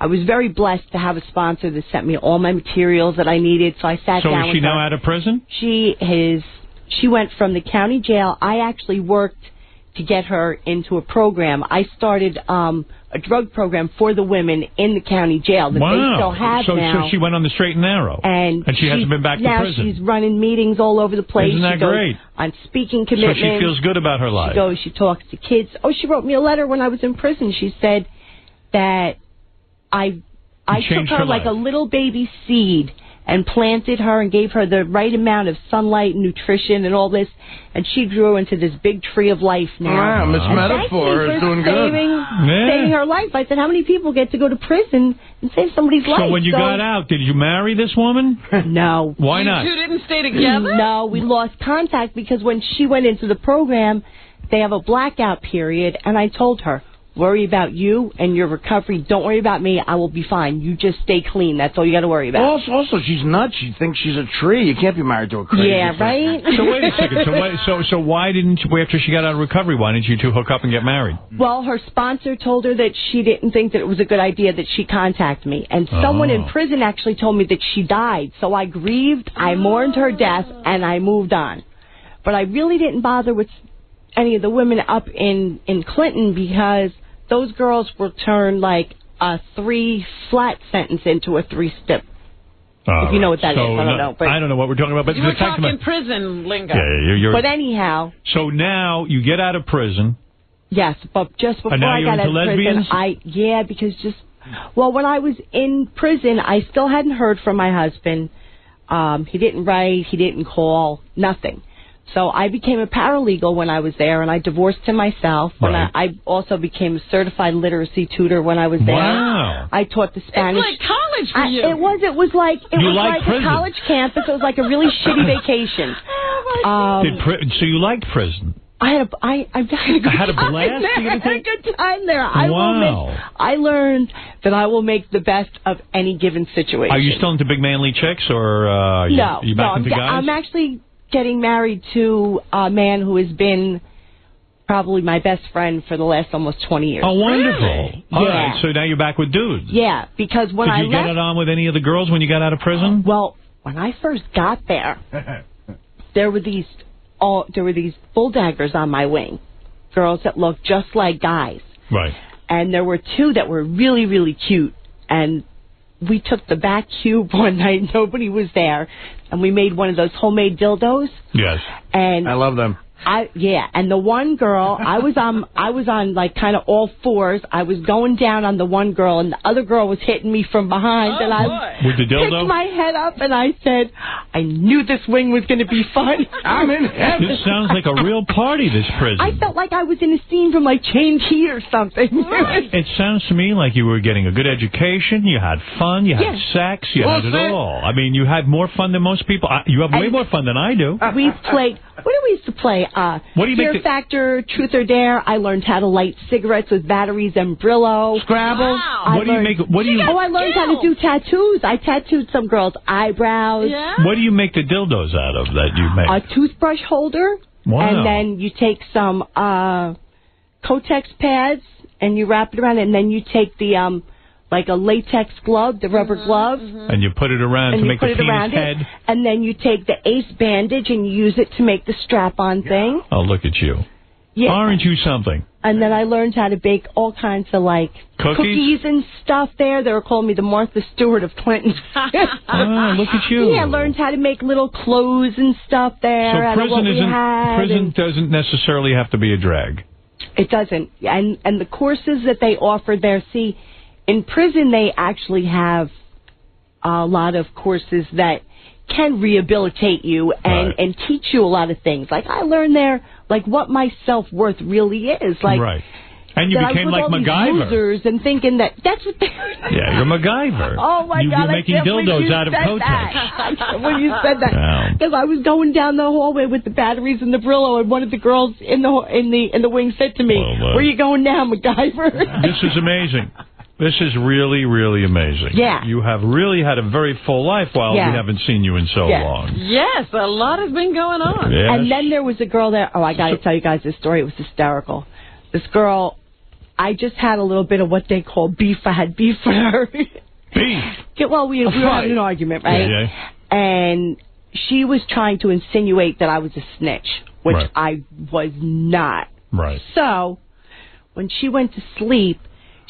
I was very blessed to have a sponsor that sent me all my materials that I needed. So I sat So down. is she now her. out of prison? She is. She went from the county jail. I actually worked to get her into a program. I started um, a drug program for the women in the county jail that wow. they still have so now. so she went on the straight and narrow. and and she hasn't been back to prison. now she's running meetings all over the place. Isn't that she goes great? On speaking commitments. So she feels good about her life. She goes, she talks to kids. Oh, she wrote me a letter when I was in prison. She said that I I took her her like a little baby seed and planted her and gave her the right amount of sunlight and nutrition and all this, and she grew into this big tree of life now. Wow, Miss Metaphor is for doing good. saving, Yeah. saving her life. I said, how many people get to go to prison and save somebody's life? So when you got out, did you marry this woman? no. Why not? You two didn't stay together? No, we lost contact because when she went into the program, they have a blackout period, and I told her, worry about you and your recovery. Don't worry about me. I will be fine. You just stay clean. That's all you got to worry about. Also, also, she's nuts. She thinks she's a tree. You can't be married to a crazy. yeah, thing. right? So wait a second. So why, so so why didn't you, after she got out of recovery? Why didn't you two hook up and get married? Well, her sponsor told her that she didn't think that it was a good idea that she contact me. And someone in Oh. prison actually told me that she died. So I grieved, I mourned her death, and I moved on. But I really didn't bother with any of the women up in, in Clinton because those girls were turned like a three flat sentence into a three step. If you know what that so is, I don't know, but- I don't know what we're talking about. But You the were fact of talking the- prison lingo. yeah, you're, you're, But anyhow, so now you get out of prison. Yes, but just before And now I you're got out into of prison. I yeah, because just well, when I was in prison, I still hadn't heard from my husband. Um, he didn't write, he didn't call, nothing. So I became a paralegal when I was there, and I divorced him myself. Right. I, I also became a certified literacy tutor when I was there. Wow. I taught the Spanish. It's like college for I, you. it was. It was like it You was like prison. a college campus. It was like a really shitty vacation. Um, Did pri- so you liked prison? I had a, I, I had a good Had a time blast? there. I had a good time there. I Wow. make, I learned that I will make the best of any given situation. Are you still into big manly chicks, or uh, you, no, you no, back I'm, into guys? I'm actually getting married to a man who has been probably my best friend for the last almost 20 years. oh, wonderful! All Yeah. right, so now you're back with dudes. Yeah, because when Did I you left, get it on with any of the girls when you got out of prison? well, when I first got there, there were these all there were these bulldaggers on my wing, girls that looked just like guys, Right. and there were two that were really really cute, and we took the back cube one night. Nobody was there, and we made one of those homemade dildos. Yes. And I love them. I yeah, and the one girl, I was on I was on like kind of all fours. I was going down on the one girl, and the other girl was hitting me from behind, and oh, I With the dildo? picked my head up, and I said, I knew this wing was going to be fun. I'm in heaven. This sounds like a real party. This prison. I felt like I was in a scene from like Chained Heat or something. It sounds to me like you were getting a good education. You had fun. You had Yes. sex. You Well had it said. all. I mean, you had more fun than most people. I, you have way more fun than I do. Uh-uh. we played. What do we used to play? Uh, What do you Fear make the- Factor, Truth or Dare. I learned how to light cigarettes with batteries and Brillo. Scrabble. What do you make- what do you- Oh, I learned how to do tattoos. I tattooed some girls' eyebrows. Yeah. What do you make the dildos out of that you make? A toothbrush holder. Wow. And then you take some uh, Kotex pads and you wrap it around, and then you take the um, like a latex glove, the rubber glove. and you put it around and to make the penis head. it, and then you take the ace bandage and you use it to make the strap-on thing. Oh, look at you. Yeah. Aren't you something? And then I learned how to bake all kinds of like Cookies? and stuff there. They were calling me the Martha Stewart of Clinton. Ah, look at you. Yeah, I learned how to make little clothes and stuff there. So out of what prison we isn't had, prison and doesn't necessarily have to be a drag. It doesn't. And and the courses that they offer there, see, in prison they actually have a lot of courses that can rehabilitate you and and teach you a lot of things. Like I learned there, like what my self worth really is. Like right. And you I became like MacGyver. losers and thinking that that's what they. Yeah, you're MacGyver. Oh my you, God! You're I making dildos you out of said Kotex. that. when you said that, Wow. because I was going down the hallway with the batteries and the Brillo, and one of the girls in the in the in the wing said to me, Well, uh, "Where you going now, MacGyver?" This is amazing. This is really, really amazing. Yeah. You have really had a very full life while Yeah. we haven't seen you in so Yeah. long. Yes, a lot has been going on. Yes. And then there was a girl there. Oh, I got to tell you guys this story. It was hysterical. This girl, I just had a little bit of what they call beef. I had beef with her. Beef. Yeah, well, we, we were having an argument, right? Yeah. And she was trying to insinuate that I was a snitch, which Right. I was not. Right. So, when she went to sleep,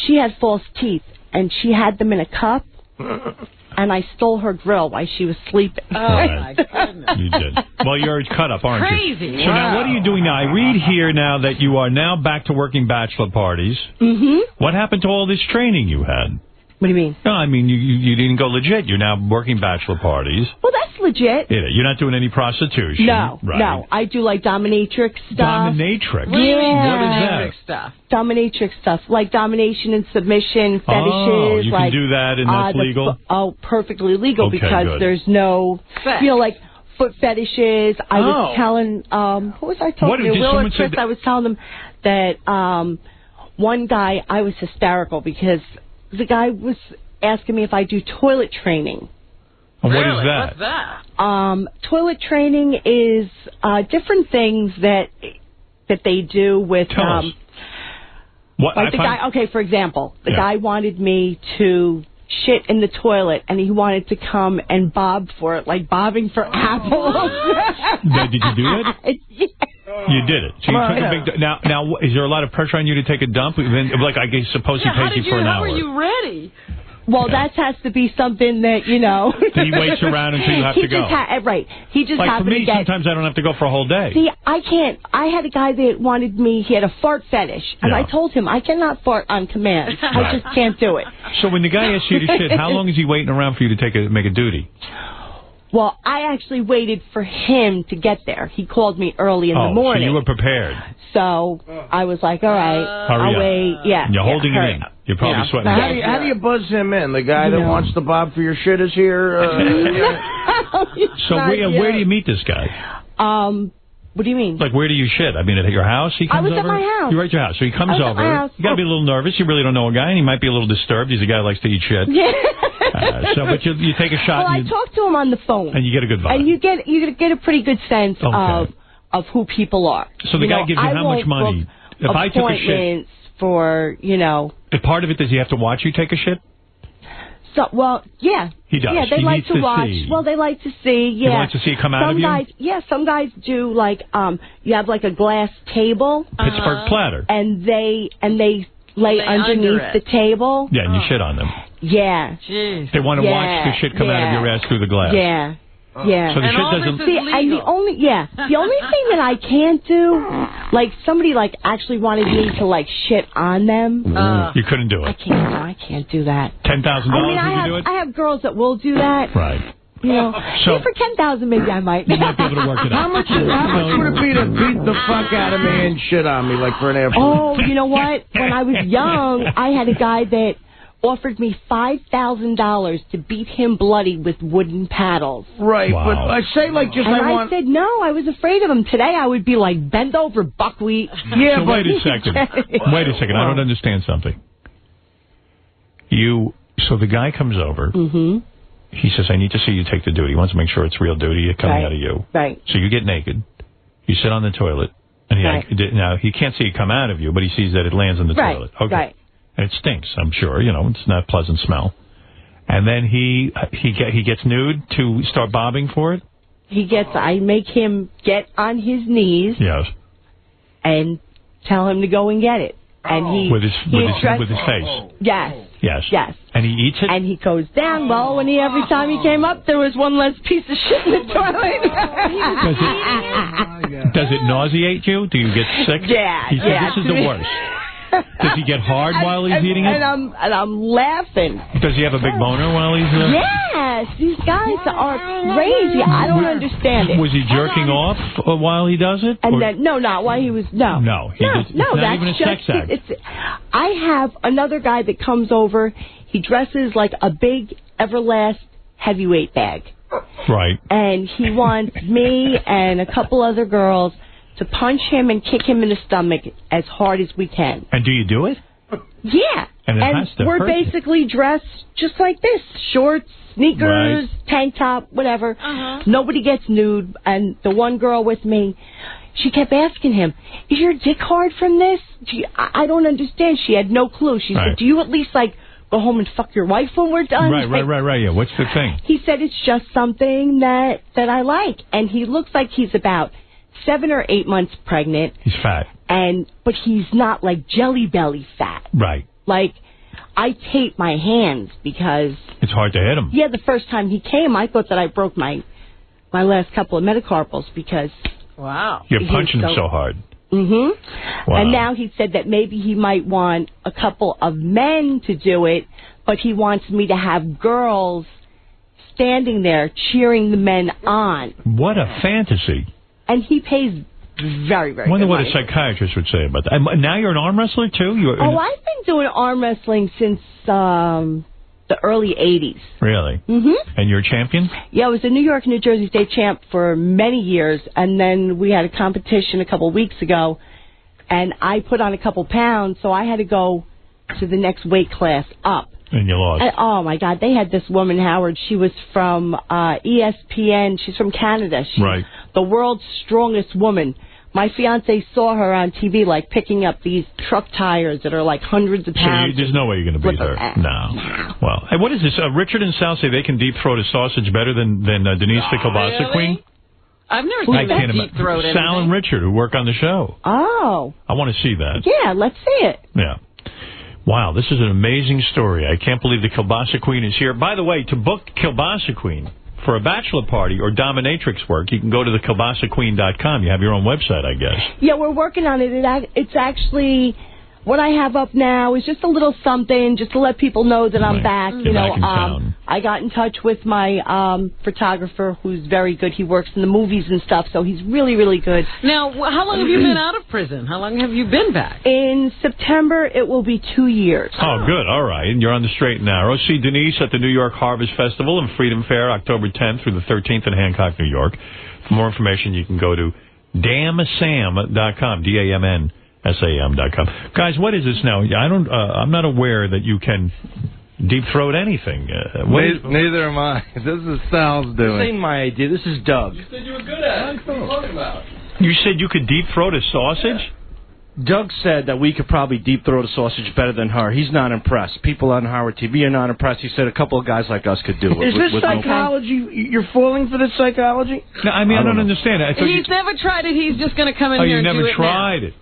she had false teeth, and she had them in a cup, and I stole her grill while she was sleeping. Oh, my goodness. You did. Well, you're cut up, aren't Crazy. you? So now, what are you doing now? I read here now that you are now back to working bachelor parties. Mm-hmm. What happened to all this training you had? What do you mean? No, I mean you you, you didn't go legit. You're now working bachelor parties. Well, that's legit. Yeah, You're not doing any prostitution. No, right. no. I do like dominatrix stuff. Dominatrix. What do you mean What is dominatrix that? stuff? Dominatrix stuff, like domination and submission, fetishes. Oh, you can do that and that's uh, legal? oh, perfectly legal Okay, because good. there's no, Sex. you know, like foot fetishes. I was Oh. telling, um, who was I talking What to? did Will someone and Chris. I was telling them that um, one guy, I was hysterical because the guy was asking me if I do toilet training. And what is really? that? What's that? Um, toilet training is uh, different things that that they do with Tell um, us. What, like I the guy. Okay, for example, the Yeah. guy wanted me to shit in the toilet, and he wanted to come and bob for it, like bobbing for oh. apples. Now, did you do it? Yeah. You did it. So you Well, took yeah. a big. Now, now, is there a lot of pressure on you to take a dump? Like, I suppose Yeah, he how pays you did for you? an How hour. were you ready? Well, that has to be something that you know. He waits around until you have he to go. Uh, right. He just like for me, get. sometimes I don't have to go for a whole day. See, I can't. I had a guy that wanted me. He had a fart fetish, and Yeah. I told him I cannot fart on command. Right. I just can't do it. So when the guy asks you to shit, how long is he waiting around for you to take a make a duty? Well, I actually waited for him to get there. He called me early in oh, the morning. so you were prepared. So I was like, all right, Hurry I'll up. wait. Yeah. You're yeah, holding hurry it in. You're probably Yeah. sweating. How, do you, how do you buzz him in? The guy that No. wants the bob for your shit is here. Uh, So Not where, where do you meet this guy? Um, What do you mean? Like, where do you shit? I mean, at your house? He comes I comes was at over? my house. You're at your house. So he comes I was at over. my house. You got to be a little nervous. You really don't know a guy, and he might be a little disturbed. He's a guy who likes to eat shit. Yeah. Uh, so, but you, you take a shot well, I and, you, talked to him on the phone, and you get a good vibe. and you get you get a pretty good sense Okay. of of who people are. So the You guy know, gives you I how much money? If I took a shit, for you know. if part of it does he have to watch you take a shit? So well, yeah. He does. Yeah, they He like to, to watch. see. Well, they like to see. Yeah. like to see it come out some of you? guys, yeah, some guys do like um. You have like a glass table. Pittsburgh platter. And they and they lay, Lay under underneath it. the table. Yeah, and you shit on them. Yeah. Jeez. They want to Yeah, watch the shit come out of your ass through the glass. Yeah. Yeah. So the And shit all doesn't- See, and the only yeah, the only thing that I can't do, like somebody like actually wanted me to like shit on them. Uh, you couldn't do it. I it. can't. No, I can't do that. Ten thousand dollars. I dollars mean, I you have do it. I have girls that will do that. Right. You know, So- for ten thousand, maybe I might. You might be able to work it out. How much, how much would it be to beat the fuck out of me and shit on me, like for an airplane? Oh, you know what? When I was young, I had a guy that offered me five thousand dollars to beat him bloody with wooden paddles. Right, but I say like just and I I want. said no. I was afraid of him. Today I would be like bend over, buckwheat. so wait a second. Wait a second. I don't understand something. You. So the guy comes over. Mm-hmm. He says, "I need to see you take the duty." He wants to make sure it's real duty coming Right. out of you. Right. So you get naked. You sit on the toilet. And he, Right. now he can't see it come out of you, but he sees that it lands in the Right. toilet. Okay. Right. And it stinks. I'm sure. You know, it's not a pleasant smell. And then he he get he gets nude to start bobbing for it. He gets. I make him get on his knees Yes. and tell him to go and get it. And he With his he with his with his face. Yes. Yes. Yes. And he eats it. And he goes down. Well, when he every time he came up, there was one less piece of shit in the toilet. Does it nauseate you? Do you get sick? Yeah, He said yeah. this is the worst. Does he get hard while he's and, eating and it? I'm and I'm laughing. Does he have a big boner while he's? Uh, Yes, these guys are crazy. I don't understand it. Was he jerking off uh, while he does it? And Or- then no, not while he was no. No, he no, just- it's no. not that's even a just sex act. It's. I have another guy that comes over. He dresses like a big Everlast heavyweight bag, right. and he wants me and a couple other girls to punch him and kick him in the stomach as hard as we can. And do you do it? Yeah. And it has to we're hurt you. basically dressed just like this. Shorts, sneakers, Right. tank top, whatever. Uh-huh. Nobody gets nude. And the one girl with me, she kept asking him, is your dick hard from this? Do you, I, I don't understand. She had no clue. She Right. said, do you at least, like, go home and fuck your wife when we're done? Right, right, right, right. Yeah. What's the thing? He said it's just something that, that I like. And he looks like he's about seven or eight months pregnant. He's fat. And, but he's not like jelly belly fat. Right. Like, I tape my hands because, It's hard to hit him. yeah, the first time he came, I thought that I broke my my last couple of metacarpals because. Wow. You're He's punching him so- so hard. hmm Wow. And now he said that maybe he might want a couple of men to do it, but he wants me to have girls standing there cheering the men on. What a fantasy. And he pays very, very I wonder what money. a psychiatrist would say about that. And now you're an arm wrestler too. You're Oh, I've been doing arm wrestling since um the early 80s. really. Mm-hmm. And you're a champion. Yeah, I was a New York, New Jersey state champ for many years, and then we had a competition a couple of weeks ago, and I put on a couple pounds, so I had to go to the next weight class up. And you lost. And, oh my God, they had this woman Howard. She was from uh, ESPN. She's from Canada. She's Right. the world's strongest woman. My fiance saw her on TV, like picking up these truck tires that are like hundreds of So you, pounds. there's no way you're going to beat her. her. No. Well, hey, what is this? Uh, Richard and Sal say they can deep throat a sausage better than than uh, Denise the Kielbasa really? Queen. I've never I seen that can't deep throat imagine. Sal and Richard who work on the show. oh, I want to see that. yeah, let's see it. Yeah. Wow, this is an amazing story. I can't believe the Kielbasa Queen is here. By the way, to book Kielbasa Queen for a bachelor party or dominatrix work, you can go to the kielbasaqueen.com. You have your own website, I guess. Yeah, we're working on it. it it's actually what I have up now is just a little something, just to let people know that I'm back. You You're know, back um, I got in touch with my um, photographer, who's very good. He works in the movies and stuff, so he's really, really good. Now, how long have you been out of prison? How long have you been back? In September, it will be two years. Oh, good. All right. And you're on the straight and narrow. See Denise at the New York Harvest Festival and Freedom Fair, October 10th through the 13th in Hancock, New York. For more information, you can go to damnsam.com, D-A-M-N-S-A-M dot com. Guys, what is this now? I don't. Uh, I'm not aware that you can deep throat anything. Uh, what is- Ne- neither am I. This is Sal's doing. This ain't my idea. This is Doug. You said you were good at it. What are you talking about? you said you could deep throat a sausage? Doug said that we could probably deep throat a sausage better than her. He's not impressed. People on Howard TV are not impressed. He said a couple of guys like us could do it. Is with- this with no- psychology? You're falling for this psychology? No, I mean I, I don't, don't understand. I thought you, He's never tried it. He's just going to come in oh, here you and never do it tried it.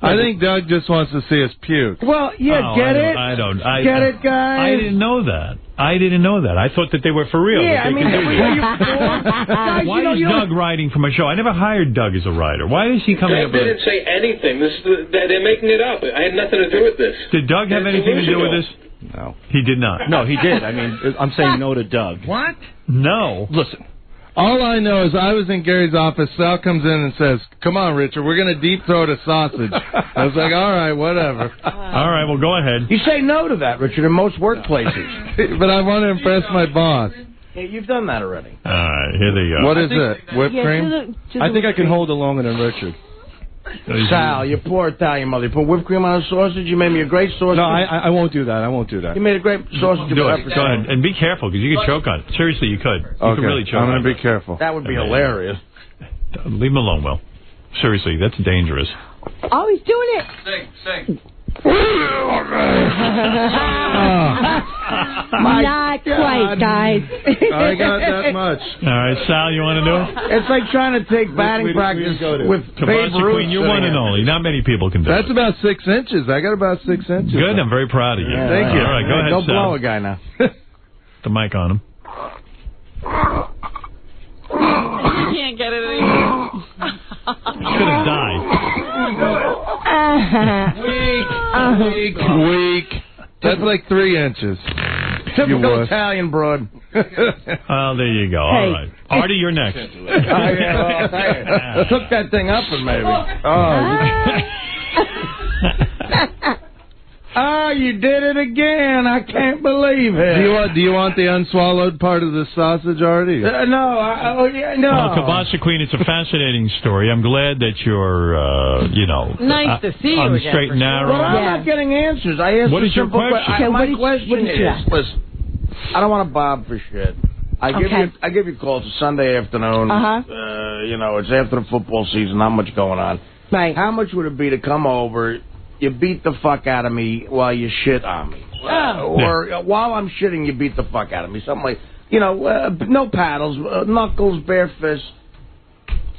I think Doug just wants to see us puke. Well, yeah, Oh, get I it? I don't. I, Get it, guys? I didn't know that. I didn't know that. I thought that they were for real. Yeah, I mean, could do we- it. you- guys, Why you know, is you know- Doug writing from a show? I never hired Doug as a writer. Why is he coming Doug up with? didn't say anything. This they're they're making it up. I had nothing to do with this. Did Doug have It's anything to do with this? No. He did not. No, he did. I mean, I'm saying no to Doug. What? No. Listen. All I know is I was in Gary's office. Sal comes in and says, "Come on, Richard, we're going to deep throat a sausage." I was like, "All right, whatever." All right, well, go ahead. You say no to that, Richard, in most workplaces. but I want to impress my boss. Yeah, you've done that already. All right, here they go. What is it? Whipped Yeah, cream? to the- to I think I can cream. hold it longer than Richard. Sal, you poor Italian mother. You put whipped cream on a sausage. You made me a great sausage. No, I, I I won't do that. I won't do that. You made a great sausage. Do with it. Go ahead. And be careful, because you could choke on it. Seriously, you could. You Okay, could really choke I'm going to it. be careful. That would be hilarious. Leave him alone, Will. Seriously, that's dangerous. Oh, he's doing it. Sing, sing. Not quite, guys. I got that much. All right, Sal, you want to do it? It's like trying to take batting we- we practice with Babe Tabasco Ruth. Queen, you're one and only. Not many people can do that. That's it. about six inches. I got about six inches. Good, I'm very proud of you. Yeah, thank you. All right, go ahead, Don't Sal. blow a guy now. The mic on him. You can't get it anymore. He's going to die. Weak. Weak. weak. That's like three inches. Typical. Italian broad. Oh, there you go. All Hey. right. Artie, you're next. Oh, yeah, well, hey, Took that thing up and maybe. Oh. oh. Ah. Ah, you did it again. I can't believe it. Do you want? Do you want the unswallowed part of the sausage, Artie? Uh, no, I, oh, yeah, no. Well, Kabasa Queen, it's a fascinating story. I'm glad that you're, uh, you know, Nice uh, to see you on the straight for and narrow. Well, I'm Yeah. not getting answers. I asked What a is your simple question? I- Okay, my what question you is, ask? listen, I don't want to bob for shit. I give Okay. you, I give you calls. It's Sunday afternoon. Uh-huh. Uh, you know, it's after the football season. Not much going on. Right. How much would it be to come over? You beat the fuck out of me while you shit on me, uh, or uh, while I'm shitting, you beat the fuck out of me. Something like, you know, uh, no paddles, uh, knuckles, bare fists.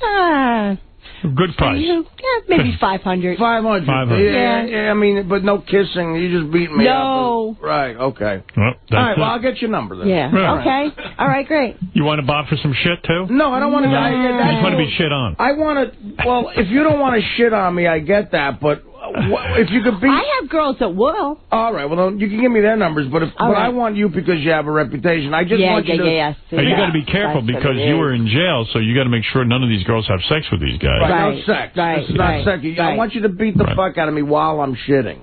Ah, Good price. you, yeah, maybe 500. Five hundred. 500. Yeah, yeah, I mean, but no kissing. You just beat me No. up. Right. Okay. Well, All right. it. Well, I'll get your number then. Yeah. All right. Okay. All right, great. You want to bob for some shit, too? No, I don't want to. You I, just want to be shit on. I want to. Well, if you don't want to shit on me, I get that. But wha- if you could be. I have girls that will. All right. Well, you can give me their numbers. But if, All but right. I want you because you have a reputation. I just yeah, want yeah, you to. yeah, yeah. See, you got to be careful That's because you is. were in jail, so you got to make sure none of these girls have sex with these guys. Right, Right, no sex. right, this is not right, sex. I want you to beat the Right. fuck out of me while I'm shitting.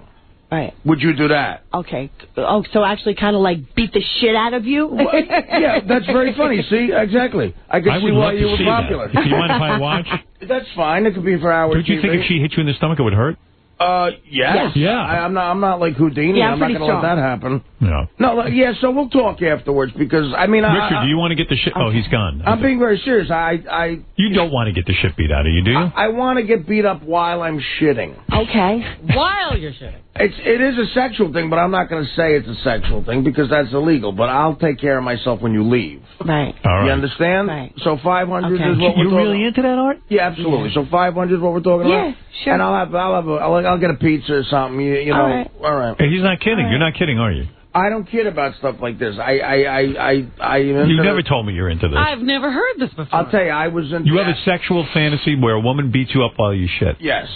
Right. Would you do that? Okay. Oh, so actually kind of like beat the shit out of you? Well, yeah, that's very funny. See, exactly. I could I see would why love you to were see popular. that. If you mind if I watch? That's fine. It could be for hours. Don't you think if she hit you in the stomach, it would hurt? Uh, yes. Yeah. I, I'm not. I'm not like Houdini. Yeah, I'm I'm not going to let that happen. No. No. Yeah. So we'll talk afterwards because I mean, I, Richard, I, do you want to get the shit? Oh, he's gone. I'm being very serious. I I You don't want to get the shit beat out of you, do you? I want to get beat up while I'm shitting. okay. While you're shitting. It's it is a sexual thing, but I'm not going to say it's a sexual thing because that's illegal. But I'll take care of myself when you leave. Right. All You understand? Right. So 500 Okay. is what we're You're talking. really into that, Art? Yeah, absolutely. So 500 is what we're talking Yeah, about. sure. And I'll have I'll have a, I'll, I'll get a pizza or something. You, you know. All right. All right. Hey, he's not kidding. You're not kidding, are you? I don't kid about stuff like this. I I I I I. You never told me you're into this. I've never heard this before. I'll tell you, I was in. You have a sexual fantasy where a woman beats you up while you shit. Yes.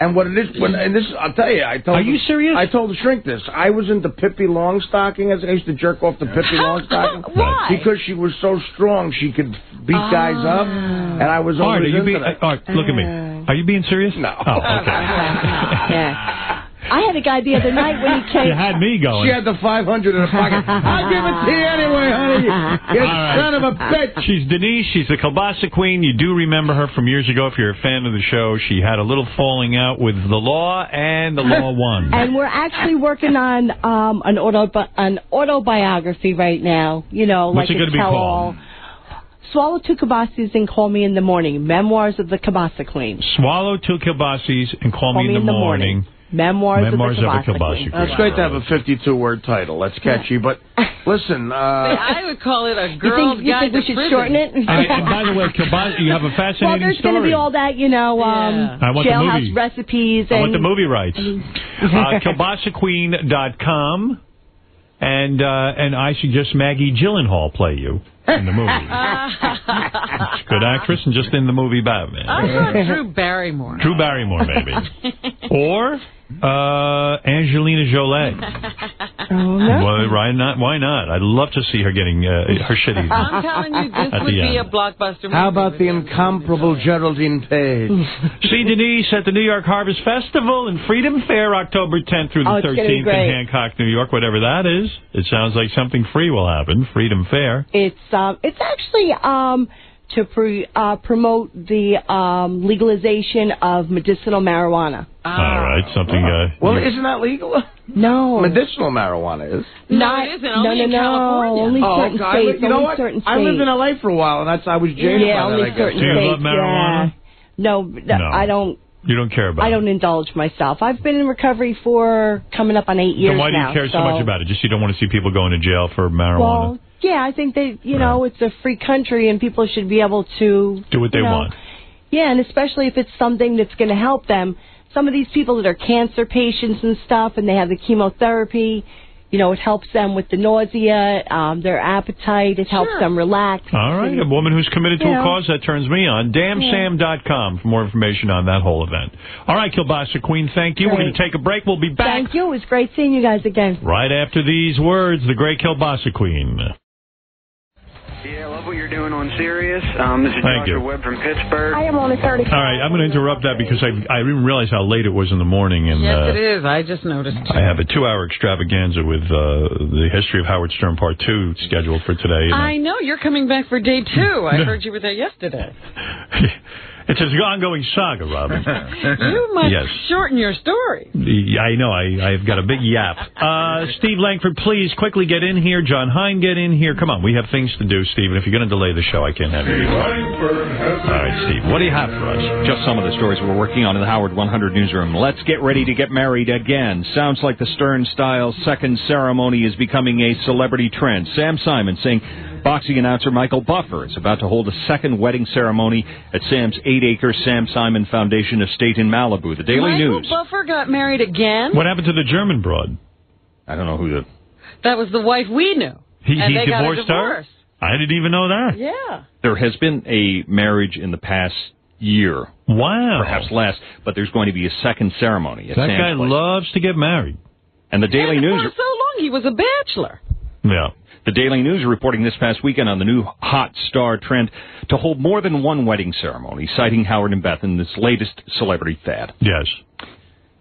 And what it is, when, mm-hmm. and this, I'll tell you, I told. Are you serious? I told the shrink this. I was into Pippi Longstocking. As I used to jerk off to Pippi Longstocking. Why? Because she was so strong, she could beat guys up, ah. and I was Art, are always you into being, that. Uh, Art, look at me. Uh. Are you being serious? No. Oh, okay. yeah. I had a guy the other night when he came. You had me going. She had the 500 in her pocket. I'll give it to you anyway, honey. You All right. son of a bitch. She's Denise. She's the kielbasa queen. You do remember her from years ago if you're a fan of the show. She had a little falling out with the law, and the law won. And we're actually working on um, an auto an autobiography right now. You know, What's like it a gonna be tell-all. Swallow two kielbasis and call me in the morning. Memoirs of the kielbasa queen. Swallow two kielbasis and call, me in the, morning. Memoirs, Memoirs of the of a kielbasa, kielbasa queen. queen. It's great to have a 52-word title. That's catchy. But listen, uh, I would call it a You girl's think, you guide think we should prison. shorten it? And, and by the way, kielbasa, you have a fascinating story. well, there's going to be all that, you know, um, I want the jailhouse movie. recipes I and want the movie rights. uh, KielbasaQueen.com. And uh, and I suggest Maggie Gyllenhaal play you in the movie. Good actress and just in the movie Batman. I thought Drew Barrymore. Drew Barrymore, maybe. or uh, Angelina Jolie. Well, why not? Why not? I'd love to see her getting uh, her shit eaten. I'm telling you, this would the be a blockbuster movie. how about the incomparable Geraldine Page? See Denise at the New York Harvest Festival and Freedom Fair October 10th through the Oh, it's gonna be 13th in. Hancock, New York, whatever that is. It sounds like something free will happen. Freedom Fair. It's um, it's actually um, to pre, uh, promote the um, legalization of medicinal marijuana. All right, something. Uh, Well, isn't that legal? No. Medicinal marijuana is. No, it isn't. no, Only no, in no. California. Only Oh, certain God. states. You know only what? certain I lived in L.A. for a while, and that's I was jailed yeah, by only that, I guess. certain Do you states. love marijuana? Yeah. No, No. I don't. you don't care about I it. don't indulge myself. I've been in recovery for coming up on eight years now. Then why do you now. care so much about it? Just you don't want to see people going to jail for marijuana. Well, yeah, I think they, you know, it's a free country and people should be able to Do what they you know, want. Yeah, and especially if it's something that's going to help them. Some of these people that are cancer patients and stuff, and they have the chemotherapy, you know, it helps them with the nausea, um, their appetite. It helps them relax. All right, a woman who's committed to a know. cause that turns me on. DamnSam.com for more information on that whole event. All right, Kielbasa Queen, thank you. We're going to take a break. We'll be back Thank you. It was great seeing you guys again. right after these words. The great Kielbasa Queen. Yeah, I love what you're doing on Sirius. Um, this is Thank Joshua you. Webb from Pittsburgh. I am only 30. All right, I'm going to interrupt that because I I didn't realize how late it was in the morning, and Yes, uh, it is. I just noticed. I have a two-hour extravaganza with uh, the history of Howard Stern Part Two scheduled for today. and I know you're coming back for day two. I heard you were there yesterday. It's an ongoing saga, Robin. You must Yes. shorten your story. I know. I, I've got a big yap. Uh, Steve Langford, please quickly get in here. Jon Hein, get in here. Come on, we have things to do, Steve. And if you're going to delay the show, I can't have you. All right, Steve, what do you have for us? Just some of the stories we're working on in the Howard 100 newsroom. Let's get ready to get married again. Sounds like the Stern style second ceremony is becoming a celebrity trend. Sam Simon saying boxing announcer Michael Buffer is about to hold a second wedding ceremony at Sam's eight acre Sam Simon Foundation estate in Malibu. The Daily Michael News. Buffer got married again. What happened to the German broad? I don't know who the. That was the wife we knew. He, and he they got a divorced her? divorce. I didn't even know that. Yeah. There has been a marriage in the past year. Wow. Perhaps less, but there's going to be a second ceremony at That Sam's guy place. loves to get married. And the Daily and News. For so long, he was a bachelor. Yeah. The Daily News reporting this past weekend on the new hot star trend to hold more than one wedding ceremony, citing Howard and Beth in this latest celebrity fad. Yes.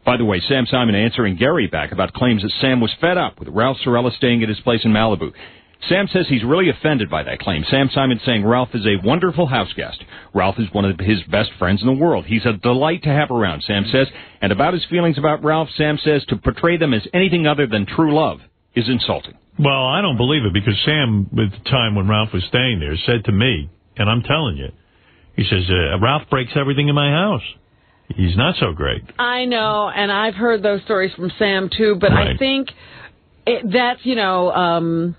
By the way, Sam Simon answering Gary back about claims that Sam was fed up with Ralph Cirella staying at his place in Malibu. Sam says he's really offended by that claim. Sam Simon saying Ralph is a wonderful house guest. Ralph is one of his best friends in the world. He's a delight to have around, Sam says. And about his feelings about Ralph, Sam says to portray them as anything other than true love is insulting. Well, I don't believe it because Sam, at the time when Ralph was staying there, said to me, and I'm telling you, he says, uh, Ralph breaks everything in my house. He's not so great. I know, and I've heard those stories from Sam too. But I think it, that's you know um,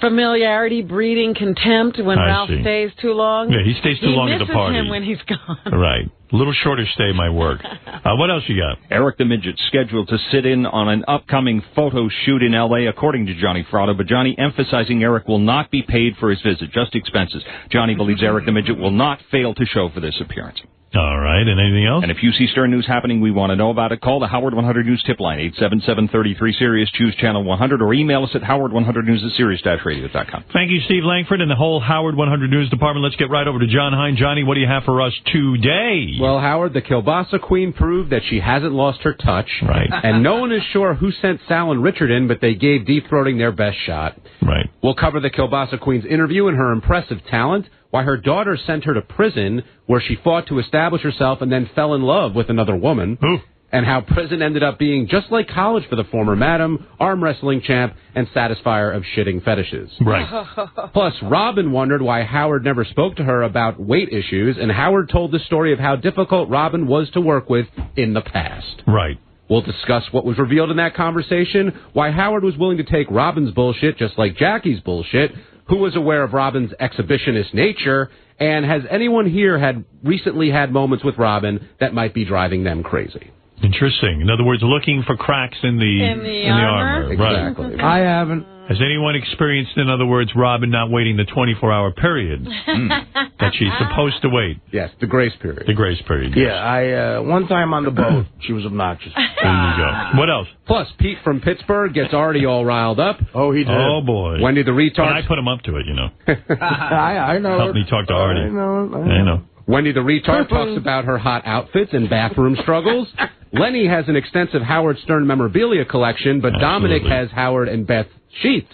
familiarity breeding contempt when I Ralph see. stays too long. Yeah, he stays too He long at the party. He misses him when he's gone. Right. A little shorter stay might work. Uh, what else you got? Eric the Midget scheduled to sit in on an upcoming photo shoot in L.A., according to Johnny Fratto, but Johnny emphasizing Eric will not be paid for his visit, just expenses. Johnny believes Eric the Midget will not fail to show for this appearance. All right, and anything else? And if you see Stern News happening, we want to know about it. Call the Howard 100 News tip line, 877-33-SIRIUS, choose channel 100, or email us at howard100news at sirius-radio.com. Thank you, Steve Langford, and the whole Howard 100 News Department. Let's get right over to Jon Hein. Johnny, what do you have for us today? Well, Howard, the Kielbasa Queen proved that she hasn't lost her touch. Right. And no one is sure who sent Sal and Richard in, but they gave deep throating their best shot. Right. We'll cover the Kielbasa Queen's interview and her impressive talent, why her daughter sent her to prison where she fought to establish herself and then fell in love with another woman. And how prison ended up being just like college for the former madam, arm wrestling champ, and satisfier of shitting fetishes. Right. Plus, Robin wondered why Howard never spoke to her about weight issues, and Howard told the story of how difficult Robin was to work with in the past. Right. We'll discuss what was revealed in that conversation, why Howard was willing to take Robin's bullshit just like Jackie's bullshit, who was aware of Robin's exhibitionist nature, and has anyone here had recently had moments with Robin that might be driving them crazy? Interesting. In other words, looking for cracks in the In the armor. Right. Exactly. I haven't. Has anyone experienced, in other words, Robin not waiting the 24-hour period that she's supposed to wait? Yes, the grace period. The grace period. yes. Yeah, I uh, one time on the boat, she was obnoxious. There you go. What else? Plus, Pete from Pittsburgh gets already all riled up. Oh, he did. Oh, boy. Wendy the retard. But I put him up to it, you know. I, I know. Help me talk to Artie. I know. I I know. Wendy the retard talks about her hot outfits and bathroom struggles. Lenny has an extensive Howard Stern memorabilia collection, but Dominic has Howard and Beth sheets.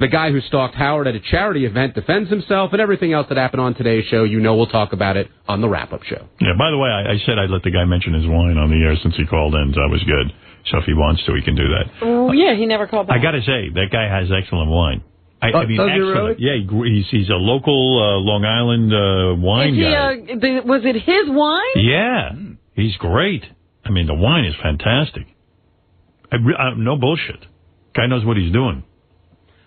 The guy who stalked Howard at a charity event defends himself, and everything else that happened on today's show, you know we'll talk about it on the wrap-up show. Yeah, by the way, I, I said I'd let the guy mention his wine on the air since he called in. So that was good. So if he wants to, he can do that. Oh, yeah, he never called back. I got to say, that guy has excellent wine. I, Oh, I mean, excellent. really? Yeah, he's he's a local uh, Long Island uh, wine Is he, guy. uh, the, was it his wine? Yeah, he's great. I mean, the wine is fantastic. I, I, no bullshit. Guy knows what he's doing.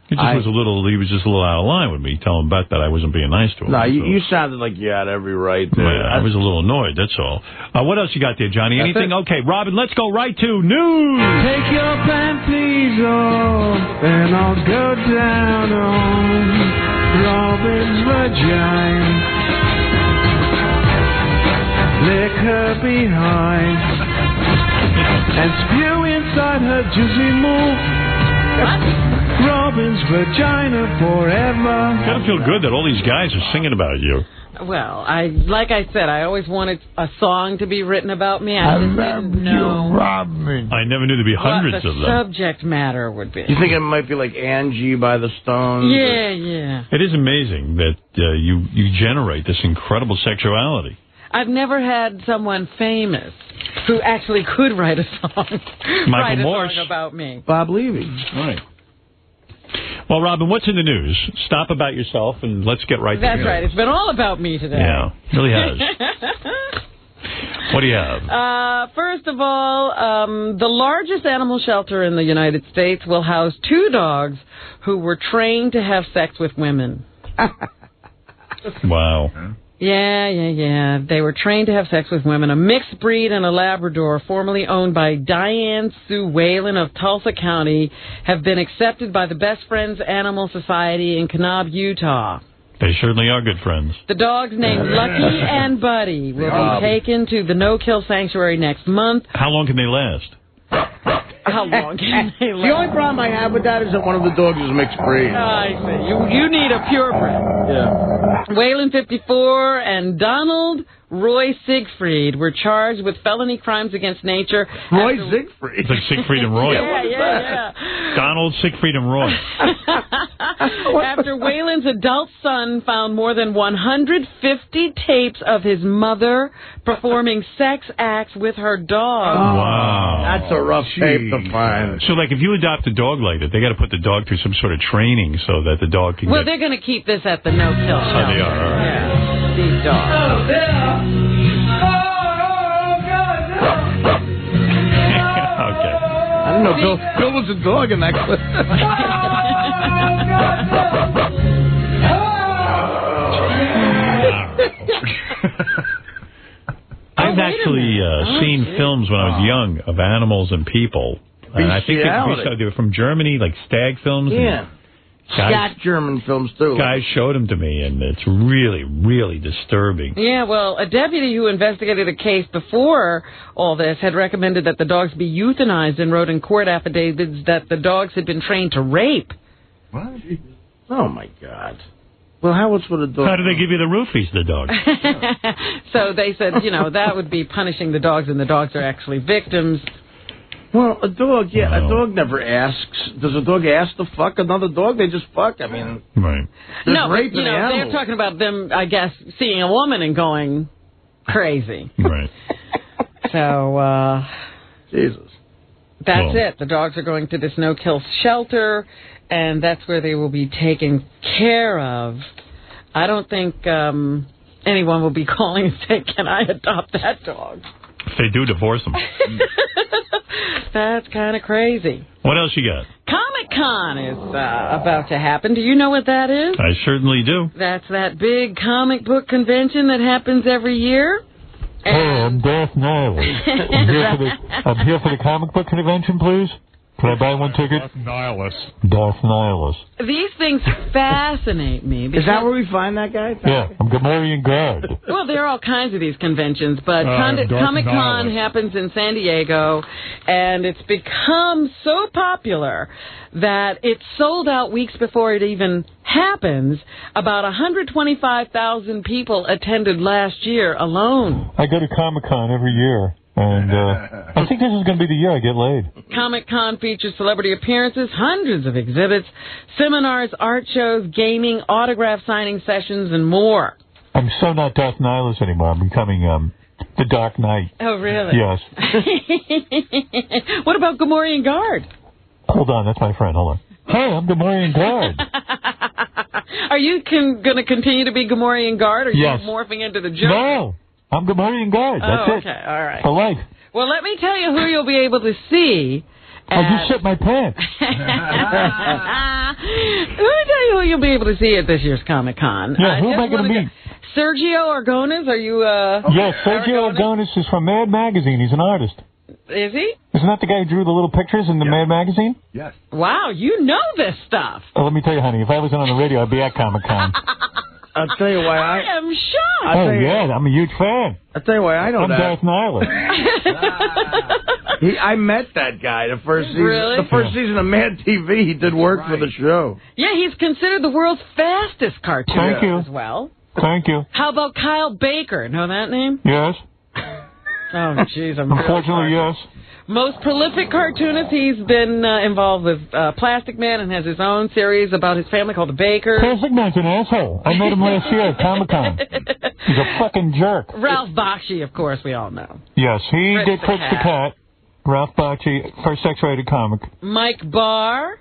He just I- was a little. He was just a little out of line with me, telling Beth that I wasn't being nice to him. No, you, so- you sounded like you had every right to. Yeah, I was a little annoyed. That's all. Uh, what else you got there, Johnny? Anything? Okay, Robin. Let's go right to news. Take your panties off and I'll go down on Robin's vagina. Lick her behind and spew inside her juicy move. Robin's vagina forever. Gotta feel good that all these guys are singing about you. Well, I like I said, I always wanted a song to be written about me. I, just didn't know I never knew there'd be hundreds the of them. subject matter would be. You think it might be like Angie by the Stones? Yeah, yeah. It is amazing that uh, you you generate this incredible sexuality. I've never had someone famous who actually could write a song. write a Morse. song about me. Bob Levy. Right. Well, Robin, what's in the news? Stop about yourself and let's get right That's to it. That's right. It's been all about me today. Yeah, really has. What do you have? Uh, first of all, um, the largest animal shelter in the United States will house two dogs who were trained to have sex with women. Wow. Yeah, yeah, yeah. They were trained to have sex with women. A mixed breed and a Labrador, formerly owned by Diane Sue Whalen of Tulsa County, have been accepted by the Best Friends Animal Society in Kanab, Utah. They certainly are good friends. The dogs named Lucky and Buddy will be taken to the No Kill Sanctuary next month. How long can they last? How long can they The only problem I have with that is that one of the dogs is mixed breed. I see. You you need a purebred. Yeah. Wayland 54 and Donald Roy Siegfried were charged with felony crimes against nature. Roy after- Siegfried. It's like Siegfried and Roy. Yeah, yeah, yeah. Donald, Siegfried, and Roy. After Wayland's adult son found more than 150 tapes of his mother performing sex acts with her dog. Oh, wow. That's a rough tape to find. So, like, if you adopt a dog like that, they got to put the dog through some sort of training so that the dog can Well, get. they're going to keep this at the no kill Oh, shelter. they are. All right. Yeah, these dogs. okay. I don't know. Bill, Bill was a dog in that clip. I've actually uh, seen films when I was young of animals and people. And I think they, Bestiality. they were from Germany, like stag films. and Yeah. Guys, German films too. guys showed them to me, and it's really, really disturbing. Yeah, well, a deputy who investigated a case before all this had recommended that the dogs be euthanized and wrote in court affidavits that the dogs had been trained to rape. What? Oh my God. Well, how else would a dog? How do they give you the roofies, the dogs? so they said, you know, that would be punishing the dogs, and the dogs are actually victims. Well, a dog, yeah, a dog never asks. Does a dog ask to fuck another dog? They just fuck. I mean, right. No, but, you know, animals. they're talking about them, I guess, seeing a woman and going crazy. Right. So, uh, Jesus. That's Well- it. The dogs are going to this no-kill shelter, and that's where they will be taken care of. I don't think um, anyone will be calling and saying, "Can I adopt that dog?" If they do, divorce them. That's kind of crazy. What else you got? Comic Con is uh, about to happen. Do you know what that is? I certainly do. That's that big comic book convention that happens every year. Hey, I'm Darth Nihilus. I'm here the I'm here for the comic book convention, please. Can I buy one ticket? Darth Nihilus. Darth Nihilus. These things fascinate me. Is that where we find that guy? Yeah, I'm Gamorrean Guard. Well, there are all kinds of these conventions, but Uh, Con- Comic Con happens in San Diego, and it's become so popular that it's sold out weeks before it even happens. About 125,000 people attended last year alone. I go to Comic Con every year, and uh, I think this is going to be the year I get laid. Comic Con features celebrity appearances, hundreds of exhibits, seminars, art shows, gaming, autograph signing sessions, and more. I'm so not Darth Nihilus anymore. I'm becoming um the Dark Knight. Oh, really? Yes. what about Gamorrean Guard? Hold on, that's my friend. Hold on. Hey, I'm Gamorrean Guard. Are you con- going to continue to be Gamorrean Guard, or are Yes. you morphing into the Joker? No, I'm Gamorrean Guard. That's oh, it. okay, all right. For life. Well, let me tell you who you'll be able to see. I just shit my pants. Let me tell you who you'll be able to see at this year's Comic Con. Yeah, who am I going to meet? Sergio Aragonés, are you, uh... Yes, Sergio Aragonés is from Mad Magazine. He's an artist. Is he? Isn't that the guy who drew the little pictures in the Mad Magazine? Yes. Wow, you know this stuff. Oh, let me tell you, honey, if I wasn't on the radio, I'd be at Comic Con. I'll tell you why I I. am shocked. I'll oh, tell you- yeah, I'm a huge fan. I'll tell you why I know I'm that. Darth Nihilus. He, I met that guy the first season. Really? The first season of Mad TV. He did work for the show. Yeah, he's considered the world's fastest cartoonist Thank you. as well. Thank you. How about Kyle Baker? Know that name? Yes. Oh, jeez, I'm really Unfortunately, yes. Most prolific cartoonist. He's been uh, involved with uh, Plastic Man and has his own series about his family called the Bakers. Plastic Man's an asshole. I met him last year at Comic Con. He's a fucking jerk. Ralph Bakshi, of course, we all know. Yes, he Fritz did the Fritz the Cat. Cat. Ralph Bakshi, first X-rated comic. Mike Barr.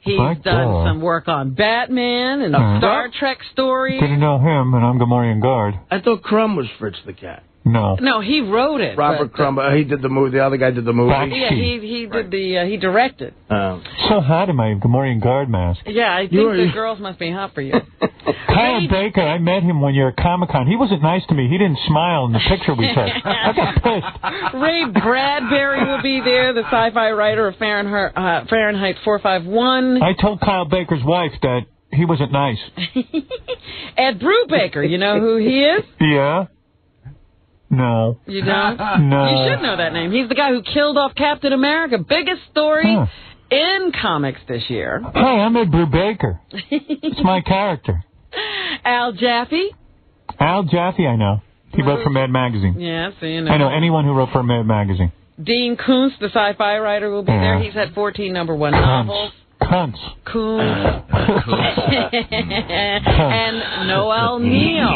He's Mike done Barr. some work on Batman and Uh-huh. Star Trek story. Didn't know him, and I'm Gamorrean Guard. I thought Crumb was Fritz the Cat. No. No, he wrote it. Robert but, Crumb. Uh, he did the movie. The other guy did the movie. Yeah, he he did the uh, he directed. Um, So hot in my Gamorrean Guard mask. Yeah, I think You are- the girls must be hot for you. Kyle Baker, I met him when you were at Comic Con. He wasn't nice to me. He didn't smile in the picture we took. I got pissed. Ray Bradbury will be there, the sci-fi writer of Fahrenheit, uh, Fahrenheit 451. I told Kyle Baker's wife that he wasn't nice. Ed Brubaker, you know who he is? Yeah? No. You don't? No. You should know that name. He's the guy who killed off Captain America. Biggest story Huh. in comics this year. Hey, I'm a Ed Brubaker. It's my character. Al Jaffee. Al Jaffee, I know. He wrote for Mad Magazine. Yeah, so you know. I know anyone who wrote for Mad Magazine. Dean Koontz, the sci-fi writer, will be Yeah. there. He's had 14 number one novels. Cunts. Koontz. and Noel Neill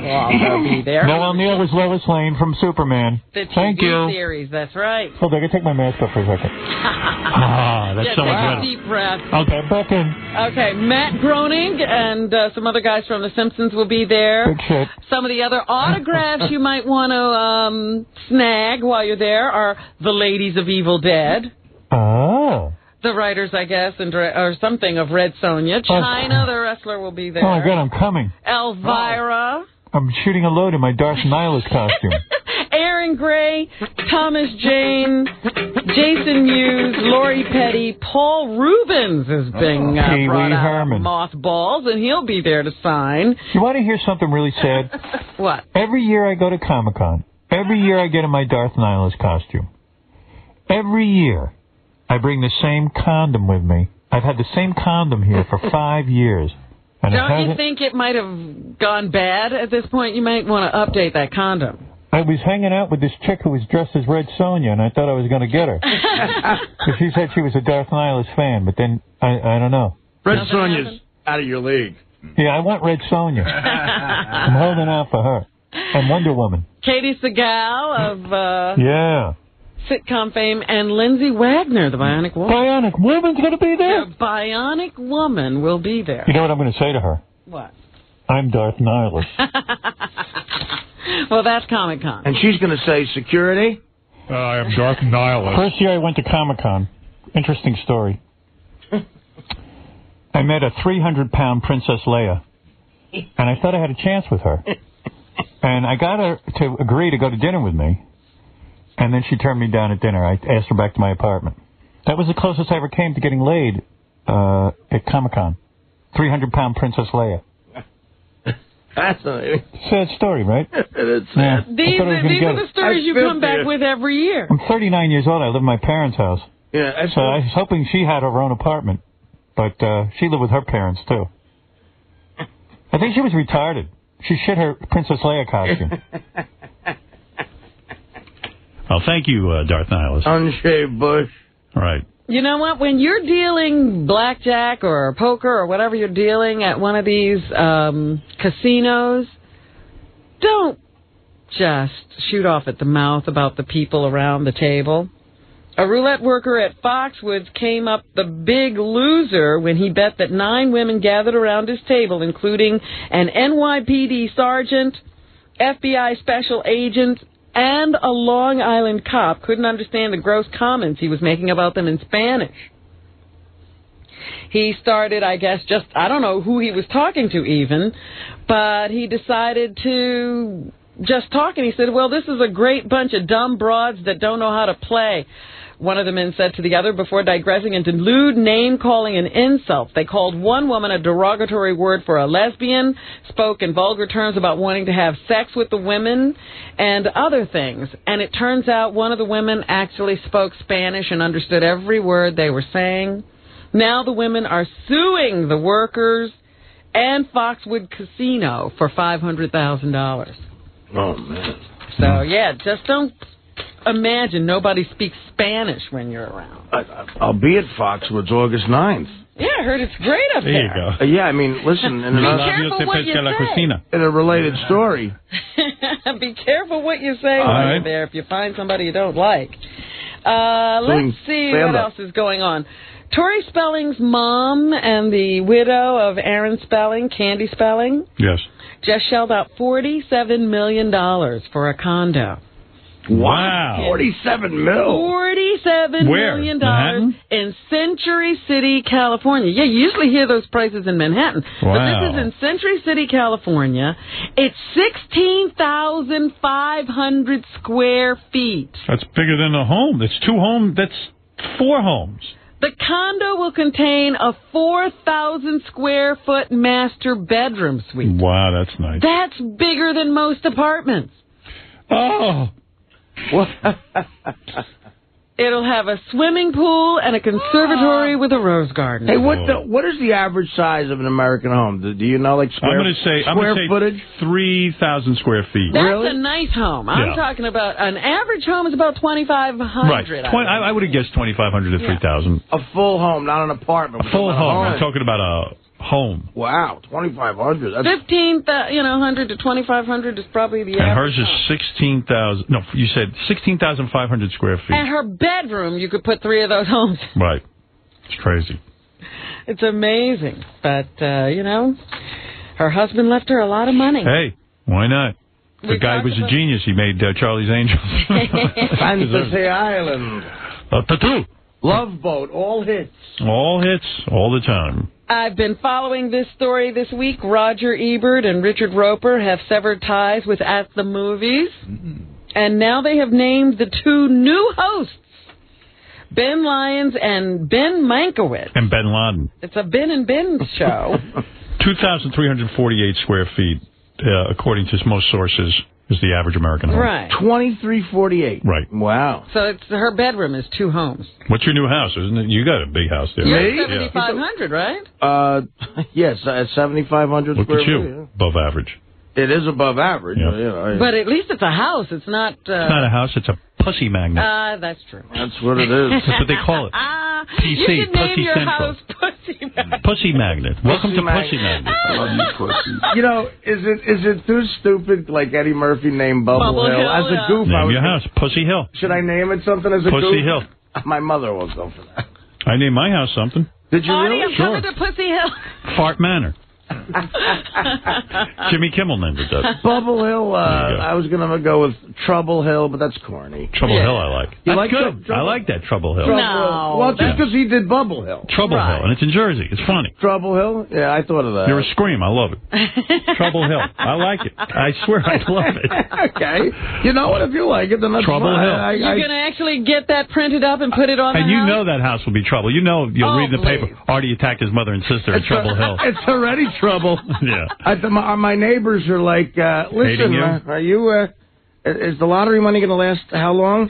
will also be there. Noel Neill is Lois Lane from Superman. The TV Thank you. series, that's right. Hold on, I gotta take my mask off for a second. Ah, that's yeah, so take much a better. deep breath. Okay, back in. Okay, Matt Groening and uh, some other guys from The Simpsons will be there. Good shit. Some of the other autographs you might want to um, snag while you're there are the Ladies of Evil Dead, Oh. The writers, I guess, and or something of Red Sonja. Chyna, the wrestler, will be there. Oh my god, I'm coming. Elvira, I'm shooting a load in my Darth Nihilus costume. Erin Gray, Thomas Jane, Jason Mewes, Lori Petty, Paul Reubens is being uh, Pee brought Herman. mothballs, and he'll be there to sign. You want to hear something really sad? What? Every year I go to Comic Con. Every year I get in my Darth Nihilus costume. Every year I bring the same condom with me. I've had the same condom here for five years. And Don't you think it might have gone bad at this point? You might want to update that condom. I was hanging out with this chick who was dressed as Red Sonja, and I thought I was going to get her. 'Cause she said she was a Darth Nihilus fan, but then, I, I don't know. Red Sonja's out of your league. Yeah, I want Red Sonja. I'm holding out for her. And Wonder Woman. Katey Sagal of uh, Yeah. Sitcom fame, and Lindsay Wagner, the Bionic Woman. Bionic Woman's going to be there? The Bionic Woman will be there. You know what I'm going to say to her? What? I'm Darth Nihilus. Well, that's Comic Con. And she's going to say security. Uh, I am Darth Nihilus. First year I went to Comic Con. Interesting story. I met a 300 pound Princess Leia, and I thought I had a chance with her. And I got her to agree to go to dinner with me, and then she turned me down at dinner. I asked her back to my apartment. That was the closest I ever came to getting laid uh, at Comic Con. 300 pound Princess Leia. Fascinating. Sad story, right? It's Yeah. I These, thought I was are, these are the stories I you come back for with every year. I'm 39 years old. I live in my parents' house. Yeah, I So I was hoping she had her own apartment, but uh, she lived with her parents too. I think she was retarded. She shit her Princess Leia costume. Oh, thank you, uh, Darth Nihilus. Unshaved bush. All right. You know what? When you're dealing blackjack or poker or whatever you're dealing at one of these um, casinos, don't just shoot off at the mouth about the people around the table. A roulette worker at Foxwoods came up the big loser when he bet that nine women gathered around his table, including an NYPD sergeant, FBI special agent, and a Long Island cop, couldn't understand the gross comments he was making about them in Spanish. He started, I guess, just, I don't know who he was talking to even, but he decided to just talk and he said, Well, this is a great bunch of dumb broads that don't know how to play. One of the men said to the other before digressing into lewd name calling and insults. They called one woman a derogatory word for a lesbian, spoke in vulgar terms about wanting to have sex with the women, and other things. And it turns out one of the women actually spoke Spanish and understood every word they were saying. Now the women are suing the workers and Foxwood Casino for $500,000. Oh, man. So, yeah, just don't imagine nobody speaks Spanish when you're around. I, I- I'll be at Foxwoods August 9th. Yeah, I heard it's great up there. There you go. Uh, yeah, I mean, listen. In, Be an- careful what you say. in a related story, Be careful what you say All right. there if you find somebody you don't like. Uh, let's see what stand-up. else is going on. Tori Spelling's mom and the widow of Aaron Spelling, Candy Spelling, Yes. just shelled out $47 million for a condo. Wow. 47 mil. Forty-seven Where? million dollars in Century City, California. Yeah, you usually hear those prices in Manhattan, but this is in Century City, California. It's sixteen thousand five hundred square feet. That's bigger than a home. That's two home. That's four homes. The condo will contain a four thousand square foot master bedroom suite. Wow, that's nice. That's bigger than most apartments. Oh. It'll have a swimming pool and a conservatory with a rose garden. hey, what the what is the average size of an American home? Do, do you know, like square I'm going to say I'm square going to say footage? three thousand square feet. That's a nice home. I'm Yeah. talking about an average home is about twenty five hundred. Right. Twen- I, I would have guessed twenty five hundred to three thousand. A full home, not an apartment. A full We're home. I'm talking about a home. Wow, twenty five hundred. That's Fifteen, thou- you know, hundred to twenty five hundred is probably the And hers is sixteen thousand. No, you said sixteen thousand five hundred square feet. And her bedroom, you could put three of those homes. Right. It's crazy. It's amazing, but uh, you know, her husband left her a lot of money. Hey, why not? The We guy was a genius. He made uh, Charlie's Angels. Fantasy Island. Uh, tattoo. Love Boat, all hits. All hits, all the time. I've been following this story this week. Roger Ebert and Richard Roeper have severed ties with At the Movies. And now they have named the two new hosts, Ben Lyons and Ben Mankiewicz. And Ben Laden. It's a Ben and Ben show. 2,348 square feet, uh, according to most sources, is the average American home. Right. 2348. Right. Wow. so it's her bedroom is two homes. What's your new house, isn't it? You got a big house there. You're Yeah. 7,500, right? Uh, yes, uh, 7,500 Look square at feet. you, above average. It is above average. Yeah. but, You know, But at least it's a house. It's not. Uh, It's not a house, it's a pussy magnet. Ah, that's true. That's what it is. That's what they call it. Ah, PC, you should name Pussy your Central. house Pussy. Pussy magnet. Welcome Pussy to magnet. Pussy Magnet. you know, is it is it too stupid like Eddie Murphy named Bubble, Bubble Hill? Hill, As a yeah. goof, I Name your house, Pussy Hill. Should I name it something as a Pussy goof? Hill. My mother won't go for that. I named my house something. Did you Artie, really? I'm coming to Pussy Hill. Fart Manor. Jimmy Kimmel named it that. Bubble Hill. Uh, There you go. I was gonna go with Trouble Hill, but that's corny. Trouble Hill I like. You That's like good. Trou- I like that, Trouble Hill. Trouble No, Hill. Well, just that's- because he did Bubble Hill. Trouble Hill, and it's in Jersey. It's funny. Trouble Hill. Yeah, I thought of that. You're a scream. I love it. Trouble Hill. I like it. I swear I love it. okay. You know what? If you like it, then that's Trouble fine. Hill. I, I, You're going to actually get that printed up and put it on And the you house? know that house will be trouble. You know you'll Oh, read in the paper. Artie attacked his mother and sister at Trouble Hill. It's already trouble. Yeah. I, th- my, my neighbors are like, uh, listen, you? uh, are you? Uh, is the lottery money going to last how long?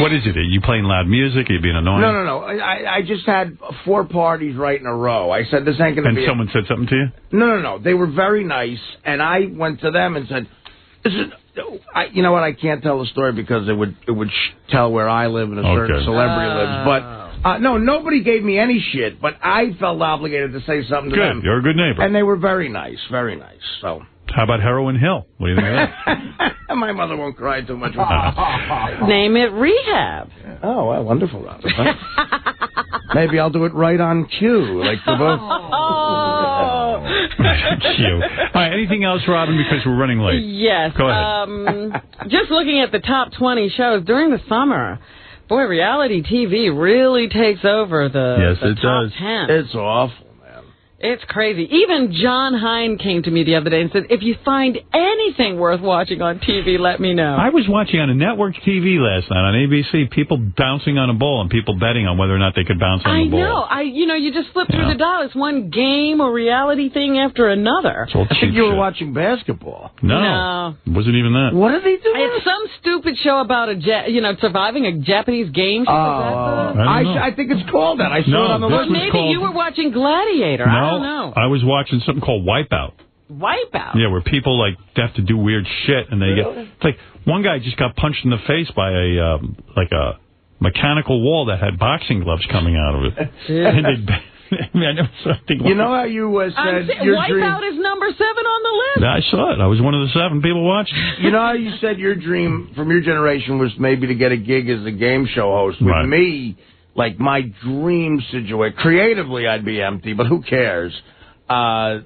What is it? Are you playing loud music? Are you being annoying? No, no, no. I, I just had four parties right in a row. I said this ain't going to And be. a- someone said something to you? No, no, no. They were very nice, and I went to them and said, "Listen, I, you know what? I can't tell the story because it would it would sh- tell where I live and a certain Okay. celebrity lives." But uh, no, nobody gave me any shit. But I felt obligated to say something to Good. them, You're a good neighbor. and they were very nice, very nice. So How about Heroin Hill? What do you think of that? my mother won't cry too much. Name it Rehab. oh, well, wonderful, Robert. Maybe I'll do it right on cue, like the book. Oh. Cute. All right, anything else, Robin, because we're running late? Yes. Go ahead. Um, just looking at the top 20 shows during the summer, boy, reality TV really takes over the, Yes, the it top does. 10. It's awful. It's crazy. Even Jon Hein came to me the other day and said, if you find anything worth watching on TV, let me know. I was watching on a network TV last night on ABC, people bouncing on a ball and people betting on whether or not they could bounce on I the ball. know. I you know, you just flip through the dial. It's one game or reality thing after another. I think cheap you were shit. watching basketball. No, No. it wasn't even that. What are they doing? It's some stupid show about a ja- you know surviving a Japanese game show. Oh, Is I I. I think it's called that. I saw No, it on the this list. was maybe called- you were watching Gladiator. I don't know. I was watching something called Wipeout. Wipeout. Yeah, where people like have to do weird shit, and they get it's like one guy just got punched in the face by a um, like a mechanical wall that had boxing gloves coming out of it. and they, I mean, I never saw anything. You know how you uh, I'm said saying, your Wipeout dream. is number seven on the list. I saw it. I was one of the seven people watching. You know how you said your dream from your generation was maybe to get a gig as a game show host. With Right. me, like my dream situation, creatively I'd be empty, but who cares? Uh,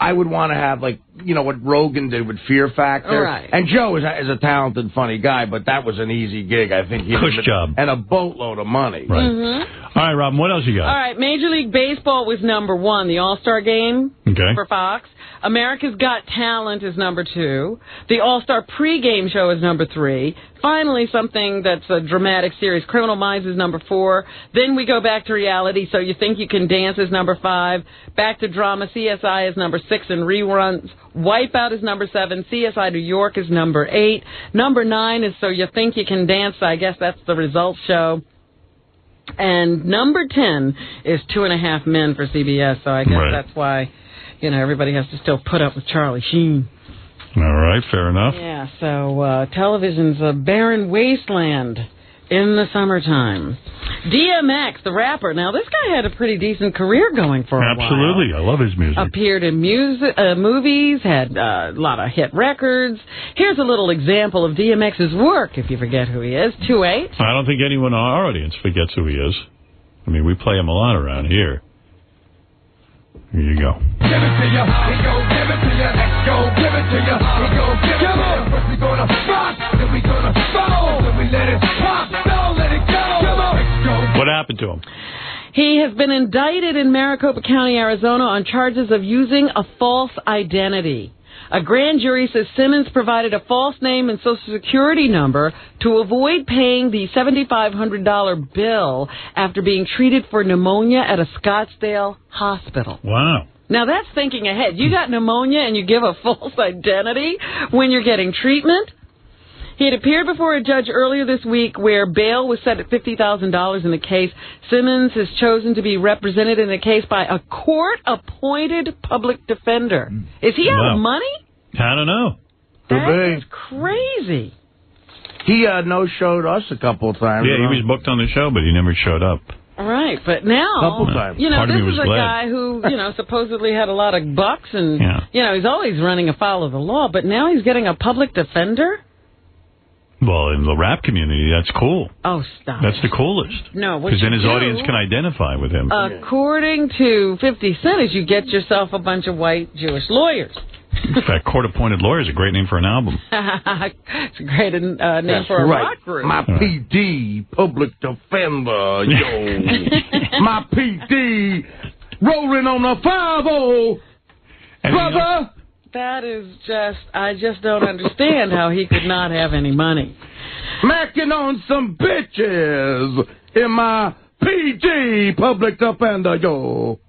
I would want to have like you know what Rogan did with Fear Factor. Right. And Joe is a, is a talented, funny guy, but that was an easy gig. I think he Cush job. and a boatload of money. Right. Mm-hmm. All right, Robin. What else you got? All right, Major League Baseball was number one. The All Star Game Okay. for Fox. America's Got Talent is number two. The All Star Pregame Show is number three. Finally, something that's a dramatic series. Criminal Minds is number four. Then we go back to reality. So you think you can dance is number five. Back to drama. CSI is number six and reruns. Wipeout is number seven. CSI New York is number eight. Number nine is So You Think You Can Dance. I guess that's the results show. And number 10 is Two and a Half Men for CBS, so I guess Right. that's why, you know, everybody has to still put up with Charlie Sheen. All right, fair enough. Yeah, so uh, television's a barren wasteland in the summertime. DMX, the rapper. Now, this guy had a pretty decent career going for a while. Absolutely, I love his music. Appeared in music, uh, movies, had uh, a lot of hit records. Here's a little example of DMX's work, if you forget who he is. 2-8. I don't think anyone in our audience forgets who he is. I mean, we play him a lot around here. Here you go. Give it to you. He gon' give it to you. X gon' give it to you. He gon' give it to you. First we gonna rock, then we gonna fall, then we let it pop, don't let it go. Come on. X gon' What happened to him? He has been indicted in Maricopa County, Arizona on charges of using a false identity. A grand jury says Simmons provided a false name and social security number to avoid paying the $7,500 bill after being treated for pneumonia at a Scottsdale hospital. Wow. Now that's thinking ahead. You got pneumonia and you give a false identity when you're getting treatment? He had appeared before a judge earlier this week where bail was set at $50,000 in the case. Simmons has chosen to be represented in the case by a court-appointed public defender. Is he out Wow. of money? I don't know. That is crazy. He uh, no-showed us a couple of times. Yeah, he was booked on the show, but he never showed up. All right, but now, Couple times. you know, Part of this is a glad. guy who, you know, supposedly had a lot of bucks and, Yeah. you know, he's always running afoul of the law, but now he's getting a public defender? Well, in the rap community, that's cool. Oh, stop. That's the coolest. No, what Because then his do- audience can identify with him. According to 50 Cent, is you get yourself a bunch of white Jewish lawyers. In fact, court-appointed lawyer is a great name for an album. it's a great uh, name That's for a right. rock group. My PD, public defender, yo. My PD, rolling on a 5 brother. That is just, I just don't understand how he could not have any money. Macking on some bitches in my PG, public defender, yo.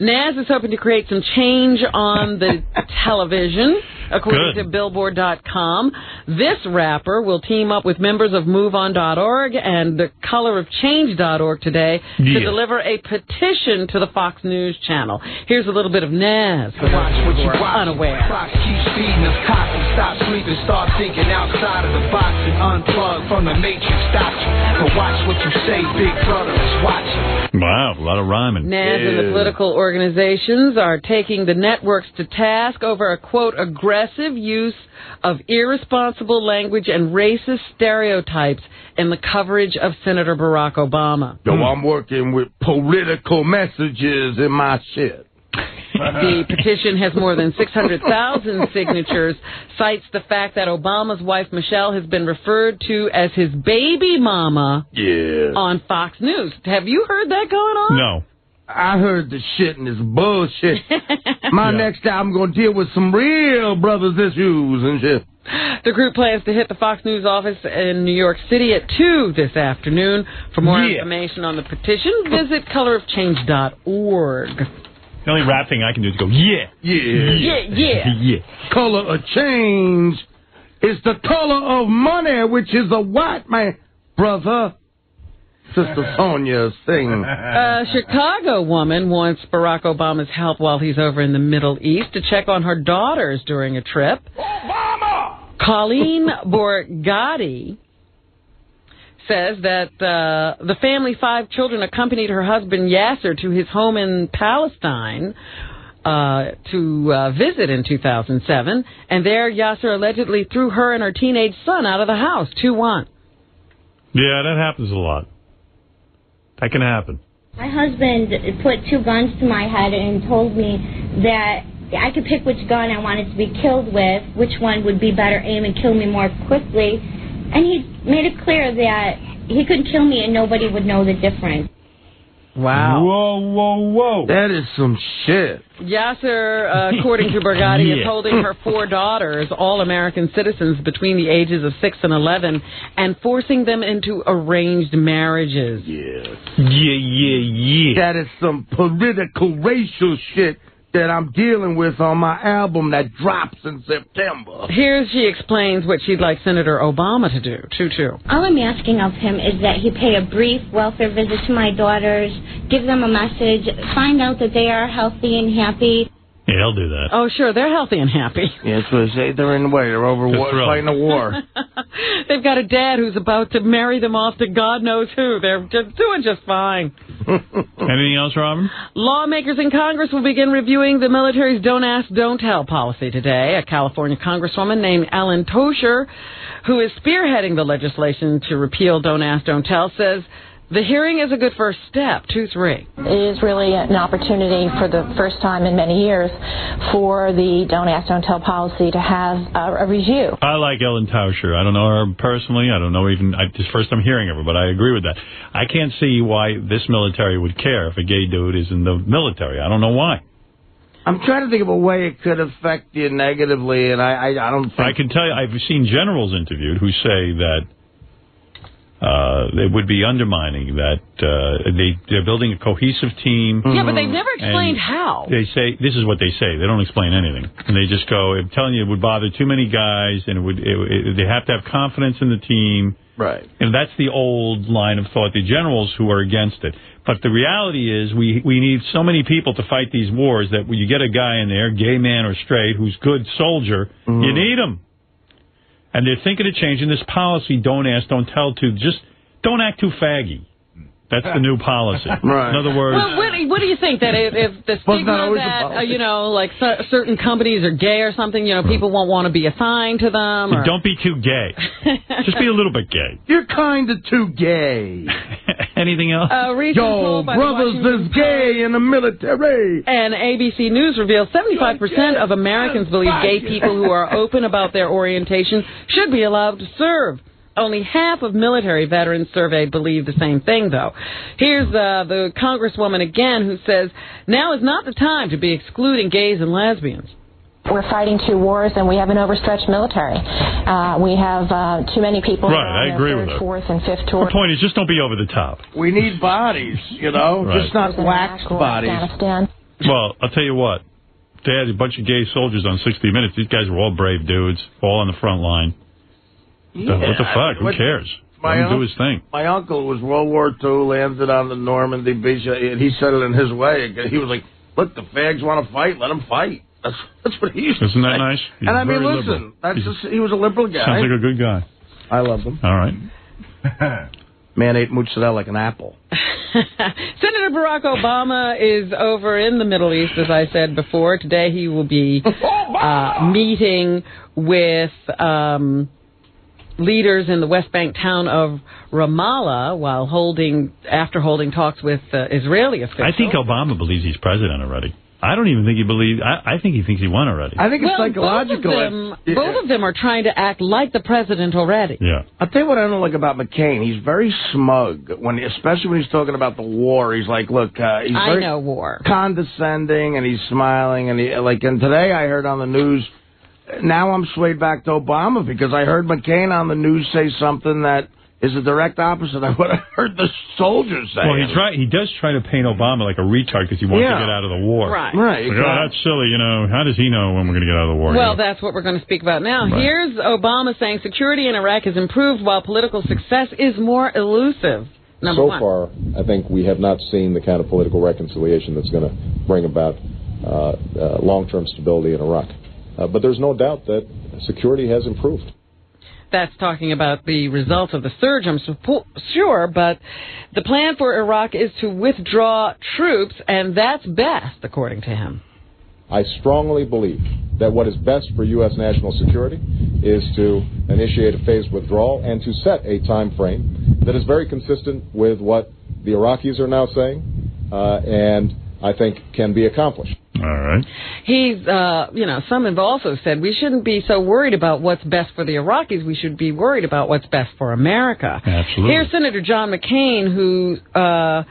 Nas is hoping to create some change on the television, according Good. to Billboard.com. This rapper will team up with members of MoveOn.org and thecolorofchange.org today to deliver a petition to the Fox News channel. Here's a little bit of Nas for Watch what you are watch. unaware. Clocks keep feeding us coffee. Stop sleeping, start thinking outside of the box and unplug from the matrix doctrine. But watch what you say, big brother is watching. Wow, a lot of rhyming. NAS and the political organizations are taking the networks to task over a quote aggressive use of irresponsible language and racist stereotypes in the coverage of Senator Barack Obama. Yo, I'm working with political messages in my shit. The uh-huh. petition has more than 600,000 signatures, cites the fact that Obama's wife Michelle has been referred to as his baby mama Yeah. on Fox News. Have you heard that going on? No. I heard the shit and it's bullshit. My next album I'm gonna deal with some real brothers issues and shit. The group plans to hit the Fox News office in New York City at 2 this afternoon. For more Yeah. information on the petition, visit colorofchange.org. The only rap thing I can do is go, yeah. Yeah. Yeah, yeah. yeah. Color of change is the color of money, which is a white man. Brother. Sister Sonia, sing. A Chicago woman wants Barack Obama's help while he's over in the Middle East to check on her daughters during a trip. Obama! Colleen Borgatti says that uh, the family five children accompanied her husband Yasser to his home in Palestine uh, to uh, visit in 2007, and there Yasser allegedly threw her and her teenage son out of the house. Two one. Yeah, that happens a lot. That can happen. My husband put two guns to my head and told me that I could pick which gun I wanted to be killed with, which one would be better aim and kill me more quickly. And he made it clear that he could kill me and nobody would know the difference. Wow. Whoa, whoa, whoa. That is some shit. Yasser, uh, according to Borgatti, is holding her four daughters, all American citizens between the ages of 6 and 11, and forcing them into arranged marriages. Yeah. Yeah, yeah, yeah. That is some political racial shit that I'm dealing with on my album that drops in September. Here she explains what she'd like Senator Obama to do. Choo choo. All I'm asking of him is that he pay a brief welfare visit to my daughters, give them a message, find out that they are healthy and happy. Yeah, he'll do that. Oh, sure, they're healthy and happy. Yeah, that's what They're in the way. They're over They're war, fighting a war. They've got a dad who's about to marry them off to God knows who. They're just doing just fine. Anything else, Robin? Lawmakers in Congress will begin reviewing the military's Don't Ask, Don't Tell policy today. A California congresswoman named Ellen Tauscher, who is spearheading the legislation to repeal Don't Ask, Don't Tell, says the hearing is a good first step. 2 3. It is really an opportunity for the first time in many years for the Don't Ask, Don't Tell policy to have a, a review. I like Ellen Tauscher. I don't know her personally. I don't know even. I, it's the first time hearing of her, but I agree with that. I can't see why this military would care if a gay dude is in the military. I don't know why. I'm trying to think of a way it could affect you negatively, and I, I, I don't think. I can tell you, I've seen generals interviewed who say that uh, it would be undermining that uh, they they're building a cohesive team. Yeah, but they've never explained how. They say this is what they say. They don't explain anything, and they just go. I'm telling you, it would bother too many guys, and it would. It, it, they have to have confidence in the team. Right. And that's the old line of thought. The generals who are against it. But the reality is, we we need so many people to fight these wars that when you get a guy in there, gay man or straight, who's good soldier, you need him. And they're thinking of changing this policy. Don't ask, don't tell. To just don't act too faggy. That's the new policy. Right. In other words, Well, what, do- what do you think that if, if the Well, it's not stigma that uh, you know, like cer- certain companies are gay or something, you know, people won't want to be assigned to them? Or... don't be too gay. just be a little bit gay. You're kind of too gay. Anything else? A recent Yo, poll by the brothers Washington is gay in the military. And ABC News reveals 75% of Americans believe gay people who are open about their orientation should be allowed to serve. Only half of military veterans surveyed believe the same thing, though. Here's uh, the congresswoman again who says, now is not the time to be excluding gays and lesbians. We're fighting two wars and we have an overstretched military. Uh, we have uh, too many people Right, on I their agree third, with her. fourth, and fifth tour. The point is, just don't be over the top. We need bodies, you know, Right. just not waxed bodies. Afghanistan. Well, I'll tell you what. They had a bunch of gay soldiers on 60 Minutes. These guys were all brave dudes, all on the front line. The- what the Yeah, fuck? Who what- cares? My Let him do his thing. My uncle was World War II, landed on the Normandy beach, and he said it in his way. He was like, "Look, the fags want to fight. Let them fight." That's that's what he used to Isn't that say. nice? He's and I mean, listen, that's just, he was a liberal guy. Sounds like a good guy. I love him. All right. Man ate mozzarella like an apple. Senator Barack Obama is over in the Middle East, as I said before. Today he will be uh, meeting with um, leaders in the West Bank town of Ramallah while holding after holding talks with uh, Israeli officials. I think Obama believes he's president already. I don't even think he believes. I, I think he thinks he won already. I think it's well, psychological. Both of, them, Yeah. both of them are trying to act like the president already. Yeah. I'll tell you what I don't like about McCain. He's very smug when, especially when he's talking about the war. He's like, look, uh, he's I very know war. condescending, and he's smiling, and he like. And today I heard on the news. Now I'm swayed back to Obama because I heard McCain on the news say something that is the direct opposite of what I heard the soldiers say. Well, he try he does try to paint Obama like a retard because he wants Yeah. to get out of the war. Right. Right, Like, oh, that's silly. You know, how does he know when we're going to get out of the war? Well, that's what we're going to speak about now. Right. Here's Obama saying security in Iraq has improved while political success is more elusive. Number so one. far, I think we have not seen the kind of political reconciliation that's going to bring about uh, uh, long-term stability in Iraq. Uh, but there's no doubt that security has improved. That's talking about the results of the surge, I'm suppo- sure, but the plan for Iraq is to withdraw troops, and that's best, according to him. I strongly believe that what is best for U.S. national security is to initiate a phased withdrawal and to set a time frame that is very consistent with what the Iraqis are now saying uh, and I think can be accomplished. All right. He's, uh, you know, some have also said we shouldn't be so worried about what's best for the Iraqis. We should be worried about what's best for America. Absolutely. Here's Senator John McCain, who uh,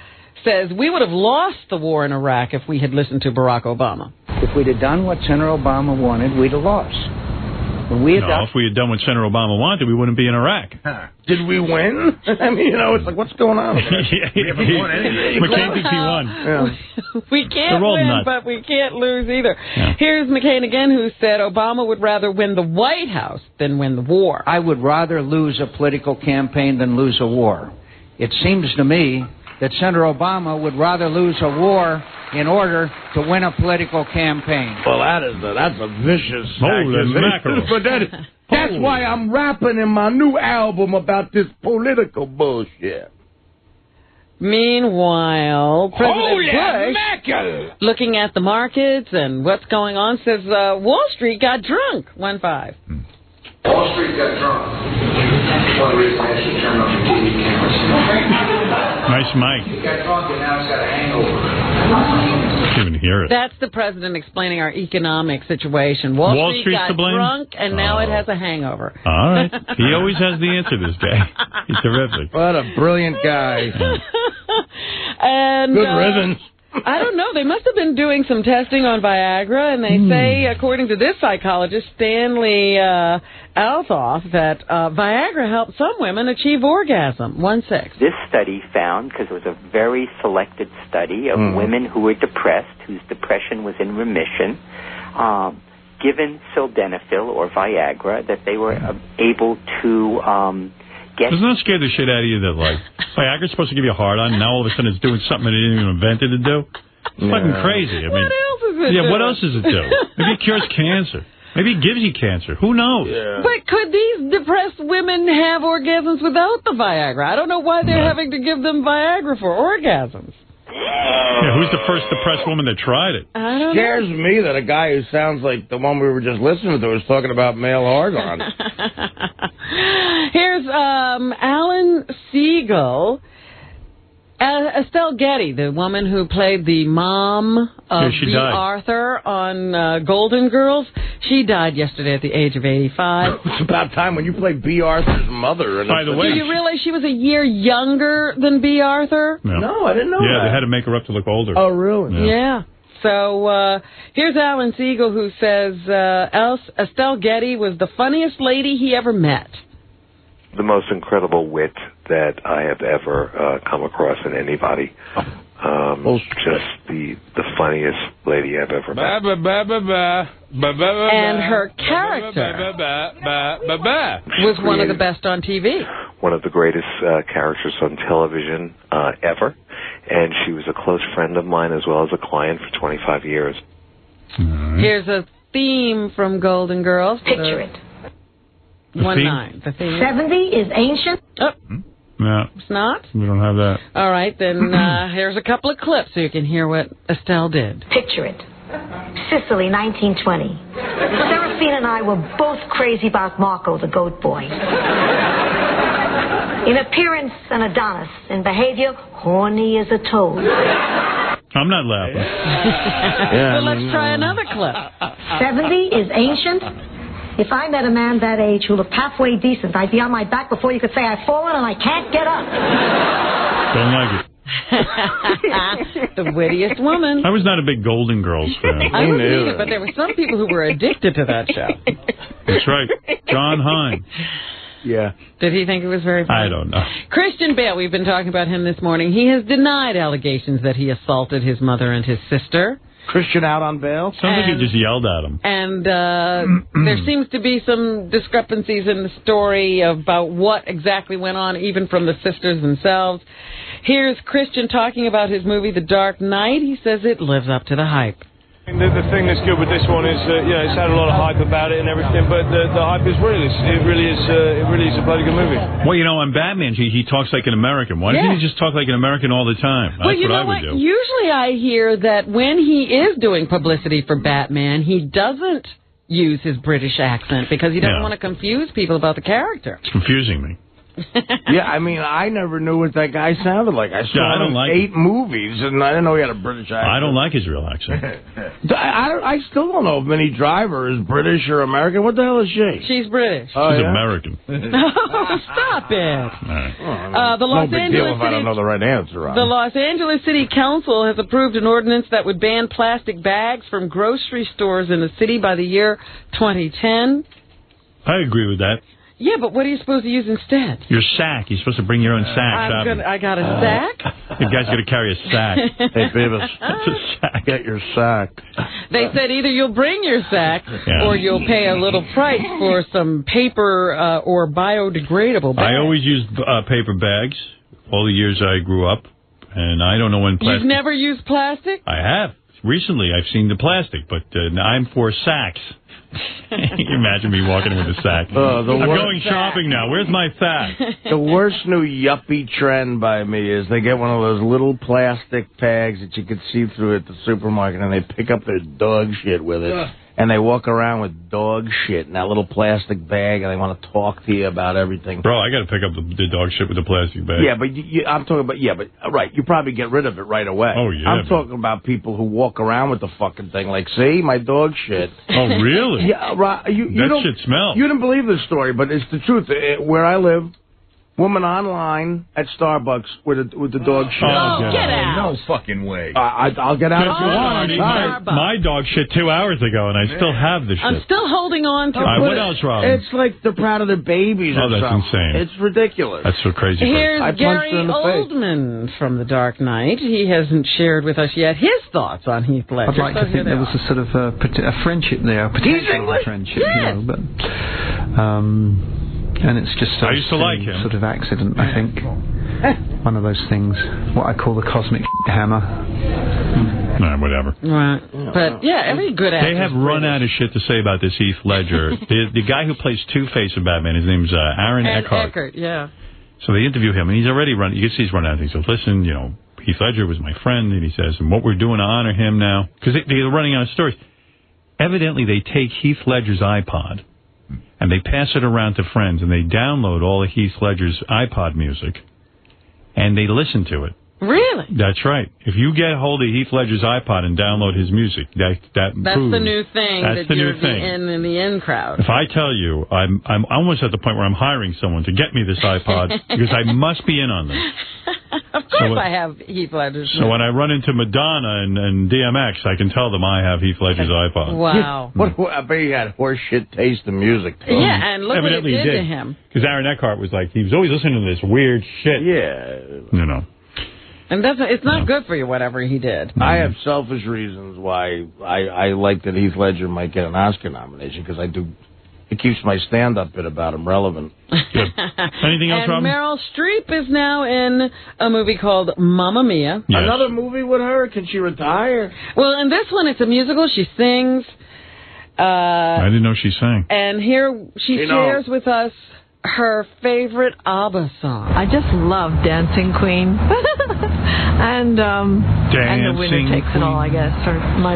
says we would have lost the war in Iraq if we had listened to Barack Obama. If we'd have done what Senator Obama wanted, we'd have lost. When we No, if we had done what Senator Obama wanted, we wouldn't be in Iraq. Did we win? I mean, you know, it's like, what's going on? Yeah, We haven't won anything. McCain thinks he won. Yeah. we can't win, nuts. but we can't lose either. Here's McCain again, who said Obama would rather win the White House than win the war. I would rather lose a political campaign than lose a war. It seems to me that Senator Obama would rather lose a war in order to win a political campaign. Well, that is a, that's a vicious Holy accusation. mackerel. But that is, that's why I'm rapping in my new album about this political bullshit. Meanwhile, President Holy Bush, mackerel! looking at the markets and what's going on, says uh, Wall Street got drunk. One five. Wall Street got drunk. That's one reason I should turn off the TV cameras. Nice mic. He got drunk and now he's got a hangover. Can't even hear it. That's the president explaining our economic situation. Wall, Wall Street Street's got to blame? drunk and now it has a hangover. All right. He always has the answer, this guy. He's terrific. What a brilliant guy. and Good uh, riddance. I don't know. They must have been doing some testing on Viagra, and they Hmm. say, according to this psychologist, Stanley uh, Althof, that uh, Viagra helped some women achieve orgasm. One six. This study found, because it was a very selected study of Mhm. women who were depressed, whose depression was in remission, um, given sildenafil or Viagra, that they were uh, able to um, get. Doesn't that scare the shit out of you that, like, Viagra's supposed to give you a hard on, and now all of a sudden it's doing something it didn't even invent it to do? It's fucking crazy. I mean, What else is it yeah, what else does it do? Maybe it cures cancer. Maybe it gives you cancer. Who knows? But could these depressed women have orgasms without the Viagra? I don't know why they're having to give them Viagra for orgasms. Yeah, who's the first depressed woman that tried it? I don't scares me that a guy who sounds like the one we were just listening to was talking about male hard-on. Here's um, Alan Siegel. Uh, Estelle Getty, the woman who played the mom of Yeah, she Bea died. Arthur on uh, Golden Girls, she died yesterday at the age of 85. it's about time when you play Bea Arthur's mother. And By the way- Did you realize she was a year younger than Bea Arthur? No, I didn't know yeah, that. they had to make her up to look older. Oh, really? Yeah. So uh, here's Alan Siegel who says uh, Estelle Getty was the funniest lady he ever met. The most incredible wit that I have ever uh, come across in anybody. Um, just the the funniest lady I've ever met. And her character was one of the best on TV. One of the greatest uh, characters on television uh, ever, and she was a close friend of mine as well as a client for 25 years. Here's a theme from Golden Girls. Picture it. One theme? nine. The theme. 70 is ancient. Oh, Yeah, it's not? we don't have that. All right, then uh, here's a couple of clips so you can hear what Estelle did. Picture it. Sicily, 1920. Seraphine and I were both crazy about Marco, the goat boy. In appearance, an Adonis. In behavior, horny as a toad. I'm not laughing. well, let's try another clip. 70 is ancient. If I met a man that age who looked halfway decent, I'd be on my back before you could say I've fallen and I can't get up. Don't like it. the wittiest woman. I was not a big Golden Girls fan. I wasn't either, but there were some people who were addicted to that show. That's right. Jon Hein. Yeah. Did he think it was very funny? I don't know. Christian Bale, we've been talking about him this morning. He has denied allegations that he assaulted his mother and his sister. Christian out on bail? Sounds like he just yelled at him. And uh, there seems to be some discrepancies in the story about what exactly went on, even from the sisters themselves. Here's Christian talking about his movie, The Dark Knight. He says it lives up to the hype. The, the thing that's good with this one is, uh, you know, it's had a lot of hype about it and everything, but the, the hype is real. It's, it really is. Uh, it really is a bloody good movie. Well, you know, on Batman, he, he talks like an American. Why doesn't he just talk like an American all the time? That's well, you what know I would what? do. Usually I hear that when he is doing publicity for Batman, he doesn't use his British accent because he doesn't Yeah. want to confuse people about the character. It's confusing me. yeah, I mean, I never knew what that guy sounded like. I saw Yeah, I him don't in like eight movies, and I didn't know he had a British accent. I don't like his real accent. I, I, don't- I still don't know if Minnie Driver is British or American. What the hell is she? She's British. Oh, He's yeah? American. Oh, stop it. Uh, the Los no big Angeles deal if I don't know the right answer. Ron. The Los Angeles City Council has approved an ordinance that would ban plastic bags from grocery stores in the city by the year 2010. I agree with that. Yeah, but what are you supposed to use instead? Your sack. You're supposed to bring your own sack. I'm gonna, I got a sack. The guy's going to carry a sack. hey, Beavis. It's a sack. Get your sack. They said either you'll bring your sack Yeah. or you'll pay a little price for some paper uh, or biodegradable bags. I always used uh, paper bags all the years I grew up, and I don't know when You've never used plastic? I have recently. I've seen the plastic, but uh, I'm for sacks. Can you imagine me walking with a sack? Uh, the I'm going shopping now. Where's my sack? the worst new yuppie trend by me is they get one of those little plastic bags that you can see through at the supermarket, and they pick up their dog shit with it. And they walk around with dog shit in that little plastic bag, and they want to talk to you about everything. Bro, I got to pick up the, the dog shit with the plastic bag. Yeah, but you, you, I'm talking about yeah, but right, you probably get rid of it right away. Oh, yeah, I'm but- talking about people who walk around with the fucking thing, like, see, my dog shit. Oh, really? Yeah, right. You, you That don't, shit smells. You didn't believe this story, but it's the truth. Uh, Where I live, Woman online at Starbucks with a, with the dog shit. Oh, get out. No fucking way. I, I, I'll get out if you Good want. Lordy, I'm sorry. my, my dog shit two hours ago, and I still have the shit. I'm still holding on to All right, it. what else, Robin? It's like they're proud of their babies Oh, or that's something. insane. It's ridiculous. That's so crazy. Here's I punched Gary her in the face. Oldman from The Dark Knight. He hasn't shared with us yet his thoughts on Heath Ledger. I'd like so to think they there was a sort of a, pot- a friendship there, a potential English? friendship, Yes. you know, but um, and it's just I a used to like him. sort of accident, I think. One of those things, what I call the cosmic hammer. Nah, whatever. Right. But yeah, every good actor. They have run out of shit to say about this Heath Ledger. the, the guy who plays Two Face in Batman, his name's uh, Aaron and Eckhart. Eckert, yeah. So they interview him, and he's already run. You can see he's run out of things. So listen, you know, Heath Ledger was my friend, and he says, and what we're doing to honor him now, because they, they're running out of stories. Evidently, they take Heath Ledger's iPod, and they pass it around to friends, and they download all of Heath Ledger's iPod music, and they listen to it. Really? That's right. If you get hold of Heath Ledger's iPod and download his music, that that That's proves, the new thing That's that the you're new thing. the in in the in crowd. If I tell you, I'm I'm almost at the point where I'm hiring someone to get me this iPod because I must be in on this. of course, what- I have Heath Ledger's. So when I run into Madonna and, and DMX, I can tell them I have Heath Ledger's iPod. Wow. What, what, I bet he had horseshit taste in music. Too. Yeah, and look what it Evidently he did to him. Because Aaron Eckhart was like, he was always listening to this weird shit. Yeah. You know. And that's it's not good for you, whatever he did. I have selfish reasons why I, I like that Heath Ledger might get an Oscar nomination because I do. It keeps my stand-up bit about him relevant. Anything else, and Robin? Meryl Streep is now in a movie called Mamma Mia. Another movie with her? Can she retire? Well, in this one, it's a musical. She sings. Uh, I didn't know she sang. and here she You know- shares with us her favorite ABBA song. I just love Dancing Queen. and um and the winner Dancing takes it all, I guess. Or my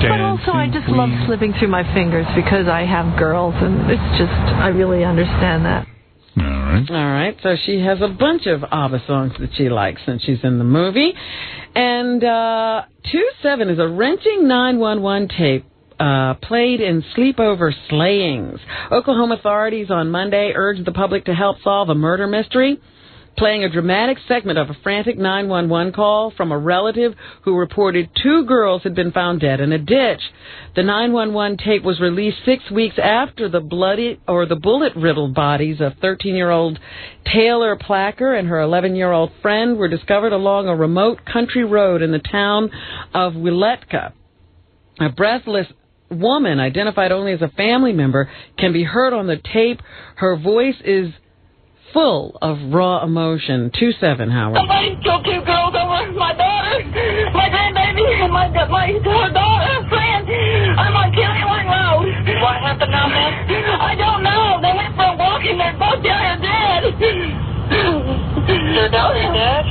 but also I Dancing just love slipping through my fingers because I have girls and it's just I really understand that. All right. All right, so she has a bunch of ABBA songs that she likes since she's in the movie. And uh, 2-7 is a wrenching 911 tape uh, played in sleepover slayings. Oklahoma authorities on Monday urged the public to help solve a murder mystery. Playing a dramatic segment of a frantic 911 call from a relative who reported two girls had been found dead in a ditch. The 911 tape was released six weeks after the bloody or the bullet riddled bodies of 13 year old Taylor Placker and her 11 year old friend were discovered along a remote country road in the town of Weleetka. A breathless woman, identified only as a family member, can be heard on the tape. Her voice is full of raw emotion. 2-7, Howard. Somebody killed two girls over my daughter, my grandbaby, and my my her daughter, friend. I'm on Killing Road. What happened down there? I don't know. They went for a walk and they're both down there dead. Your daughter dead?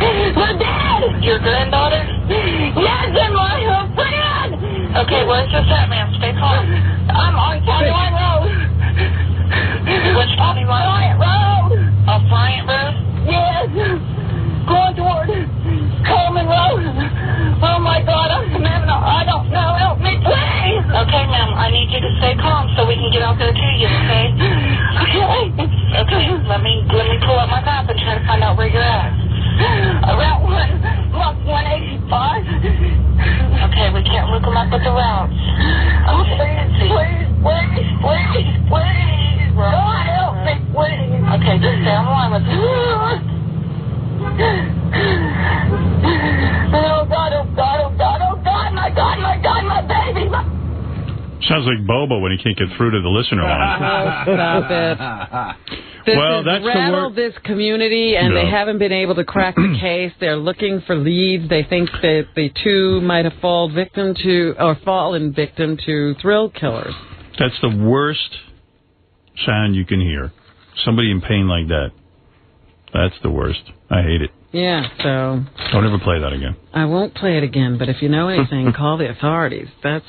They're dead. Your granddaughter? Yes, and my uh, friend. Okay, where's this at, ma'am? Stay calm. I'm on County Line Road. Which County Line? Bryant Road. Off Bryant Road? Yes. Going toward Coleman Road. Oh my God, I'm having a, I don't know. Help me. Okay, ma'am. I need you to stay calm so we can get out there to you. Okay. Okay. Okay. Let me let me pull up my map and try to find out where you're at. Route one, block 185. Okay, we can't look them up with the routes. Oh, please, please, please, please, please. God, help me, please. Okay, just stay on the line with me. Oh, God, oh, God, oh, God, oh, God, my God, my God, my my... Sounds like Bobo when he can't get through to the listener line. Oh, stop it. This Well, has that's the rattled this community, and they haven't been able to crack the case. They're looking for leads. They think that the two might have fallen victim to, or fallen victim to thrill killers. That's the worst sound you can hear. Somebody in pain like that. That's the worst. I hate it. Yeah, so Don't ever play that again. I won't play it again. But if you know anything, call the authorities. That's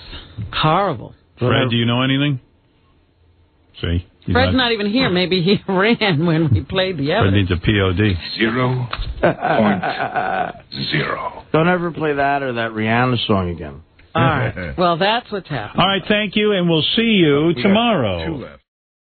horrible. Fred, do you know anything? See? He's Fred's not even here. Maybe he ran when we played the evidence. Fred evidence. needs a POD. Zero point zero. Don't ever play that or that Rihanna song again. All right. Well, that's what's happening. All right, thank you, and we'll see you tomorrow.